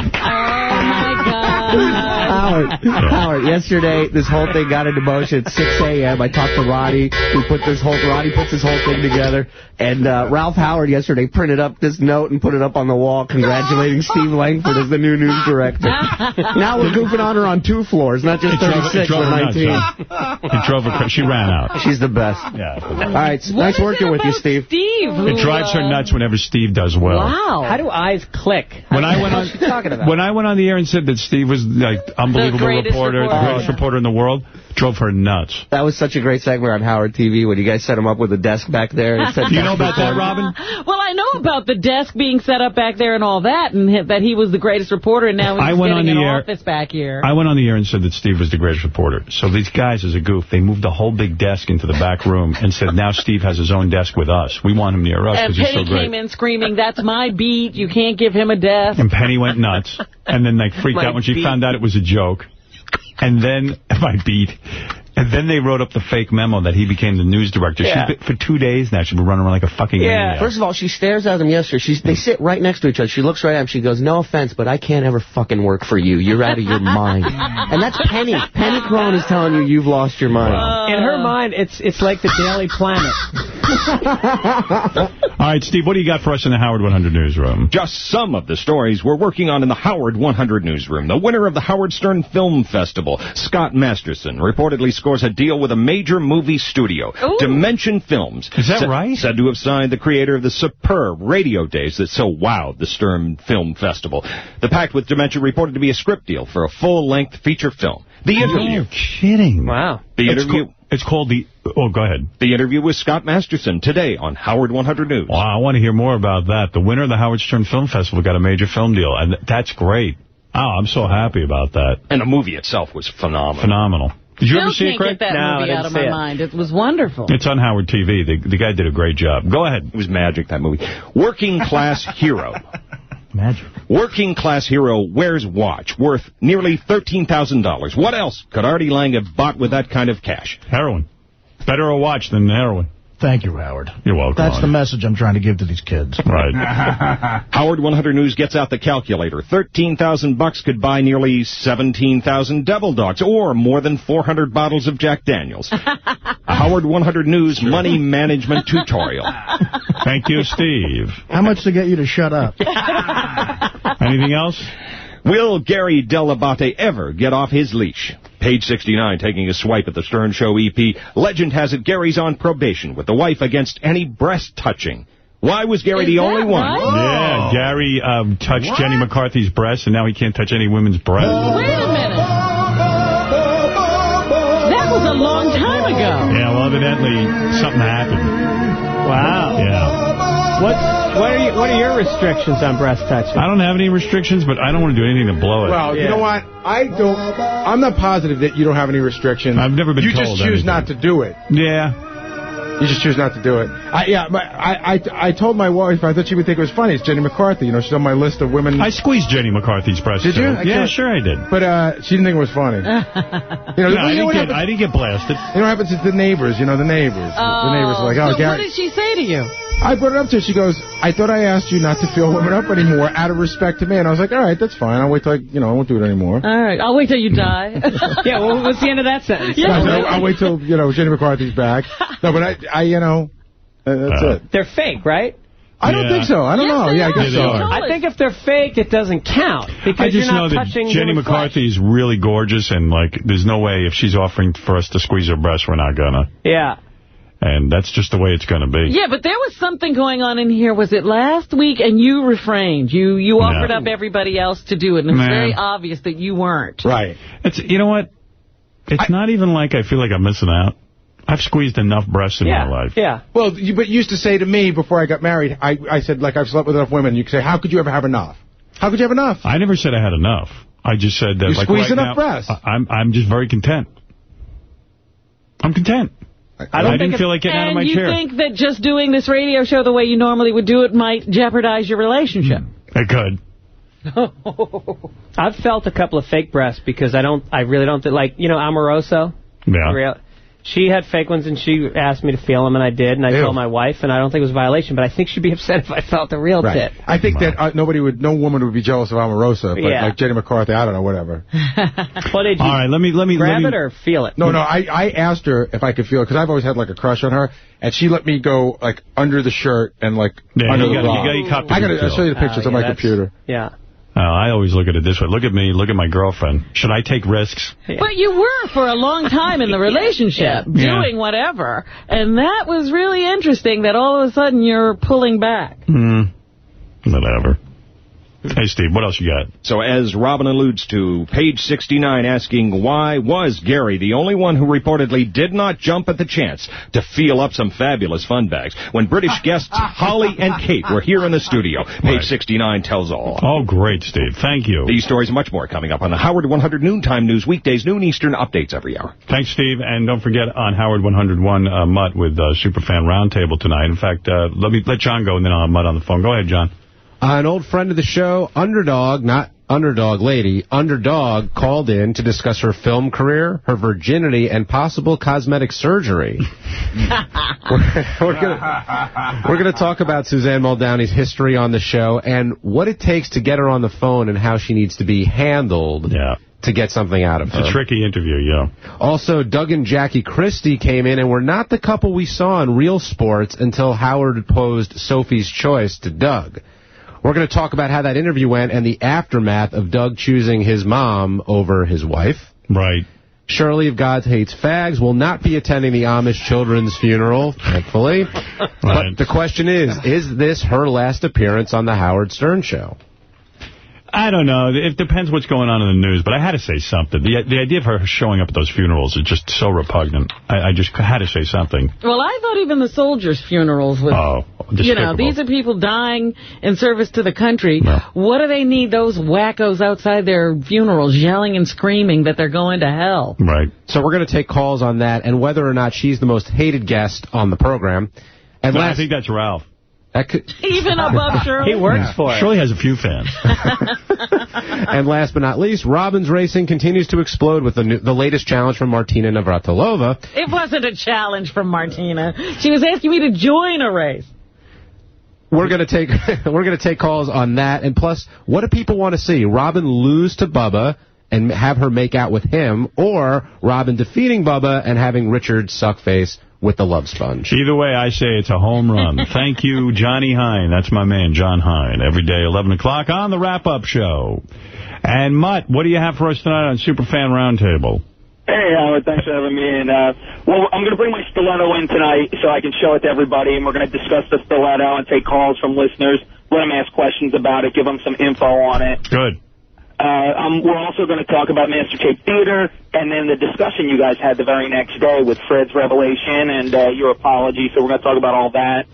Oh, my God. Howard, Howard, yesterday, this whole thing got into motion at 6 a.m. I talked to Roddy. We put this whole, Roddy puts this whole thing together. And uh, Ralph Howard yesterday printed up this note and put it up on the wall congratulating Steve Langford as the new news director. [LAUGHS] now we're goofing on her on two floors, not just It drove- it 36 or 19. Huh? It drove her. cra- She ran out. She's the best. Yeah. All right, What nice working with you, Steve. Steve. who, It drives her nuts whenever Steve does well. Wow. How do eyes click? When I went What's on, she talking about? when I went on the air and said that Steve was like unbelievable greatest reporter, reporter. the greatest reporter in the world, drove her nuts. That was such a great segment on Howard TV when you guys set him up with a desk back there. And said [LAUGHS] you know about that, Robin? Well, I know about the desk being set up back there and all that, and that he was the greatest reporter, and now he's I went getting on an the air- office back here. I went on the air and said that Steve was the greatest reporter. So these guys, as a goof, they moved the whole big desk into the back room and said, now Steve has his own desk with us. We want him near us and because he's so great. And Penny came in screaming, that's my beat, you can't give him a desk. And Penny went nuts. And then like freaked My out when she beat. found out it was a joke. And then [LAUGHS] my beat. And then they wrote up the fake memo that he became the news director. Yeah. She's been, for two days now, she's been running around like a fucking maniac. First of all, she stares at him yesterday. She's, they hmm. sit right next to each other. She looks right at him. She goes, no offense, but I can't ever fucking work for you. You're out of your mind. [LAUGHS] And that's Penny. Penny Crone is telling you you've lost your mind. In her mind, it's it's like the Daily Planet. [LAUGHS] All right, Steve, what do you got for us in the Howard 100 newsroom? Just some of the stories we're working on in the Howard 100 newsroom. The winner of the Howard Stern Film Festival, Scott Masterson, reportedly scores a deal with a major movie studio, Dimension Films. Is that right? Said to have signed the creator of the superb radio days that so wowed the Stern Film Festival. The pact with Dimension reported to be a script deal for a full-length feature film. The interview. You're kidding. Wow. The It's interview. ca- it's called the... Oh, go ahead. The interview with Scott Masterson today on Howard 100 News. Wow, I want to hear more about that. The winner of the Howard Stern Film Festival got a major film deal, and that's great. Oh, I'm so happy about that. And the movie itself was phenomenal. Phenomenal. Did you Still ever see it, Craig? get that No, I movie didn't out of see my it. mind. It was wonderful. It's on Howard TV. The, the guy did a great job. Go ahead. It was magic, that movie. Working Class [LAUGHS] Hero. Magic. Working Class Hero wears watch worth nearly $13,000. What else could Artie Lange have bought with that kind of cash? Heroin. Better a watch than heroin. Thank you, Howard. You're welcome. That's the message I'm trying to give to these kids. Right. [LAUGHS] Howard 100 News gets out the calculator. 13,000 bucks could buy nearly 17,000 Devil Dogs or more than 400 bottles of Jack Daniels. [LAUGHS] A Howard 100 News money management tutorial. [LAUGHS] Thank you, Steve. How much to get you to shut up? Anything else? Will Gary Dell'Abate ever get off his leash? Page 69, taking a swipe at the Stern Show EP. Legend has it Gary's on probation with the wife against any breast touching. Why was Gary Is the that only one? Yeah, Gary um, touched Jenny McCarthy's breast, and now he can't touch any women's breast. Wait a minute. That was a long time ago. Yeah, well, evidently something happened. Wow. Yeah. What, what, are you, what are your restrictions on breast touching? I don't have any restrictions, but I don't want to do anything to blow it. Well, you know what? I don't. I'm not positive that you don't have any restrictions. I've never been You told just choose anything. not to do it. Yeah. You just choose not to do it. I, yeah, but I, I, I told my wife I thought she would think it was funny. It's Jenny McCarthy. You know, she's on my list of women. I squeezed Jenny McCarthy's breast. Did you? I Yeah, can't- sure I did. But uh, she didn't think it was funny. [LAUGHS] You know, No, you I, didn't get, I didn't get blasted. You know what happens? It's the neighbors. You know, the neighbors. the neighbors are like, oh, so Gary. what did she say to you? I brought it up to her. She goes, I thought I asked you not to fill women up anymore out of respect to me. And I was like, all right, that's fine. I'll wait till I, you know, I won't do it anymore. All right, I'll wait till you die. [LAUGHS] [LAUGHS] yeah, well, what's the end of that sentence? No, no, I'll wait till, you know, Jenny McCarthy's back. No, but I, I you know, uh, that's it. They're fake, right? I don't think so. I don't know. Yeah, I guess so. I think if they're fake, it doesn't count. Because I just you're know not that touching Jenny human flesh. McCarthy is really gorgeous, and like, there's no way if she's offering for us to squeeze her breast, we're not gonna. Yeah. And that's just the way it's gonna be. Yeah, but there was something going on in here. Was it last week? And you refrained. You you offered up everybody else to do it, and it's Nah. very obvious that you weren't. Right. It's you know what? It's not even like I feel like I'm missing out. I've squeezed enough breasts in my life. Yeah. Well, you, but you used to say to me before I got married, I, I said, like, I've slept with enough women. You could say, how could you ever have enough? How could you have enough? I never said I had enough. I just said that You like squeezed right enough now, breasts. I- I'm I'm just very content. I'm content. I, don't I didn't feel like getting out of my chair. and you think that just doing this radio show the way you normally would do it might jeopardize your relationship? Hmm. I could. [LAUGHS] I've felt a couple of fake breasts because I don't, I really don't, think like, you know, Omarosa? Yeah. Real- She had fake ones and she asked me to feel them and I did and I Ew. told my wife and I don't think it was a violation but I think she'd be [LAUGHS] upset if I felt the real Right. tit. I think that uh, nobody would, no woman would be jealous of Omarosa, but Yeah. like Jenny McCarthy, I don't know, whatever. [LAUGHS] Well, did you All right, let me let me grab let me, it or feel it? No, no, I, I asked her if I could feel it, because I've always had like a crush on her, and she let me go like under the shirt and like Yeah, under you the gotta- bra. you gotta- you I gotta, I'll show you the feel. pictures on yeah, my computer. Yeah. Uh, I always look at it this way. Look at me. Look at my girlfriend. Should I take risks? But you were for a long time in the [LAUGHS] relationship, Yeah. doing whatever. And that was really interesting that all of a sudden you're pulling back. Hmm. Whatever. Hey, Steve, what else you got? So as Robin alludes to, page 69 asking why was Gary the only one who reportedly did not jump at the chance to feel up some fabulous fun bags when British [LAUGHS] guests Holly and Kate were here in the studio. Page Right. 69 tells all. Oh, great, Steve. Thank you. These stories much more coming up on the Howard 100 Noontime News weekdays, noon Eastern, updates every hour. Thanks, Steve. And don't forget on Howard 101 uh, Mutt with uh, Superfan Roundtable tonight. In fact, uh, let me let Jon go, and then I'll have Mutt on the phone. Go ahead, Jon. Uh, an old friend of the show, Underdog, not Underdog Lady, Underdog called in to discuss her film career, her virginity, and possible cosmetic surgery. [LAUGHS] we're we're gonna talk about Suzanne Muldowney's history on the show and what it takes to get her on the phone and how she needs to be handled Yeah. to get something out of It's her. a tricky interview, yeah. Also, Doug and Jackie Christie came in and were not the couple we saw in Real Sports until Howard posed Sophie's choice to Doug. We're going to talk about how that interview went and the aftermath of Doug choosing his mom over his wife. Right. Shirley of God Hates Fags will not be attending the Amish children's funeral, thankfully. [LAUGHS] But the question is, is this her last appearance on the Howard Stern Show? I don't know. It depends what's going on in the news, but I had to say something. The the idea of her showing up at those funerals is just so repugnant. I, I just had to say something. Well, I thought even the soldiers' funerals was... Oh, You know, these are people dying in service to the country. What do they need those wackos outside their funerals yelling and screaming that they're going to hell? Right. So we're going to take calls on that and whether or not she's the most hated guest on the program. And No, I think that's Ralph. that could, [LAUGHS] Even above [LAUGHS] Shirley? He works yeah. for it. Shirley has a few fans. [LAUGHS] and last but not least, Robbins Racing continues to explode with the new, the latest challenge from Martina Navratilova. It wasn't a challenge from Martina. She was asking me to join a race. We're gonna take [LAUGHS] we're gonna take calls on that, and plus, what do people want to see? Robin lose to Bubba and have her make out with him, or Robin defeating Bubba and having Richard suck face with the love sponge. Either way, I say it's a home run. [LAUGHS] Thank you, Johnny Hein. That's my man, Jon Hein. Every day, 11 o'clock on the wrap-up show. And, Mutt, what do you have for us tonight on Superfan Roundtable? Hey, Howard, thanks for having me in. Uh, well, I'm going to bring my stiletto in tonight so I can show it to everybody, and we're going to discuss the stiletto and take calls from listeners, let them ask questions about it, give them some info on it. Good. Uh, um, we're also going to talk about Master Tape Theater and then the discussion you guys had the very next day with Fred's revelation and uh, your apology, so we're going to talk about all that.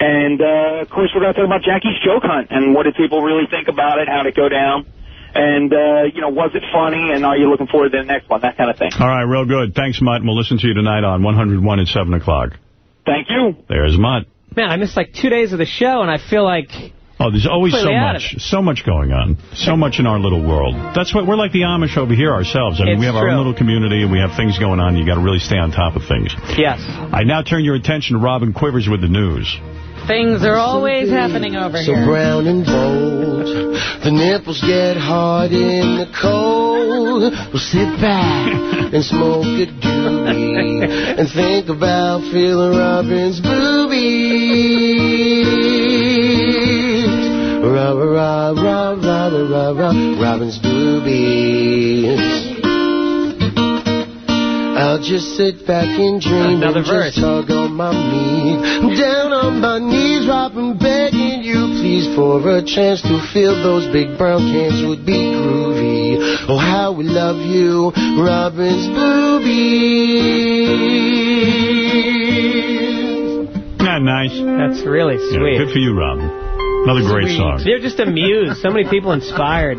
And, uh, of course, we're going to talk about Jackie's joke hunt and what did people really think about it, how did it go down. And, uh, you know, was it funny and are you looking forward to the next one, that kind of thing. All right, real good. Thanks, Mutt. and We'll listen to you tonight on 101 at 7 o'clock. Thank you. There's Mutt. Man, I missed like two days of the show, and I feel like... Oh, there's always so Completely out of much, so much going on, so much in our little world. That's what we're like the Amish over here ourselves. I mean, It's we have our own little community and we have things going on. You got to really stay on top of things. Yes. I now turn your attention to Robin Quivers with the news. Things are always happening over So here. So brown and bold, the nipples get hard in the cold. We'll sit back and smoke a doobie and think about feeling Robin's boobies. Rah, rah, rah, rah, rah, rah, rah, Robin's boobies. I'll just sit back and dream Another and verse. just tug on my meat. Down on my knees, Robin, begging you, please, for a chance to feel those big brown cans would be groovy. Oh, how we love you, Robin's boobies. Not nice. That's really Yeah, sweet. good for you, Robin. Another great Sweet. song. They're just amused. So many people inspired.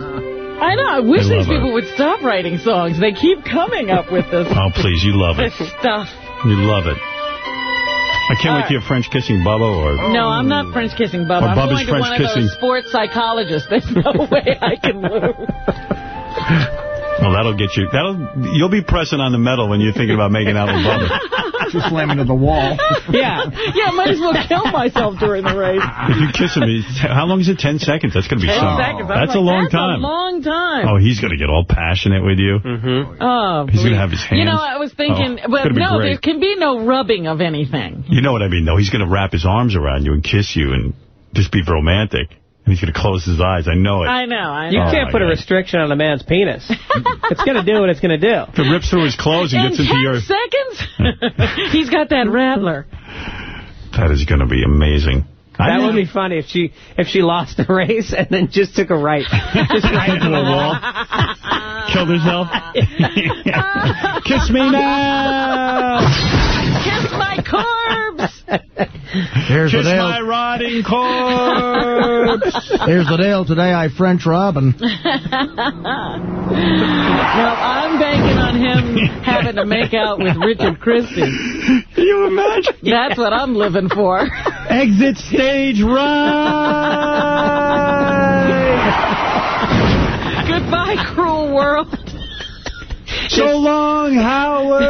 I know. I wish these people would stop writing songs. They keep coming up with this, Oh, please, you love it. this [LAUGHS] stuff. You love it. I can't wait to hear French kissing Bubba or... No, I'm not French kissing Bubba. Or I'm Bubba's going to French one of kissing. those sports psychologists. There's no [LAUGHS] way I can lose. [LAUGHS] Well, that'll get you... That'll You'll be pressing on the metal when you're thinking about making out with Bubba. [LAUGHS] Just slam into the wall. [LAUGHS] Yeah. Yeah, I might as well kill myself during the race. If you kiss him, he's- how long is it? Ten seconds? That's going to be Ten something. seconds. That's like, a long that's time. a long time. Oh, he's going to get all passionate with you. Mm-hmm. Oh, He's going to have his hands. You know, I was thinking, Oh, well, it's gonna be no, great. there can be no rubbing of anything. You know what I mean, though. He's going to wrap his arms around you and kiss you and just be romantic. And he's going to close his eyes. I know it. I know, I You know. Oh, can't my put a restriction on a man's penis. [LAUGHS] it's going to do what it's going to do. If it rips through his clothes and In gets into 10 your... seconds? [LAUGHS] He's got that rattler. That is going to be amazing. I That would be funny if she if she lost the race and then just took a right. [LAUGHS] just right into the wall. Killed herself. Kiss me now. Kiss my corpse. Here's Kiss the deal. my rotting corpse. [LAUGHS] Here's the deal. Today I French Robin. [LAUGHS] Well, I'm banking on him having to make out with Richard Christie. Can you imagine? That's what I'm living for. Exit stage right. [LAUGHS] Goodbye, cruel world. So long, Howard. [LAUGHS]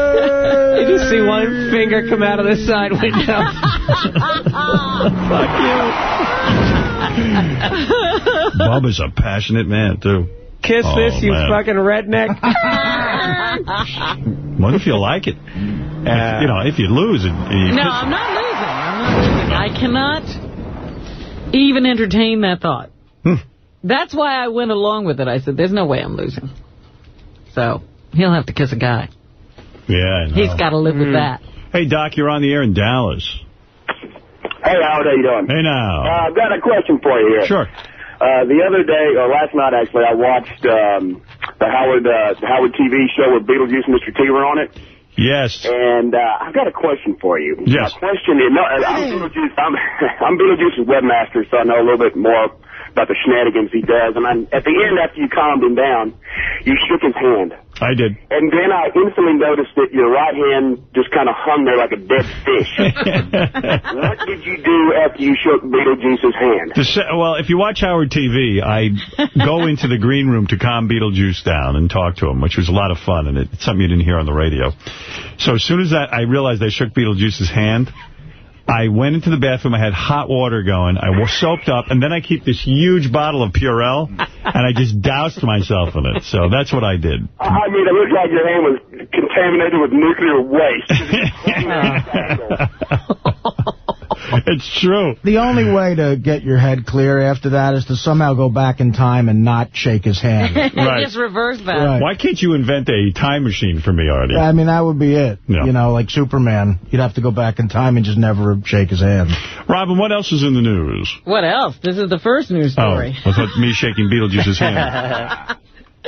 You just see one finger come out of the side window. Fuck you. Bob is a passionate man, too. Kiss Oh, this, you man. fucking redneck. [LAUGHS] What if you like it? If, you know, if you lose it, you No, I'm not losing. I'm not losing. I cannot even entertain that thought. Hmm. That's why I went along with it. I said, there's no way I'm losing. So, he'll have to kiss a guy. Yeah, I know. He's got to live with that. Hey, Doc, you're on the air in Dallas. Hey, Howard, how are you doing? Hey, now. Uh, I've got a question for you here. Sure. Uh, the other day, or last night actually, I watched um, the Howard uh, the Howard TV show with Beetlejuice and Mr. T were on it. Yes. And uh, I've got a question for you. Yes. My question is, no, I'm Beetlejuice. I'm, [LAUGHS] I'm Beetlejuice's webmaster, so I know a little bit more about the shenanigans he does. And I'm, at the end, after you calmed him down, you shook his hand. I did. And then I instantly noticed that your right hand just kind of hung there like a dead fish. [LAUGHS] what did you do after you shook Beetlejuice's hand? Say, well, if you watch Howard TV, I go into the green room to calm Beetlejuice down and talk to him, which was a lot of fun, and it's something you didn't hear on the radio. So as soon as that, I realized I shook Beetlejuice's hand, I went into the bathroom. I had hot water going. I was soaped up, and then I keep this huge bottle of Purell, and I just doused myself in it. So that's what I did. I mean, it looked like your hand was contaminated with nuclear waste. [LAUGHS] [LAUGHS] [LAUGHS] it's true. The only way to get your head clear after that is to somehow go back in time and not shake his hand. [LAUGHS] right. Just reverse that. Right. Why can't you invent a time machine for me, Artie? I mean, that would be it. Yeah. You know, like Superman. You'd have to go back in time and just never shake his hand. Robin, what else is in the news? What else? This is the first news oh, story. Oh, I thought me shaking Beetlejuice's hand. [LAUGHS] Is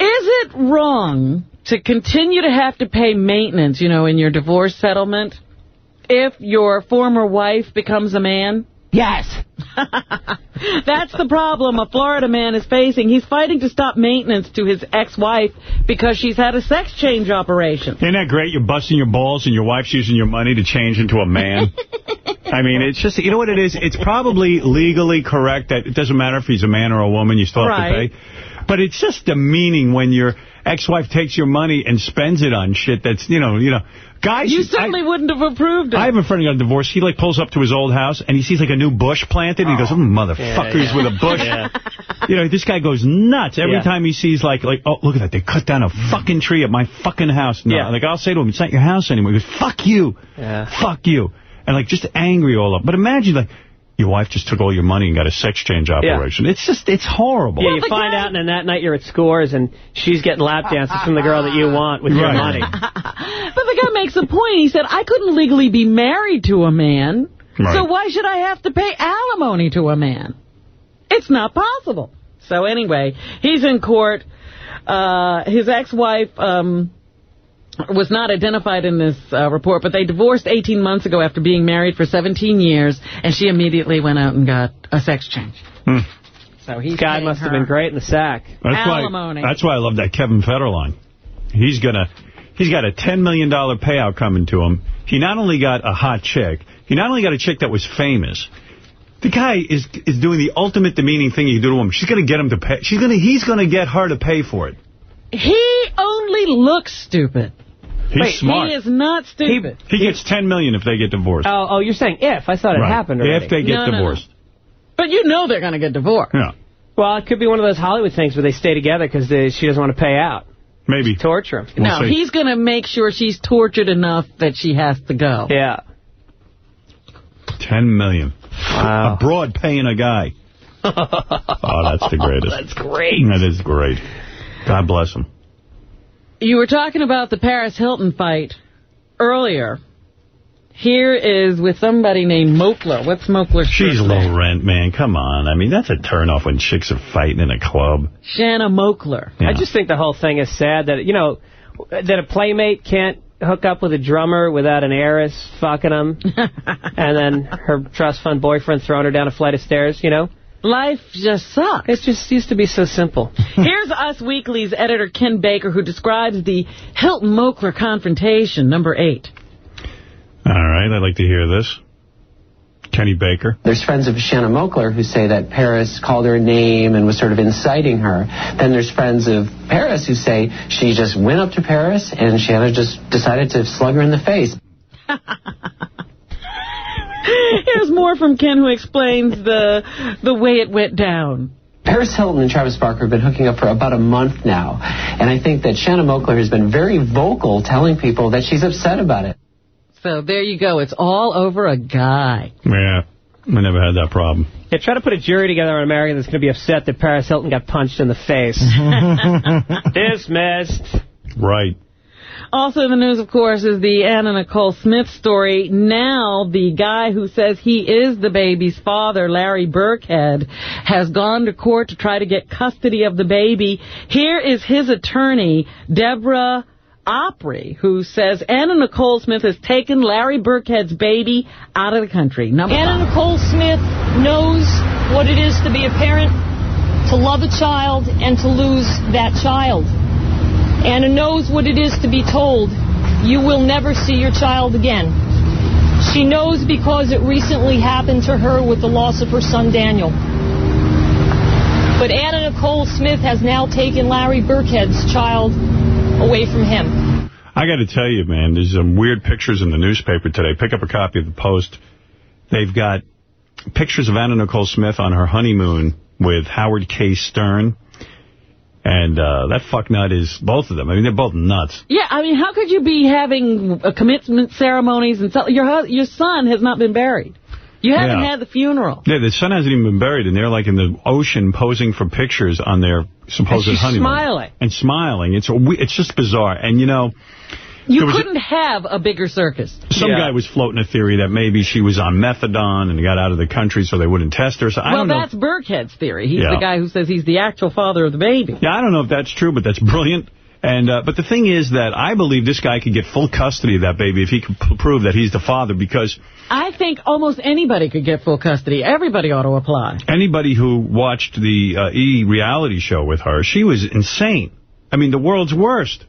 it wrong to continue to have to pay maintenance, you know, in your divorce settlement if your former wife becomes a man? Yes. [LAUGHS] That's the problem a Florida man is facing. He's fighting to stop maintenance to his ex-wife because she's had a sex change operation. Isn't that great? You're busting your balls and your wife's using your money to change into a man. [LAUGHS] I mean, it's just, you know what it is? It's probably legally correct that it doesn't matter if he's a man or a woman, you still have Right. to pay. But it's just demeaning when your ex-wife takes your money and spends it on shit that's, you know, you know. Guys, You certainly wouldn't have approved it. I have a friend who got divorced. He like pulls up to his old house and he sees like a new bush planted. And he goes, oh, mm, motherfuckers yeah. with a bush. Yeah. You know, this guy goes nuts every Yeah. time he sees like, like, oh, look at that. They cut down a fucking tree at my fucking house. No, Yeah. like I'll say to him, it's not your house anymore. He goes, fuck you. Yeah. Fuck you. And like just angry all up. But imagine like, your wife just took all your money and got a sex change operation. It's just, it's horrible. Yeah, you find out, and then that night you're at Scores, and she's getting lap dances from the girl that you [LAUGHS] want with your money. [LAUGHS] But the guy makes a point. He said, I couldn't legally be married to a man, Right. so why should I have to pay alimony to a man? It's not possible. So anyway, he's in court. Uh, his ex-wife um, was not identified in this uh, report, but they divorced 18 months ago after being married for 17 years, and she immediately went out and got a sex change. Hmm. So he's Guy paying must have been great in the sack. That's alimony. why. That's why I love that Kevin Federline. He's gonna. He's got a $10 million payout coming to him. He not only got a hot chick, he not only got a chick that was famous. The guy is is doing the ultimate demeaning thing you can do to a woman. She's gonna get him to pay. She's gonna. He's gonna get her to pay for it. He only looks stupid. He's Wait, smart. He is not stupid. He gets 10 million if they get divorced. Oh, oh, you're saying if. I thought it Right. happened already. If they get No, no, no. divorced. But you know they're going to get divorced. Yeah. Well, it could be one of those Hollywood things where they stay together because she doesn't want to pay out. Maybe. Torture him. no, he's going to make sure she's tortured enough that she has to go. Yeah. 10 million. A broad paying a guy. [LAUGHS] oh, that's the greatest. That's great. That is great. God bless him. You were talking about the Paris Hilton fight earlier. Here is with somebody named Moakler. What's Moakler's She's first low name? rent, man. Come on. I mean, that's a turnoff when chicks are fighting in a club. Shanna Moakler. I just think the whole thing is sad that, you know, that a playmate can't hook up with a drummer without an heiress fucking him, [LAUGHS] and then her trust fund boyfriend throwing her down a flight of stairs, you know? Life just sucks. It just used to be so simple. [LAUGHS] Here's Us Weekly's editor, Ken Baker, who describes the Hilton-Moakler confrontation, number eight. All right, I'd like to hear this. Kenny Baker. There's friends of Shanna Moakler who say that Paris called her a name and was sort of inciting her. Then there's friends of Paris who say she just went up to Paris and Shanna just decided to slug her in the face. [LAUGHS] Here's more from Ken, who explains the the way it went down. Paris Hilton and Travis Barker have been hooking up for about a month now. And I think that Shanna Moakler has been very vocal telling people that she's upset about it. So there you go. It's all over a guy. Yeah, I never had that problem. Yeah, try to put a jury together on America that's going to be upset that Paris Hilton got punched in the face. [LAUGHS] Dismissed. Right. Also in the news, of course, is the Anna Nicole Smith story. Now, the guy who says he is the baby's father, Larry Birkhead, has gone to court to try to get custody of the baby. Here is his attorney, Deborah Opri, who says Anna Nicole Smith has taken Larry Birkhead's baby out of the country. Number Anna five. Nicole Smith knows what it is to be a parent, to love a child, and to lose that child. Anna knows what it is to be told, you will never see your child again. She knows because it recently happened to her with the loss of her son Daniel. But Anna Nicole Smith has now taken Larry Birkhead's child away from him. I got to tell you, man, there's some weird pictures in the newspaper today. Pick up a copy of the Post. They've got pictures of Anna Nicole Smith on her honeymoon with Howard K. Stern. And uh, that fucknut is both of them. I mean, they're both nuts. Yeah, I mean, how could you be having uh, commitment ceremonies and so, your your son has not been buried. You haven't Yeah. had the funeral. Yeah, the son hasn't even been buried, and they're like in the ocean posing for pictures on their supposed And honeymoon. smiling. And smiling. It's a, it's just bizarre. And, you know, You There was a- couldn't have a bigger circus. some guy was floating a theory that maybe she was on methadone and got out of the country so they wouldn't test her. So I well, don't know. that's Birkhead's theory. He's Yeah. the guy who says he's the actual father of the baby. Yeah, I don't know if that's true, but that's [LAUGHS] brilliant. And uh, But the thing is that I believe this guy could get full custody of that baby if he can p- prove that he's the father because I think almost anybody could get full custody. Everybody ought to apply. anybody who watched the uh, E! reality show with her, she was insane. I mean, the world's worst.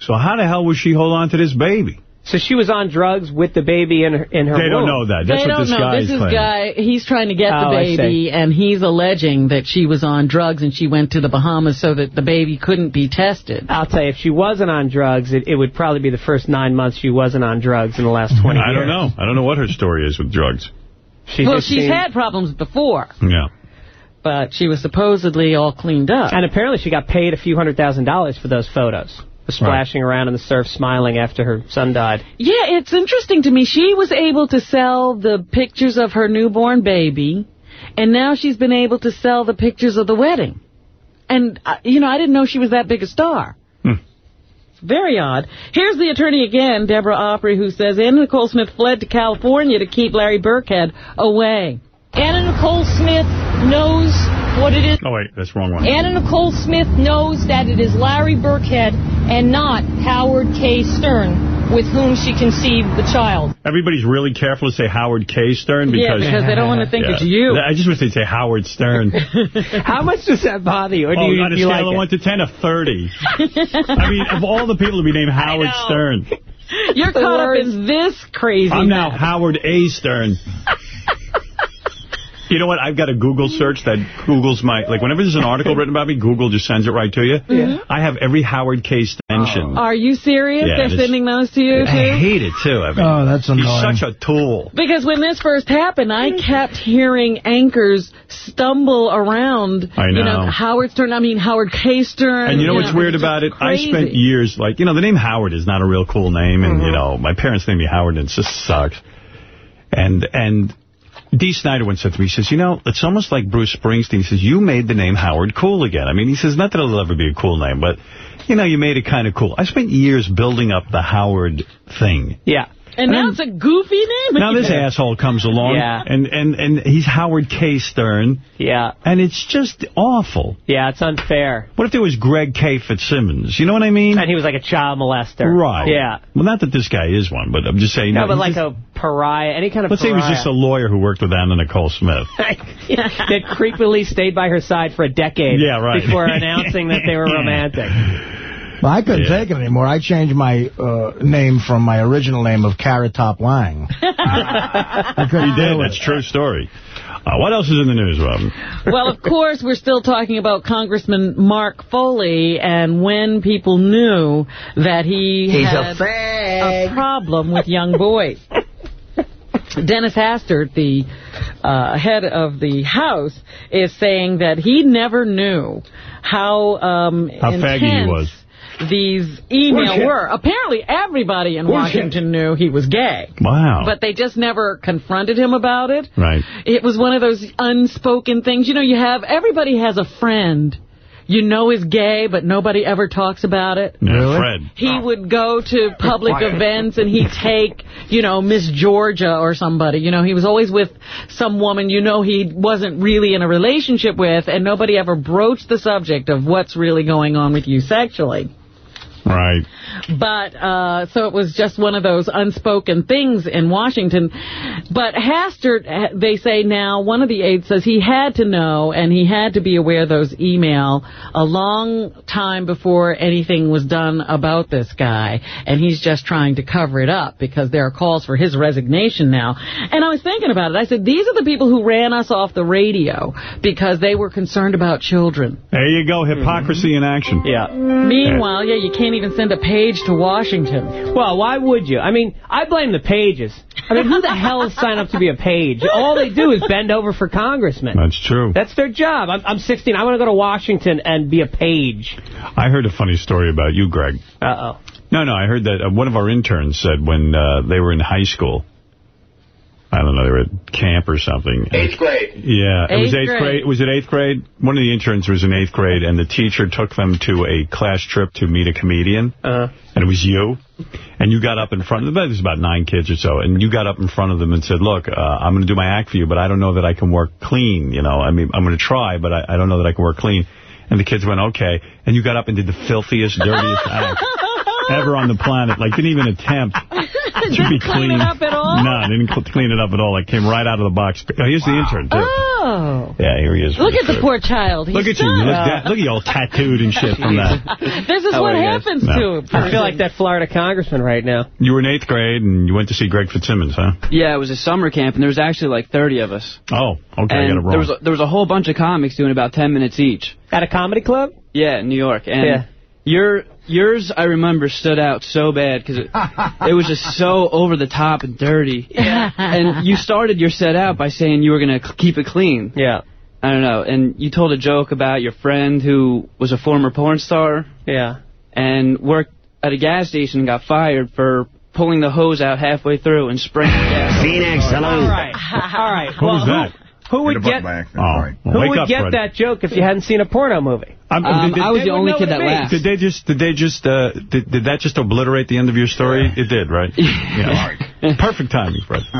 So how the hell would she hold on to this baby? So she was on drugs with the baby in her in her They don't know that. That's they what don't this know. guy This is is claiming. guy. He's trying to get Oh, the baby, and he's alleging that she was on drugs and she went to the Bahamas so that the baby couldn't be tested. I'll tell you, if she wasn't on drugs, it, it would probably be the first nine months she wasn't on drugs in the last 20 I years. I don't know. I don't know what her story is with drugs. She well, she's seemed- had problems before, Yeah. but she was supposedly all cleaned up. And apparently she got paid a few hundred thousand dollars for those photos. Splashing around in the surf, smiling after her son died. Yeah, it's interesting to me. She was able to sell the pictures of her newborn baby, and now she's been able to sell the pictures of the wedding. And, uh, you know, I didn't know she was that big a star. It's Very odd. Here's the attorney again, Deborah Opri, who says Anna Nicole Smith fled to California to keep Larry Birkhead away. Anna Nicole Smith knows what it is. Oh, wait, that's wrong one. Anna Nicole Smith knows that it is Larry Birkhead and not Howard K. Stern with whom she conceived the child. Everybody's really careful to say Howard K. Stern because... Yeah, because... because they don't want to think Yeah. it's you. I just wish they'd say Howard Stern. [LAUGHS] How much does that bother you? Or do oh, you, on a you scale like of it? 1 to 10, a 30. [LAUGHS] I mean, of all the people to be named Howard Stern, You're caught up in this crazy I'm now mess. Howard A. Stern. [LAUGHS] You know what? I've got a Google search that Googles my... Like, whenever there's an article written about me, Google just sends it right to you. Yeah. I have every Howard K. mentioned. Oh. Are you serious? Yeah, They're sending those to you, too? I hate it, too. I mean, Oh, that's annoying. He's such a tool. Because when this first happened, I kept hearing anchors stumble around. I You know. know, Howard Stern, I mean, Howard K. Stern. And you know you what's weird about it? just I spent years, like, you know, the name Howard is not a real cool name, and, you mm-hmm. know, my parents named me Howard, and it just sucks. And, and Dee Snider once said to me, he says, you know, it's almost like Bruce Springsteen. He says, you made the name Howard cool again. I mean, he says, not that it'll ever be a cool name, but, you know, you made it kind of cool. I spent years building up the Howard thing. Yeah. And now it's a goofy name. Now this asshole comes along, Yeah. and, and, and he's Howard K. Stern. Yeah. And it's just awful. Yeah, it's unfair. What if there was Greg K. Fitzsimmons? You know what I mean? And he was like a child molester. Right. Yeah. Well, not that this guy is one, but I'm just saying. No, but like just- a pariah, any kind of Let's say he was just a lawyer who worked with Anna Nicole Smith. [LAUGHS] that creepily stayed by her side for a decade Yeah, right. before [LAUGHS] announcing that they were romantic. Well, I couldn't take it anymore. I changed my uh, name from my original name of Carrot Top Lange. [LAUGHS] I couldn't He did. do it. That's true story. Uh, what else is in the news, Robin? well, of course, we're still talking about Congressman Mark Foley and when people knew that he He's had a problem with young boys. Dennis Hastert, the uh, head of the House, is saying that he never knew how um, How faggy he was. These email were. Apparently, everybody in Bullshit. Washington knew he was gay. Wow. But they just never confronted him about it. Right. It was one of those unspoken things. You know, you have, everybody has a friend you know is gay, but nobody ever talks about it. Yeah, Fred. He oh. would go to public events and he'd take, you know, Miss Georgia or somebody. You know, he was always with some woman you know he wasn't really in a relationship with, and nobody ever broached the subject of what's really going on with you sexually. Right. But, uh, so it was just one of those unspoken things in Washington. But Hastert, they say now, one of the aides says he had to know and he had to be aware of those email a long time before anything was done about this guy. And he's just trying to cover it up because there are calls for his resignation now. And I was thinking about it. I said, these are the people who ran us off the radio because they were concerned about children. There you go. Hypocrisy in action. Yeah. Meanwhile, yeah, you can't even send a page to Washington. Well, why would you? I mean, I blame the pages. I mean, who the hell signed up to be a page? All they do is bend over for congressmen. That's true. That's their job. I'm, I'm 16. I want to go to Washington and be a page. I heard a funny story about you, Greg. Uh-oh. No, no, I heard that uh, one of our interns said when uh, they were in high school, I don't know, they were at camp or something. Eighth grade. Yeah, it was Eighth eighth grade. grade. Was it eighth grade? One of the interns was in eighth grade, and the teacher took them to a class trip to meet a comedian. Uh-huh. And it was you. And you got up in front of them. There's about nine kids or so. And you got up in front of them and said, look, uh, I'm going to do my act for you, but I don't know that I can work clean. You know, I mean, I'm going to try, but I, I don't know that I can work clean. And the kids went, okay. And you got up and did the filthiest, dirtiest [LAUGHS] act ever on the planet. Like, didn't even attempt [LAUGHS] to be clean clean. it up at all? No, didn't clean it up at all. Like, came right out of the box. Oh, here's the intern, too. Oh. Yeah, here he is. Look at the poor child. He's Look at you. You done. look, that, look at you all tattooed and shit from that. [LAUGHS] This is How what are you guys? happens No. to a I feel like that Florida congressman right now. You were in eighth grade, and you went to see Greg Fitzsimmons, huh? Yeah, it was a summer camp, and there was actually like 30 of us. Oh, okay, I got it wrong. There was, a, there was a whole bunch of comics doing about 10 minutes each. At a comedy club? Yeah, in New York. And Yeah. your yours, I remember, stood out so bad because it, it was just so over the top and dirty. Yeah. And you started your set out by saying you were going to keep it clean. Yeah. I don't know. And you told a joke about your friend who was a former porn star. Yeah. And worked at a gas station and got fired for pulling the hose out halfway through and spraying gas. Phoenix, hello. All right. All right. Who well, was that? Who, who would get Oh, who wake would up, get Fred. that joke if you hadn't seen a porno movie? I'm- Um, did- did I was the only kid that it means. laughed. Did they just? Did they just? Uh, did, did that just obliterate the end of your story? It did, right? [LAUGHS] Yeah. Perfect timing, Fred. [LAUGHS]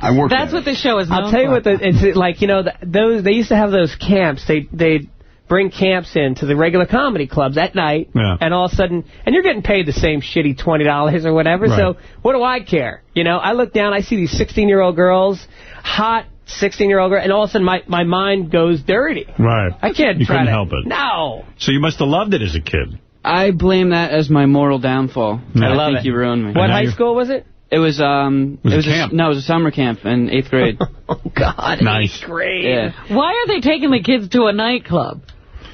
I worked. That's what this show is known I'll tell you for. what. The, it's like you know th those they used to have those camps. They they bring camps in to the regular comedy clubs at night, Yeah. and all of a sudden, and you're getting paid the same shitty twenty dollars or whatever. Right. So what do I care? You know, I look down, I see these 16 year old girls, hot 16 year old girl, and all of a sudden my my mind goes dirty. Right. I can't You try couldn't to, help it. No. So you must have loved it as a kid. I blame that as my moral downfall. I I, love think it. you ruined me. What high you're- school was it? It was um. Was it a was camp. no, it was a summer camp in eighth grade. [LAUGHS] Oh God, Nice. great. yeah. Why are they taking the kids to a nightclub?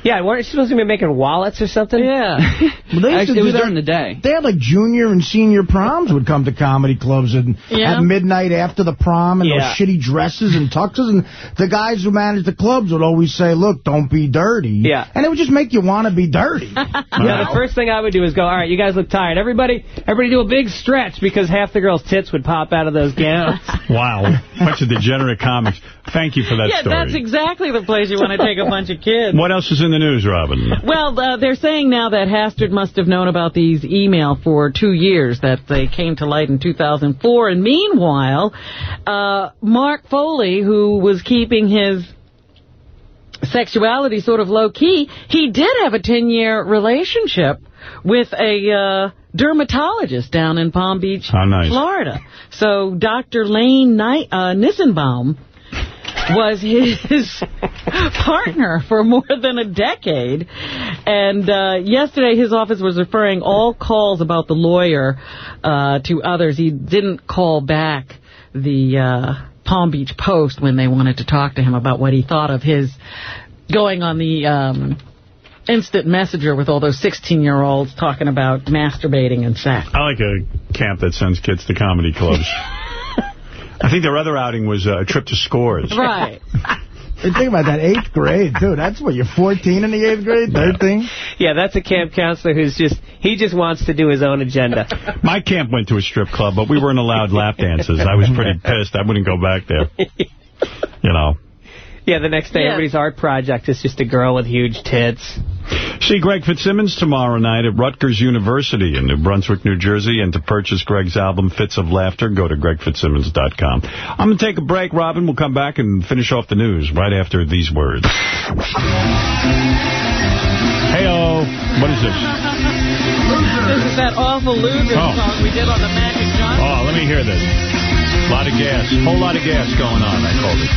Yeah, weren't you supposed to be making wallets or something? Yeah. [LAUGHS] Well, they used to Actually, it was that- during the day. They had like junior and senior proms would come to comedy clubs and Yeah. at midnight after the prom and Yeah. those shitty dresses and tuxes and the guys who managed the clubs would always say, "Look, don't be dirty." Yeah. and it would just make you want to be dirty. [LAUGHS] Yeah, the first thing I would do is go, all right, you guys look tired. Everybody everybody do a big stretch because half the girls' tits would pop out of those gowns. [LAUGHS] Wow. Bunch of degenerate comics. Thank you for that yeah, story. that's exactly the place you want to take a bunch of kids. [LAUGHS] what else is in the news, Robin? Well, uh, they're saying now that Hastert must have known about these email for two years, that they came to light in 2004. And meanwhile, uh, Mark Foley, who was keeping his sexuality sort of low-key, he did have a 10-year relationship with a uh, dermatologist down in Palm Beach, nice. Florida. So Dr. Lane Ni- uh, Nissenbaum was his [LAUGHS] partner for more than a decade. And uh, yesterday his office was referring all calls about the lawyer uh, to others. He didn't call back the uh, Palm Beach Post when they wanted to talk to him about what he thought of his going on the um, instant messenger with all those 16-year-olds talking about masturbating and sex. I like a camp that sends kids to comedy clubs. [LAUGHS] I think their other outing was uh, a trip to Scores. Right. [LAUGHS] And think about that, eighth grade, too. That's what, you're 14 in the eighth grade, 13? yeah, that's a camp counselor who's just, he just wants to do his own agenda. [LAUGHS] My camp went to a strip club, but we weren't allowed lap dances. I was pretty [LAUGHS] pissed. I wouldn't go back there. You know. Yeah, the next day Yeah. everybody's art project is just a girl with huge tits. See Greg Fitzsimmons tomorrow night at Rutgers University in New Brunswick, New Jersey. And to purchase Greg's album, Fitz of Laughter, go to gregfitzsimmons.com. I'm going to take a break, Robin. We'll come back and finish off the news right after these words. Hey-oh. What is this? This is that awful loser Oh. song we did on the Magic Johnson. Oh, let me hear this. A lot of gas. a Whole lot of gas going on, I called it.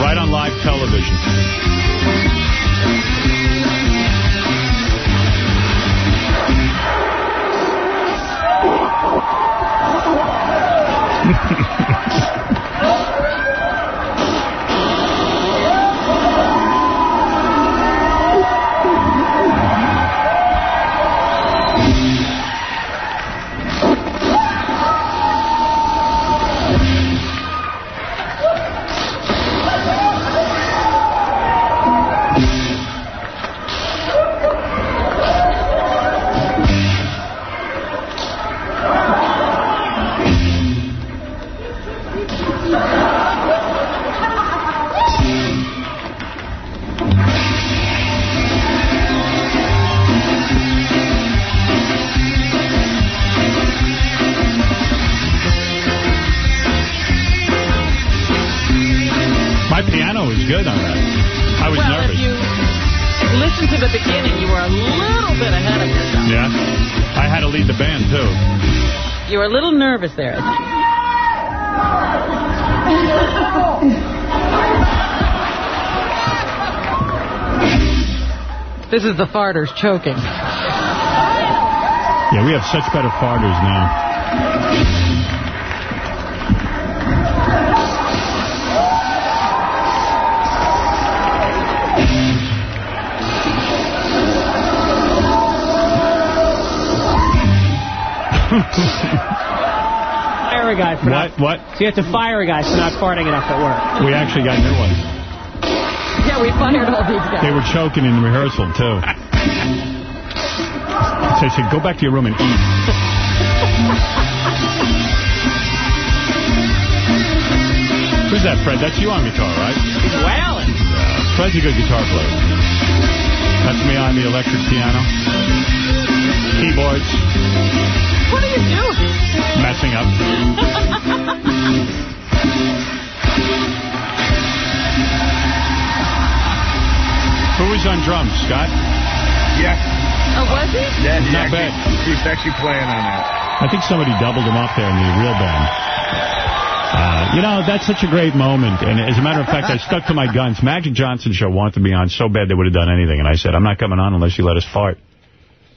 Right on live television. [LAUGHS] My piano is good on that. I was well, nervous. if you guys listened to the beginning, you were a little bit ahead of yourself. Yeah? I had to lead the band, too. You were a little nervous there. This is the farters choking. Yeah, we have such better farters now. [LAUGHS] Fire a guy for What? not... What? So you have to fire a guy for not farting enough at work. We actually got new ones. Yeah, we fired all these guys. They were choking in the rehearsal, too. So I said, go back to your room and eat. Who's that, Fred? That's you on guitar, right? He's wailing. Fred's a good guitar player. That's me on the electric piano. Keyboards. What are you doing? Messing up. [LAUGHS] Who was on drums, Scott? Yeah. Oh, was he? Yeah, he's Not actually, bad. He's actually playing on that. I think somebody doubled him up there in the real band. Uh, you know, that's such a great moment. And as a matter of fact, I stuck to my guns. Magic Johnson show wanted to be on so bad they would have done anything. And I said, I'm not coming on unless you let us fart.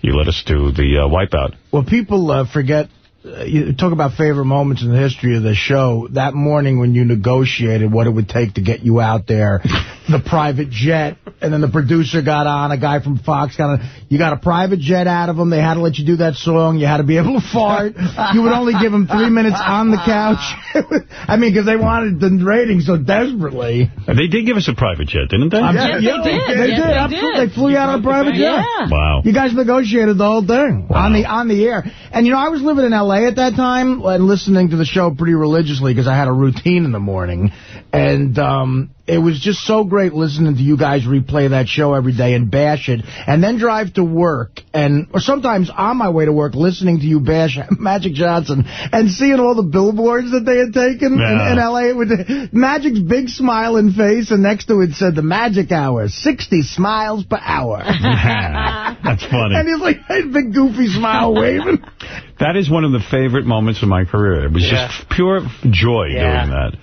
You let us do the uh, wipeout. Well, people uh, forget, uh, you talk about favorite moments in the history of the show. That morning when you negotiated what it would take to get you out there, the private jet, and then the producer got on, a guy from Fox got on. You got a private jet out of them. They had to let you do that song. You had to be able to fart. You would only give them three minutes on the couch. [LAUGHS] I mean, because they wanted the ratings so desperately. They did give us a private jet, didn't they? Yeah, yeah, They did. absolutely. They flew you out on a private jet. Wow. You guys negotiated the whole thing on the on the air. And, you know, I was living in L.A. at that time and listening to the show pretty religiously because I had a routine in the morning. And um, it was just so great listening to you guys replay that show every day and bash it. And then drive to work. and Or sometimes on my way to work listening to you bash [LAUGHS] Magic Johnson and seeing all the billboards that they had taken Yeah. in, in L.A. with Magic's big smiling face. And next to it said the Magic Hour, 60 smiles per hour. [LAUGHS] That's funny. And he's like, big goofy smile [LAUGHS] waving. That is one of the favorite moments of my career. It was Yeah. just pure joy Yeah. doing that.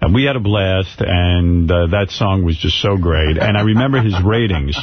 And we had a blast, and uh, that song was just so great. And I remember his ratings.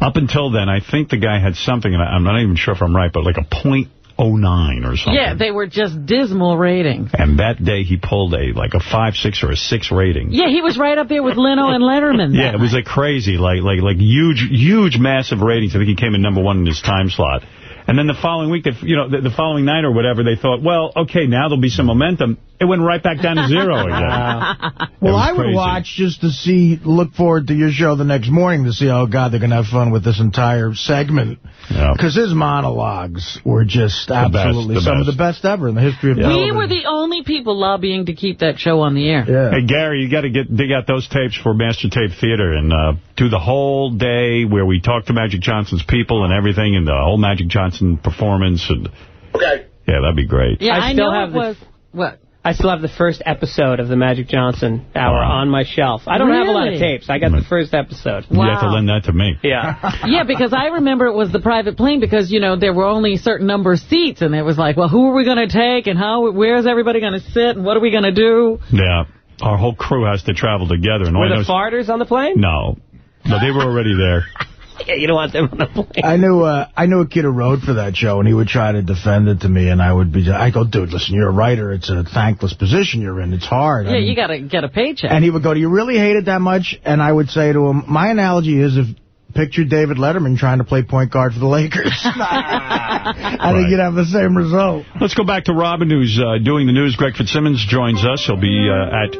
Up until then, I think the guy had something, and I'm not even sure if I'm right, but like a .09 or something. Yeah, they were just dismal ratings. And that day he pulled a like a 5, 6, or a 6 rating. Yeah, he was right up there with Leno and Letterman. [LAUGHS] Yeah, it was like crazy, like like like huge, huge, massive ratings. I think he came in number one in his time slot. And then the following week, they, you know, the, the following night or whatever, they thought, well, okay, now there'll be some momentum. It went right back down to zero [LAUGHS] again. Well, I would crazy. watch just to see, look forward to your show the next morning to see, oh, God, they're going to have fun with this entire segment. Because his monologues were just best, absolutely the some of the best ever in the history of We television. were the only people lobbying to keep that show on the air. Yeah. Hey, Gary, you got to get dig out those tapes for Master Tape Theater and uh, do the whole day where we talk to Magic Johnson's people and everything and the whole Magic Johnson performance. and Okay. Yeah, that'd be great. Yeah, I I, still know have it was... What? I still have the first episode of the Magic Johnson Hour Wow. on my shelf. I don't have a lot of tapes. I got the first episode. You have to lend that to me. Yeah. [LAUGHS] yeah, because I remember it was the private plane because, you know, there were only a certain number of seats, and it was like, well, who are we going to take, and how? where's everybody going to sit, and what are we going to do? Yeah. Our whole crew has to travel together. And all Were I the is- farters on the plane? No. No, they were already there. [LAUGHS] Yeah, you don't want them on the plane. I knew uh, I knew a kid who wrote for that show, and he would try to defend it to me, and I would be, I go, dude, listen, you're a writer. It's a thankless position you're in. It's hard. I Yeah, mean- you got to get a paycheck. And he would go, do you really hate it that much? And I would say to him, my analogy is if picture David Letterman trying to play point guard for the Lakers. [LAUGHS] [LAUGHS] I think you'd have the same result. Let's go back to Robin, who's uh, doing the news. Greg Fitzsimmons joins us. He'll be uh, at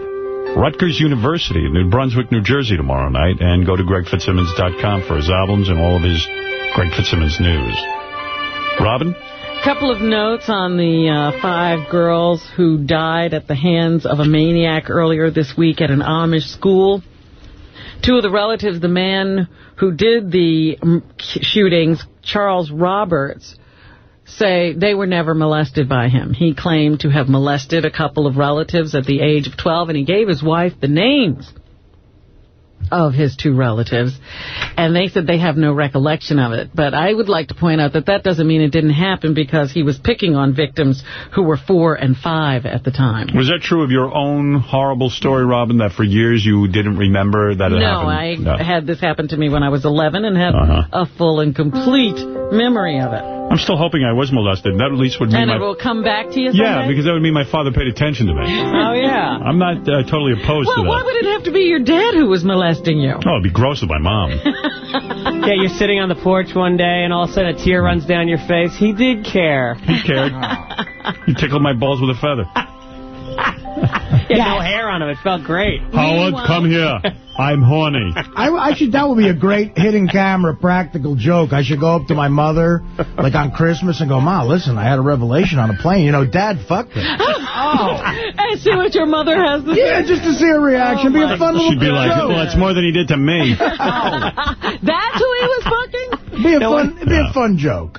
Rutgers University in New Brunswick, New Jersey tomorrow night. And go to gregfitzsimmons.com for his albums and all of his Greg Fitzsimmons news. Robin? couple of notes on the uh, five girls who died at the hands of a maniac earlier this week at an Amish school. Two of the relatives, the man who did the mm, shootings, Charles Roberts, say they were never molested by him. He claimed to have molested a couple of relatives at the age of 12, and he gave his wife the names of his two relatives, and they said they have no recollection of it. But I would like to point out that that doesn't mean it didn't happen because he was picking on victims who were four and five at the time. Was that true of your own horrible story, Robin, that for years you didn't remember that it No, happened? I had this happen to me when I was 11 and had Uh-huh. a full and complete memory of it. I'm still hoping I was molested. That at least would mean And my... it will come back to you Yeah, someday? because that would mean my father paid attention to me. [LAUGHS] Oh, yeah. I'm not uh, totally opposed Well, to that. Well, why would it have to be your dad who was molesting you? Oh, it'd be gross with my mom. [LAUGHS] Yeah, you're sitting on the porch one day, and all of a sudden a tear runs down your face. He did care. He cared. [LAUGHS] He tickled my balls with a feather. [LAUGHS] He had no hair on him. It felt great. Howard, come here. [LAUGHS] I'm horny. I, I should. That would be a great hidden camera practical joke. I should go up to my mother, like on Christmas, and go, "Ma, listen, I had a revelation on a plane. You know, Dad fucked me." [LAUGHS] Oh. and see what your mother has to say. Yeah, just to see her reaction. Oh be a fun little She'd be like, joke. well, it's more than he did to me. Oh. That's who he was fucking? Be a fun. Be a fun joke.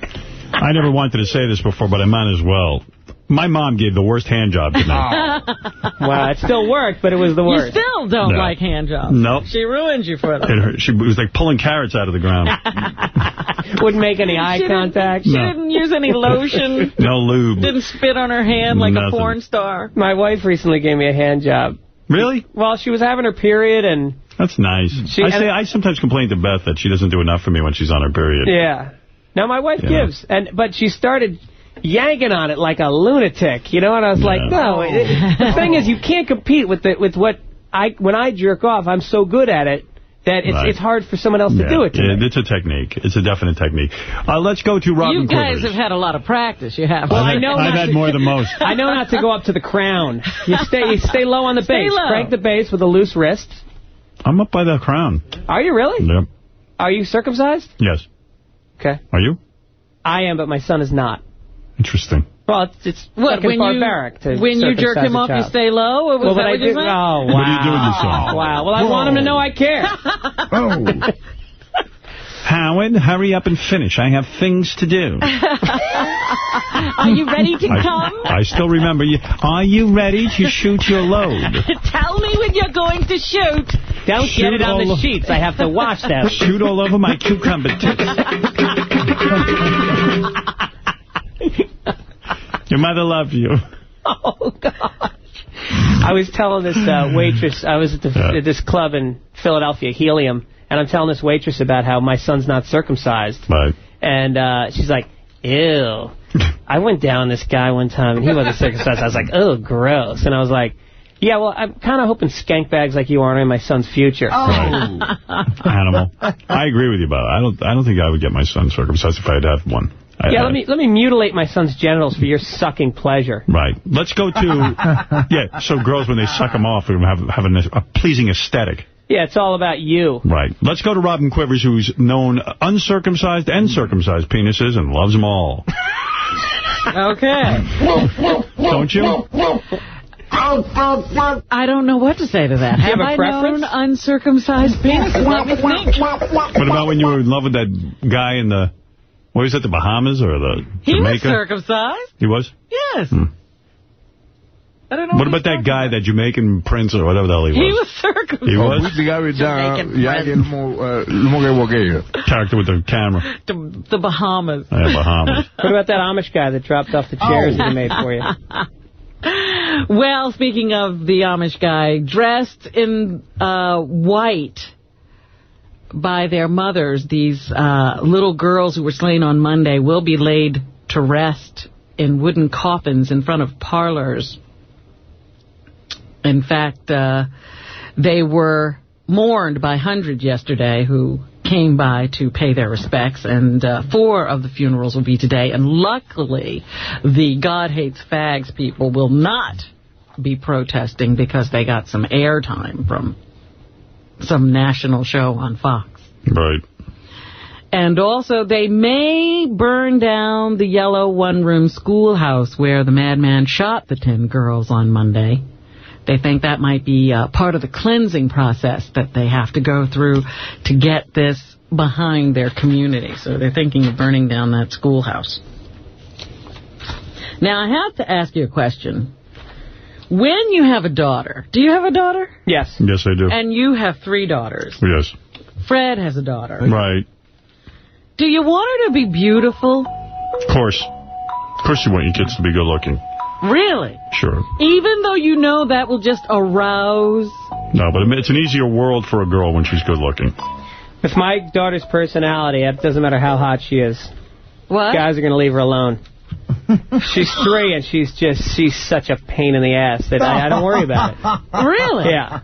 I never wanted to say this before, but I might as well. My mom gave the worst hand job to me. [LAUGHS] Oh. Well, it still worked, but it was the worst. You still don't No. like hand jobs. Nope. She ruined you for It, them. hurt. She, it was like pulling carrots out of the ground. [LAUGHS] Wouldn't make any eye She didn't- contact. She didn't use any lotion. [LAUGHS] No lube. Didn't spit on her hand like Nothing. a porn star. My wife recently gave me a hand job. Really? Well, she was having her period, and That's nice. She- I, say, I sometimes complain to Beth that she doesn't do enough for me when she's on her period. yeah. Now my wife Yeah. gives, and but she started yanking on it like a lunatic, you know. And I was like, no. It, the [LAUGHS] thing is, you can't compete with the, with what I when I jerk off. I'm so good at it that it's Right. it's hard for someone else to do it. To yeah, me. it's a technique. It's a definite technique. Uh, let's go to Robin you guys Quivers. have had a lot of practice. You have. Well, I've I had- know I've had to- more than [LAUGHS] most. I know not to go up to the crown. You stay you stay low on the Stay base. low. Crank the base with a loose wrist. I'm up by the crown. Are you really? Yep. Are you circumcised? Yes. Okay. Are you? I am, but my son is not. Interesting. Well, it's, it's What, fucking when you, barbaric to when you jerk him off, you child. stay low? Or was well, that but I you do. said? Oh, wow. What do you do with yourself? [LAUGHS] Wow. Well, I want him to know I care. Oh. [LAUGHS] Howard, hurry up and finish. I have things to do. [LAUGHS] Are you ready to I, come? I still remember you. Are you ready to shoot your load? Tell me when you're going to shoot. Don't Shoot get it on the sheets. I have to wash them. Shoot all over my cucumber tips. [LAUGHS] Your mother loves you. [LAUGHS] Oh, gosh. I was telling this uh, waitress, I was at, the, Yeah. at this club in Philadelphia, Helium, and I'm telling this waitress about how my son's not circumcised. Right. And uh, she's like, ew. [LAUGHS] I went down this guy one time, and he wasn't circumcised. I was like, oh, gross. And I was like, yeah, well, I'm kind of hoping skank bags like you aren't in my son's future. Oh. Animal. I agree with you, Bob. I don't. I don't think I would get my son circumcised if I had to one. I, Yeah, I- let me let me mutilate my son's genitals for your sucking pleasure. Right. Let's go to. [LAUGHS] yeah. So girls, when they suck them off, have have an, a pleasing aesthetic. Yeah, it's all about you. Right. Let's go to Robin Quivers, who's known uncircumcised and circumcised penises and loves them all. [LAUGHS] Okay. Don't you? I don't know what to say to that. Do you have I preference? known uncircumcised penises? Let me think. What about when you were in love with that guy in the, what was it, the Bahamas or the He was circumcised. He was? Yes. Hmm. I don't know. What about that guy, that Jamaican prince or whatever the hell he was? He was? was circumcised. He was? Jamaican Character with the camera. The, the Bahamas. Yeah, Bahamas. [LAUGHS] What about that Amish guy that dropped off the chairs that he made for you? [LAUGHS] Well, speaking of the Amish guy, dressed in uh, white by their mothers, these uh, little girls who were slain on Monday will be laid to rest in wooden coffins in front of parlors. In fact, uh, they were mourned by hundreds yesterday who came by to pay their respects, and uh, four of the funerals will be today. And luckily, the God Hates Fags people will not be protesting because they got some airtime from some national show on Fox. Right. And also, they may burn down the yellow one-room schoolhouse where the madman shot the ten girls on Monday. They think that might be uh, part of the cleansing process that they have to go through to get this behind their community. So they're thinking of burning down that schoolhouse. Now, I have to ask you a question. When you have a daughter, do you have a daughter? Yes. Yes, I do. And you have three daughters. yes. Fred has a daughter. Right. Do you want her to be beautiful? Of course. Of course you want your kids to be good looking. Really? Sure. Even though you know that will just arouse... No, but it's an easier world for a girl when she's good looking. With my daughter's personality, it doesn't matter how hot she is. What? Guys are going to leave her alone. [LAUGHS] she's three, and she's just, she's such a pain in the ass that I, I don't worry about it. [LAUGHS] Really? Yeah.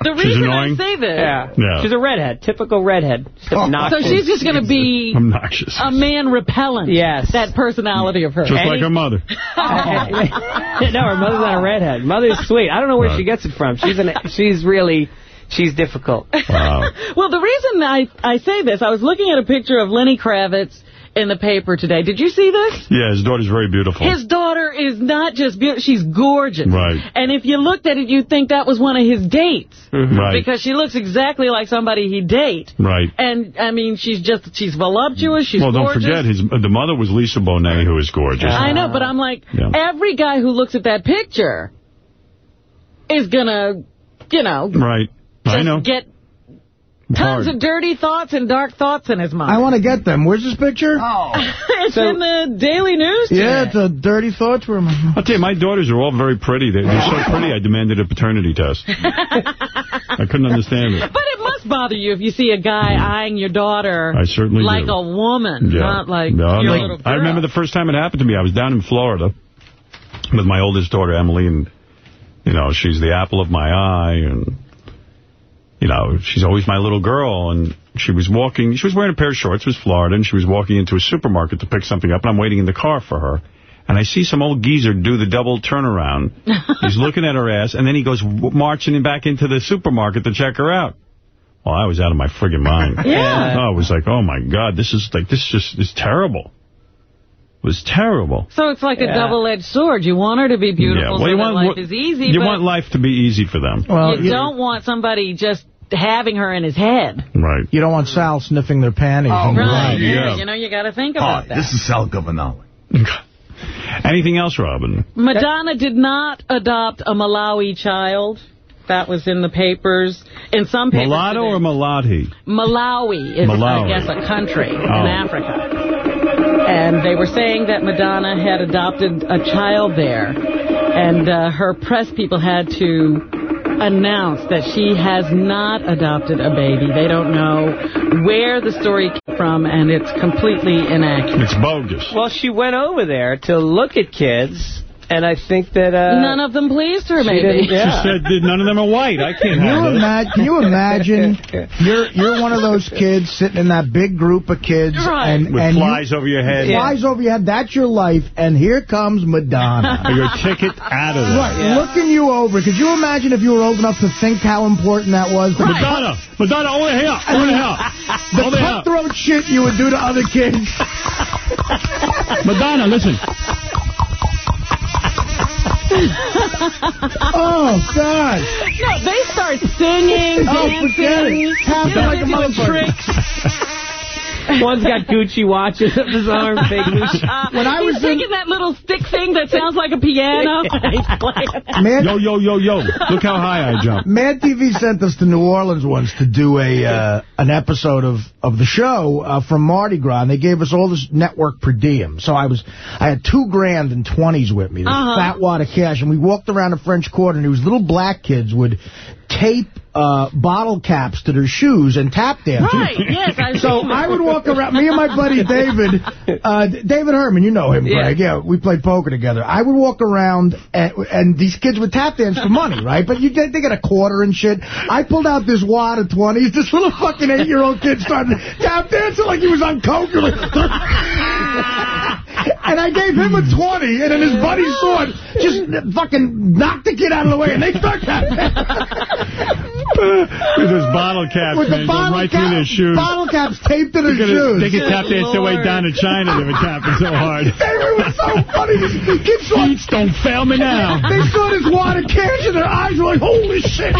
The She's reason annoying? I say this... Yeah. Yeah. She's a redhead, typical redhead. Just oh. So she's just going to be Obnoxious. a man repellent. Yes. That personality of hers. Just like her mother. [LAUGHS] no, her mother's not a redhead. Mother's sweet. I don't know where she gets it from. She's an, she's really, she's difficult. Wow. Well, the reason I, I say this, I was looking at a picture of Lenny Kravitz in the paper today. Did you see this? Yeah, his daughter's very beautiful. His daughter is not just beautiful, she's gorgeous. Right. And if you looked at it, you'd think that was one of his dates. Mm-hmm. Right. Because she looks exactly like somebody he'd date. Right. And, I mean, she's just, she's voluptuous, she's well, don't gorgeous. forget, his the mother was Lisa Bonet, who is gorgeous. I know, but I'm like, Yeah. every guy who looks at that picture is gonna, you know, Right. I know. get tons Hard. of dirty thoughts and dark thoughts in his mind. I want to get them. Where's this picture? Oh. [LAUGHS] [LAUGHS] it's in the Daily News Yeah, today. it's a dirty thoughts room. I'll tell you, my daughters are all very pretty. They're, they're so pretty, I demanded a paternity test. [LAUGHS] I couldn't understand it. But it must bother you if you see a guy mm. eyeing your daughter I certainly like do. a woman, not like No, your like- little girl. I remember the first time it happened to me. I was down in Florida with my oldest daughter, Emily, and, you know, she's the apple of my eye, and, you know, she's always my little girl, and she was walking, she was wearing a pair of shorts, it was Florida, and she was walking into a supermarket to pick something up, and I'm waiting in the car for her. And I see some old geezer do the double turnaround. [LAUGHS] He's looking at her ass, and then he goes marching back into the supermarket to check her out. Well, I was out of my friggin' mind. [LAUGHS] Yeah. I was like, oh, my God, this is like, this just is terrible. It was terrible. So it's like a double-edged sword. You want her to be beautiful yeah. well, so you want, life what- is easy, You but want life to be easy for them. Well, you don't want somebody just having her in his head. Right. You don't want Sal sniffing their panties. Oh, in the right. night. Yeah. You know, you got to think oh, about that. This is Sal Governale. [LAUGHS] Anything else, Robin? Madonna did not adopt a Malawi child. That was in the papers. In some papers Mulatto or Malathi? Malawi is, Malawi. I guess, a country Oh. in Africa. And they were saying that Madonna had adopted a child there. And uh, her press people had to announce that she has not adopted a baby. They don't know where the story came from, and it's completely inaccurate. It's bogus. Well, she went over there to look at kids, and I think that... Uh, None of them pleased her, she maybe. didn't- yeah. She said that none of them are white. I can't Can you, have imagine, can you imagine [LAUGHS] you're you're one of those kids sitting in that big group of kids Right. and With and flies you, over your head. Flies over your head. That's your life, and here comes Madonna. [LAUGHS] Your ticket out of there. Right, looking you over. Could you imagine if you were old enough to think how important that was? The Madonna, Madonna, over here, [LAUGHS] over here, The over here. cutthroat shit you would do to other kids. Madonna, listen. [LAUGHS] oh, God. No, they start singing, Oh, dancing, forget it. Tapping like a motherfucker. tricks. [LAUGHS] [LAUGHS] One's got Gucci watches up his arm, fake Gucci. [LAUGHS] When I He's was in- taking that little stick thing that sounds like a piano. and he's playing. Man, Yo, yo, yo, yo. Look how high I jump. [LAUGHS] Mad TV sent us to New Orleans once to do a uh, an episode of, of the show uh, from Mardi Gras, and they gave us all this network per diem. So I was I had two grand and twenties with me, this Uh-huh. fat wad of cash, and we walked around the French Quarter, and these little black kids would tape uh, bottle caps to their shoes and tap dance. Right, yes, I've So I would walk around, me and my buddy [LAUGHS] David, uh, David Herman, you know him, Yeah. Greg. Yeah, we played poker together. I would walk around, and, and these kids would tap dance for money, right? But you get, they get a quarter and shit. I pulled out this wad of 20s. This little fucking eight-year-old kid started tap dancing like he was on coke. [LAUGHS] [LAUGHS] Like, and I gave him a 20, and then his buddy saw it, just fucking knocked the kid out of the way, and they start tap dancing. With those bottle caps, With man, the bottle, right cap, through their shoes. bottle caps taped to their They're gonna- shoes. They could tap dance their way down to China. They were tapping so hard. [LAUGHS] It was so funny. The kids saw, Beats don't fail me now. they saw this wad of cash and their eyes were like, holy shit.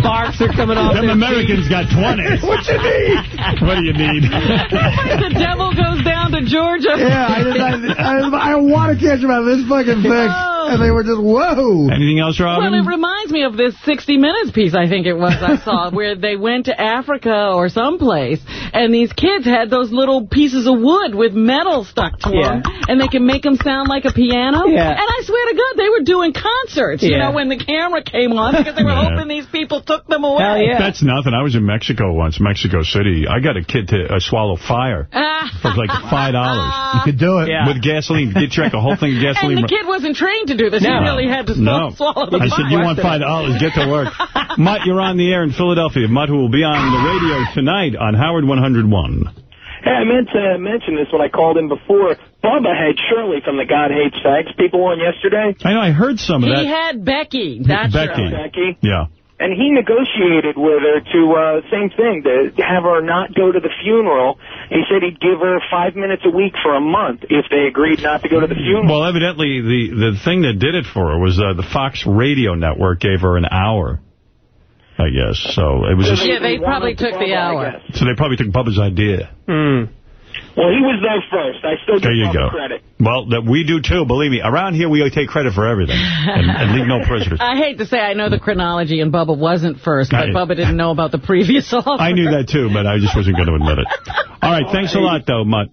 Sparks are coming off Them their Americans got 20. what you need? What do you need? [LAUGHS] the devil goes down to Georgia. Yeah, I, just, I, I, I want to catch him out of this fucking thing. And they were just, whoa. Anything else, Robin? Well, it reminds me of this 60 Minutes piece, I think it was, I saw, [LAUGHS] where they went to Africa or someplace, and these kids had those little pieces of wood with metal stuck to them, and they can make them sound like a piano. Yeah. And I swear to God, they were doing concerts, yeah. you know, when the camera came on, because they were Yeah. hoping these people took them away. Hell yeah. That's nothing. I was in Mexico once, Mexico City. I got a kid to uh, swallow fire [LAUGHS] for like $5. You could do it. With gasoline. Get drank a whole thing of gasoline. And the kid wasn't trained to do this. He really had to No. [LAUGHS] swallow the I said, you want five dollars, get to work. [LAUGHS] Mutt, you're on the air in Philadelphia. Mutt, who will be on the radio tonight on Howard 101. Hey, I meant to mention this when I called in before. Bubba had Shirley from the God Hates Sex people on yesterday. I know, I heard some of He that. He had Becky. That's Becky. right. Becky. Yeah. And he negotiated with her to, uh, same thing, to have her not go to the funeral. He said he'd give her five minutes a week for a month if they agreed not to go to the funeral. Well, evidently, the, the thing that did it for her was uh, the Fox radio network gave her an hour, I guess. So it was just, Yeah, they probably took the hour. so they probably took Bubba's idea. Well, he was there first. I still give There you Bubba go. credit. Well, that we do too, believe me. Around here, we take credit for everything and, and leave no prisoners. [LAUGHS] I hate to say I know the chronology and Bubba wasn't first, but I- Bubba didn't know about the previous offer. [LAUGHS] I knew that too, but I just wasn't going to admit it. All right, thanks a lot, though, Mutt.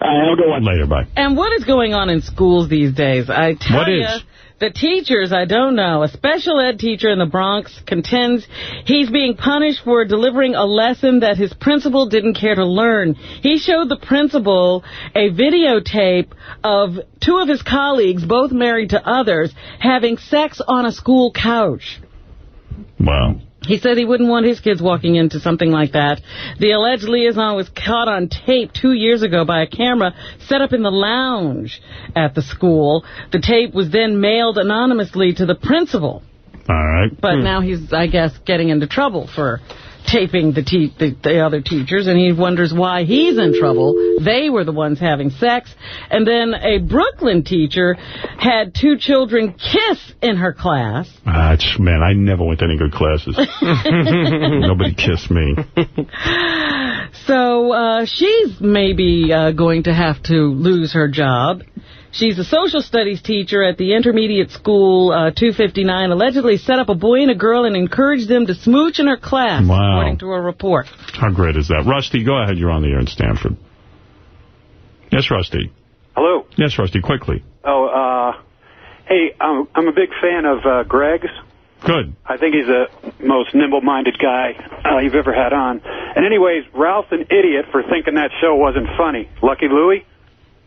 I'll go on. Later, bye. And what is going on in schools these days? I tell What you, is? The teachers, I don't know. A special ed teacher in the Bronx contends he's being punished for delivering a lesson that his principal didn't care to learn. He showed the principal a videotape of two of his colleagues, both married to others, having sex on a school couch. Wow. He said he wouldn't want his kids walking into something like that. The alleged liaison was caught on tape two years ago by a camera set up in the lounge at the school. The tape was then mailed anonymously to the principal. All right. But hmm. now he's, I guess, getting into trouble for taping the, the, the other teachers, and he wonders why he's in trouble. They were the ones having sex. And then a Brooklyn teacher had two children kiss in her class. Ah, man, I never went to any good classes. [LAUGHS] Nobody kissed me. So uh, she's maybe uh, going to have to lose her job. She's a social studies teacher at the intermediate school uh, 259, allegedly set up a boy and a girl and encouraged them to smooch in her class, Wow. according to a report. How great is that? Rusty, go ahead. You're on the air in Stamford. Yes, Rusty. Hello. Yes, Rusty, quickly. Oh, uh, hey, I'm, I'm a big fan of uh, Greg's. Good. I think he's the most nimble-minded guy uh, you've ever had on. And anyways, Ralph's an idiot for thinking that show wasn't funny. Lucky Louie,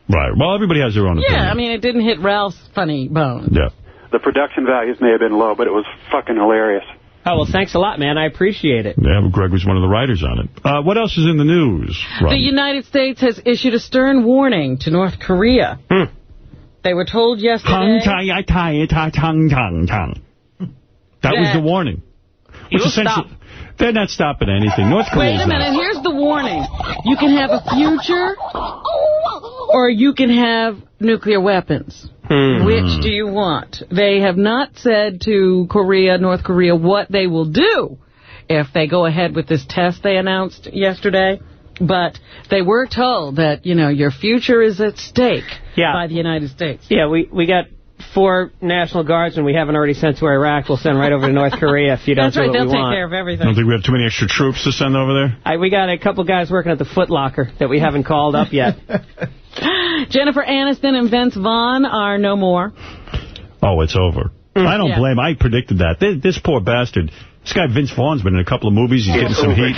Right. Well, everybody has their own Yeah, opinion. Yeah, I mean, it didn't hit Ralph's funny bone. Yeah. the production values may have been low, but it was fucking hilarious. Oh, well, thanks a lot, man. I appreciate it. Yeah, Greg was one of the writers on it. Uh, what else is in the news? The United States has issued a stern warning to North Korea. They were told yesterday... That was the warning. Which You'll essentially, they're not stopping anything. North Korea. Wait a minute, not. here's the warning. You can have a future, or you can have nuclear weapons. Hmm. Which do you want? They have not said to Korea, North Korea, what they will do if they go ahead with this test they announced yesterday. But they were told that, you know, your future is at stake Yeah. by the United States. Yeah, we, we got four National Guardsmen we haven't already sent to Iraq. We'll send right over to North Korea if you don't That's do right, what they'll we take want. care of everything. I everything. don't think we have too many extra troops to send over there. I, we got a couple guys working at the Foot Locker that we haven't called up yet. [LAUGHS] Jennifer Aniston and Vince Vaughn are no more. Oh, it's over. Mm. I don't Yeah. blame. I predicted that. This, this poor bastard. This guy Vince Vaughn's been in a couple of movies. He's getting some heat.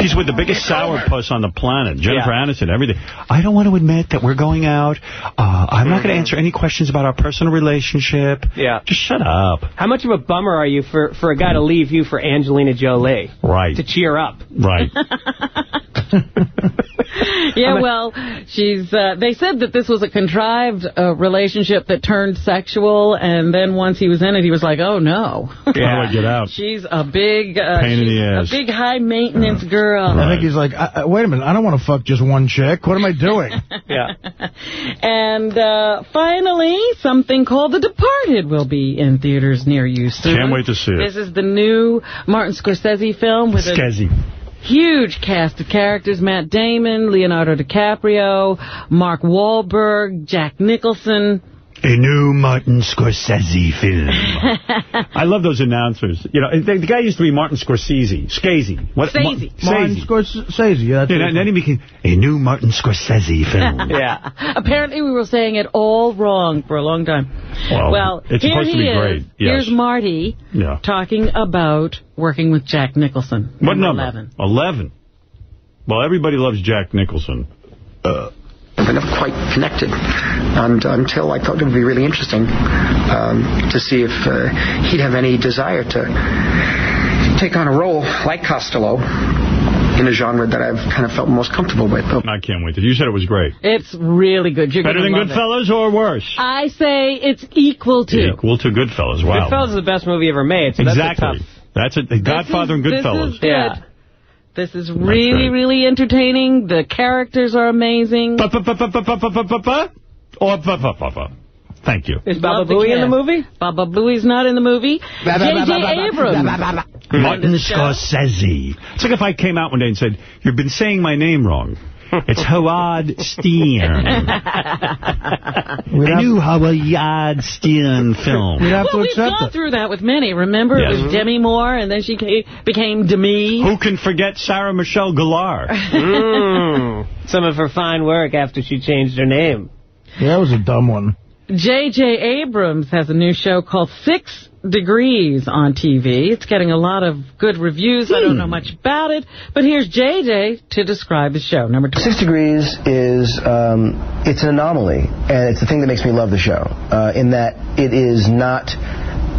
He's with the biggest sourpuss on the planet, Jennifer Aniston, everything. I don't want to admit that we're going out. Uh, I'm not going to answer any questions about our personal relationship. Yeah. Just shut up. How much of a bummer are you for, for a guy to leave you for Angelina Jolie? Right. To cheer up. Right. [LAUGHS] [LAUGHS] Yeah, well, she's. Uh, they said that this was a contrived uh, relationship that turned sexual, and then once he was in it, he was like, "Oh no." How do I [LAUGHS] get out? She's a big, uh, Pain in the ass. a big high maintenance girl. I think he's like, I, I, wait a minute, I don't want to fuck just one chick. What am I doing? yeah. [LAUGHS] And uh, finally, something called The Departed will be in theaters near you soon. Can't wait to see it. This is the new Martin Scorsese film with Scorsese huge cast of characters. Matt Damon, Leonardo DiCaprio, Mark Wahlberg, Jack Nicholson. A new Martin Scorsese film. [LAUGHS] I love those announcers. You know, the, the guy used to be Martin Scorsese. Scorsese. What? Scorsese. Martin Scorsese. Yeah, that's Yeah, and then he became a new Martin Scorsese film. [LAUGHS] yeah. Apparently we were saying it all wrong for a long time. Well, it's here supposed to be is. great. Yes. Here's Marty Yeah. talking about working with Jack Nicholson. What number? 11. 11. Well, everybody loves Jack Nicholson. Uh, We're never quite connected, and until I thought it would be really interesting um, to see if uh, he'd have any desire to take on a role like Costello in a genre that I've kind of felt most comfortable with. I can't wait. You said it was great. It's really good. You're Better than gonna it. Goodfellas or worse? I say it's equal to. Equal to Goodfellas. Wow. Goodfellas is the best movie ever made. So exactly. That's a tough. That's a Godfather and This Goodfellas. is good. This is really, really entertaining. The characters are amazing. Or Thank you. Is Baba Love Booey in the cast. movie? Baba Booey's not in the movie. J.J. Abrams. Martin Scorsese. It's like if I came out one day and said, you've been saying my name wrong. It's Howard Stern. a new Howard Stern film. We'd have well, we've gone through that with many. Remember, Yes. it was Demi Moore, and then she became Demi. Who can forget Sarah Michelle Gellar? Mm. [LAUGHS] Some of her fine work after she changed her name. Yeah, that was a dumb one. J.J. Abrams has a new show called Six Degrees on TV. It's getting a lot of good reviews. I don't know much about it, but here's J.J. to describe his show. Number two. Six Degrees is um, it's an anomaly, and it's the thing that makes me love the show. Uh, in that it is not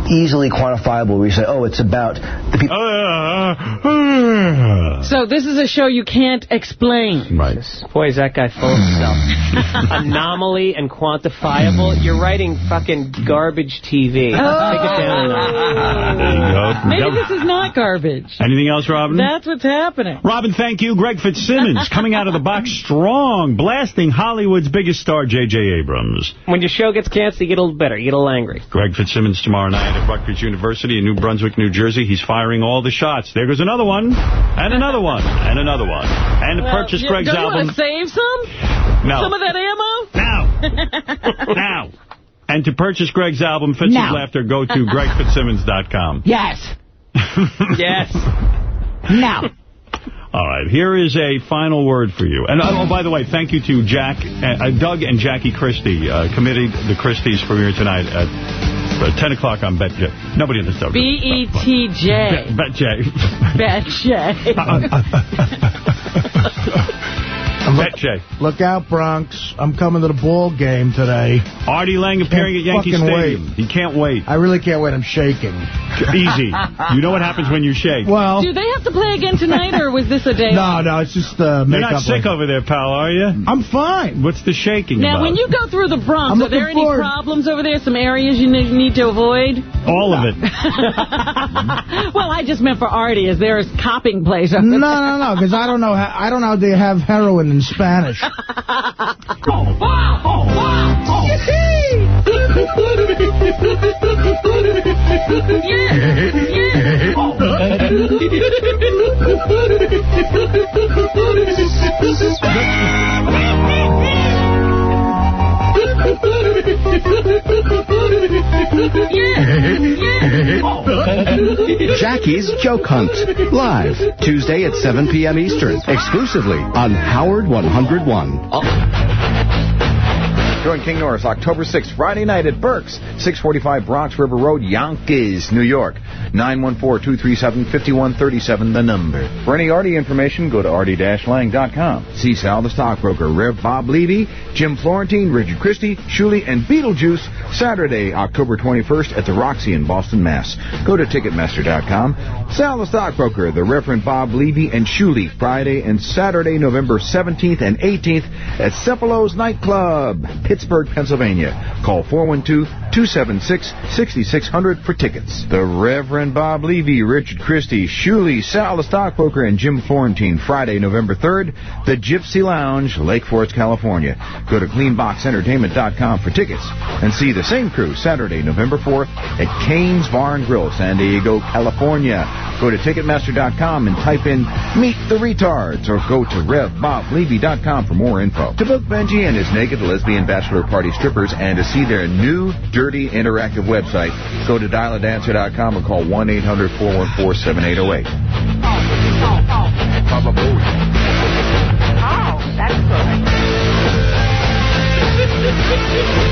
easily quantifiable. Where you say, "Oh, it's about the people." [LAUGHS] So this is a show you can't explain. Right. Boy, is that guy full of himself. [LAUGHS] Anomaly and quantifiable. You're writing fucking garbage TV. Oh. Take it down a notch. There you go. Maybe this is not garbage. Anything else, Robin? That's what's happening. Robin, thank you. Greg Fitzsimmons coming out of the box strong, blasting Hollywood's biggest star, J.J. Abrams. When your show gets canceled, you get a little bitter. You get a little angry. Greg Fitzsimmons tomorrow night at Rutgers University in New Brunswick, New Jersey. He's firing all the shots. There goes another one, and another one, and another one. And to Well, purchase you- Greg's don't album. want to save some? No. Some of that ammo? now. [LAUGHS] now. And to purchase Greg's album, Fitz's Now. Laughter, go to [LAUGHS] gregfitzsimmons.com. Yes. yes. Now. All right, here is a final word for you. And oh, by the way, thank you to Jack, uh, Doug and Jackie Christie, uh, committed the Christies premiere tonight at uh, 10 o'clock on BetJ. Nobody in the. E B-E-T-J. BetJ. Bet-J. BetJ. Look out, Bronx. I'm coming to the ball game today. Artie Lange appearing at Can't Yankee fucking Stadium. He can't wait. I really can't wait. I'm shaking. [LAUGHS] Easy. You know what happens when you shake. Well, Do they have to play again tonight, or was this a day no, no, it's just uh, You're not sick over there, pal, are you? I'm fine. What's the shaking Now, about? when you go through the Bronx, I'm are there looking any forward- problems over there? Some areas you need to avoid? All of it. [LAUGHS] well, I just meant for Artie. Is there a copping place over No, there? no, no, because I don't know. How, I don't know how they have heroin in Spanish. [LAUGHS] Jackie's Joke Hunt. Live, Tuesday at 7 p.m. Eastern. Exclusively on Howard 101. Join King Norris October 6th, Friday night at Burke's, 645 Bronx River Road, Yonkers, New York. 914-237-5137, the number. For any Artie information, go to artie-lang.com. See Sal the Stockbroker, Rev Bob Levy, Jim Florentine, Richard Christie, Shuli, and Beetlejuice, Saturday, October 21st at the Roxy in Boston, Mass. Go to Ticketmaster.com. Sal the Stockbroker, the Reverend Bob Levy, and Shuli, Friday and Saturday, November 17th and 18th at Cefalo's Nightclub, Pittsburgh, Pennsylvania. Call 412 276-6600 for tickets. The Reverend Bob Levy, Richard Christie, Shuli, Sal the Stockbroker, and Jim Florentine, Friday, November 3rd, the Gypsy Lounge, Lake Forest, California. Go to cleanboxentertainment.com for tickets and see the same crew Saturday, November 4th at Kane's Bar and Grill, San Diego, California. Go to Ticketmaster.com and type in Meet the Retards or go to RevBobLevy.com for more info. To book Benji and his naked lesbian bachelor party strippers and to see their new dirty interactive website, go to dialadancer.com or call 1-800-414-7808. Oh, that's good. [LAUGHS]